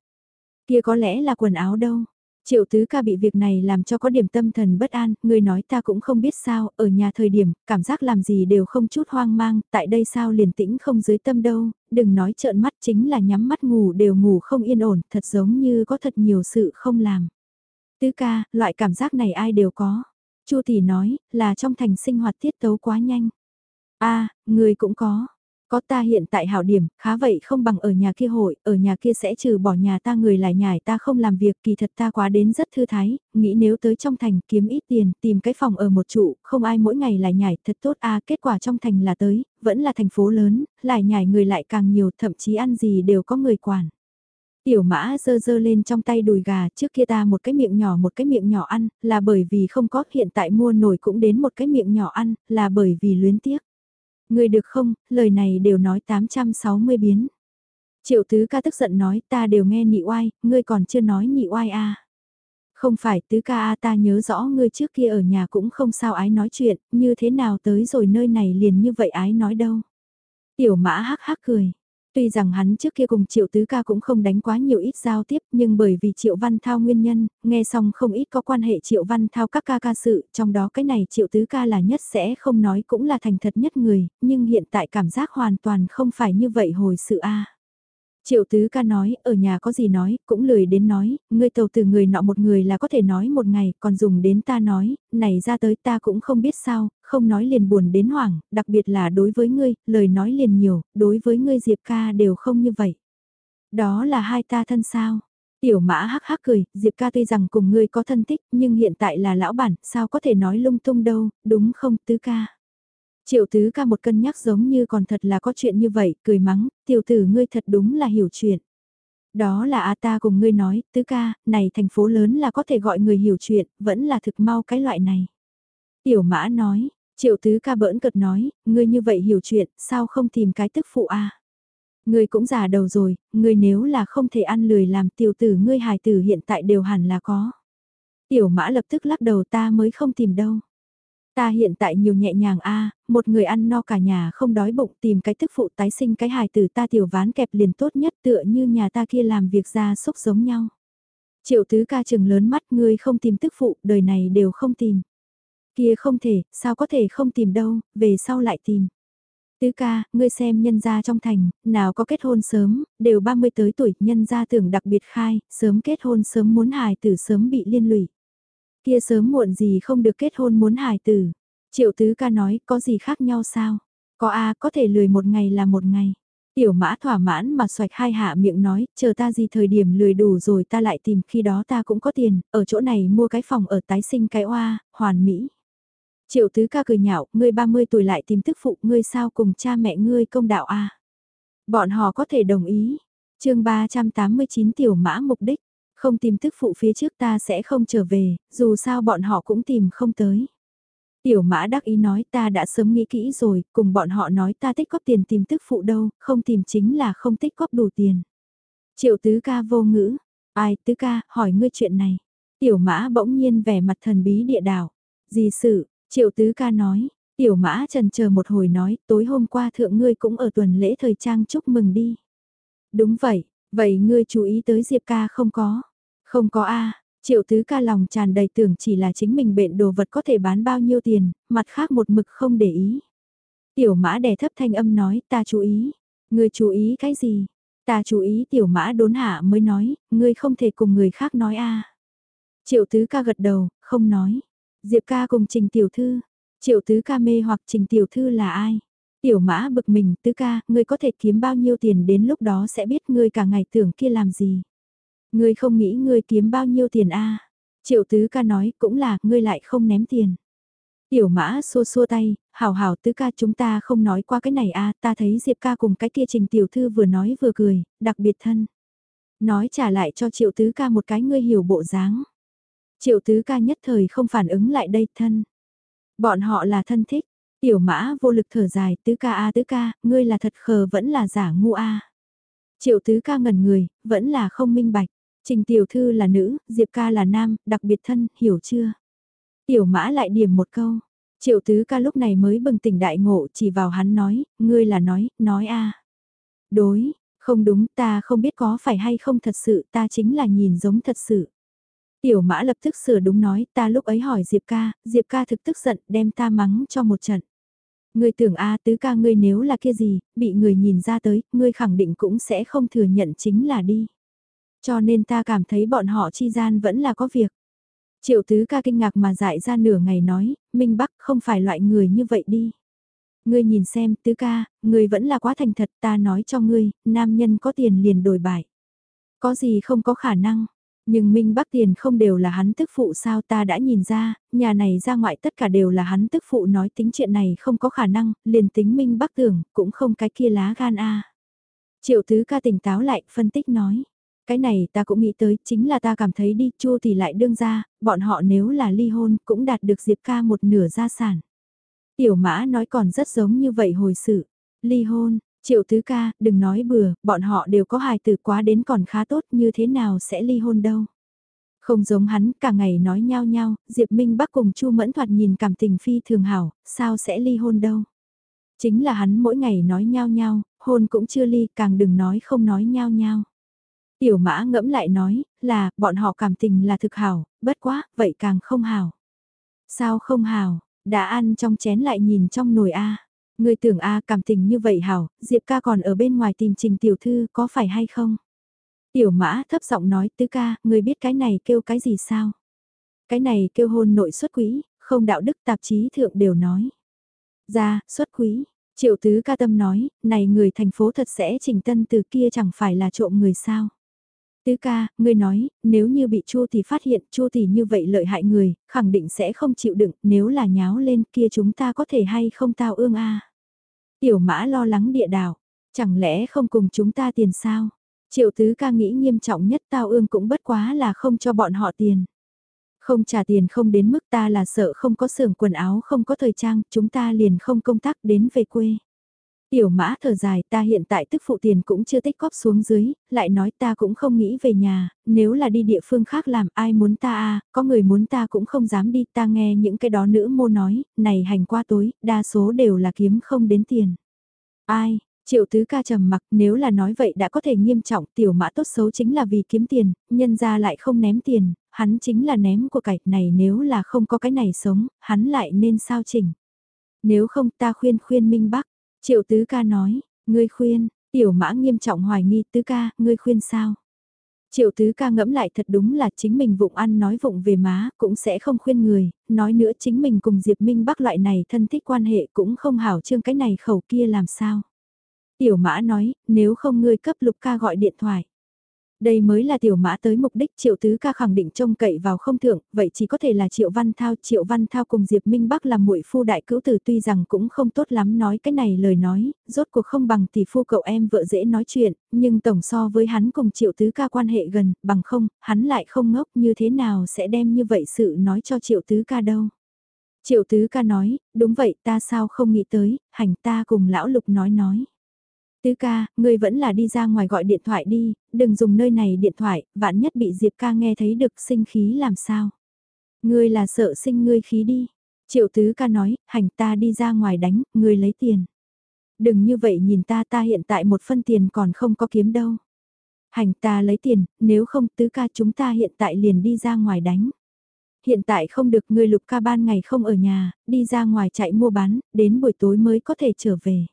Kia có lẽ là quần áo đâu. Triệu tứ ca bị việc này làm cho có điểm tâm thần bất an, người nói ta cũng không biết sao, ở nhà thời điểm, cảm giác làm gì đều không chút hoang mang, tại đây sao liền tĩnh không dưới tâm đâu, đừng nói trợn mắt chính là nhắm mắt ngủ đều ngủ không yên ổn, thật giống như có thật nhiều sự không làm. Tứ ca, loại cảm giác này ai đều có. Chu tỷ nói, là trong thành sinh hoạt tiết tấu quá nhanh. a người cũng có, có ta hiện tại hảo điểm, khá vậy không bằng ở nhà kia hội, ở nhà kia sẽ trừ bỏ nhà ta người lại nhải ta không làm việc, kỳ thật ta quá đến rất thư thái, nghĩ nếu tới trong thành kiếm ít tiền, tìm cái phòng ở một trụ, không ai mỗi ngày lại nhải, thật tốt a kết quả trong thành là tới, vẫn là thành phố lớn, lại nhải người lại càng nhiều, thậm chí ăn gì đều có người quản. Tiểu mã dơ dơ lên trong tay đùi gà trước kia ta một cái miệng nhỏ một cái miệng nhỏ ăn, là bởi vì không có hiện tại mua nổi cũng đến một cái miệng nhỏ ăn, là bởi vì luyến tiếc. Người được không, lời này đều nói 860 biến. Triệu tứ ca tức giận nói ta đều nghe nhị oai, ngươi còn chưa nói nhị oai à. Không phải tứ ca a ta nhớ rõ ngươi trước kia ở nhà cũng không sao ái nói chuyện, như thế nào tới rồi nơi này liền như vậy ái nói đâu. Tiểu mã hắc hắc cười. Tuy rằng hắn trước kia cùng Triệu Tứ Ca cũng không đánh quá nhiều ít giao tiếp nhưng bởi vì Triệu Văn Thao nguyên nhân, nghe xong không ít có quan hệ Triệu Văn Thao các ca ca sự, trong đó cái này Triệu Tứ Ca là nhất sẽ không nói cũng là thành thật nhất người, nhưng hiện tại cảm giác hoàn toàn không phải như vậy hồi sự a. Triệu tứ ca nói, ở nhà có gì nói, cũng lười đến nói, ngươi tàu từ người nọ một người là có thể nói một ngày, còn dùng đến ta nói, này ra tới ta cũng không biết sao, không nói liền buồn đến hoảng, đặc biệt là đối với ngươi, lời nói liền nhiều, đối với ngươi Diệp ca đều không như vậy. Đó là hai ta thân sao? Tiểu mã hắc hắc cười, Diệp ca tuy rằng cùng ngươi có thân thích, nhưng hiện tại là lão bản, sao có thể nói lung tung đâu, đúng không tứ ca? Triệu tứ ca một cân nhắc giống như còn thật là có chuyện như vậy, cười mắng, tiểu tử ngươi thật đúng là hiểu chuyện. Đó là a ta cùng ngươi nói, tứ ca, này thành phố lớn là có thể gọi người hiểu chuyện, vẫn là thực mau cái loại này. Tiểu mã nói, triệu tứ ca bỡn cợt nói, ngươi như vậy hiểu chuyện, sao không tìm cái tức phụ a Ngươi cũng già đầu rồi, ngươi nếu là không thể ăn lười làm tiểu tử ngươi hài tử hiện tại đều hẳn là có. Tiểu mã lập tức lắc đầu ta mới không tìm đâu. Ta hiện tại nhiều nhẹ nhàng a, một người ăn no cả nhà không đói bụng tìm cái thức phụ tái sinh cái hài tử ta tiểu ván kẹp liền tốt nhất tựa như nhà ta kia làm việc ra xúc giống nhau. Triệu tứ ca chừng lớn mắt ngươi không tìm tức phụ, đời này đều không tìm. Kia không thể, sao có thể không tìm đâu, về sau lại tìm. Tứ ca, ngươi xem nhân gia trong thành, nào có kết hôn sớm, đều 30 tới tuổi, nhân gia tưởng đặc biệt khai, sớm kết hôn sớm muốn hài tử sớm bị liên lụy. Kia sớm muộn gì không được kết hôn muốn hài tử. Triệu tứ ca nói có gì khác nhau sao? Có a có thể lười một ngày là một ngày. Tiểu mã thỏa mãn mà xoạch hai hạ miệng nói, chờ ta gì thời điểm lười đủ rồi ta lại tìm khi đó ta cũng có tiền, ở chỗ này mua cái phòng ở tái sinh cái oa, hoàn mỹ. Triệu tứ ca cười nhạo, ngươi 30 tuổi lại tìm tức phụ, ngươi sao cùng cha mẹ ngươi công đạo a Bọn họ có thể đồng ý. chương 389 tiểu mã mục đích. Không tìm tức phụ phía trước ta sẽ không trở về, dù sao bọn họ cũng tìm không tới. Tiểu mã đắc ý nói ta đã sớm nghĩ kỹ rồi, cùng bọn họ nói ta tích góp tiền tìm tức phụ đâu, không tìm chính là không tích góp đủ tiền. Triệu tứ ca vô ngữ, ai tứ ca, hỏi ngươi chuyện này. Tiểu mã bỗng nhiên vẻ mặt thần bí địa đảo. Gì sự, triệu tứ ca nói, tiểu mã trần chờ một hồi nói, tối hôm qua thượng ngươi cũng ở tuần lễ thời trang chúc mừng đi. Đúng vậy, vậy ngươi chú ý tới Diệp ca không có. Không có a Triệu tứ ca lòng tràn đầy tưởng chỉ là chính mình bệnh đồ vật có thể bán bao nhiêu tiền, mặt khác một mực không để ý. Tiểu mã đè thấp thanh âm nói ta chú ý. Ngươi chú ý cái gì? Ta chú ý tiểu mã đốn hạ mới nói, ngươi không thể cùng người khác nói a Triệu tứ ca gật đầu, không nói. Diệp ca cùng trình tiểu thư. Triệu tứ ca mê hoặc trình tiểu thư là ai? Tiểu mã bực mình, tứ ca, ngươi có thể kiếm bao nhiêu tiền đến lúc đó sẽ biết ngươi cả ngày tưởng kia làm gì. Ngươi không nghĩ ngươi kiếm bao nhiêu tiền a? Triệu tứ ca nói cũng là ngươi lại không ném tiền. Tiểu mã xua xua tay, hảo hảo tứ ca chúng ta không nói qua cái này a, ta thấy Diệp ca cùng cái kia trình tiểu thư vừa nói vừa cười, đặc biệt thân. Nói trả lại cho triệu tứ ca một cái ngươi hiểu bộ dáng. Triệu tứ ca nhất thời không phản ứng lại đây thân. Bọn họ là thân thích, tiểu mã vô lực thở dài tứ ca a tứ ca, ngươi là thật khờ vẫn là giả ngu a. Triệu tứ ca ngẩn người, vẫn là không minh bạch. Trình tiểu thư là nữ, Diệp ca là nam, đặc biệt thân, hiểu chưa? Tiểu mã lại điểm một câu. Triệu tứ ca lúc này mới bừng tỉnh đại ngộ chỉ vào hắn nói, ngươi là nói, nói a Đối, không đúng ta không biết có phải hay không thật sự ta chính là nhìn giống thật sự. Tiểu mã lập tức sửa đúng nói ta lúc ấy hỏi Diệp ca, Diệp ca thực tức giận đem ta mắng cho một trận. Ngươi tưởng a tứ ca ngươi nếu là kia gì, bị người nhìn ra tới, ngươi khẳng định cũng sẽ không thừa nhận chính là đi. Cho nên ta cảm thấy bọn họ chi gian vẫn là có việc. Triệu tứ ca kinh ngạc mà dại ra nửa ngày nói, Minh Bắc không phải loại người như vậy đi. Ngươi nhìn xem, tứ ca, ngươi vẫn là quá thành thật ta nói cho ngươi, nam nhân có tiền liền đổi bại. Có gì không có khả năng, nhưng Minh Bắc tiền không đều là hắn tức phụ sao ta đã nhìn ra, nhà này ra ngoại tất cả đều là hắn tức phụ nói tính chuyện này không có khả năng, liền tính Minh Bắc tưởng, cũng không cái kia lá gan a. Triệu tứ ca tỉnh táo lại, phân tích nói. Cái này ta cũng nghĩ tới, chính là ta cảm thấy đi chua thì lại đương ra, bọn họ nếu là ly hôn cũng đạt được Diệp ca một nửa gia sản. Tiểu mã nói còn rất giống như vậy hồi sự. Ly hôn, triệu tứ ca, đừng nói bừa, bọn họ đều có hài tử quá đến còn khá tốt như thế nào sẽ ly hôn đâu. Không giống hắn, cả ngày nói nhao nhao Diệp Minh Bắc cùng Chu Mẫn Thoạt nhìn cảm tình phi thường hảo, sao sẽ ly hôn đâu. Chính là hắn mỗi ngày nói nhao nhao hôn cũng chưa ly, càng đừng nói không nói nhao nhao Tiểu mã ngẫm lại nói, là, bọn họ cảm tình là thực hảo, bất quá, vậy càng không hảo. Sao không hảo, đã ăn trong chén lại nhìn trong nồi A. Người tưởng A cảm tình như vậy hảo, Diệp ca còn ở bên ngoài tìm trình tiểu thư có phải hay không? Tiểu mã thấp giọng nói tứ ca, người biết cái này kêu cái gì sao? Cái này kêu hôn nội xuất quỹ, không đạo đức tạp chí thượng đều nói. Ra, xuất quỹ, triệu tứ ca tâm nói, này người thành phố thật sẽ trình tân từ kia chẳng phải là trộm người sao? Tứ ca, ngươi nói, nếu như bị Chu thì phát hiện Chu thì như vậy lợi hại người, khẳng định sẽ không chịu đựng, nếu là nháo lên kia chúng ta có thể hay không tao ương a. Tiểu mã lo lắng địa đảo, chẳng lẽ không cùng chúng ta tiền sao? Triệu tứ ca nghĩ nghiêm trọng nhất tao ương cũng bất quá là không cho bọn họ tiền. Không trả tiền không đến mức ta là sợ không có xưởng quần áo không có thời trang, chúng ta liền không công tác đến về quê. Tiểu mã thở dài ta hiện tại tức phụ tiền cũng chưa tích góp xuống dưới, lại nói ta cũng không nghĩ về nhà, nếu là đi địa phương khác làm ai muốn ta à, có người muốn ta cũng không dám đi, ta nghe những cái đó nữ mô nói, này hành qua tối, đa số đều là kiếm không đến tiền. Ai, Triệu tứ ca trầm mặc nếu là nói vậy đã có thể nghiêm trọng tiểu mã tốt xấu chính là vì kiếm tiền, nhân ra lại không ném tiền, hắn chính là ném của cải này nếu là không có cái này sống, hắn lại nên sao chỉnh. Nếu không ta khuyên khuyên minh bắc, triệu tứ ca nói, ngươi khuyên, tiểu mã nghiêm trọng hoài nghi tứ ca, ngươi khuyên sao. Triệu tứ ca ngẫm lại thật đúng là chính mình vụng ăn nói vụng về má, cũng sẽ không khuyên người, nói nữa chính mình cùng Diệp Minh Bắc loại này thân thích quan hệ cũng không hảo trương cái này khẩu kia làm sao. Tiểu mã nói, nếu không ngươi cấp lục ca gọi điện thoại. Đây mới là tiểu mã tới mục đích triệu tứ ca khẳng định trông cậy vào không thượng, vậy chỉ có thể là triệu văn thao. Triệu văn thao cùng Diệp Minh Bắc là muội phu đại cữu tử tuy rằng cũng không tốt lắm nói cái này lời nói, rốt cuộc không bằng tỷ phu cậu em vợ dễ nói chuyện, nhưng tổng so với hắn cùng triệu tứ ca quan hệ gần, bằng không, hắn lại không ngốc như thế nào sẽ đem như vậy sự nói cho triệu tứ ca đâu. Triệu tứ ca nói, đúng vậy ta sao không nghĩ tới, hành ta cùng lão lục nói nói. Tứ ca, ngươi vẫn là đi ra ngoài gọi điện thoại đi, đừng dùng nơi này điện thoại, vạn nhất bị Diệp ca nghe thấy được sinh khí làm sao. Ngươi là sợ sinh ngươi khí đi. Triệu tứ ca nói, hành ta đi ra ngoài đánh, ngươi lấy tiền. Đừng như vậy nhìn ta ta hiện tại một phân tiền còn không có kiếm đâu. Hành ta lấy tiền, nếu không tứ ca chúng ta hiện tại liền đi ra ngoài đánh. Hiện tại không được người lục ca ban ngày không ở nhà, đi ra ngoài chạy mua bán, đến buổi tối mới có thể trở về.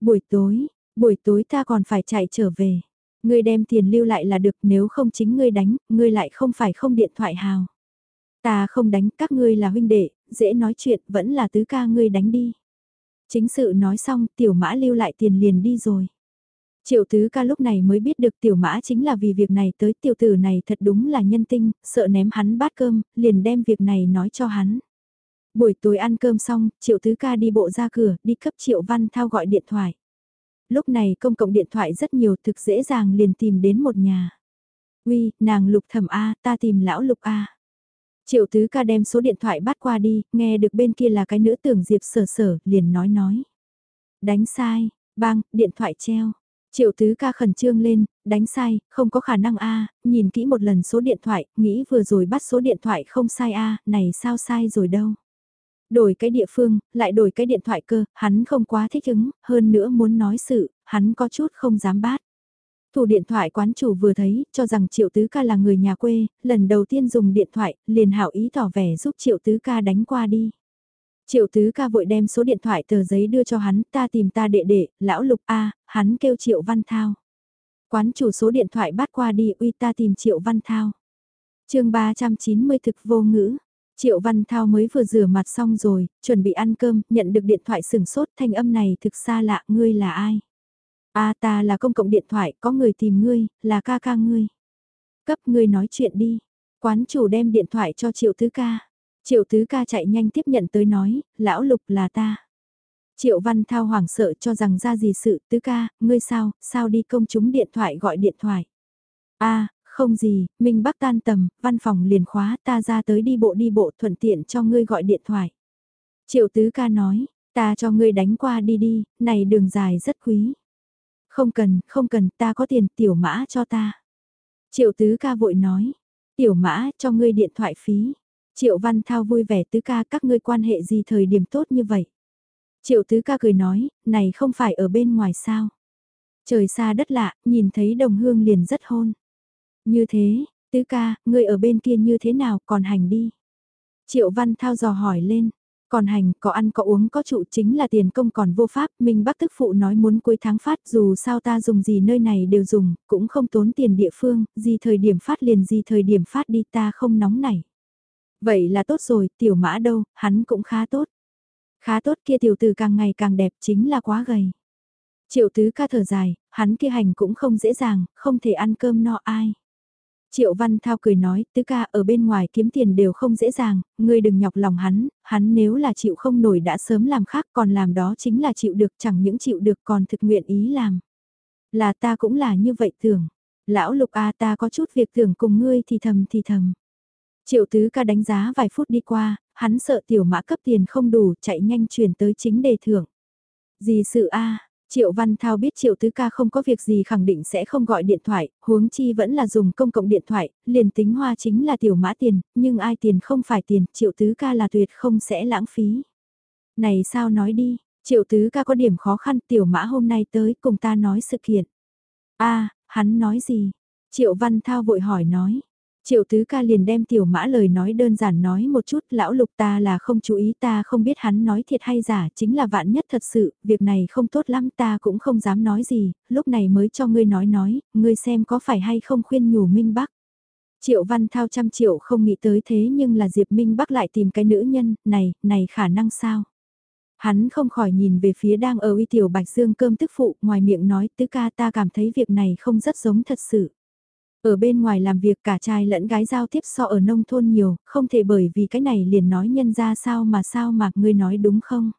Buổi tối, Buổi tối ta còn phải chạy trở về. Ngươi đem tiền lưu lại là được nếu không chính ngươi đánh, ngươi lại không phải không điện thoại hào. Ta không đánh các ngươi là huynh đệ, dễ nói chuyện vẫn là tứ ca ngươi đánh đi. Chính sự nói xong tiểu mã lưu lại tiền liền đi rồi. Triệu tứ ca lúc này mới biết được tiểu mã chính là vì việc này tới tiểu tử này thật đúng là nhân tinh, sợ ném hắn bát cơm, liền đem việc này nói cho hắn. Buổi tối ăn cơm xong, triệu tứ ca đi bộ ra cửa, đi cấp triệu văn thao gọi điện thoại lúc này công cộng điện thoại rất nhiều thực dễ dàng liền tìm đến một nhà. Uy, nàng lục thẩm A, ta tìm lão lục A. Triệu tứ ca đem số điện thoại bắt qua đi, nghe được bên kia là cái nữ tưởng Diệp sở sở, liền nói nói. Đánh sai, bang, điện thoại treo. Triệu tứ ca khẩn trương lên, đánh sai, không có khả năng A, nhìn kỹ một lần số điện thoại, nghĩ vừa rồi bắt số điện thoại không sai A, này sao sai rồi đâu. Đổi cái địa phương, lại đổi cái điện thoại cơ, hắn không quá thích ứng, hơn nữa muốn nói sự, hắn có chút không dám bát. Thủ điện thoại quán chủ vừa thấy, cho rằng Triệu Tứ Ca là người nhà quê, lần đầu tiên dùng điện thoại, liền hảo ý tỏ vẻ giúp Triệu Tứ Ca đánh qua đi. Triệu Tứ Ca vội đem số điện thoại tờ giấy đưa cho hắn, ta tìm ta đệ đệ, lão lục A, hắn kêu Triệu Văn Thao. Quán chủ số điện thoại bắt qua đi, uy ta tìm Triệu Văn Thao. chương 390 thực vô ngữ. Triệu Văn Thao mới vừa rửa mặt xong rồi, chuẩn bị ăn cơm, nhận được điện thoại sừng sốt thanh âm này thực xa lạ, ngươi là ai? a ta là công cộng điện thoại, có người tìm ngươi, là ca ca ngươi. Cấp ngươi nói chuyện đi. Quán chủ đem điện thoại cho Triệu Tứ Ca. Triệu Tứ Ca chạy nhanh tiếp nhận tới nói, lão lục là ta. Triệu Văn Thao hoảng sợ cho rằng ra gì sự, Tứ Ca, ngươi sao, sao đi công chúng điện thoại gọi điện thoại. a không gì, Minh Bắc tan tầm, văn phòng liền khóa ta ra tới đi bộ đi bộ thuận tiện cho ngươi gọi điện thoại. Triệu Tứ ca nói, ta cho ngươi đánh qua đi đi, này đường dài rất quý. Không cần, không cần, ta có tiền tiểu mã cho ta. Triệu Tứ ca vội nói, tiểu mã cho ngươi điện thoại phí. Triệu Văn Thao vui vẻ Tứ ca các ngươi quan hệ gì thời điểm tốt như vậy. Triệu Tứ ca cười nói, này không phải ở bên ngoài sao. Trời xa đất lạ, nhìn thấy đồng hương liền rất hôn. Như thế, tứ ca, ngươi ở bên kia như thế nào còn hành đi. Triệu Văn Thao dò hỏi lên, còn hành, có ăn có uống có trụ chính là tiền công còn vô pháp, mình bác tức phụ nói muốn cuối tháng phát dù sao ta dùng gì nơi này đều dùng, cũng không tốn tiền địa phương, gì thời điểm phát liền gì thời điểm phát đi ta không nóng nảy. Vậy là tốt rồi, tiểu mã đâu, hắn cũng khá tốt. Khá tốt kia tiểu tử càng ngày càng đẹp chính là quá gầy. Triệu tứ ca thở dài, hắn kia hành cũng không dễ dàng, không thể ăn cơm no ai. Triệu Văn Thao cười nói, tứ ca ở bên ngoài kiếm tiền đều không dễ dàng, ngươi đừng nhọc lòng hắn, hắn nếu là chịu không nổi đã sớm làm khác còn làm đó chính là chịu được chẳng những chịu được còn thực nguyện ý làm. Là ta cũng là như vậy tưởng, lão lục a ta có chút việc tưởng cùng ngươi thì thầm thì thầm. Triệu tứ ca đánh giá vài phút đi qua, hắn sợ tiểu mã cấp tiền không đủ chạy nhanh chuyển tới chính đề thưởng. Gì sự a Triệu Văn Thao biết Triệu Tứ Ca không có việc gì khẳng định sẽ không gọi điện thoại, huống chi vẫn là dùng công cộng điện thoại, liền tính hoa chính là tiểu mã tiền, nhưng ai tiền không phải tiền, Triệu Tứ Ca là tuyệt không sẽ lãng phí. Này sao nói đi, Triệu Tứ Ca có điểm khó khăn tiểu mã hôm nay tới cùng ta nói sự kiện. a hắn nói gì? Triệu Văn Thao vội hỏi nói. Triệu tứ ca liền đem tiểu mã lời nói đơn giản nói một chút, lão lục ta là không chú ý ta không biết hắn nói thiệt hay giả, chính là vạn nhất thật sự, việc này không tốt lắm ta cũng không dám nói gì, lúc này mới cho ngươi nói nói, ngươi xem có phải hay không khuyên nhủ Minh Bắc. Triệu Văn Thao trăm triệu không nghĩ tới thế nhưng là Diệp Minh Bắc lại tìm cái nữ nhân, này, này khả năng sao? Hắn không khỏi nhìn về phía đang ở uy tiểu Bạch Dương cơm tức phụ, ngoài miệng nói tứ ca ta cảm thấy việc này không rất giống thật sự. Ở bên ngoài làm việc cả trai lẫn gái giao tiếp so ở nông thôn nhiều, không thể bởi vì cái này liền nói nhân ra sao mà sao mà ngươi nói đúng không?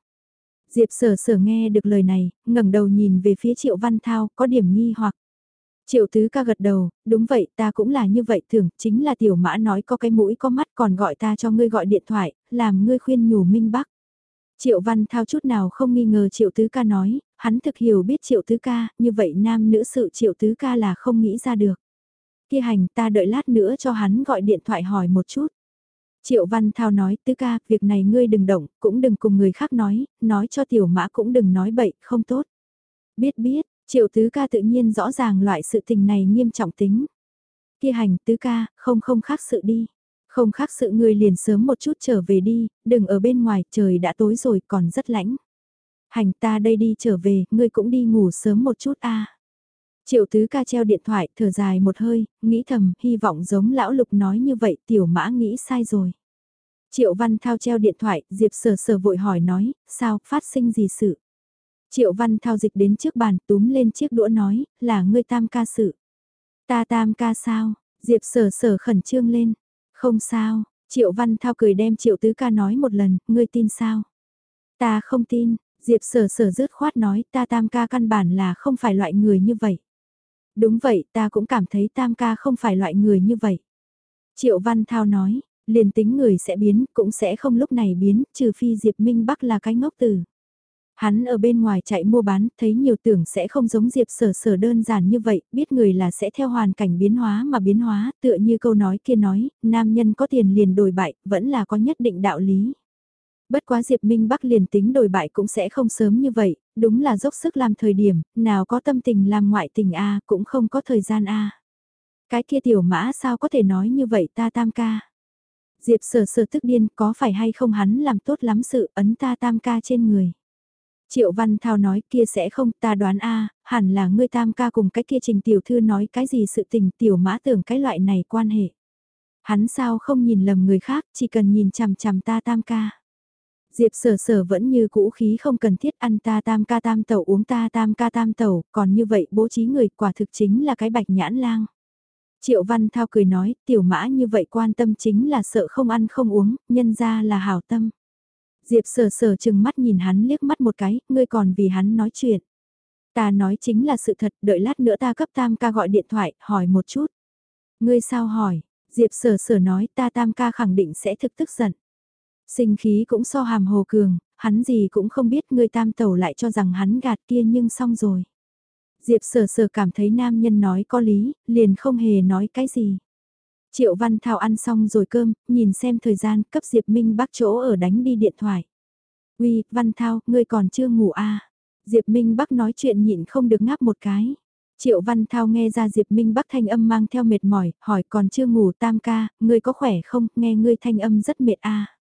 Diệp sở sở nghe được lời này, ngẩng đầu nhìn về phía Triệu Văn Thao, có điểm nghi hoặc. Triệu Tứ ca gật đầu, đúng vậy ta cũng là như vậy thường, chính là tiểu mã nói có cái mũi có mắt còn gọi ta cho ngươi gọi điện thoại, làm ngươi khuyên nhủ minh bắc. Triệu Văn Thao chút nào không nghi ngờ Triệu Tứ ca nói, hắn thực hiểu biết Triệu Tứ ca, như vậy nam nữ sự Triệu Tứ ca là không nghĩ ra được. Kia hành ta đợi lát nữa cho hắn gọi điện thoại hỏi một chút. Triệu Văn Thao nói, tứ ca, việc này ngươi đừng động, cũng đừng cùng người khác nói, nói cho tiểu mã cũng đừng nói bậy, không tốt. Biết biết, triệu tứ ca tự nhiên rõ ràng loại sự tình này nghiêm trọng tính. Kia hành tứ ca, không không khác sự đi. Không khác sự ngươi liền sớm một chút trở về đi, đừng ở bên ngoài, trời đã tối rồi còn rất lạnh. Hành ta đây đi trở về, ngươi cũng đi ngủ sớm một chút a. Triệu tứ ca treo điện thoại, thở dài một hơi, nghĩ thầm, hy vọng giống lão lục nói như vậy, tiểu mã nghĩ sai rồi. Triệu văn thao treo điện thoại, Diệp sờ sờ vội hỏi nói, sao, phát sinh gì sự? Triệu văn thao dịch đến trước bàn, túm lên chiếc đũa nói, là ngươi tam ca sự. Ta tam ca sao? Diệp sờ sờ khẩn trương lên. Không sao, Triệu văn thao cười đem triệu tứ ca nói một lần, ngươi tin sao? Ta không tin, Diệp sở sở rớt khoát nói ta tam ca căn bản là không phải loại người như vậy. Đúng vậy, ta cũng cảm thấy tam ca không phải loại người như vậy. Triệu Văn Thao nói, liền tính người sẽ biến, cũng sẽ không lúc này biến, trừ phi Diệp Minh Bắc là cái ngốc tử. Hắn ở bên ngoài chạy mua bán, thấy nhiều tưởng sẽ không giống Diệp sở sở đơn giản như vậy, biết người là sẽ theo hoàn cảnh biến hóa mà biến hóa, tựa như câu nói kia nói, nam nhân có tiền liền đổi bại, vẫn là có nhất định đạo lý. Bất quá Diệp Minh Bắc liền tính đổi bại cũng sẽ không sớm như vậy, đúng là dốc sức làm thời điểm, nào có tâm tình làm ngoại tình A cũng không có thời gian A. Cái kia tiểu mã sao có thể nói như vậy ta tam ca. Diệp sở sở tức điên có phải hay không hắn làm tốt lắm sự ấn ta tam ca trên người. Triệu Văn Thao nói kia sẽ không ta đoán a hẳn là ngươi tam ca cùng cái kia trình tiểu thư nói cái gì sự tình tiểu mã tưởng cái loại này quan hệ. Hắn sao không nhìn lầm người khác chỉ cần nhìn chằm chằm ta tam ca. Diệp sở sở vẫn như cũ khí không cần thiết ăn ta tam ca tam tẩu uống ta tam ca tam tẩu, còn như vậy bố trí người quả thực chính là cái bạch nhãn lang. Triệu Văn Thao cười nói, tiểu mã như vậy quan tâm chính là sợ không ăn không uống, nhân ra là hảo tâm. Diệp sở sở chừng mắt nhìn hắn liếc mắt một cái, ngươi còn vì hắn nói chuyện. Ta nói chính là sự thật, đợi lát nữa ta cấp tam ca gọi điện thoại, hỏi một chút. Ngươi sao hỏi, Diệp sở sở nói ta tam ca khẳng định sẽ thực tức giận. Sinh khí cũng so hàm hồ cường, hắn gì cũng không biết người tam tẩu lại cho rằng hắn gạt kia nhưng xong rồi. Diệp sờ sờ cảm thấy nam nhân nói có lý, liền không hề nói cái gì. Triệu Văn Thao ăn xong rồi cơm, nhìn xem thời gian, cấp Diệp Minh bác chỗ ở đánh đi điện thoại. Uy, Văn Thao, ngươi còn chưa ngủ à? Diệp Minh Bắc nói chuyện nhịn không được ngáp một cái. Triệu Văn Thao nghe ra Diệp Minh Bắc thanh âm mang theo mệt mỏi, hỏi còn chưa ngủ tam ca, ngươi có khỏe không, nghe ngươi thanh âm rất mệt à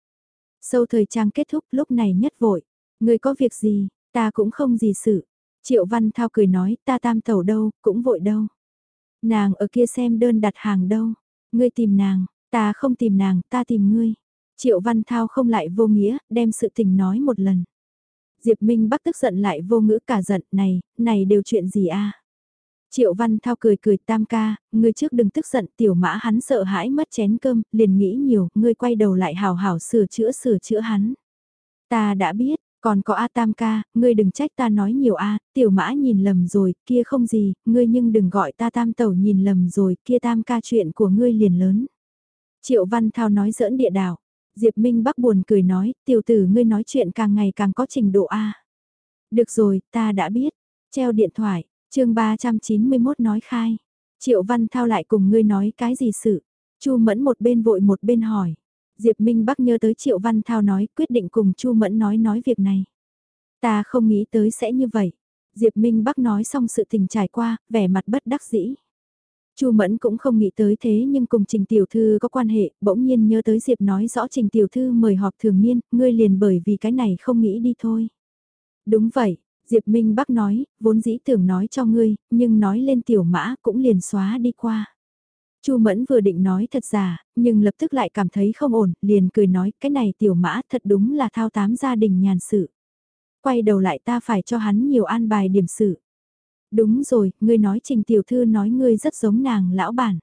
Sâu thời trang kết thúc lúc này nhất vội, người có việc gì, ta cũng không gì sự. Triệu Văn Thao cười nói, ta tam tẩu đâu, cũng vội đâu. Nàng ở kia xem đơn đặt hàng đâu, ngươi tìm nàng, ta không tìm nàng, ta tìm ngươi. Triệu Văn Thao không lại vô nghĩa, đem sự tình nói một lần. Diệp Minh Bắc tức giận lại vô ngữ cả giận, này, này đều chuyện gì a? Triệu Văn Thao cười cười tam ca, ngươi trước đừng tức giận tiểu mã hắn sợ hãi mất chén cơm, liền nghĩ nhiều, ngươi quay đầu lại hào hảo sửa chữa sửa chữa hắn. Ta đã biết, còn có A tam ca, ngươi đừng trách ta nói nhiều A, tiểu mã nhìn lầm rồi, kia không gì, ngươi nhưng đừng gọi ta tam tẩu nhìn lầm rồi, kia tam ca chuyện của ngươi liền lớn. Triệu Văn Thao nói giỡn địa đảo, Diệp Minh Bắc buồn cười nói, tiểu tử ngươi nói chuyện càng ngày càng có trình độ A. Được rồi, ta đã biết, treo điện thoại, chương 391 nói khai. Triệu Văn Thao lại cùng ngươi nói cái gì sự? Chu Mẫn một bên vội một bên hỏi. Diệp Minh Bắc nhớ tới Triệu Văn Thao nói quyết định cùng Chu Mẫn nói nói việc này. Ta không nghĩ tới sẽ như vậy. Diệp Minh Bắc nói xong sự tình trải qua, vẻ mặt bất đắc dĩ. Chu Mẫn cũng không nghĩ tới thế nhưng cùng Trình Tiểu Thư có quan hệ, bỗng nhiên nhớ tới Diệp nói rõ Trình Tiểu Thư mời họp thường niên, ngươi liền bởi vì cái này không nghĩ đi thôi. Đúng vậy, Diệp Minh Bắc nói, vốn dĩ tưởng nói cho ngươi, nhưng nói lên tiểu mã cũng liền xóa đi qua. Chu Mẫn vừa định nói thật giả, nhưng lập tức lại cảm thấy không ổn, liền cười nói, cái này tiểu mã thật đúng là thao tám gia đình nhàn sự. Quay đầu lại ta phải cho hắn nhiều an bài điểm sự. Đúng rồi, ngươi nói trình tiểu thư nói ngươi rất giống nàng lão bản.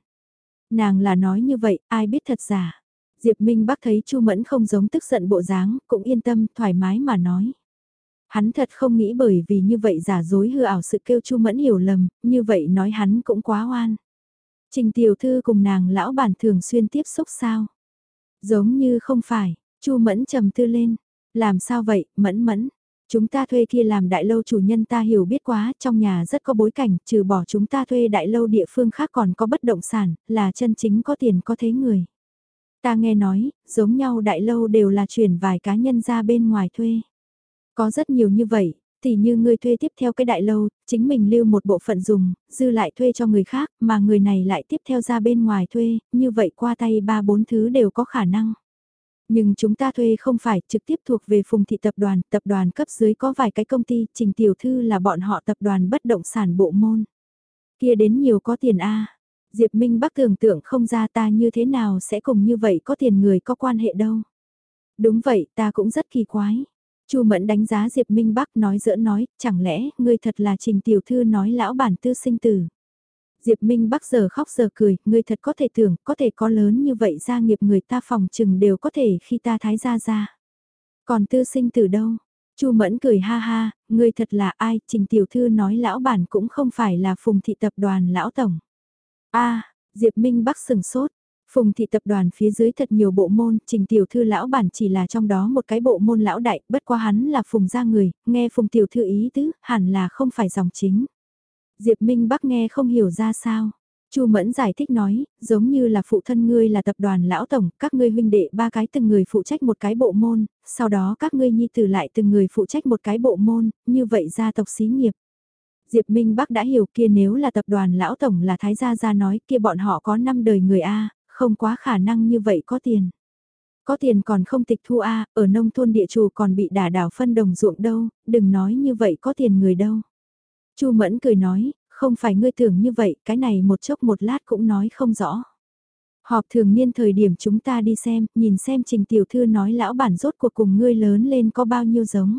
Nàng là nói như vậy, ai biết thật giả. Diệp Minh Bắc thấy Chu Mẫn không giống tức giận bộ dáng, cũng yên tâm, thoải mái mà nói. Hắn thật không nghĩ bởi vì như vậy giả dối hư ảo sự kêu Chu Mẫn hiểu lầm, như vậy nói hắn cũng quá oan. Trình tiểu thư cùng nàng lão bản thường xuyên tiếp xúc sao? Giống như không phải, Chu Mẫn trầm tư lên. Làm sao vậy, Mẫn Mẫn? Chúng ta thuê kia làm đại lâu chủ nhân ta hiểu biết quá, trong nhà rất có bối cảnh, trừ bỏ chúng ta thuê đại lâu địa phương khác còn có bất động sản, là chân chính có tiền có thế người. Ta nghe nói, giống nhau đại lâu đều là chuyển vài cá nhân ra bên ngoài thuê. Có rất nhiều như vậy, thì như ngươi thuê tiếp theo cái đại lâu, chính mình lưu một bộ phận dùng, dư lại thuê cho người khác, mà người này lại tiếp theo ra bên ngoài thuê, như vậy qua tay ba bốn thứ đều có khả năng. Nhưng chúng ta thuê không phải trực tiếp thuộc về phùng thị tập đoàn, tập đoàn cấp dưới có vài cái công ty, trình tiểu thư là bọn họ tập đoàn bất động sản bộ môn. Kia đến nhiều có tiền A. Diệp Minh Bắc tưởng tượng không ra ta như thế nào sẽ cùng như vậy có tiền người có quan hệ đâu. Đúng vậy, ta cũng rất kỳ quái. Chu Mẫn đánh giá Diệp Minh Bắc nói giỡn nói, chẳng lẽ ngươi thật là Trình tiểu thư nói lão bản tư sinh tử. Diệp Minh Bắc giờ khóc giờ cười, ngươi thật có thể tưởng, có thể có lớn như vậy gia nghiệp người ta phòng chừng đều có thể khi ta thái gia ra. Còn tư sinh tử đâu? Chu Mẫn cười ha ha, ngươi thật là ai? Trình tiểu thư nói lão bản cũng không phải là Phùng thị tập đoàn lão tổng. A, Diệp Minh Bắc sừng sốt, Phùng thị tập đoàn phía dưới thật nhiều bộ môn, trình tiểu thư lão bản chỉ là trong đó một cái bộ môn lão đại, bất quá hắn là phùng gia người, nghe phùng tiểu thư ý tứ, hẳn là không phải dòng chính. Diệp Minh Bắc nghe không hiểu ra sao. Chu Mẫn giải thích nói, giống như là phụ thân ngươi là tập đoàn lão tổng, các ngươi huynh đệ ba cái từng người phụ trách một cái bộ môn, sau đó các ngươi nhi tử lại từng người phụ trách một cái bộ môn, như vậy gia tộc xí nghiệp. Diệp Minh Bắc đã hiểu kia nếu là tập đoàn lão tổng là thái gia gia nói kia bọn họ có năm đời người A, không quá khả năng như vậy có tiền. Có tiền còn không tịch thu A, ở nông thôn địa chủ còn bị đả đảo phân đồng ruộng đâu, đừng nói như vậy có tiền người đâu. Chu Mẫn cười nói, không phải ngươi tưởng như vậy, cái này một chốc một lát cũng nói không rõ. Họp thường niên thời điểm chúng ta đi xem, nhìn xem trình tiểu thư nói lão bản rốt cuộc cùng ngươi lớn lên có bao nhiêu giống.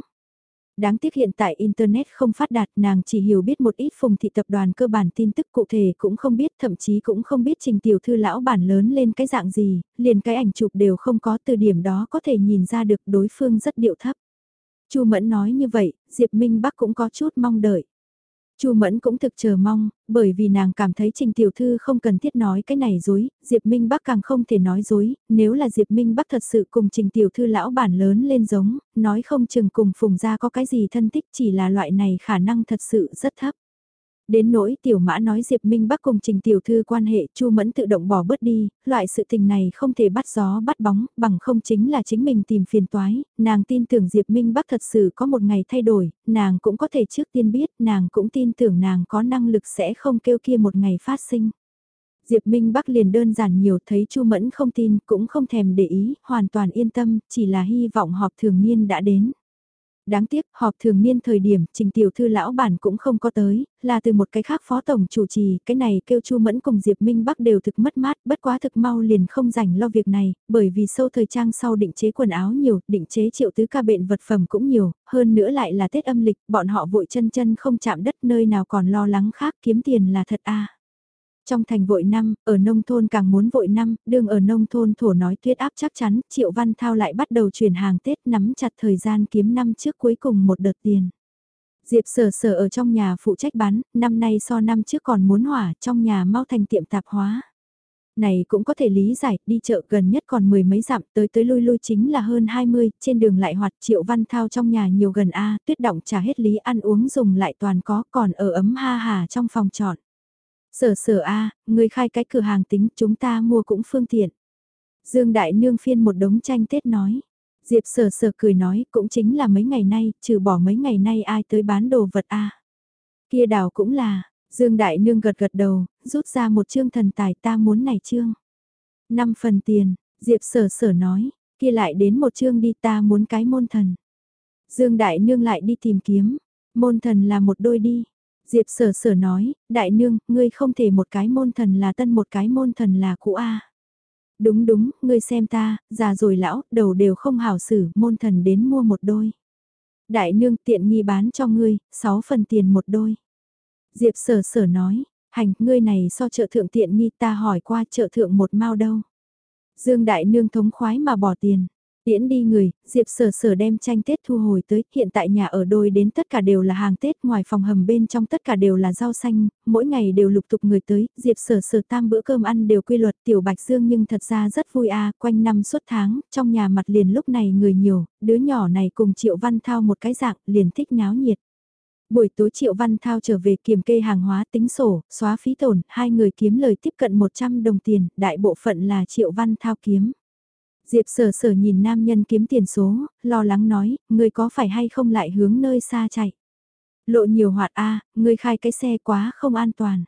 Đáng tiếc hiện tại Internet không phát đạt nàng chỉ hiểu biết một ít phùng thị tập đoàn cơ bản tin tức cụ thể cũng không biết thậm chí cũng không biết trình tiểu thư lão bản lớn lên cái dạng gì, liền cái ảnh chụp đều không có từ điểm đó có thể nhìn ra được đối phương rất điệu thấp. Chu Mẫn nói như vậy, Diệp Minh Bắc cũng có chút mong đợi. Chu Mẫn cũng thực chờ mong, bởi vì nàng cảm thấy Trình tiểu thư không cần thiết nói cái này dối, Diệp Minh Bắc càng không thể nói dối, nếu là Diệp Minh Bắc thật sự cùng Trình tiểu thư lão bản lớn lên giống, nói không chừng cùng Phùng gia có cái gì thân tích chỉ là loại này khả năng thật sự rất thấp. Đến nỗi tiểu mã nói Diệp Minh Bắc cùng Trình Tiểu Thư quan hệ Chu Mẫn tự động bỏ bớt đi, loại sự tình này không thể bắt gió bắt bóng, bằng không chính là chính mình tìm phiền toái, nàng tin tưởng Diệp Minh Bắc thật sự có một ngày thay đổi, nàng cũng có thể trước tiên biết, nàng cũng tin tưởng nàng có năng lực sẽ không kêu kia một ngày phát sinh. Diệp Minh Bắc liền đơn giản nhiều thấy Chu Mẫn không tin, cũng không thèm để ý, hoàn toàn yên tâm, chỉ là hy vọng họp thường niên đã đến. Đáng tiếc, họp thường niên thời điểm, trình tiểu thư lão bản cũng không có tới, là từ một cái khác phó tổng chủ trì, cái này kêu Chu Mẫn cùng Diệp Minh Bắc đều thực mất mát, bất quá thực mau liền không rảnh lo việc này, bởi vì sâu thời trang sau định chế quần áo nhiều, định chế triệu tứ ca bệnh vật phẩm cũng nhiều, hơn nữa lại là Tết âm lịch, bọn họ vội chân chân không chạm đất nơi nào còn lo lắng khác kiếm tiền là thật a trong thành vội năm, ở nông thôn càng muốn vội năm, đương ở nông thôn thổ nói tuyết áp chắc chắn, Triệu Văn Thao lại bắt đầu chuyển hàng Tết nắm chặt thời gian kiếm năm trước cuối cùng một đợt tiền. Diệp sở sở ở trong nhà phụ trách bán, năm nay so năm trước còn muốn hỏa trong nhà mau thành tiệm tạp hóa. Này cũng có thể lý giải, đi chợ gần nhất còn mười mấy dặm tới tới lui lui chính là hơn 20, trên đường lại hoạt triệu văn thao trong nhà nhiều gần A, tuyết động trả hết lý ăn uống dùng lại toàn có còn ở ấm ha hà trong phòng trọn. Sở sở a, người khai cái cửa hàng tính chúng ta mua cũng phương tiện. Dương Đại Nương phiên một đống tranh Tết nói. Diệp sở sở cười nói cũng chính là mấy ngày nay, trừ bỏ mấy ngày nay ai tới bán đồ vật a Kia đào cũng là, Dương Đại Nương gật gật đầu, rút ra một chương thần tài ta muốn này chương. Năm phần tiền, Diệp sở sở nói, kia lại đến một chương đi ta muốn cái môn thần. Dương Đại Nương lại đi tìm kiếm, môn thần là một đôi đi. Diệp sở sở nói, đại nương, ngươi không thể một cái môn thần là tân một cái môn thần là cũ A. Đúng đúng, ngươi xem ta, già rồi lão, đầu đều không hảo xử, môn thần đến mua một đôi. Đại nương tiện nghi bán cho ngươi, 6 phần tiền một đôi. Diệp sở sở nói, hành, ngươi này so chợ thượng tiện nghi ta hỏi qua chợ thượng một mao đâu. Dương đại nương thống khoái mà bỏ tiền. Tiễn đi người, Diệp sở sở đem tranh Tết thu hồi tới, hiện tại nhà ở đôi đến tất cả đều là hàng Tết, ngoài phòng hầm bên trong tất cả đều là rau xanh, mỗi ngày đều lục tục người tới, Diệp sở sở tam bữa cơm ăn đều quy luật tiểu bạch dương nhưng thật ra rất vui a quanh năm suốt tháng, trong nhà mặt liền lúc này người nhiều, đứa nhỏ này cùng triệu văn thao một cái dạng, liền thích náo nhiệt. Buổi tối Triệu Văn Thao trở về kiểm kê hàng hóa tính sổ, xóa phí tổn, hai người kiếm lời tiếp cận 100 đồng tiền, đại bộ phận là Triệu Văn Thao kiếm. Diệp sở sở nhìn nam nhân kiếm tiền số, lo lắng nói, người có phải hay không lại hướng nơi xa chạy. Lộ nhiều hoạt A, à, người khai cái xe quá không an toàn.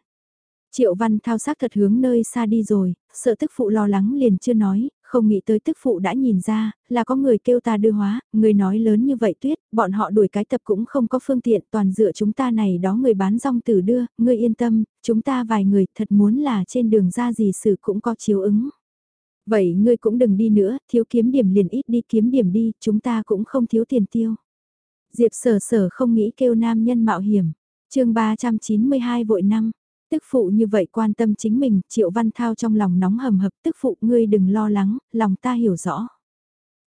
Triệu văn thao xác thật hướng nơi xa đi rồi, sợ tức phụ lo lắng liền chưa nói, không nghĩ tới tức phụ đã nhìn ra, là có người kêu ta đưa hóa, người nói lớn như vậy tuyết, bọn họ đuổi cái tập cũng không có phương tiện, toàn dựa chúng ta này đó người bán rong tử đưa, người yên tâm, chúng ta vài người thật muốn là trên đường ra gì sự cũng có chiếu ứng. Vậy ngươi cũng đừng đi nữa, thiếu kiếm điểm liền ít đi kiếm điểm đi, chúng ta cũng không thiếu tiền tiêu. Diệp sở sở không nghĩ kêu nam nhân mạo hiểm. chương 392 vội năm. Tức phụ như vậy quan tâm chính mình, Triệu Văn Thao trong lòng nóng hầm hập, tức phụ ngươi đừng lo lắng, lòng ta hiểu rõ.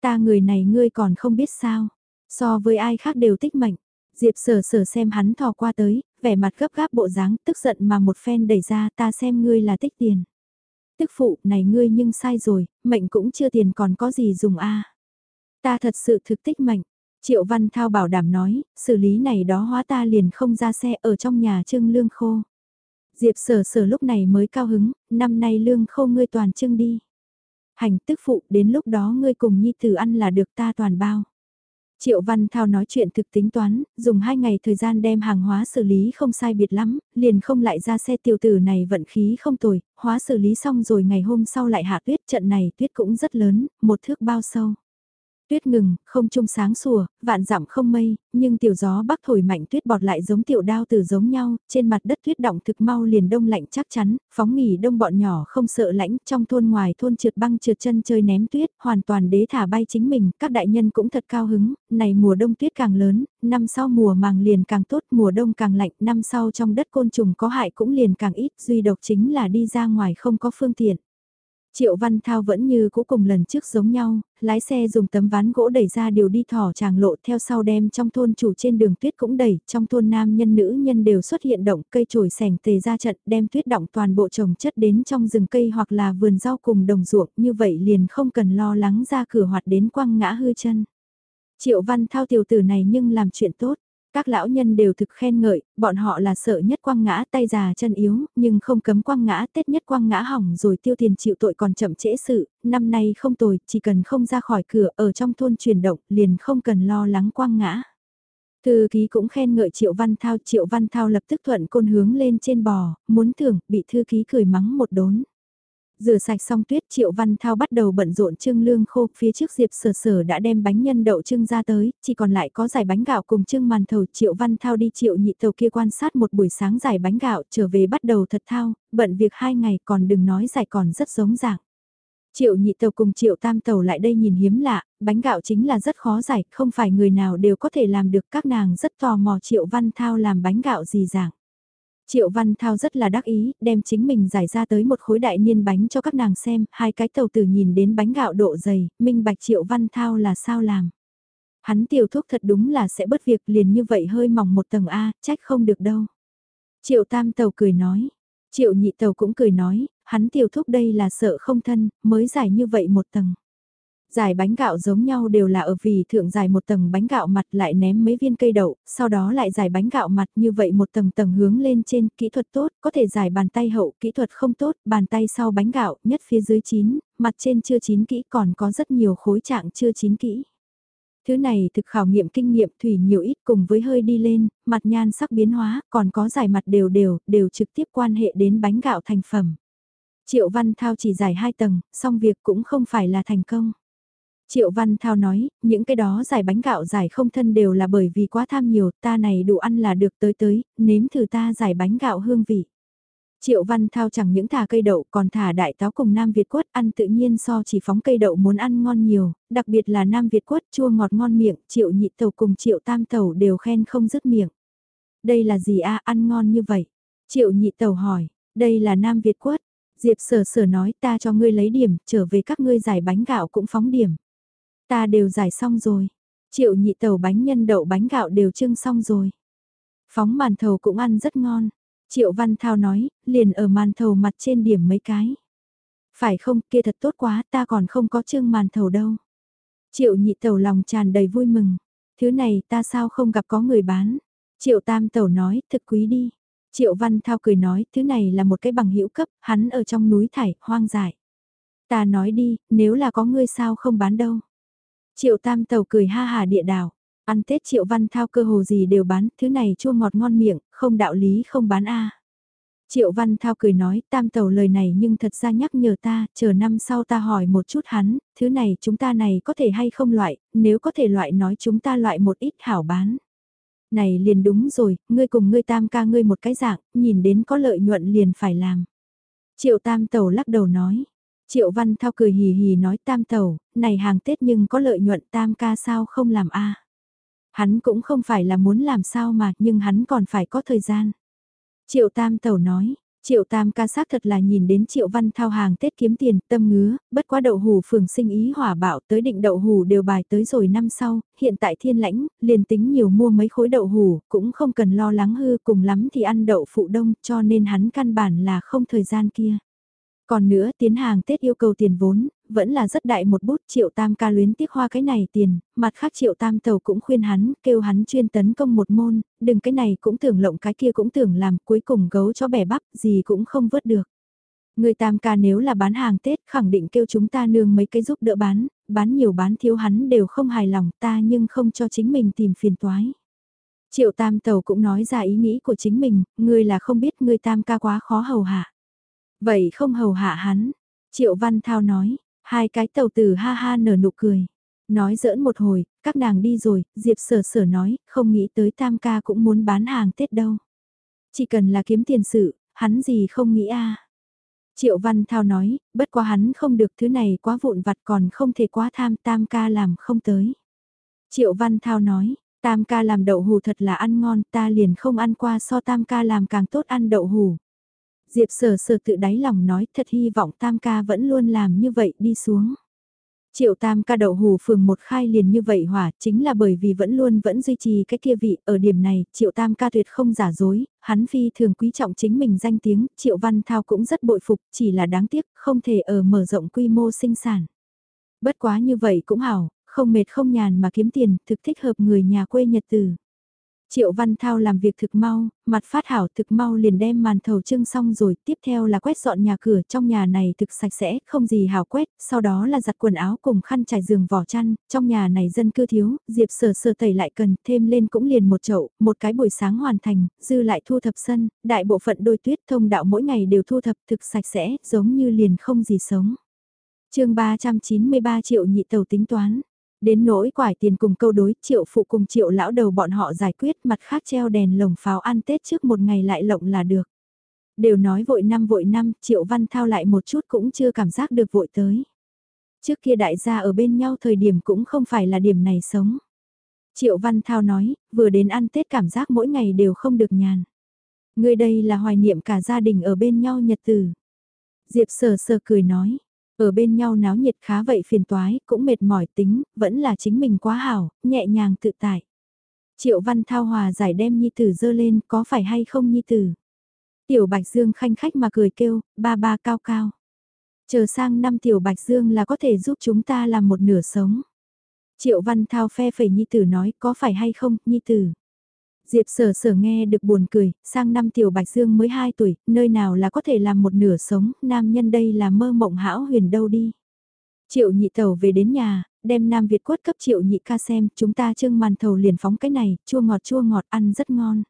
Ta người này ngươi còn không biết sao, so với ai khác đều tích mệnh. Diệp sở sở xem hắn thò qua tới, vẻ mặt gấp gáp bộ dáng, tức giận mà một phen đẩy ra ta xem ngươi là tích tiền. Tức phụ, này ngươi nhưng sai rồi, mệnh cũng chưa tiền còn có gì dùng a Ta thật sự thực tích mệnh. Triệu Văn Thao bảo đảm nói, xử lý này đó hóa ta liền không ra xe ở trong nhà trưng lương khô. Diệp sở sở lúc này mới cao hứng, năm nay lương khô ngươi toàn trưng đi. Hành tức phụ, đến lúc đó ngươi cùng nhi tử ăn là được ta toàn bao. Triệu Văn Thao nói chuyện thực tính toán, dùng 2 ngày thời gian đem hàng hóa xử lý không sai biệt lắm, liền không lại ra xe tiểu tử này vận khí không tồi, hóa xử lý xong rồi ngày hôm sau lại hạ tuyết trận này tuyết cũng rất lớn, một thước bao sâu. Tuyết ngừng, không trung sáng sủa, vạn dặm không mây, nhưng tiểu gió bắc thổi mạnh tuyết bọt lại giống tiểu đao từ giống nhau, trên mặt đất tuyết động thực mau liền đông lạnh chắc chắn, phóng nghỉ đông bọn nhỏ không sợ lãnh, trong thôn ngoài thôn trượt băng trượt chân chơi ném tuyết, hoàn toàn đế thả bay chính mình, các đại nhân cũng thật cao hứng, này mùa đông tuyết càng lớn, năm sau mùa màng liền càng tốt, mùa đông càng lạnh, năm sau trong đất côn trùng có hại cũng liền càng ít, duy độc chính là đi ra ngoài không có phương tiện. Triệu Văn Thao vẫn như cũ cùng lần trước giống nhau, lái xe dùng tấm ván gỗ đẩy ra điều đi thỏ tràng lộ theo sau đem trong thôn chủ trên đường tuyết cũng đẩy, trong thôn nam nhân nữ nhân đều xuất hiện động cây chổi sẻng tề ra trận đem tuyết động toàn bộ trồng chất đến trong rừng cây hoặc là vườn rau cùng đồng ruộng như vậy liền không cần lo lắng ra cửa hoạt đến quăng ngã hư chân. Triệu Văn Thao tiểu tử này nhưng làm chuyện tốt. Các lão nhân đều thực khen ngợi, bọn họ là sợ nhất quăng ngã tay già chân yếu, nhưng không cấm quăng ngã tết nhất quăng ngã hỏng rồi tiêu tiền chịu tội còn chậm trễ sự, năm nay không tồi, chỉ cần không ra khỏi cửa ở trong thôn chuyển động liền không cần lo lắng quăng ngã. Thư ký cũng khen ngợi Triệu Văn Thao, Triệu Văn Thao lập tức thuận côn hướng lên trên bò, muốn thưởng, bị thư ký cười mắng một đốn. Rửa sạch xong tuyết Triệu Văn Thao bắt đầu bận rộn trưng lương khô, phía trước Diệp Sở Sở đã đem bánh nhân đậu trưng ra tới, chỉ còn lại có giải bánh gạo cùng trưng màn thầu Triệu Văn Thao đi Triệu nhị tàu kia quan sát một buổi sáng giải bánh gạo trở về bắt đầu thật thao, bận việc hai ngày còn đừng nói giải còn rất giống dạng. Triệu nhị tàu cùng triệu tam tàu lại đây nhìn hiếm lạ, bánh gạo chính là rất khó giải, không phải người nào đều có thể làm được các nàng rất tò mò triệu văn thao làm bánh gạo gì dạng. Triệu Văn Thao rất là đắc ý, đem chính mình giải ra tới một khối đại niên bánh cho các nàng xem, hai cái tàu tử nhìn đến bánh gạo độ dày, minh bạch Triệu Văn Thao là sao làm. Hắn tiểu thuốc thật đúng là sẽ bất việc liền như vậy hơi mỏng một tầng A, trách không được đâu. Triệu Tam Tàu cười nói, Triệu Nhị Tàu cũng cười nói, hắn tiểu thuốc đây là sợ không thân, mới giải như vậy một tầng. Giải bánh gạo giống nhau đều là ở vì thượng giải một tầng bánh gạo mặt lại ném mấy viên cây đậu, sau đó lại giải bánh gạo mặt như vậy một tầng tầng hướng lên trên, kỹ thuật tốt, có thể giải bàn tay hậu, kỹ thuật không tốt, bàn tay sau bánh gạo, nhất phía dưới chín, mặt trên chưa chín kỹ còn có rất nhiều khối trạng chưa chín kỹ. Thứ này thực khảo nghiệm kinh nghiệm thủy nhiều ít cùng với hơi đi lên, mặt nhan sắc biến hóa, còn có giải mặt đều đều, đều trực tiếp quan hệ đến bánh gạo thành phẩm. Triệu Văn Thao chỉ giải hai tầng, song việc cũng không phải là thành công. Triệu Văn Thao nói, những cái đó giải bánh gạo giải không thân đều là bởi vì quá tham nhiều, ta này đủ ăn là được tới tới, nếm thử ta giải bánh gạo hương vị. Triệu Văn Thao chẳng những thả cây đậu còn thả đại táo cùng Nam Việt quất ăn tự nhiên so chỉ phóng cây đậu muốn ăn ngon nhiều, đặc biệt là Nam Việt quất chua ngọt ngon miệng, Triệu Nhị Tàu cùng Triệu Tam Tàu đều khen không dứt miệng. Đây là gì a ăn ngon như vậy? Triệu Nhị Tàu hỏi, đây là Nam Việt quất. Diệp sở sở nói ta cho ngươi lấy điểm, trở về các ngươi giải bánh gạo cũng phóng điểm. Ta đều giải xong rồi. Triệu nhị tàu bánh nhân đậu bánh gạo đều trưng xong rồi. Phóng màn thầu cũng ăn rất ngon. Triệu Văn Thao nói, liền ở màn thầu mặt trên điểm mấy cái. Phải không, kia thật tốt quá, ta còn không có trưng màn thầu đâu. Triệu nhị tàu lòng tràn đầy vui mừng. Thứ này ta sao không gặp có người bán. Triệu tam tàu nói, thực quý đi. Triệu Văn Thao cười nói, thứ này là một cái bằng hữu cấp, hắn ở trong núi thải, hoang dại. Ta nói đi, nếu là có ngươi sao không bán đâu. Triệu Tam Tàu cười ha hà địa đảo. Ăn Tết Triệu Văn Thao cơ hồ gì đều bán, thứ này chua ngọt ngon miệng, không đạo lý không bán a. Triệu Văn Thao cười nói, Tam Tàu lời này nhưng thật ra nhắc nhở ta, chờ năm sau ta hỏi một chút hắn, thứ này chúng ta này có thể hay không loại, nếu có thể loại nói chúng ta loại một ít hảo bán. Này liền đúng rồi, ngươi cùng ngươi Tam ca ngươi một cái dạng, nhìn đến có lợi nhuận liền phải làm. Triệu Tam Tàu lắc đầu nói, Triệu Văn Thao cười hì hì nói tam tàu, này hàng Tết nhưng có lợi nhuận tam ca sao không làm a Hắn cũng không phải là muốn làm sao mà nhưng hắn còn phải có thời gian. Triệu tam tàu nói, Triệu Tam ca xác thật là nhìn đến Triệu Văn Thao hàng Tết kiếm tiền, tâm ngứa, bất quá đậu hù phường sinh ý hỏa bạo tới định đậu hù đều bài tới rồi năm sau, hiện tại thiên lãnh, liền tính nhiều mua mấy khối đậu hù, cũng không cần lo lắng hư cùng lắm thì ăn đậu phụ đông cho nên hắn căn bản là không thời gian kia. Còn nữa tiến hàng Tết yêu cầu tiền vốn, vẫn là rất đại một bút triệu tam ca luyến tiếc hoa cái này tiền, mặt khác triệu tam tàu cũng khuyên hắn, kêu hắn chuyên tấn công một môn, đừng cái này cũng tưởng lộng cái kia cũng tưởng làm, cuối cùng gấu cho bẻ bắp, gì cũng không vớt được. Người tam ca nếu là bán hàng Tết khẳng định kêu chúng ta nương mấy cái giúp đỡ bán, bán nhiều bán thiếu hắn đều không hài lòng ta nhưng không cho chính mình tìm phiền toái. Triệu tam tàu cũng nói ra ý nghĩ của chính mình, người là không biết người tam ca quá khó hầu hạ. Vậy không hầu hạ hắn. Triệu Văn Thao nói, hai cái tàu tử ha ha nở nụ cười. Nói giỡn một hồi, các nàng đi rồi, Diệp sở sở nói, không nghĩ tới tam ca cũng muốn bán hàng Tết đâu. Chỉ cần là kiếm tiền sự, hắn gì không nghĩ a Triệu Văn Thao nói, bất quá hắn không được thứ này quá vụn vặt còn không thể quá tham tam ca làm không tới. Triệu Văn Thao nói, tam ca làm đậu hù thật là ăn ngon ta liền không ăn qua so tam ca làm càng tốt ăn đậu hù. Diệp sở sở tự đáy lòng nói thật hy vọng tam ca vẫn luôn làm như vậy đi xuống. Triệu tam ca đậu hù phường một khai liền như vậy hỏa chính là bởi vì vẫn luôn vẫn duy trì cái kia vị ở điểm này triệu tam ca tuyệt không giả dối, hắn phi thường quý trọng chính mình danh tiếng, triệu văn thao cũng rất bội phục chỉ là đáng tiếc không thể ở mở rộng quy mô sinh sản. Bất quá như vậy cũng hảo, không mệt không nhàn mà kiếm tiền thực thích hợp người nhà quê nhật từ. Triệu Văn Thao làm việc thực mau, mặt phát hảo thực mau liền đem màn thầu trưng xong rồi, tiếp theo là quét dọn nhà cửa, trong nhà này thực sạch sẽ, không gì hảo quét, sau đó là giặt quần áo cùng khăn trải giường vỏ chăn, trong nhà này dân cư thiếu, Diệp sờ sờ tẩy lại cần, thêm lên cũng liền một chậu, một cái buổi sáng hoàn thành, dư lại thu thập sân, đại bộ phận đôi tuyết thông đạo mỗi ngày đều thu thập thực sạch sẽ, giống như liền không gì sống. chương 393 triệu nhị tàu tính toán. Đến nỗi quải tiền cùng câu đối triệu phụ cùng triệu lão đầu bọn họ giải quyết mặt khác treo đèn lồng pháo ăn Tết trước một ngày lại lộng là được. Đều nói vội năm vội năm, triệu văn thao lại một chút cũng chưa cảm giác được vội tới. Trước kia đại gia ở bên nhau thời điểm cũng không phải là điểm này sống. Triệu Văn Thao nói, vừa đến ăn Tết cảm giác mỗi ngày đều không được nhàn. Người đây là hoài niệm cả gia đình ở bên nhau nhật tử. Diệp sờ sờ cười nói, ở bên nhau náo nhiệt khá vậy phiền toái, cũng mệt mỏi tính, vẫn là chính mình quá hảo, nhẹ nhàng tự tại. Triệu Văn Thao hòa giải đem Nhi Tử dơ lên, có phải hay không Nhi Tử? Tiểu Bạch Dương khanh khách mà cười kêu, ba ba cao cao. Chờ sang năm Tiểu Bạch Dương là có thể giúp chúng ta làm một nửa sống. Triệu Văn Thao phe phẩy Nhi Tử nói, có phải hay không, Nhi Tử? Diệp sở sở nghe được buồn cười, sang năm tiểu Bạch Dương mới 2 tuổi, nơi nào là có thể làm một nửa sống, nam nhân đây là mơ mộng hão huyền đâu đi. Triệu nhị tàu về đến nhà, đem Nam Việt quất cấp triệu nhị ca xem, chúng ta trưng màn thầu liền phóng cái này, chua ngọt chua ngọt ăn rất ngon.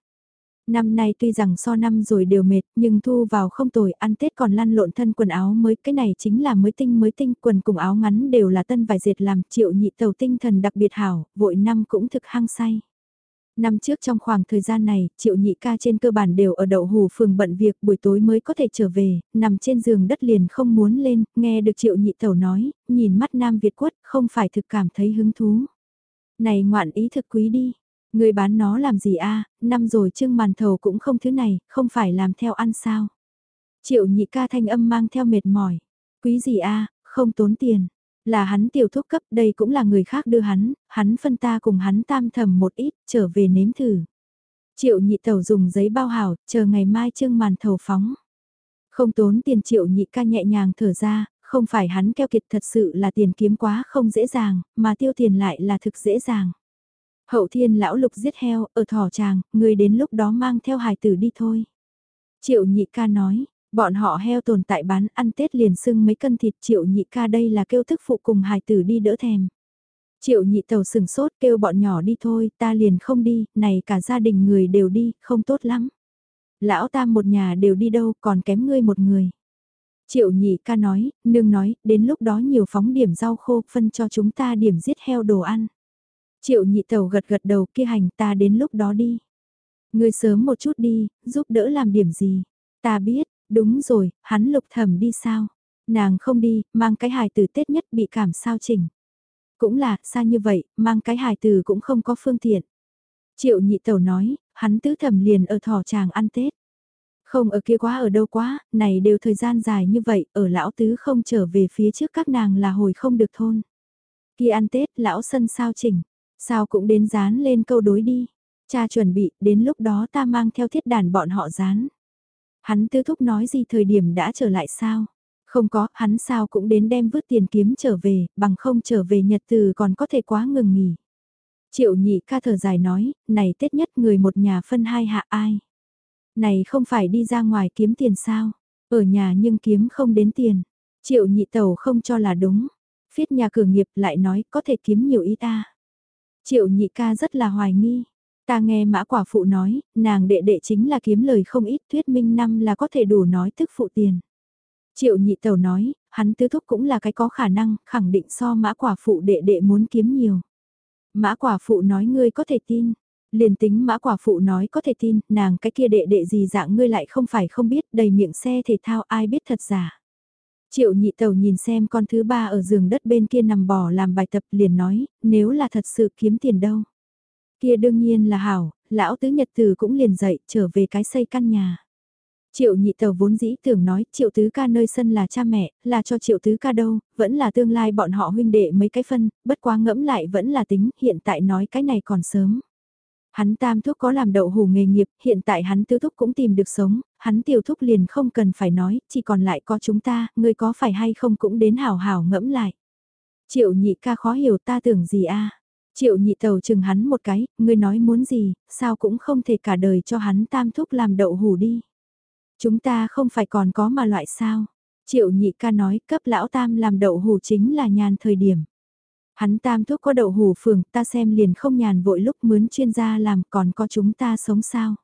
Năm nay tuy rằng so năm rồi đều mệt, nhưng thu vào không tồi, ăn Tết còn lăn lộn thân quần áo mới, cái này chính là mới tinh mới tinh, quần cùng áo ngắn đều là tân vải dệt làm, triệu nhị tàu tinh thần đặc biệt hảo, vội năm cũng thực hăng say. Năm trước trong khoảng thời gian này, triệu nhị ca trên cơ bản đều ở đậu hù phường bận việc buổi tối mới có thể trở về, nằm trên giường đất liền không muốn lên, nghe được triệu nhị tẩu nói, nhìn mắt Nam Việt quất, không phải thực cảm thấy hứng thú. Này ngoạn ý thực quý đi, người bán nó làm gì a năm rồi trưng màn thầu cũng không thứ này, không phải làm theo ăn sao. Triệu nhị ca thanh âm mang theo mệt mỏi, quý gì a không tốn tiền. Là hắn tiểu thuốc cấp đây cũng là người khác đưa hắn, hắn phân ta cùng hắn tam thầm một ít, trở về nếm thử. Triệu nhị tẩu dùng giấy bao hảo, chờ ngày mai trương màn thầu phóng. Không tốn tiền triệu nhị ca nhẹ nhàng thở ra, không phải hắn keo kiệt thật sự là tiền kiếm quá không dễ dàng, mà tiêu tiền lại là thực dễ dàng. Hậu thiên lão lục giết heo, ở thỏ tràng, người đến lúc đó mang theo hài tử đi thôi. Triệu nhị ca nói, Bọn họ heo tồn tại bán ăn Tết liền sưng mấy cân thịt triệu nhị ca đây là kêu thức phụ cùng hài tử đi đỡ thèm. Triệu nhị tàu sừng sốt kêu bọn nhỏ đi thôi, ta liền không đi, này cả gia đình người đều đi, không tốt lắm. Lão ta một nhà đều đi đâu, còn kém ngươi một người. Triệu nhị ca nói, nương nói, đến lúc đó nhiều phóng điểm rau khô phân cho chúng ta điểm giết heo đồ ăn. Triệu nhị tàu gật gật đầu kia hành ta đến lúc đó đi. Ngươi sớm một chút đi, giúp đỡ làm điểm gì. Ta biết, Đúng rồi, hắn lục thẩm đi sao? Nàng không đi, mang cái hài từ Tết nhất bị cảm sao chỉnh. Cũng là, xa như vậy, mang cái hài từ cũng không có phương tiện. Triệu nhị tẩu nói, hắn tứ thẩm liền ở thỏ chàng ăn Tết. Không ở kia quá ở đâu quá, này đều thời gian dài như vậy, ở lão tứ không trở về phía trước các nàng là hồi không được thôn. Kia ăn Tết, lão sân sao chỉnh, sao cũng đến dán lên câu đối đi. Cha chuẩn bị, đến lúc đó ta mang theo thiết đàn bọn họ dán. Hắn tư thúc nói gì thời điểm đã trở lại sao? Không có, hắn sao cũng đến đem vứt tiền kiếm trở về, bằng không trở về nhật từ còn có thể quá ngừng nghỉ. Triệu nhị ca thở dài nói, này Tết nhất người một nhà phân hai hạ ai. Này không phải đi ra ngoài kiếm tiền sao, ở nhà nhưng kiếm không đến tiền. Triệu nhị tàu không cho là đúng. Phiết nhà cửa nghiệp lại nói có thể kiếm nhiều ý ta. Triệu nhị ca rất là hoài nghi. Ta nghe mã quả phụ nói, nàng đệ đệ chính là kiếm lời không ít thuyết minh năm là có thể đủ nói thức phụ tiền. Triệu nhị tẩu nói, hắn tứ thúc cũng là cái có khả năng, khẳng định so mã quả phụ đệ đệ muốn kiếm nhiều. Mã quả phụ nói ngươi có thể tin. Liền tính mã quả phụ nói có thể tin, nàng cái kia đệ đệ gì dạng ngươi lại không phải không biết, đầy miệng xe thể thao ai biết thật giả. Triệu nhị tàu nhìn xem con thứ ba ở giường đất bên kia nằm bò làm bài tập liền nói, nếu là thật sự kiếm tiền đâu. Kia đương nhiên là hảo, lão tứ nhật từ cũng liền dậy trở về cái xây căn nhà. Triệu nhị tàu vốn dĩ tưởng nói triệu tứ ca nơi sân là cha mẹ, là cho triệu tứ ca đâu, vẫn là tương lai bọn họ huynh đệ mấy cái phân, bất quá ngẫm lại vẫn là tính, hiện tại nói cái này còn sớm. Hắn tam thúc có làm đậu hủ nghề nghiệp, hiện tại hắn tứ thúc cũng tìm được sống, hắn tiểu thúc liền không cần phải nói, chỉ còn lại có chúng ta, ngươi có phải hay không cũng đến hảo hảo ngẫm lại. Triệu nhị ca khó hiểu ta tưởng gì a Triệu nhị tàu chừng hắn một cái, ngươi nói muốn gì, sao cũng không thể cả đời cho hắn tam thúc làm đậu hủ đi. Chúng ta không phải còn có mà loại sao. Triệu nhị ca nói cấp lão tam làm đậu hủ chính là nhàn thời điểm. Hắn tam thúc có đậu hủ phường ta xem liền không nhàn vội lúc mướn chuyên gia làm còn có chúng ta sống sao.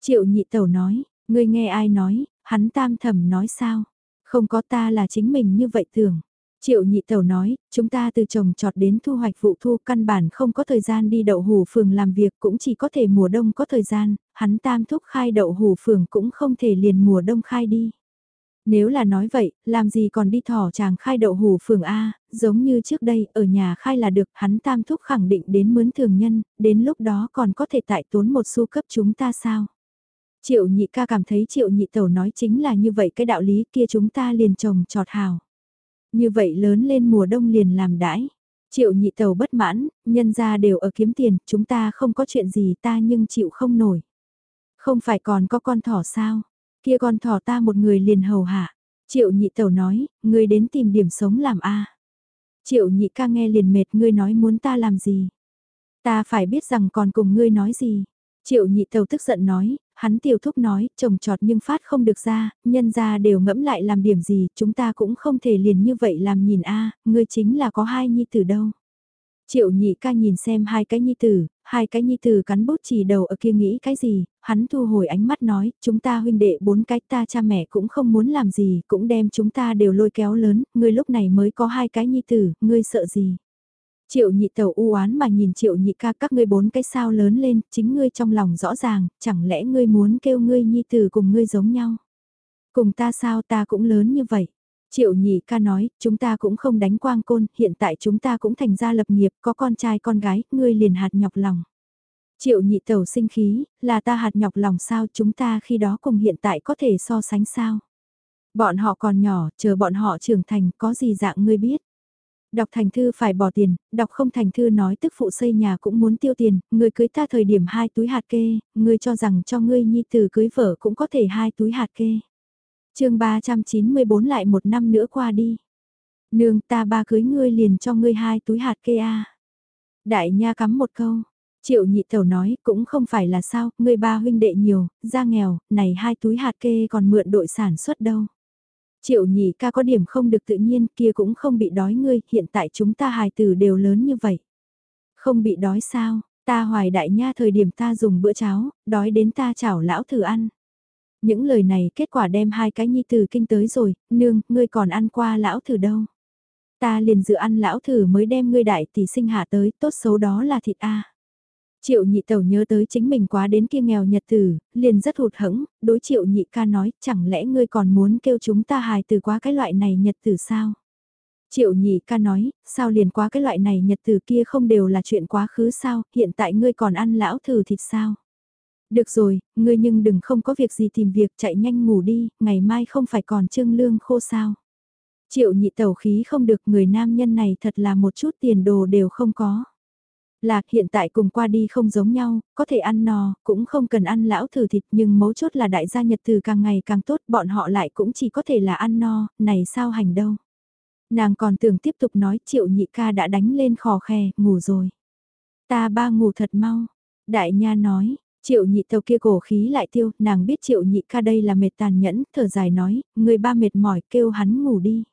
Triệu nhị tẩu nói, ngươi nghe ai nói, hắn tam thầm nói sao. Không có ta là chính mình như vậy tưởng. Triệu nhị tẩu nói, chúng ta từ trồng trọt đến thu hoạch vụ thu căn bản không có thời gian đi đậu hủ phường làm việc cũng chỉ có thể mùa đông có thời gian, hắn tam thúc khai đậu hủ phường cũng không thể liền mùa đông khai đi. Nếu là nói vậy, làm gì còn đi thỏ chàng khai đậu hủ phường A, giống như trước đây, ở nhà khai là được, hắn tam thúc khẳng định đến mướn thường nhân, đến lúc đó còn có thể tại tốn một xu cấp chúng ta sao? Triệu nhị ca cảm thấy triệu nhị tẩu nói chính là như vậy cái đạo lý kia chúng ta liền trồng trọt hào. Như vậy lớn lên mùa đông liền làm đãi. Triệu nhị tàu bất mãn, nhân ra đều ở kiếm tiền, chúng ta không có chuyện gì ta nhưng chịu không nổi. Không phải còn có con thỏ sao? Kia con thỏ ta một người liền hầu hạ. Triệu nhị tàu nói, ngươi đến tìm điểm sống làm a. Triệu nhị ca nghe liền mệt ngươi nói muốn ta làm gì. Ta phải biết rằng còn cùng ngươi nói gì. Triệu nhị tàu tức giận nói, hắn tiểu thúc nói, trồng trọt nhưng phát không được ra, nhân ra đều ngẫm lại làm điểm gì, chúng ta cũng không thể liền như vậy làm nhìn a ngươi chính là có hai nhi tử đâu. Triệu nhị ca nhìn xem hai cái nhi tử, hai cái nhi tử cắn bút chỉ đầu ở kia nghĩ cái gì, hắn thu hồi ánh mắt nói, chúng ta huynh đệ bốn cái ta cha mẹ cũng không muốn làm gì, cũng đem chúng ta đều lôi kéo lớn, ngươi lúc này mới có hai cái nhi tử, ngươi sợ gì. Triệu nhị tẩu u oán mà nhìn triệu nhị ca các ngươi bốn cái sao lớn lên, chính ngươi trong lòng rõ ràng, chẳng lẽ ngươi muốn kêu ngươi nhi tử cùng ngươi giống nhau. Cùng ta sao ta cũng lớn như vậy. Triệu nhị ca nói, chúng ta cũng không đánh quang côn, hiện tại chúng ta cũng thành ra lập nghiệp, có con trai con gái, ngươi liền hạt nhọc lòng. Triệu nhị tẩu sinh khí, là ta hạt nhọc lòng sao chúng ta khi đó cùng hiện tại có thể so sánh sao. Bọn họ còn nhỏ, chờ bọn họ trưởng thành, có gì dạng ngươi biết. Đọc thành thư phải bỏ tiền, đọc không thành thư nói tức phụ xây nhà cũng muốn tiêu tiền, người cưới ta thời điểm hai túi hạt kê, người cho rằng cho ngươi nhi tử cưới vợ cũng có thể hai túi hạt kê. chương 394 lại một năm nữa qua đi. Nương ta ba cưới ngươi liền cho ngươi hai túi hạt kê a Đại nha cắm một câu. Triệu nhị tẩu nói cũng không phải là sao, ngươi ba huynh đệ nhiều, ra nghèo, này hai túi hạt kê còn mượn đội sản xuất đâu. Triệu nhị ca có điểm không được tự nhiên kia cũng không bị đói ngươi, hiện tại chúng ta hài tử đều lớn như vậy. Không bị đói sao, ta hoài đại nha thời điểm ta dùng bữa cháo, đói đến ta chảo lão thử ăn. Những lời này kết quả đem hai cái nhi tử kinh tới rồi, nương, ngươi còn ăn qua lão thử đâu. Ta liền dự ăn lão thử mới đem ngươi đại tỷ sinh hạ tới, tốt xấu đó là thịt A. Triệu nhị tẩu nhớ tới chính mình quá đến kia nghèo nhật tử, liền rất hụt hẫng, đối triệu nhị ca nói, chẳng lẽ ngươi còn muốn kêu chúng ta hài từ quá cái loại này nhật tử sao? Triệu nhị ca nói, sao liền quá cái loại này nhật tử kia không đều là chuyện quá khứ sao, hiện tại ngươi còn ăn lão thử thịt sao? Được rồi, ngươi nhưng đừng không có việc gì tìm việc chạy nhanh ngủ đi, ngày mai không phải còn trương lương khô sao? Triệu nhị tẩu khí không được người nam nhân này thật là một chút tiền đồ đều không có. Là hiện tại cùng qua đi không giống nhau, có thể ăn no, cũng không cần ăn lão thử thịt nhưng mấu chốt là đại gia nhật từ càng ngày càng tốt bọn họ lại cũng chỉ có thể là ăn no, này sao hành đâu. Nàng còn tưởng tiếp tục nói triệu nhị ca đã đánh lên khò khe, ngủ rồi. Ta ba ngủ thật mau. Đại nha nói, triệu nhị tàu kia cổ khí lại tiêu, nàng biết triệu nhị ca đây là mệt tàn nhẫn, thở dài nói, người ba mệt mỏi kêu hắn ngủ đi.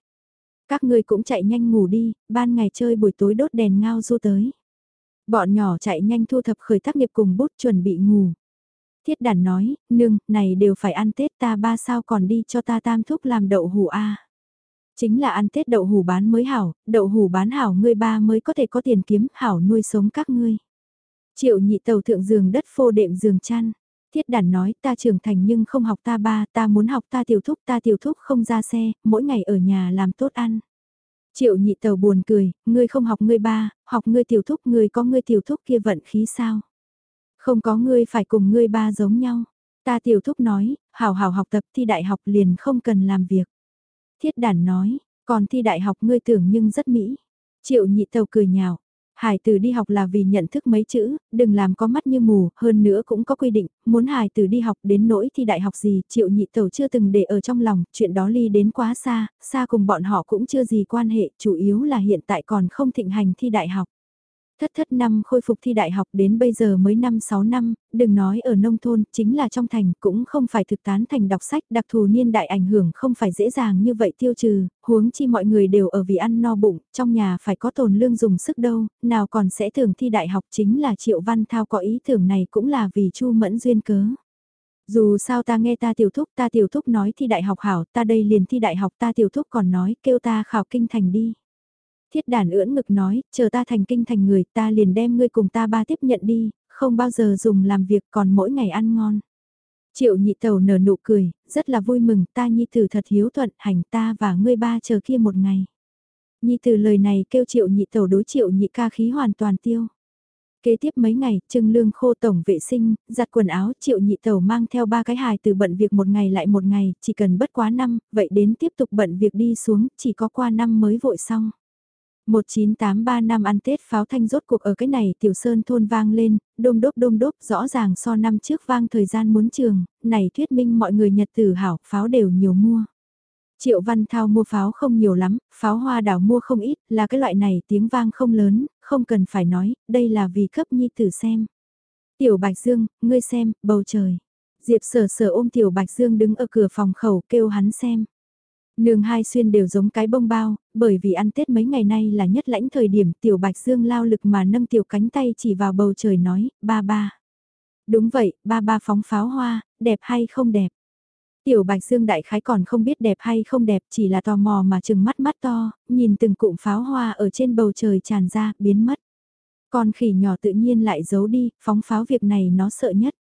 Các ngươi cũng chạy nhanh ngủ đi, ban ngày chơi buổi tối đốt đèn ngao du tới. Bọn nhỏ chạy nhanh thu thập khởi tác nghiệp cùng bút chuẩn bị ngủ. Thiết đàn nói, nương, này đều phải ăn Tết ta ba sao còn đi cho ta tam thúc làm đậu hủ a Chính là ăn Tết đậu hủ bán mới hảo, đậu hủ bán hảo ngươi ba mới có thể có tiền kiếm hảo nuôi sống các ngươi. Triệu nhị tàu thượng giường đất phô đệm giường chăn. Thiết đàn nói ta trưởng thành nhưng không học ta ba, ta muốn học ta tiểu thúc, ta tiểu thúc không ra xe, mỗi ngày ở nhà làm tốt ăn. Triệu nhị tàu buồn cười, ngươi không học ngươi ba, học ngươi tiểu thúc ngươi có ngươi tiểu thúc kia vận khí sao? Không có ngươi phải cùng ngươi ba giống nhau. Ta tiểu thúc nói, hào hào học tập thi đại học liền không cần làm việc. Thiết đàn nói, còn thi đại học ngươi tưởng nhưng rất mỹ. Triệu nhị tàu cười nhạo, Hải tử đi học là vì nhận thức mấy chữ, đừng làm có mắt như mù, hơn nữa cũng có quy định, muốn hải tử đi học đến nỗi thì đại học gì, triệu nhị tẩu chưa từng để ở trong lòng, chuyện đó ly đến quá xa, xa cùng bọn họ cũng chưa gì quan hệ, chủ yếu là hiện tại còn không thịnh hành thi đại học. Thất thất năm khôi phục thi đại học đến bây giờ mới năm 6 năm, đừng nói ở nông thôn, chính là trong thành cũng không phải thực tán thành đọc sách đặc thù niên đại ảnh hưởng không phải dễ dàng như vậy tiêu trừ, huống chi mọi người đều ở vì ăn no bụng, trong nhà phải có tồn lương dùng sức đâu, nào còn sẽ thường thi đại học chính là Triệu Văn Thao có ý tưởng này cũng là vì Chu Mẫn duyên cớ. Dù sao ta nghe ta tiểu thúc ta tiểu thúc nói thi đại học hảo ta đây liền thi đại học ta tiểu thúc còn nói kêu ta khảo kinh thành đi. Thiết đàn ưỡn ngực nói, chờ ta thành kinh thành người ta liền đem ngươi cùng ta ba tiếp nhận đi, không bao giờ dùng làm việc còn mỗi ngày ăn ngon. Triệu nhị tàu nở nụ cười, rất là vui mừng ta nhi tử thật hiếu thuận hành ta và ngươi ba chờ kia một ngày. Nhi tử lời này kêu triệu nhị tàu đối triệu nhị ca khí hoàn toàn tiêu. Kế tiếp mấy ngày, trưng lương khô tổng vệ sinh, giặt quần áo, triệu nhị tàu mang theo ba cái hài từ bận việc một ngày lại một ngày, chỉ cần bất quá năm, vậy đến tiếp tục bận việc đi xuống, chỉ có qua năm mới vội xong. 1983 năm ăn Tết pháo thanh rốt cuộc ở cái này tiểu sơn thôn vang lên, đôm đốp đôm đốp rõ ràng so năm trước vang thời gian muốn trường, này thuyết minh mọi người nhật tử hảo, pháo đều nhiều mua. Triệu Văn Thao mua pháo không nhiều lắm, pháo hoa đảo mua không ít, là cái loại này tiếng vang không lớn, không cần phải nói, đây là vì cấp nhi tử xem. Tiểu Bạch Dương, ngươi xem, bầu trời. Diệp sở sở ôm Tiểu Bạch Dương đứng ở cửa phòng khẩu kêu hắn xem. Nương hai xuyên đều giống cái bông bao, bởi vì ăn Tết mấy ngày nay là nhất lãnh thời điểm Tiểu Bạch Dương lao lực mà nâng Tiểu cánh tay chỉ vào bầu trời nói, ba ba. Đúng vậy, ba ba phóng pháo hoa, đẹp hay không đẹp. Tiểu Bạch Dương đại khái còn không biết đẹp hay không đẹp chỉ là tò mò mà chừng mắt mắt to, nhìn từng cụm pháo hoa ở trên bầu trời tràn ra, biến mất. Con khỉ nhỏ tự nhiên lại giấu đi, phóng pháo việc này nó sợ nhất.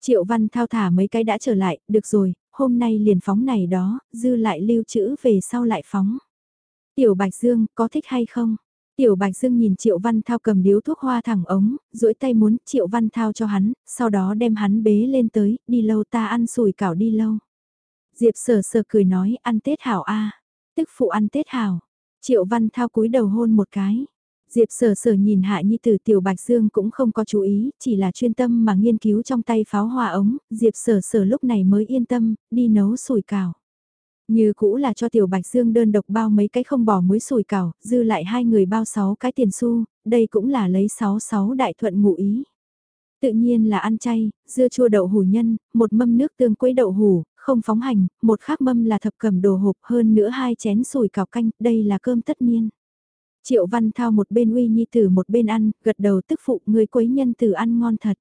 Triệu Văn thao thả mấy cái đã trở lại, được rồi, hôm nay liền phóng này đó, dư lại lưu trữ về sau lại phóng. Tiểu Bạch Dương, có thích hay không? Tiểu Bạch Dương nhìn Triệu Văn Thao cầm điếu thuốc hoa thẳng ống, duỗi tay muốn Triệu Văn Thao cho hắn, sau đó đem hắn bế lên tới, đi lâu ta ăn sủi cảo đi lâu. Diệp sờ sờ cười nói ăn Tết hảo a Tức phụ ăn Tết hảo. Triệu Văn Thao cúi đầu hôn một cái. Diệp sở sở nhìn hạ nhi tử tiểu bạch dương cũng không có chú ý, chỉ là chuyên tâm mà nghiên cứu trong tay pháo hoa ống, Diệp sở sở lúc này mới yên tâm, đi nấu sủi cảo. Như cũ là cho tiểu bạch dương đơn độc bao mấy cái không bỏ muối sủi cảo, dư lại hai người bao sáu cái tiền xu, đây cũng là lấy sáu sáu đại thuận ngụ ý. Tự nhiên là ăn chay, dưa chua đậu hủ nhân, một mâm nước tương quấy đậu hủ, không phóng hành, một khác mâm là thập cẩm đồ hộp hơn nữa hai chén sủi cảo canh, đây là cơm tất niên. Triệu Văn Thao một bên uy nhi tử một bên ăn, gật đầu tức phụ người quấy nhân tử ăn ngon thật.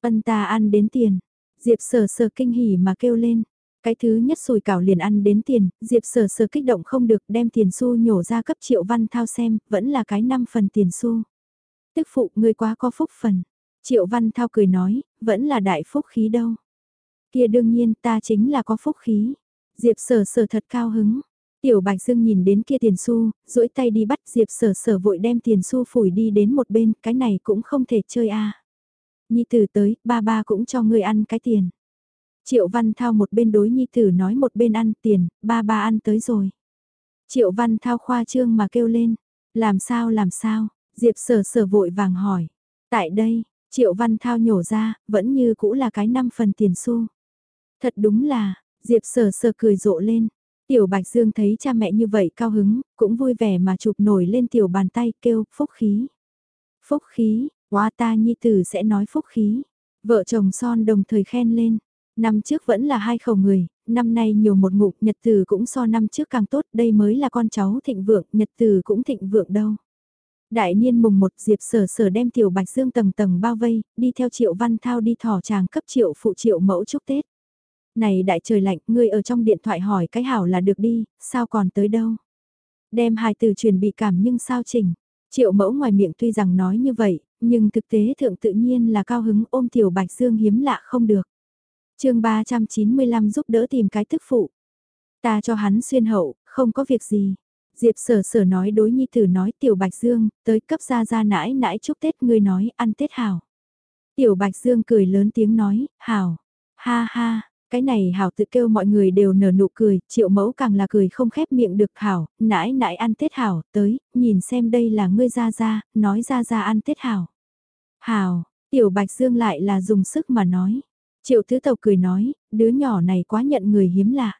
Ân ta ăn đến tiền. Diệp sờ sờ kinh hỉ mà kêu lên. Cái thứ nhất sùi cảo liền ăn đến tiền, Diệp sờ sờ kích động không được đem tiền xu nhổ ra cấp Triệu Văn Thao xem, vẫn là cái năm phần tiền xu. Tức phụ người quá có phúc phần. Triệu Văn Thao cười nói, vẫn là đại phúc khí đâu. Kia đương nhiên ta chính là có phúc khí. Diệp sờ sờ thật cao hứng, Tiểu Bạch Dương nhìn đến kia tiền xu, duỗi tay đi bắt Diệp Sở Sở vội đem tiền xu phủi đi đến một bên, cái này cũng không thể chơi a. Nhi tử tới, ba ba cũng cho ngươi ăn cái tiền. Triệu Văn Thao một bên đối Nhi tử nói một bên ăn tiền, ba ba ăn tới rồi. Triệu Văn Thao khoa trương mà kêu lên, làm sao làm sao, Diệp Sở Sở vội vàng hỏi. Tại đây, Triệu Văn Thao nhổ ra, vẫn như cũ là cái năm phần tiền xu. Thật đúng là, Diệp Sở Sở cười rộ lên, Tiểu Bạch Dương thấy cha mẹ như vậy cao hứng, cũng vui vẻ mà chụp nổi lên tiểu bàn tay kêu phúc khí. Phúc khí, quá ta nhi tử sẽ nói phúc khí. Vợ chồng son đồng thời khen lên. Năm trước vẫn là hai khẩu người, năm nay nhiều một ngụm nhật tử cũng so năm trước càng tốt, đây mới là con cháu thịnh vượng, nhật tử cũng thịnh vượng đâu. Đại niên mùng một diệp sở sở đem tiểu bạch dương tầng tầng bao vây, đi theo triệu văn thao đi thỏ chàng cấp triệu phụ triệu mẫu chúc Tết này đại trời lạnh, ngươi ở trong điện thoại hỏi cái hảo là được đi, sao còn tới đâu. Đem hài từ truyền bị cảm nhưng sao chỉnh. Triệu mẫu ngoài miệng tuy rằng nói như vậy, nhưng thực tế thượng tự nhiên là cao hứng ôm tiểu bạch dương hiếm lạ không được. chương 395 giúp đỡ tìm cái thức phụ. Ta cho hắn xuyên hậu, không có việc gì. Diệp sở sở nói đối nhi tử nói tiểu bạch dương, tới cấp ra ra nãi nãi chúc Tết ngươi nói ăn Tết hảo. Tiểu bạch dương cười lớn tiếng nói, hảo, ha ha, cái này hảo tự kêu mọi người đều nở nụ cười, triệu mẫu càng là cười không khép miệng được hảo, nãi nãi ăn Tết hảo, tới, nhìn xem đây là ngươi ra ra, nói ra ra ăn Tết hảo. Hảo, tiểu bạch dương lại là dùng sức mà nói. Triệu tứ tàu cười nói, đứa nhỏ này quá nhận người hiếm lạ.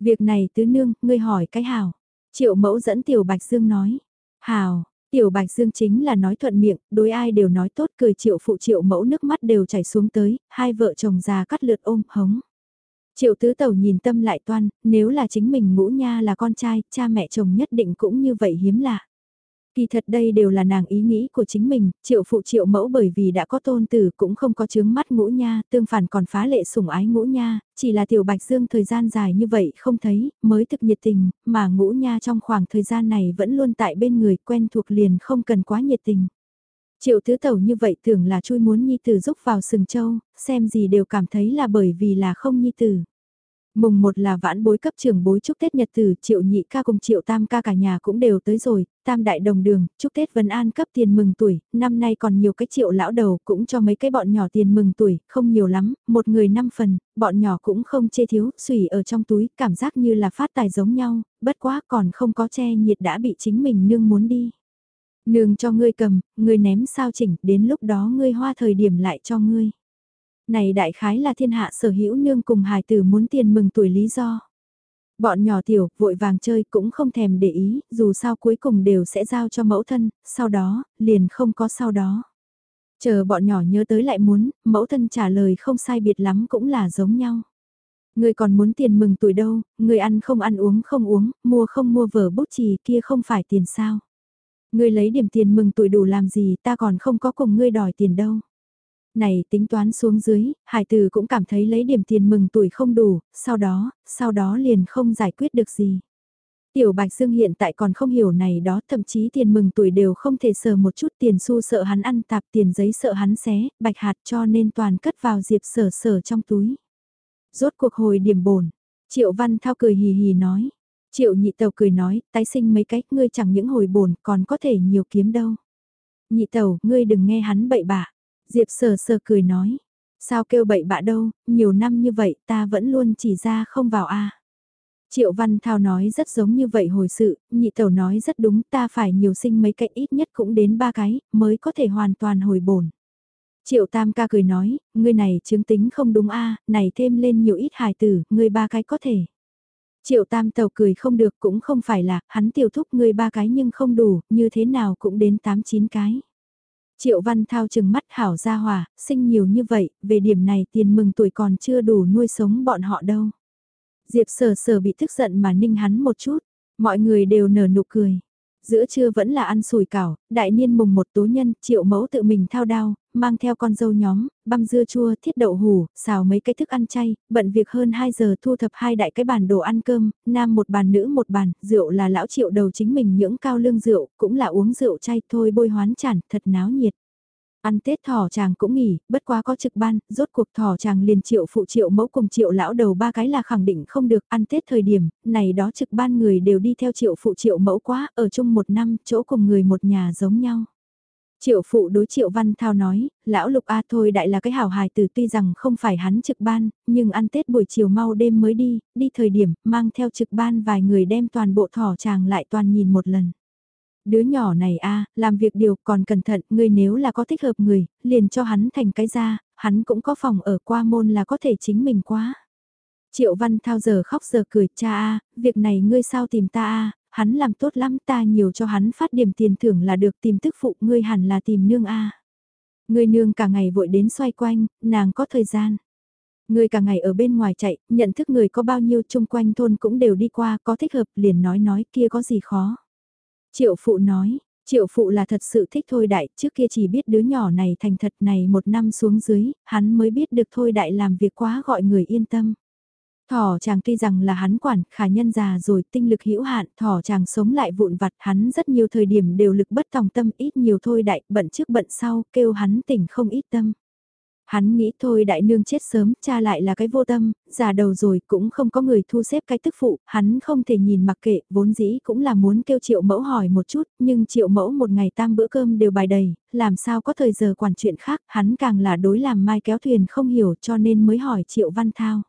Việc này tứ nương, ngươi hỏi cái hảo. Triệu mẫu dẫn tiểu bạch dương nói, hảo, Tiểu Bạch Dương chính là nói thuận miệng, đối ai đều nói tốt cười triệu phụ triệu mẫu nước mắt đều chảy xuống tới, hai vợ chồng già cắt lượt ôm hống. Triệu tứ tẩu nhìn tâm lại toan, nếu là chính mình ngũ nha là con trai, cha mẹ chồng nhất định cũng như vậy hiếm lạ. Kỳ thật đây đều là nàng ý nghĩ của chính mình, triệu phụ triệu mẫu bởi vì đã có tôn tử cũng không có chướng mắt ngũ nha, tương phản còn phá lệ sủng ái ngũ nha, chỉ là tiểu bạch dương thời gian dài như vậy không thấy, mới thực nhiệt tình, mà ngũ nha trong khoảng thời gian này vẫn luôn tại bên người quen thuộc liền không cần quá nhiệt tình. Triệu tứ tẩu như vậy tưởng là chui muốn nhi tử giúp vào sừng châu, xem gì đều cảm thấy là bởi vì là không nhi tử. Mùng một là vãn bối cấp trường bối chúc Tết Nhật Tử, triệu nhị ca cùng triệu tam ca cả nhà cũng đều tới rồi, tam đại đồng đường, chúc Tết Vân An cấp tiền mừng tuổi, năm nay còn nhiều cái triệu lão đầu cũng cho mấy cái bọn nhỏ tiền mừng tuổi, không nhiều lắm, một người năm phần, bọn nhỏ cũng không chê thiếu, xùy ở trong túi, cảm giác như là phát tài giống nhau, bất quá còn không có che nhiệt đã bị chính mình nương muốn đi. Nương cho ngươi cầm, ngươi ném sao chỉnh, đến lúc đó ngươi hoa thời điểm lại cho ngươi này đại khái là thiên hạ sở hữu nương cùng hài tử muốn tiền mừng tuổi lý do. Bọn nhỏ tiểu, vội vàng chơi cũng không thèm để ý, dù sao cuối cùng đều sẽ giao cho mẫu thân, sau đó, liền không có sau đó. Chờ bọn nhỏ nhớ tới lại muốn, mẫu thân trả lời không sai biệt lắm cũng là giống nhau. Người còn muốn tiền mừng tuổi đâu, người ăn không ăn uống không uống, mua không mua vở bút chì kia không phải tiền sao ngươi lấy điểm tiền mừng tuổi đủ làm gì ta còn không có cùng ngươi đòi tiền đâu. Này tính toán xuống dưới, hải tử cũng cảm thấy lấy điểm tiền mừng tuổi không đủ, sau đó, sau đó liền không giải quyết được gì. Tiểu Bạch Dương hiện tại còn không hiểu này đó, thậm chí tiền mừng tuổi đều không thể sờ một chút tiền xu sợ hắn ăn tạp tiền giấy sợ hắn xé, bạch hạt cho nên toàn cất vào diệp sở sở trong túi. Rốt cuộc hồi điểm bổn, Triệu Văn Thao cười hì hì nói. Triệu nhị tàu cười nói, tái sinh mấy cách ngươi chẳng những hồi bổn còn có thể nhiều kiếm đâu. Nhị tàu, ngươi đừng nghe hắn bậy bạ. Diệp sờ sờ cười nói, sao kêu bậy bạ đâu, nhiều năm như vậy ta vẫn luôn chỉ ra không vào a. Triệu Văn Thao nói rất giống như vậy hồi sự, nhị tẩu nói rất đúng ta phải nhiều sinh mấy cái ít nhất cũng đến ba cái, mới có thể hoàn toàn hồi bổn. Triệu Tam ca cười nói, ngươi này chứng tính không đúng a, này thêm lên nhiều ít hài tử, ngươi ba cái có thể. Triệu Tam tàu cười không được cũng không phải là, hắn tiêu thúc ngươi ba cái nhưng không đủ, như thế nào cũng đến tám chín cái. Triệu Văn Thao chừng mắt hảo ra hòa, sinh nhiều như vậy, về điểm này tiền mừng tuổi còn chưa đủ nuôi sống bọn họ đâu. Diệp sờ sờ bị tức giận mà ninh hắn một chút, mọi người đều nở nụ cười. Giữa trưa vẫn là ăn sủi cảo, đại niên mùng một tố nhân, triệu mẫu tự mình thao đao, mang theo con dâu nhóm, băm dưa chua, thiết đậu hủ, xào mấy cái thức ăn chay, bận việc hơn 2 giờ thu thập hai đại cái bàn đồ ăn cơm, nam một bàn nữ một bàn, rượu là lão triệu đầu chính mình những cao lương rượu, cũng là uống rượu chay thôi bôi hoán chản, thật náo nhiệt. Ăn Tết thỏ chàng cũng nghỉ, bất quá có trực ban, rốt cuộc thỏ chàng liền triệu phụ triệu mẫu cùng triệu lão đầu ba cái là khẳng định không được ăn Tết thời điểm, này đó trực ban người đều đi theo triệu phụ triệu mẫu quá, ở chung một năm, chỗ cùng người một nhà giống nhau. Triệu phụ đối triệu văn thao nói, lão lục A thôi đại là cái hảo hài từ tuy rằng không phải hắn trực ban, nhưng ăn Tết buổi chiều mau đêm mới đi, đi thời điểm, mang theo trực ban vài người đem toàn bộ thỏ chàng lại toàn nhìn một lần. Đứa nhỏ này a làm việc điều còn cẩn thận, ngươi nếu là có thích hợp người, liền cho hắn thành cái ra, hắn cũng có phòng ở qua môn là có thể chính mình quá. Triệu Văn Thao giờ khóc giờ cười, cha a, việc này ngươi sao tìm ta a, hắn làm tốt lắm ta nhiều cho hắn phát điểm tiền thưởng là được tìm tức phụ ngươi hẳn là tìm nương a. Ngươi nương cả ngày vội đến xoay quanh, nàng có thời gian. Ngươi cả ngày ở bên ngoài chạy, nhận thức người có bao nhiêu chung quanh thôn cũng đều đi qua, có thích hợp liền nói nói kia có gì khó. Triệu phụ nói, triệu phụ là thật sự thích thôi đại, trước kia chỉ biết đứa nhỏ này thành thật này một năm xuống dưới, hắn mới biết được thôi đại làm việc quá gọi người yên tâm. Thỏ chàng tuy rằng là hắn quản, khả nhân già rồi, tinh lực hữu hạn, thỏ chàng sống lại vụn vặt, hắn rất nhiều thời điểm đều lực bất tòng tâm, ít nhiều thôi đại, bận trước bận sau, kêu hắn tỉnh không ít tâm. Hắn nghĩ thôi đại nương chết sớm, cha lại là cái vô tâm, già đầu rồi cũng không có người thu xếp cái tức phụ, hắn không thể nhìn mặc kệ, vốn dĩ cũng là muốn kêu triệu mẫu hỏi một chút, nhưng triệu mẫu một ngày tam bữa cơm đều bài đầy, làm sao có thời giờ quản chuyện khác, hắn càng là đối làm mai kéo thuyền không hiểu cho nên mới hỏi triệu văn thao.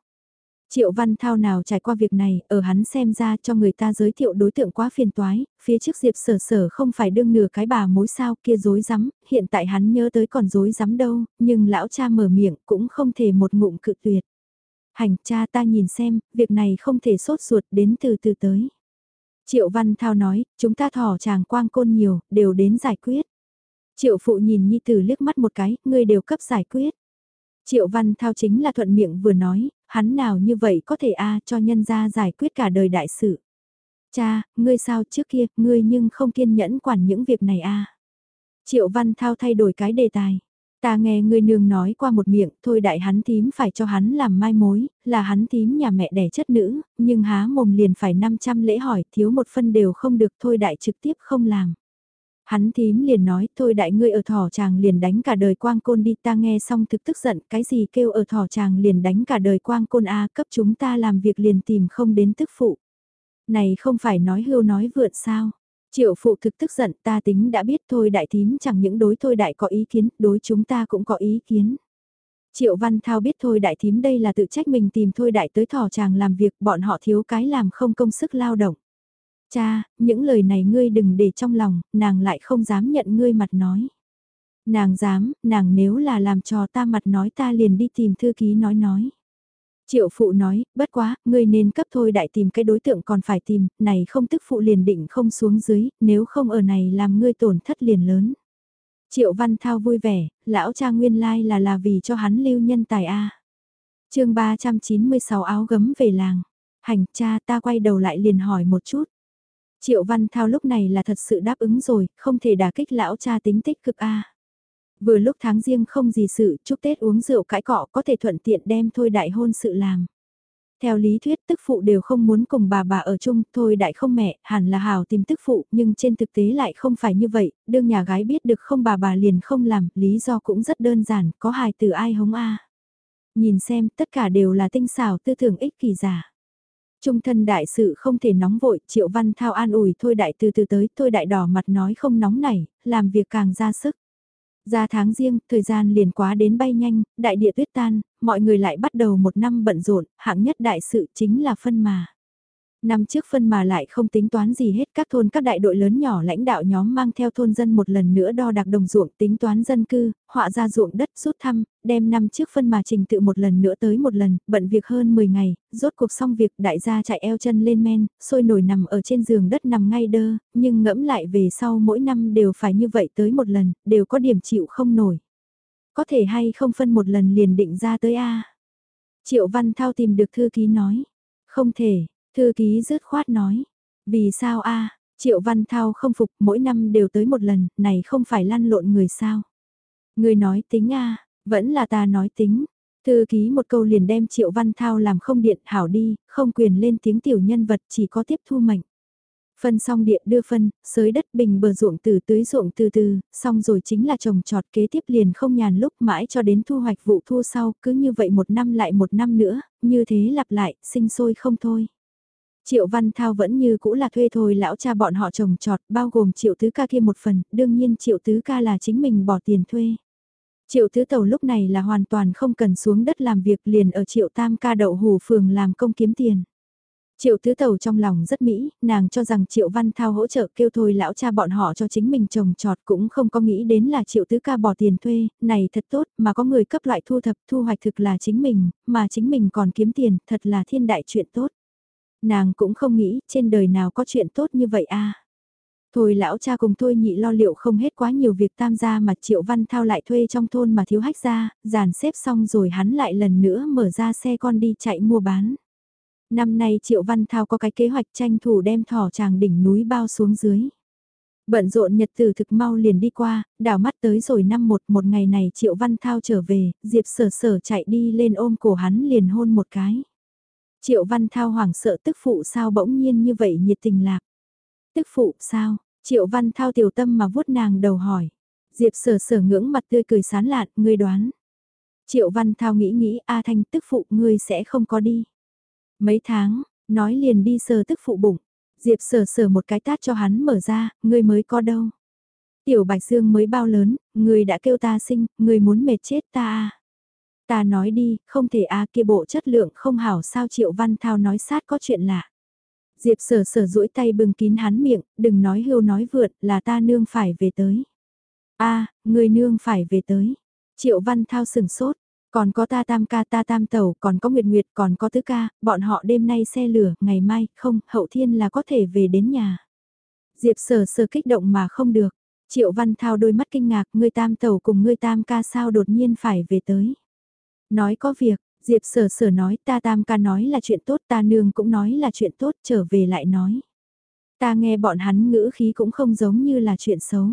Triệu Văn Thao nào trải qua việc này, ở hắn xem ra cho người ta giới thiệu đối tượng quá phiền toái, phía trước Diệp sở sở không phải đương nửa cái bà mối sao kia dối rắm hiện tại hắn nhớ tới còn dối rắm đâu, nhưng lão cha mở miệng cũng không thể một ngụm cự tuyệt. Hành cha ta nhìn xem, việc này không thể sốt ruột đến từ từ tới. Triệu Văn Thao nói, chúng ta thỏ chàng quang côn nhiều, đều đến giải quyết. Triệu Phụ nhìn Nhi Tử liếc mắt một cái, ngươi đều cấp giải quyết. Triệu Văn Thao chính là thuận miệng vừa nói, hắn nào như vậy có thể a cho nhân gia giải quyết cả đời đại sự. Cha, ngươi sao trước kia, ngươi nhưng không kiên nhẫn quản những việc này a Triệu Văn Thao thay đổi cái đề tài. Ta nghe người nương nói qua một miệng, thôi đại hắn tím phải cho hắn làm mai mối, là hắn tím nhà mẹ đẻ chất nữ, nhưng há mồm liền phải 500 lễ hỏi, thiếu một phân đều không được, thôi đại trực tiếp không làm. Hắn thím liền nói, thôi đại ngươi ở thỏ chàng liền đánh cả đời quang côn đi, ta nghe xong thực tức giận, cái gì kêu ở thỏ chàng liền đánh cả đời quang côn A cấp chúng ta làm việc liền tìm không đến tức phụ. Này không phải nói hưu nói vượn sao Triệu phụ thực tức giận ta tính đã biết thôi đại thím chẳng những đối thôi đại có ý kiến, đối chúng ta cũng có ý kiến. Triệu Văn Thao biết thôi đại thím đây là tự trách mình tìm thôi đại tới thỏ chàng làm việc bọn họ thiếu cái làm không công sức lao động. Cha, những lời này ngươi đừng để trong lòng, nàng lại không dám nhận ngươi mặt nói. Nàng dám, nàng nếu là làm trò ta mặt nói ta liền đi tìm thư ký nói nói. Triệu phụ nói, bất quá, ngươi nên cấp thôi đại tìm cái đối tượng còn phải tìm, này không tức phụ liền định không xuống dưới, nếu không ở này làm ngươi tổn thất liền lớn. Triệu văn thao vui vẻ, lão cha nguyên lai là là vì cho hắn lưu nhân tài A. À. chương 396 áo gấm về làng. Hành cha ta quay đầu lại liền hỏi một chút. Triệu văn thao lúc này là thật sự đáp ứng rồi, không thể đả kích lão cha tính tích cực A. Vừa lúc tháng riêng không gì sự, chúc Tết uống rượu cãi cọ có thể thuận tiện đem thôi đại hôn sự làm. Theo lý thuyết tức phụ đều không muốn cùng bà bà ở chung, thôi đại không mẹ, hẳn là hào tìm tức phụ, nhưng trên thực tế lại không phải như vậy, đương nhà gái biết được không bà bà liền không làm, lý do cũng rất đơn giản, có hài từ ai hống a Nhìn xem, tất cả đều là tinh xảo tư tưởng ích kỳ giả. Trung thân đại sự không thể nóng vội, triệu văn thao an ủi thôi đại từ từ tới, thôi đại đỏ mặt nói không nóng nảy, làm việc càng ra sức. Ra tháng riêng, thời gian liền quá đến bay nhanh, đại địa tuyết tan, mọi người lại bắt đầu một năm bận rộn, hạng nhất đại sự chính là phân mà. Năm trước phân mà lại không tính toán gì hết các thôn các đại đội lớn nhỏ lãnh đạo nhóm mang theo thôn dân một lần nữa đo đạc đồng ruộng tính toán dân cư, họa ra ruộng đất rút thăm, đem năm trước phân mà trình tự một lần nữa tới một lần, bận việc hơn 10 ngày, rốt cuộc xong việc đại gia chạy eo chân lên men, sôi nổi nằm ở trên giường đất nằm ngay đơ, nhưng ngẫm lại về sau mỗi năm đều phải như vậy tới một lần, đều có điểm chịu không nổi. Có thể hay không phân một lần liền định ra tới A. Triệu Văn Thao tìm được thư ký nói, không thể, Thư ký rứt khoát nói, vì sao a Triệu Văn Thao không phục mỗi năm đều tới một lần, này không phải lăn lộn người sao. Người nói tính a vẫn là ta nói tính. Thư ký một câu liền đem Triệu Văn Thao làm không điện hảo đi, không quyền lên tiếng tiểu nhân vật chỉ có tiếp thu mệnh. Phân xong điện đưa phân, sới đất bình bờ ruộng từ tưới ruộng từ từ, xong rồi chính là trồng trọt kế tiếp liền không nhàn lúc mãi cho đến thu hoạch vụ thu sau, cứ như vậy một năm lại một năm nữa, như thế lặp lại, sinh sôi không thôi. Triệu Văn Thao vẫn như cũ là thuê thôi lão cha bọn họ trồng trọt bao gồm triệu tứ ca kia một phần, đương nhiên triệu tứ ca là chính mình bỏ tiền thuê. Triệu tứ tàu lúc này là hoàn toàn không cần xuống đất làm việc liền ở triệu tam ca đậu hủ phường làm công kiếm tiền. Triệu tứ tàu trong lòng rất mỹ, nàng cho rằng triệu văn thao hỗ trợ kêu thôi lão cha bọn họ cho chính mình trồng trọt cũng không có nghĩ đến là triệu tứ ca bỏ tiền thuê, này thật tốt mà có người cấp loại thu thập thu hoạch thực là chính mình, mà chính mình còn kiếm tiền, thật là thiên đại chuyện tốt. Nàng cũng không nghĩ trên đời nào có chuyện tốt như vậy a. Thôi lão cha cùng thôi nhị lo liệu không hết quá nhiều việc tam gia mà Triệu Văn Thao lại thuê trong thôn mà thiếu hách ra, dàn xếp xong rồi hắn lại lần nữa mở ra xe con đi chạy mua bán. Năm nay Triệu Văn Thao có cái kế hoạch tranh thủ đem thỏ chàng đỉnh núi bao xuống dưới. Bận rộn nhật tử thực mau liền đi qua, đảo mắt tới rồi năm một một ngày này Triệu Văn Thao trở về, Diệp sở sở chạy đi lên ôm cổ hắn liền hôn một cái. Triệu Văn Thao hoảng sợ tức phụ sao bỗng nhiên như vậy nhiệt tình lạc. Tức phụ sao, Triệu Văn Thao tiểu tâm mà vuốt nàng đầu hỏi. Diệp sở sở ngưỡng mặt tươi cười sán lạn, ngươi đoán. Triệu Văn Thao nghĩ nghĩ A Thanh tức phụ ngươi sẽ không có đi. Mấy tháng, nói liền đi sờ tức phụ bụng. Diệp sở sở một cái tát cho hắn mở ra, ngươi mới có đâu. Tiểu Bạch Dương mới bao lớn, ngươi đã kêu ta sinh, ngươi muốn mệt chết ta à. Ta nói đi, không thể a kia bộ chất lượng không hảo sao Triệu Văn Thao nói sát có chuyện lạ. Diệp sở sở duỗi tay bưng kín hắn miệng, đừng nói hưu nói vượt là ta nương phải về tới. a người nương phải về tới. Triệu Văn Thao sừng sốt, Còn có ta tam ca ta tam tẩu, còn có nguyệt nguyệt, còn có tứ ca, bọn họ đêm nay xe lửa, ngày mai, không, hậu thiên là có thể về đến nhà. Diệp sở sở kích động mà không được. Triệu Văn Thao đôi mắt kinh ngạc, ngươi tam tẩu cùng ngươi tam ca sao đột nhiên phải về tới. Nói có việc, Diệp sở sở nói ta tam ca nói là chuyện tốt ta nương cũng nói là chuyện tốt trở về lại nói. Ta nghe bọn hắn ngữ khí cũng không giống như là chuyện xấu.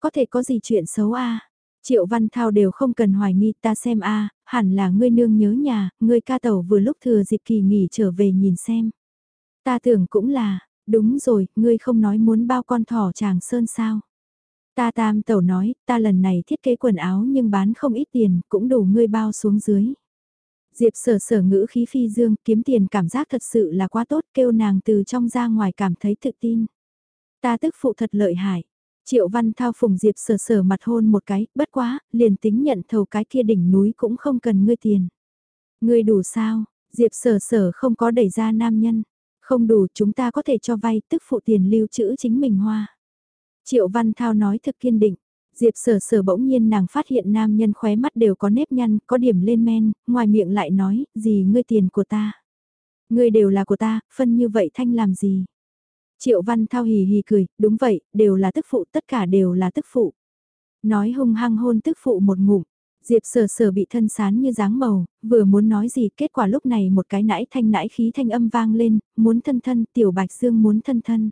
Có thể có gì chuyện xấu a Triệu Văn Thao đều không cần hoài nghi ta xem a hẳn là ngươi nương nhớ nhà, ngươi ca tẩu vừa lúc thừa dịp kỳ nghỉ trở về nhìn xem. Ta tưởng cũng là, đúng rồi, ngươi không nói muốn bao con thỏ chàng sơn sao. Ta tam tẩu nói, ta lần này thiết kế quần áo nhưng bán không ít tiền, cũng đủ ngươi bao xuống dưới. Diệp sở sở ngữ khí phi dương, kiếm tiền cảm giác thật sự là quá tốt, kêu nàng từ trong ra ngoài cảm thấy tự tin. Ta tức phụ thật lợi hại. Triệu Văn Thao phùng Diệp sở sở mặt hôn một cái, bất quá, liền tính nhận thầu cái kia đỉnh núi cũng không cần ngươi tiền. Ngươi đủ sao, Diệp sở sở không có đẩy ra nam nhân. Không đủ chúng ta có thể cho vay tức phụ tiền lưu trữ chính mình hoa. Triệu Văn Thao nói thực kiên định. Diệp sở sở bỗng nhiên nàng phát hiện nam nhân khóe mắt đều có nếp nhăn, có điểm lên men, ngoài miệng lại nói, gì ngươi tiền của ta. Ngươi đều là của ta, phân như vậy thanh làm gì. Triệu Văn Thao hì hì cười, đúng vậy, đều là tức phụ, tất cả đều là tức phụ. Nói hung hăng hôn tức phụ một ngụm, Diệp sở sở bị thân sán như dáng màu, vừa muốn nói gì kết quả lúc này một cái nãi thanh nãi khí thanh âm vang lên, muốn thân thân, tiểu bạch dương muốn thân thân.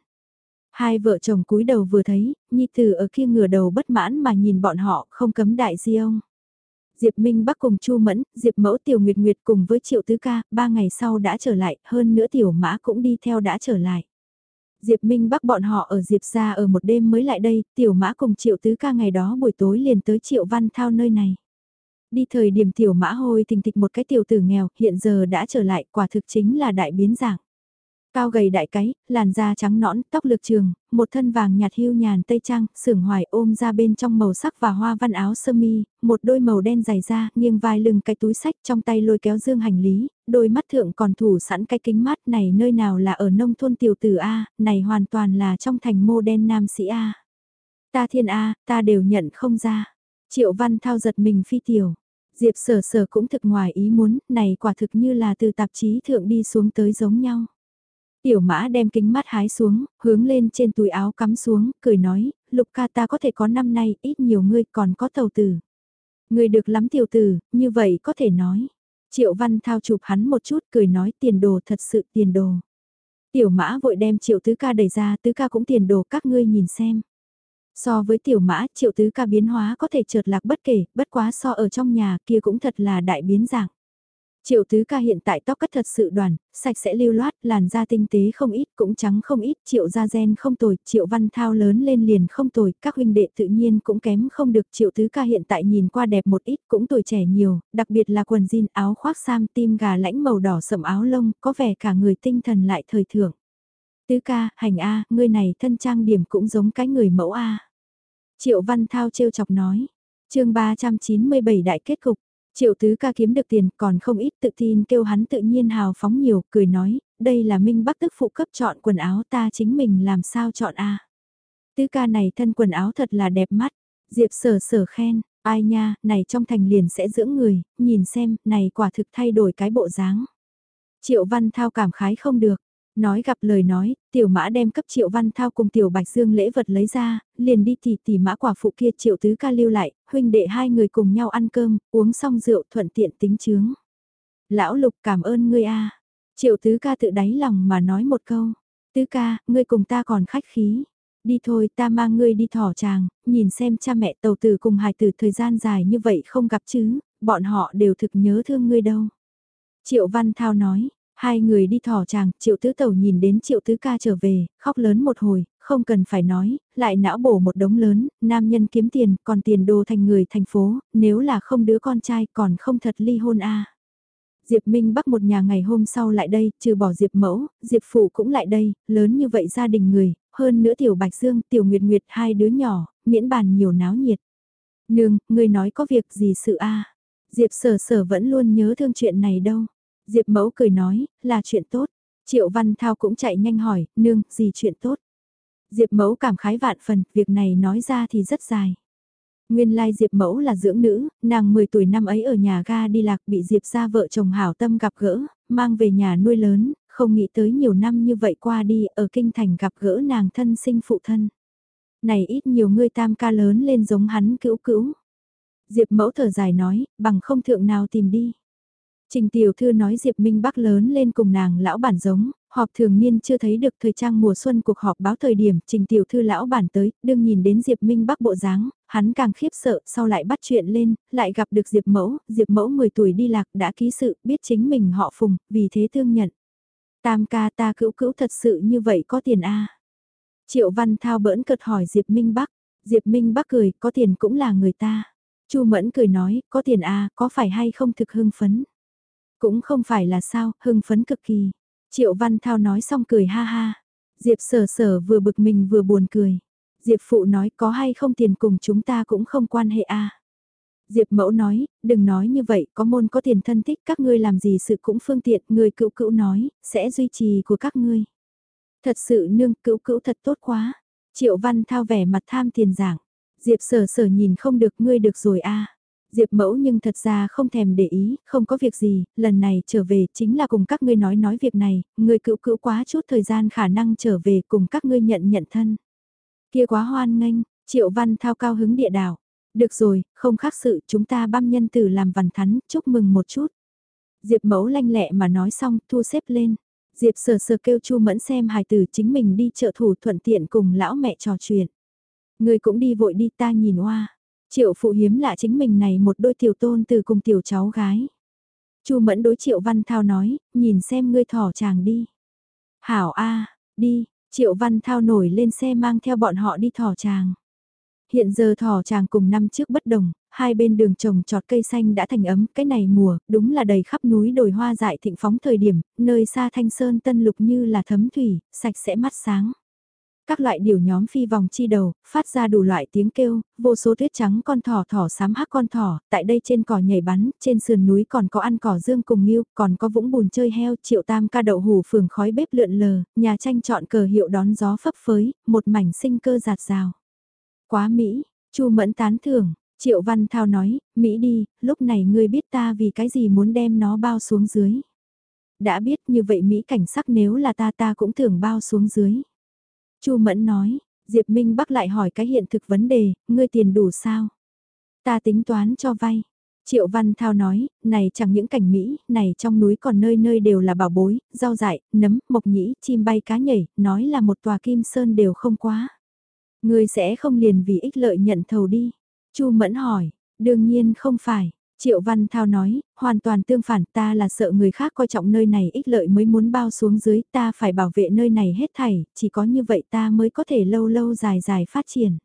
Hai vợ chồng cúi đầu vừa thấy, Nhi Tử ở kia ngửa đầu bất mãn mà nhìn bọn họ không cấm đại di ông. Diệp Minh Bắc cùng Chu Mẫn, Diệp Mẫu Tiểu Nguyệt Nguyệt cùng với Triệu Tứ Ca, ba ngày sau đã trở lại, hơn nữa Tiểu Mã cũng đi theo đã trở lại. Diệp Minh Bắc bọn họ ở Diệp gia ở một đêm mới lại đây, Tiểu Mã cùng Triệu Tứ Ca ngày đó buổi tối liền tới Triệu Văn Thao nơi này. Đi thời điểm Tiểu Mã hôi tình tịch một cái tiểu tử nghèo, hiện giờ đã trở lại, quả thực chính là đại biến dạng. Cao gầy đại cái, làn da trắng nõn, tóc lược trường, một thân vàng nhạt hưu nhàn tây trang, sưởng hoài ôm ra bên trong màu sắc và hoa văn áo sơ mi, một đôi màu đen dày da, nghiêng vai lưng cái túi sách trong tay lôi kéo dương hành lý, đôi mắt thượng còn thủ sẵn cái kính mát này nơi nào là ở nông thôn tiểu tử A, này hoàn toàn là trong thành mô đen nam sĩ A. Ta thiên A, ta đều nhận không ra. Triệu văn thao giật mình phi tiểu. Diệp sở sở cũng thực ngoài ý muốn, này quả thực như là từ tạp chí thượng đi xuống tới giống nhau. Tiểu mã đem kính mắt hái xuống, hướng lên trên túi áo cắm xuống, cười nói, lục ca ta có thể có năm nay, ít nhiều ngươi còn có tàu tử. Ngươi được lắm tiểu tử, như vậy có thể nói. Triệu văn thao chụp hắn một chút, cười nói tiền đồ thật sự tiền đồ. Tiểu mã vội đem triệu tứ ca đẩy ra, tứ ca cũng tiền đồ các ngươi nhìn xem. So với tiểu mã, triệu tứ ca biến hóa có thể trượt lạc bất kể, bất quá so ở trong nhà kia cũng thật là đại biến dạng. Triệu tứ ca hiện tại tóc cắt thật sự đoàn, sạch sẽ lưu loát, làn da tinh tế không ít, cũng trắng không ít, triệu da gen không tồi, triệu văn thao lớn lên liền không tồi, các huynh đệ tự nhiên cũng kém không được, triệu tứ ca hiện tại nhìn qua đẹp một ít, cũng tuổi trẻ nhiều, đặc biệt là quần jean áo khoác sam tim gà lãnh màu đỏ sậm áo lông, có vẻ cả người tinh thần lại thời thượng. Tứ ca, hành A, ngươi này thân trang điểm cũng giống cái người mẫu A. Triệu văn thao trêu chọc nói, chương 397 đại kết cục. Triệu tứ ca kiếm được tiền còn không ít tự tin kêu hắn tự nhiên hào phóng nhiều, cười nói, đây là Minh Bắc tức phụ cấp chọn quần áo ta chính mình làm sao chọn a? Tứ ca này thân quần áo thật là đẹp mắt, Diệp sở sở khen, ai nha, này trong thành liền sẽ dưỡng người, nhìn xem, này quả thực thay đổi cái bộ dáng. Triệu văn thao cảm khái không được, Nói gặp lời nói, tiểu mã đem cấp triệu văn thao cùng tiểu bạch dương lễ vật lấy ra, liền đi tỉ tỉ mã quả phụ kia triệu tứ ca lưu lại, huynh đệ hai người cùng nhau ăn cơm, uống xong rượu thuận tiện tính chướng. Lão lục cảm ơn ngươi a Triệu tứ ca tự đáy lòng mà nói một câu. Tứ ca, ngươi cùng ta còn khách khí. Đi thôi ta mang ngươi đi thỏ tràng, nhìn xem cha mẹ tàu tử cùng hài tử thời gian dài như vậy không gặp chứ, bọn họ đều thực nhớ thương ngươi đâu. Triệu Văn Thao nói, Hai người đi thỏ chàng, triệu tứ tẩu nhìn đến triệu tứ ca trở về, khóc lớn một hồi, không cần phải nói, lại não bổ một đống lớn, nam nhân kiếm tiền, còn tiền đồ thành người thành phố, nếu là không đứa con trai còn không thật ly hôn a Diệp Minh Bắc một nhà ngày hôm sau lại đây, trừ bỏ Diệp Mẫu, Diệp Phụ cũng lại đây, lớn như vậy gia đình người, hơn nữa Tiểu Bạch Dương, Tiểu Nguyệt Nguyệt hai đứa nhỏ, miễn bàn nhiều náo nhiệt. Nương, người nói có việc gì sự a Diệp sở sở vẫn luôn nhớ thương chuyện này đâu. Diệp mẫu cười nói, là chuyện tốt. Triệu Văn Thao cũng chạy nhanh hỏi, nương, gì chuyện tốt. Diệp mẫu cảm khái vạn phần, việc này nói ra thì rất dài. Nguyên lai Diệp Mẫu là dưỡng nữ, nàng 10 tuổi năm ấy ở nhà ga đi lạc bị Diệp ra vợ chồng hảo tâm gặp gỡ, mang về nhà nuôi lớn, không nghĩ tới nhiều năm như vậy qua đi ở kinh thành gặp gỡ nàng thân sinh phụ thân. Này ít nhiều người tam ca lớn lên giống hắn cữu cữu. Diệp Mẫu thở dài nói, bằng không thượng nào tìm đi. Trình Tiểu Thư nói Diệp Minh Bắc lớn lên cùng nàng lão bản giống, họp thường niên chưa thấy được thời trang mùa xuân cuộc họp báo thời điểm Trình Tiểu Thư lão bản tới, đương nhìn đến Diệp Minh Bắc bộ dáng, hắn càng khiếp sợ, sau lại bắt chuyện lên, lại gặp được Diệp Mẫu, Diệp Mẫu 10 tuổi đi lạc đã ký sự, biết chính mình họ phùng, vì thế thương nhận. Tam ca ta cữu cữu thật sự như vậy có tiền a Triệu Văn Thao bỡn cợt hỏi Diệp Minh Bắc, Diệp Minh Bắc cười, có tiền cũng là người ta. Chu Mẫn cười nói, có tiền a có phải hay không thực hưng phấn? Cũng không phải là sao, hưng phấn cực kỳ. Triệu Văn Thao nói xong cười ha ha. Diệp sở sở vừa bực mình vừa buồn cười. Diệp phụ nói có hay không tiền cùng chúng ta cũng không quan hệ a. Diệp mẫu nói, đừng nói như vậy, có môn có tiền thân thích các ngươi làm gì sự cũng phương tiện, người cựu cữu nói, sẽ duy trì của các ngươi. Thật sự nương cữu cữu thật tốt quá. Triệu Văn Thao vẻ mặt tham tiền giảng. Diệp sở sở nhìn không được ngươi được rồi a. Diệp mẫu nhưng thật ra không thèm để ý, không có việc gì, lần này trở về chính là cùng các ngươi nói nói việc này, người cựu cựu quá chút thời gian khả năng trở về cùng các ngươi nhận nhận thân. Kia quá hoan nghênh, triệu văn thao cao hứng địa đảo. Được rồi, không khác sự chúng ta băm nhân tử làm văn thắn, chúc mừng một chút. Diệp mẫu lanh lẹ mà nói xong, thu xếp lên. Diệp sờ sờ kêu chu mẫn xem hài tử chính mình đi trợ thủ thuận tiện cùng lão mẹ trò chuyện. Người cũng đi vội đi ta nhìn hoa Triệu phụ hiếm lạ chính mình này một đôi tiểu tôn từ cùng tiểu cháu gái. Chu mẫn đối triệu văn thao nói, nhìn xem ngươi thỏ chàng đi. Hảo a đi, triệu văn thao nổi lên xe mang theo bọn họ đi thỏ chàng. Hiện giờ thỏ chàng cùng năm trước bất đồng, hai bên đường trồng trọt cây xanh đã thành ấm, cái này mùa, đúng là đầy khắp núi đồi hoa dại thịnh phóng thời điểm, nơi xa thanh sơn tân lục như là thấm thủy, sạch sẽ mắt sáng. Các loại điều nhóm phi vòng chi đầu, phát ra đủ loại tiếng kêu, vô số tuyết trắng con thỏ thỏ sám hắc con thỏ, tại đây trên cỏ nhảy bắn, trên sườn núi còn có ăn cỏ dương cùng nghiêu, còn có vũng bùn chơi heo, triệu tam ca đậu hủ phường khói bếp lượn lờ, nhà tranh chọn cờ hiệu đón gió phấp phới, một mảnh sinh cơ giạt rào. Quá Mỹ, chu mẫn tán thưởng, triệu văn thao nói, Mỹ đi, lúc này ngươi biết ta vì cái gì muốn đem nó bao xuống dưới. Đã biết như vậy Mỹ cảnh sắc nếu là ta ta cũng thưởng bao xuống dưới. Chu Mẫn nói, Diệp Minh Bắc lại hỏi cái hiện thực vấn đề, ngươi tiền đủ sao? Ta tính toán cho vay. Triệu Văn Thao nói, này chẳng những cảnh Mỹ, này trong núi còn nơi nơi đều là bảo bối, rau dại, nấm, mộc nhĩ, chim bay cá nhảy, nói là một tòa kim sơn đều không quá. Ngươi sẽ không liền vì ích lợi nhận thầu đi. Chu Mẫn hỏi, đương nhiên không phải, Triệu Văn Thao nói, hoàn toàn tương phản ta là sợ người khác coi trọng nơi này ích lợi mới muốn bao xuống dưới ta phải bảo vệ nơi này hết thảy, chỉ có như vậy ta mới có thể lâu lâu dài dài phát triển.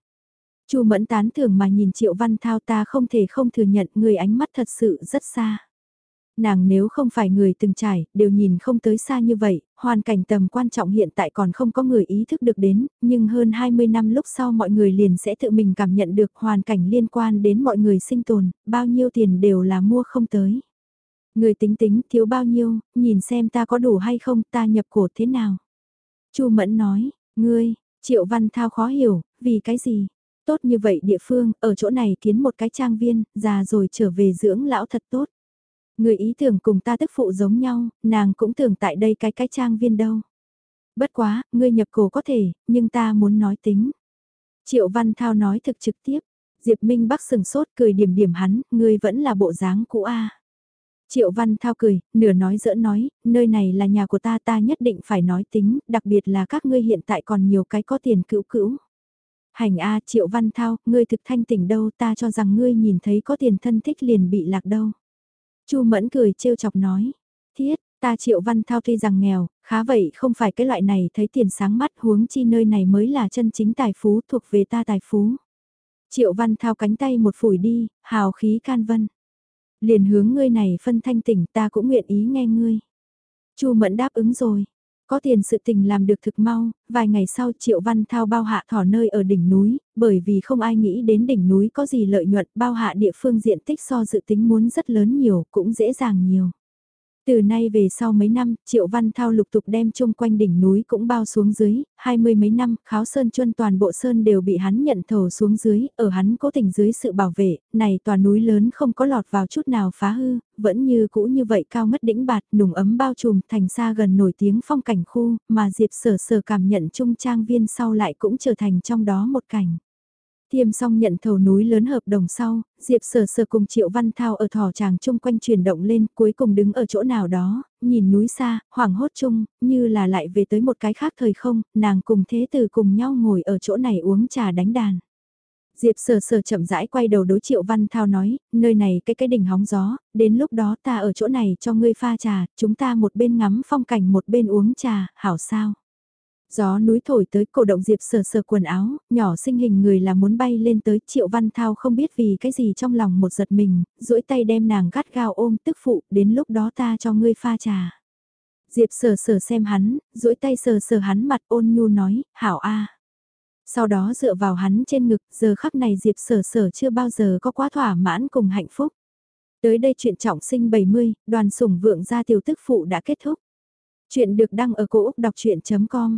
Chu Mẫn tán thưởng mà nhìn Triệu Văn Thao ta không thể không thừa nhận người ánh mắt thật sự rất xa. Nàng nếu không phải người từng trải, đều nhìn không tới xa như vậy, hoàn cảnh tầm quan trọng hiện tại còn không có người ý thức được đến, nhưng hơn 20 năm lúc sau mọi người liền sẽ tự mình cảm nhận được hoàn cảnh liên quan đến mọi người sinh tồn, bao nhiêu tiền đều là mua không tới. Người tính tính thiếu bao nhiêu, nhìn xem ta có đủ hay không, ta nhập cổ thế nào. Chu Mẫn nói, ngươi, Triệu Văn Thao khó hiểu, vì cái gì? Tốt như vậy địa phương, ở chỗ này kiến một cái trang viên, già rồi trở về dưỡng lão thật tốt. Người ý tưởng cùng ta tức phụ giống nhau, nàng cũng tưởng tại đây cái cái trang viên đâu. Bất quá, ngươi nhập cổ có thể, nhưng ta muốn nói tính. Triệu Văn Thao nói thực trực tiếp. Diệp Minh Bắc sừng sốt cười điểm điểm hắn, ngươi vẫn là bộ dáng cũ a. Triệu Văn Thao cười, nửa nói giỡn nói, nơi này là nhà của ta ta nhất định phải nói tính, đặc biệt là các ngươi hiện tại còn nhiều cái có tiền cữu cữu. Hành A Triệu Văn Thao, ngươi thực thanh tỉnh đâu ta cho rằng ngươi nhìn thấy có tiền thân thích liền bị lạc đâu. Chu Mẫn cười trêu chọc nói, thiết, ta Triệu Văn Thao tuy rằng nghèo, khá vậy không phải cái loại này thấy tiền sáng mắt huống chi nơi này mới là chân chính tài phú thuộc về ta tài phú. Triệu Văn Thao cánh tay một phủi đi, hào khí can vân. Liền hướng ngươi này phân thanh tỉnh ta cũng nguyện ý nghe ngươi. Chu Mẫn đáp ứng rồi. Có tiền sự tình làm được thực mau, vài ngày sau Triệu Văn Thao bao hạ thỏ nơi ở đỉnh núi, bởi vì không ai nghĩ đến đỉnh núi có gì lợi nhuận bao hạ địa phương diện tích so dự tính muốn rất lớn nhiều, cũng dễ dàng nhiều. Từ nay về sau mấy năm, Triệu Văn Thao lục tục đem chung quanh đỉnh núi cũng bao xuống dưới, hai mươi mấy năm, kháo sơn chuân toàn bộ sơn đều bị hắn nhận thầu xuống dưới, ở hắn cố tình dưới sự bảo vệ, này tòa núi lớn không có lọt vào chút nào phá hư, vẫn như cũ như vậy cao ngất đỉnh bạt, nùng ấm bao trùm thành xa gần nổi tiếng phong cảnh khu, mà Diệp sở sở cảm nhận trung trang viên sau lại cũng trở thành trong đó một cảnh. Tiêm xong nhận thầu núi lớn hợp đồng sau, Diệp Sở Sở cùng Triệu Văn Thao ở thỏ tràng chung quanh chuyển động lên, cuối cùng đứng ở chỗ nào đó, nhìn núi xa, hoảng hốt chung, như là lại về tới một cái khác thời không, nàng cùng thế từ cùng nhau ngồi ở chỗ này uống trà đánh đàn. Diệp Sở Sở chậm rãi quay đầu đối Triệu Văn Thao nói, nơi này cái cái đỉnh hóng gió, đến lúc đó ta ở chỗ này cho ngươi pha trà, chúng ta một bên ngắm phong cảnh một bên uống trà, hảo sao? Gió núi thổi tới cổ động Diệp sờ sờ quần áo, nhỏ sinh hình người là muốn bay lên tới Triệu Văn Thao không biết vì cái gì trong lòng một giật mình, duỗi tay đem nàng gắt gao ôm tức phụ, đến lúc đó ta cho ngươi pha trà. Diệp sờ sờ xem hắn, duỗi tay sờ sờ hắn mặt ôn nhu nói, hảo a. Sau đó dựa vào hắn trên ngực, giờ khắc này Diệp sở sở chưa bao giờ có quá thỏa mãn cùng hạnh phúc. Tới đây chuyện trọng sinh 70, đoàn sủng vượng gia tiểu tức phụ đã kết thúc. Chuyện được đăng ở cổ Úc đọc chuyện.com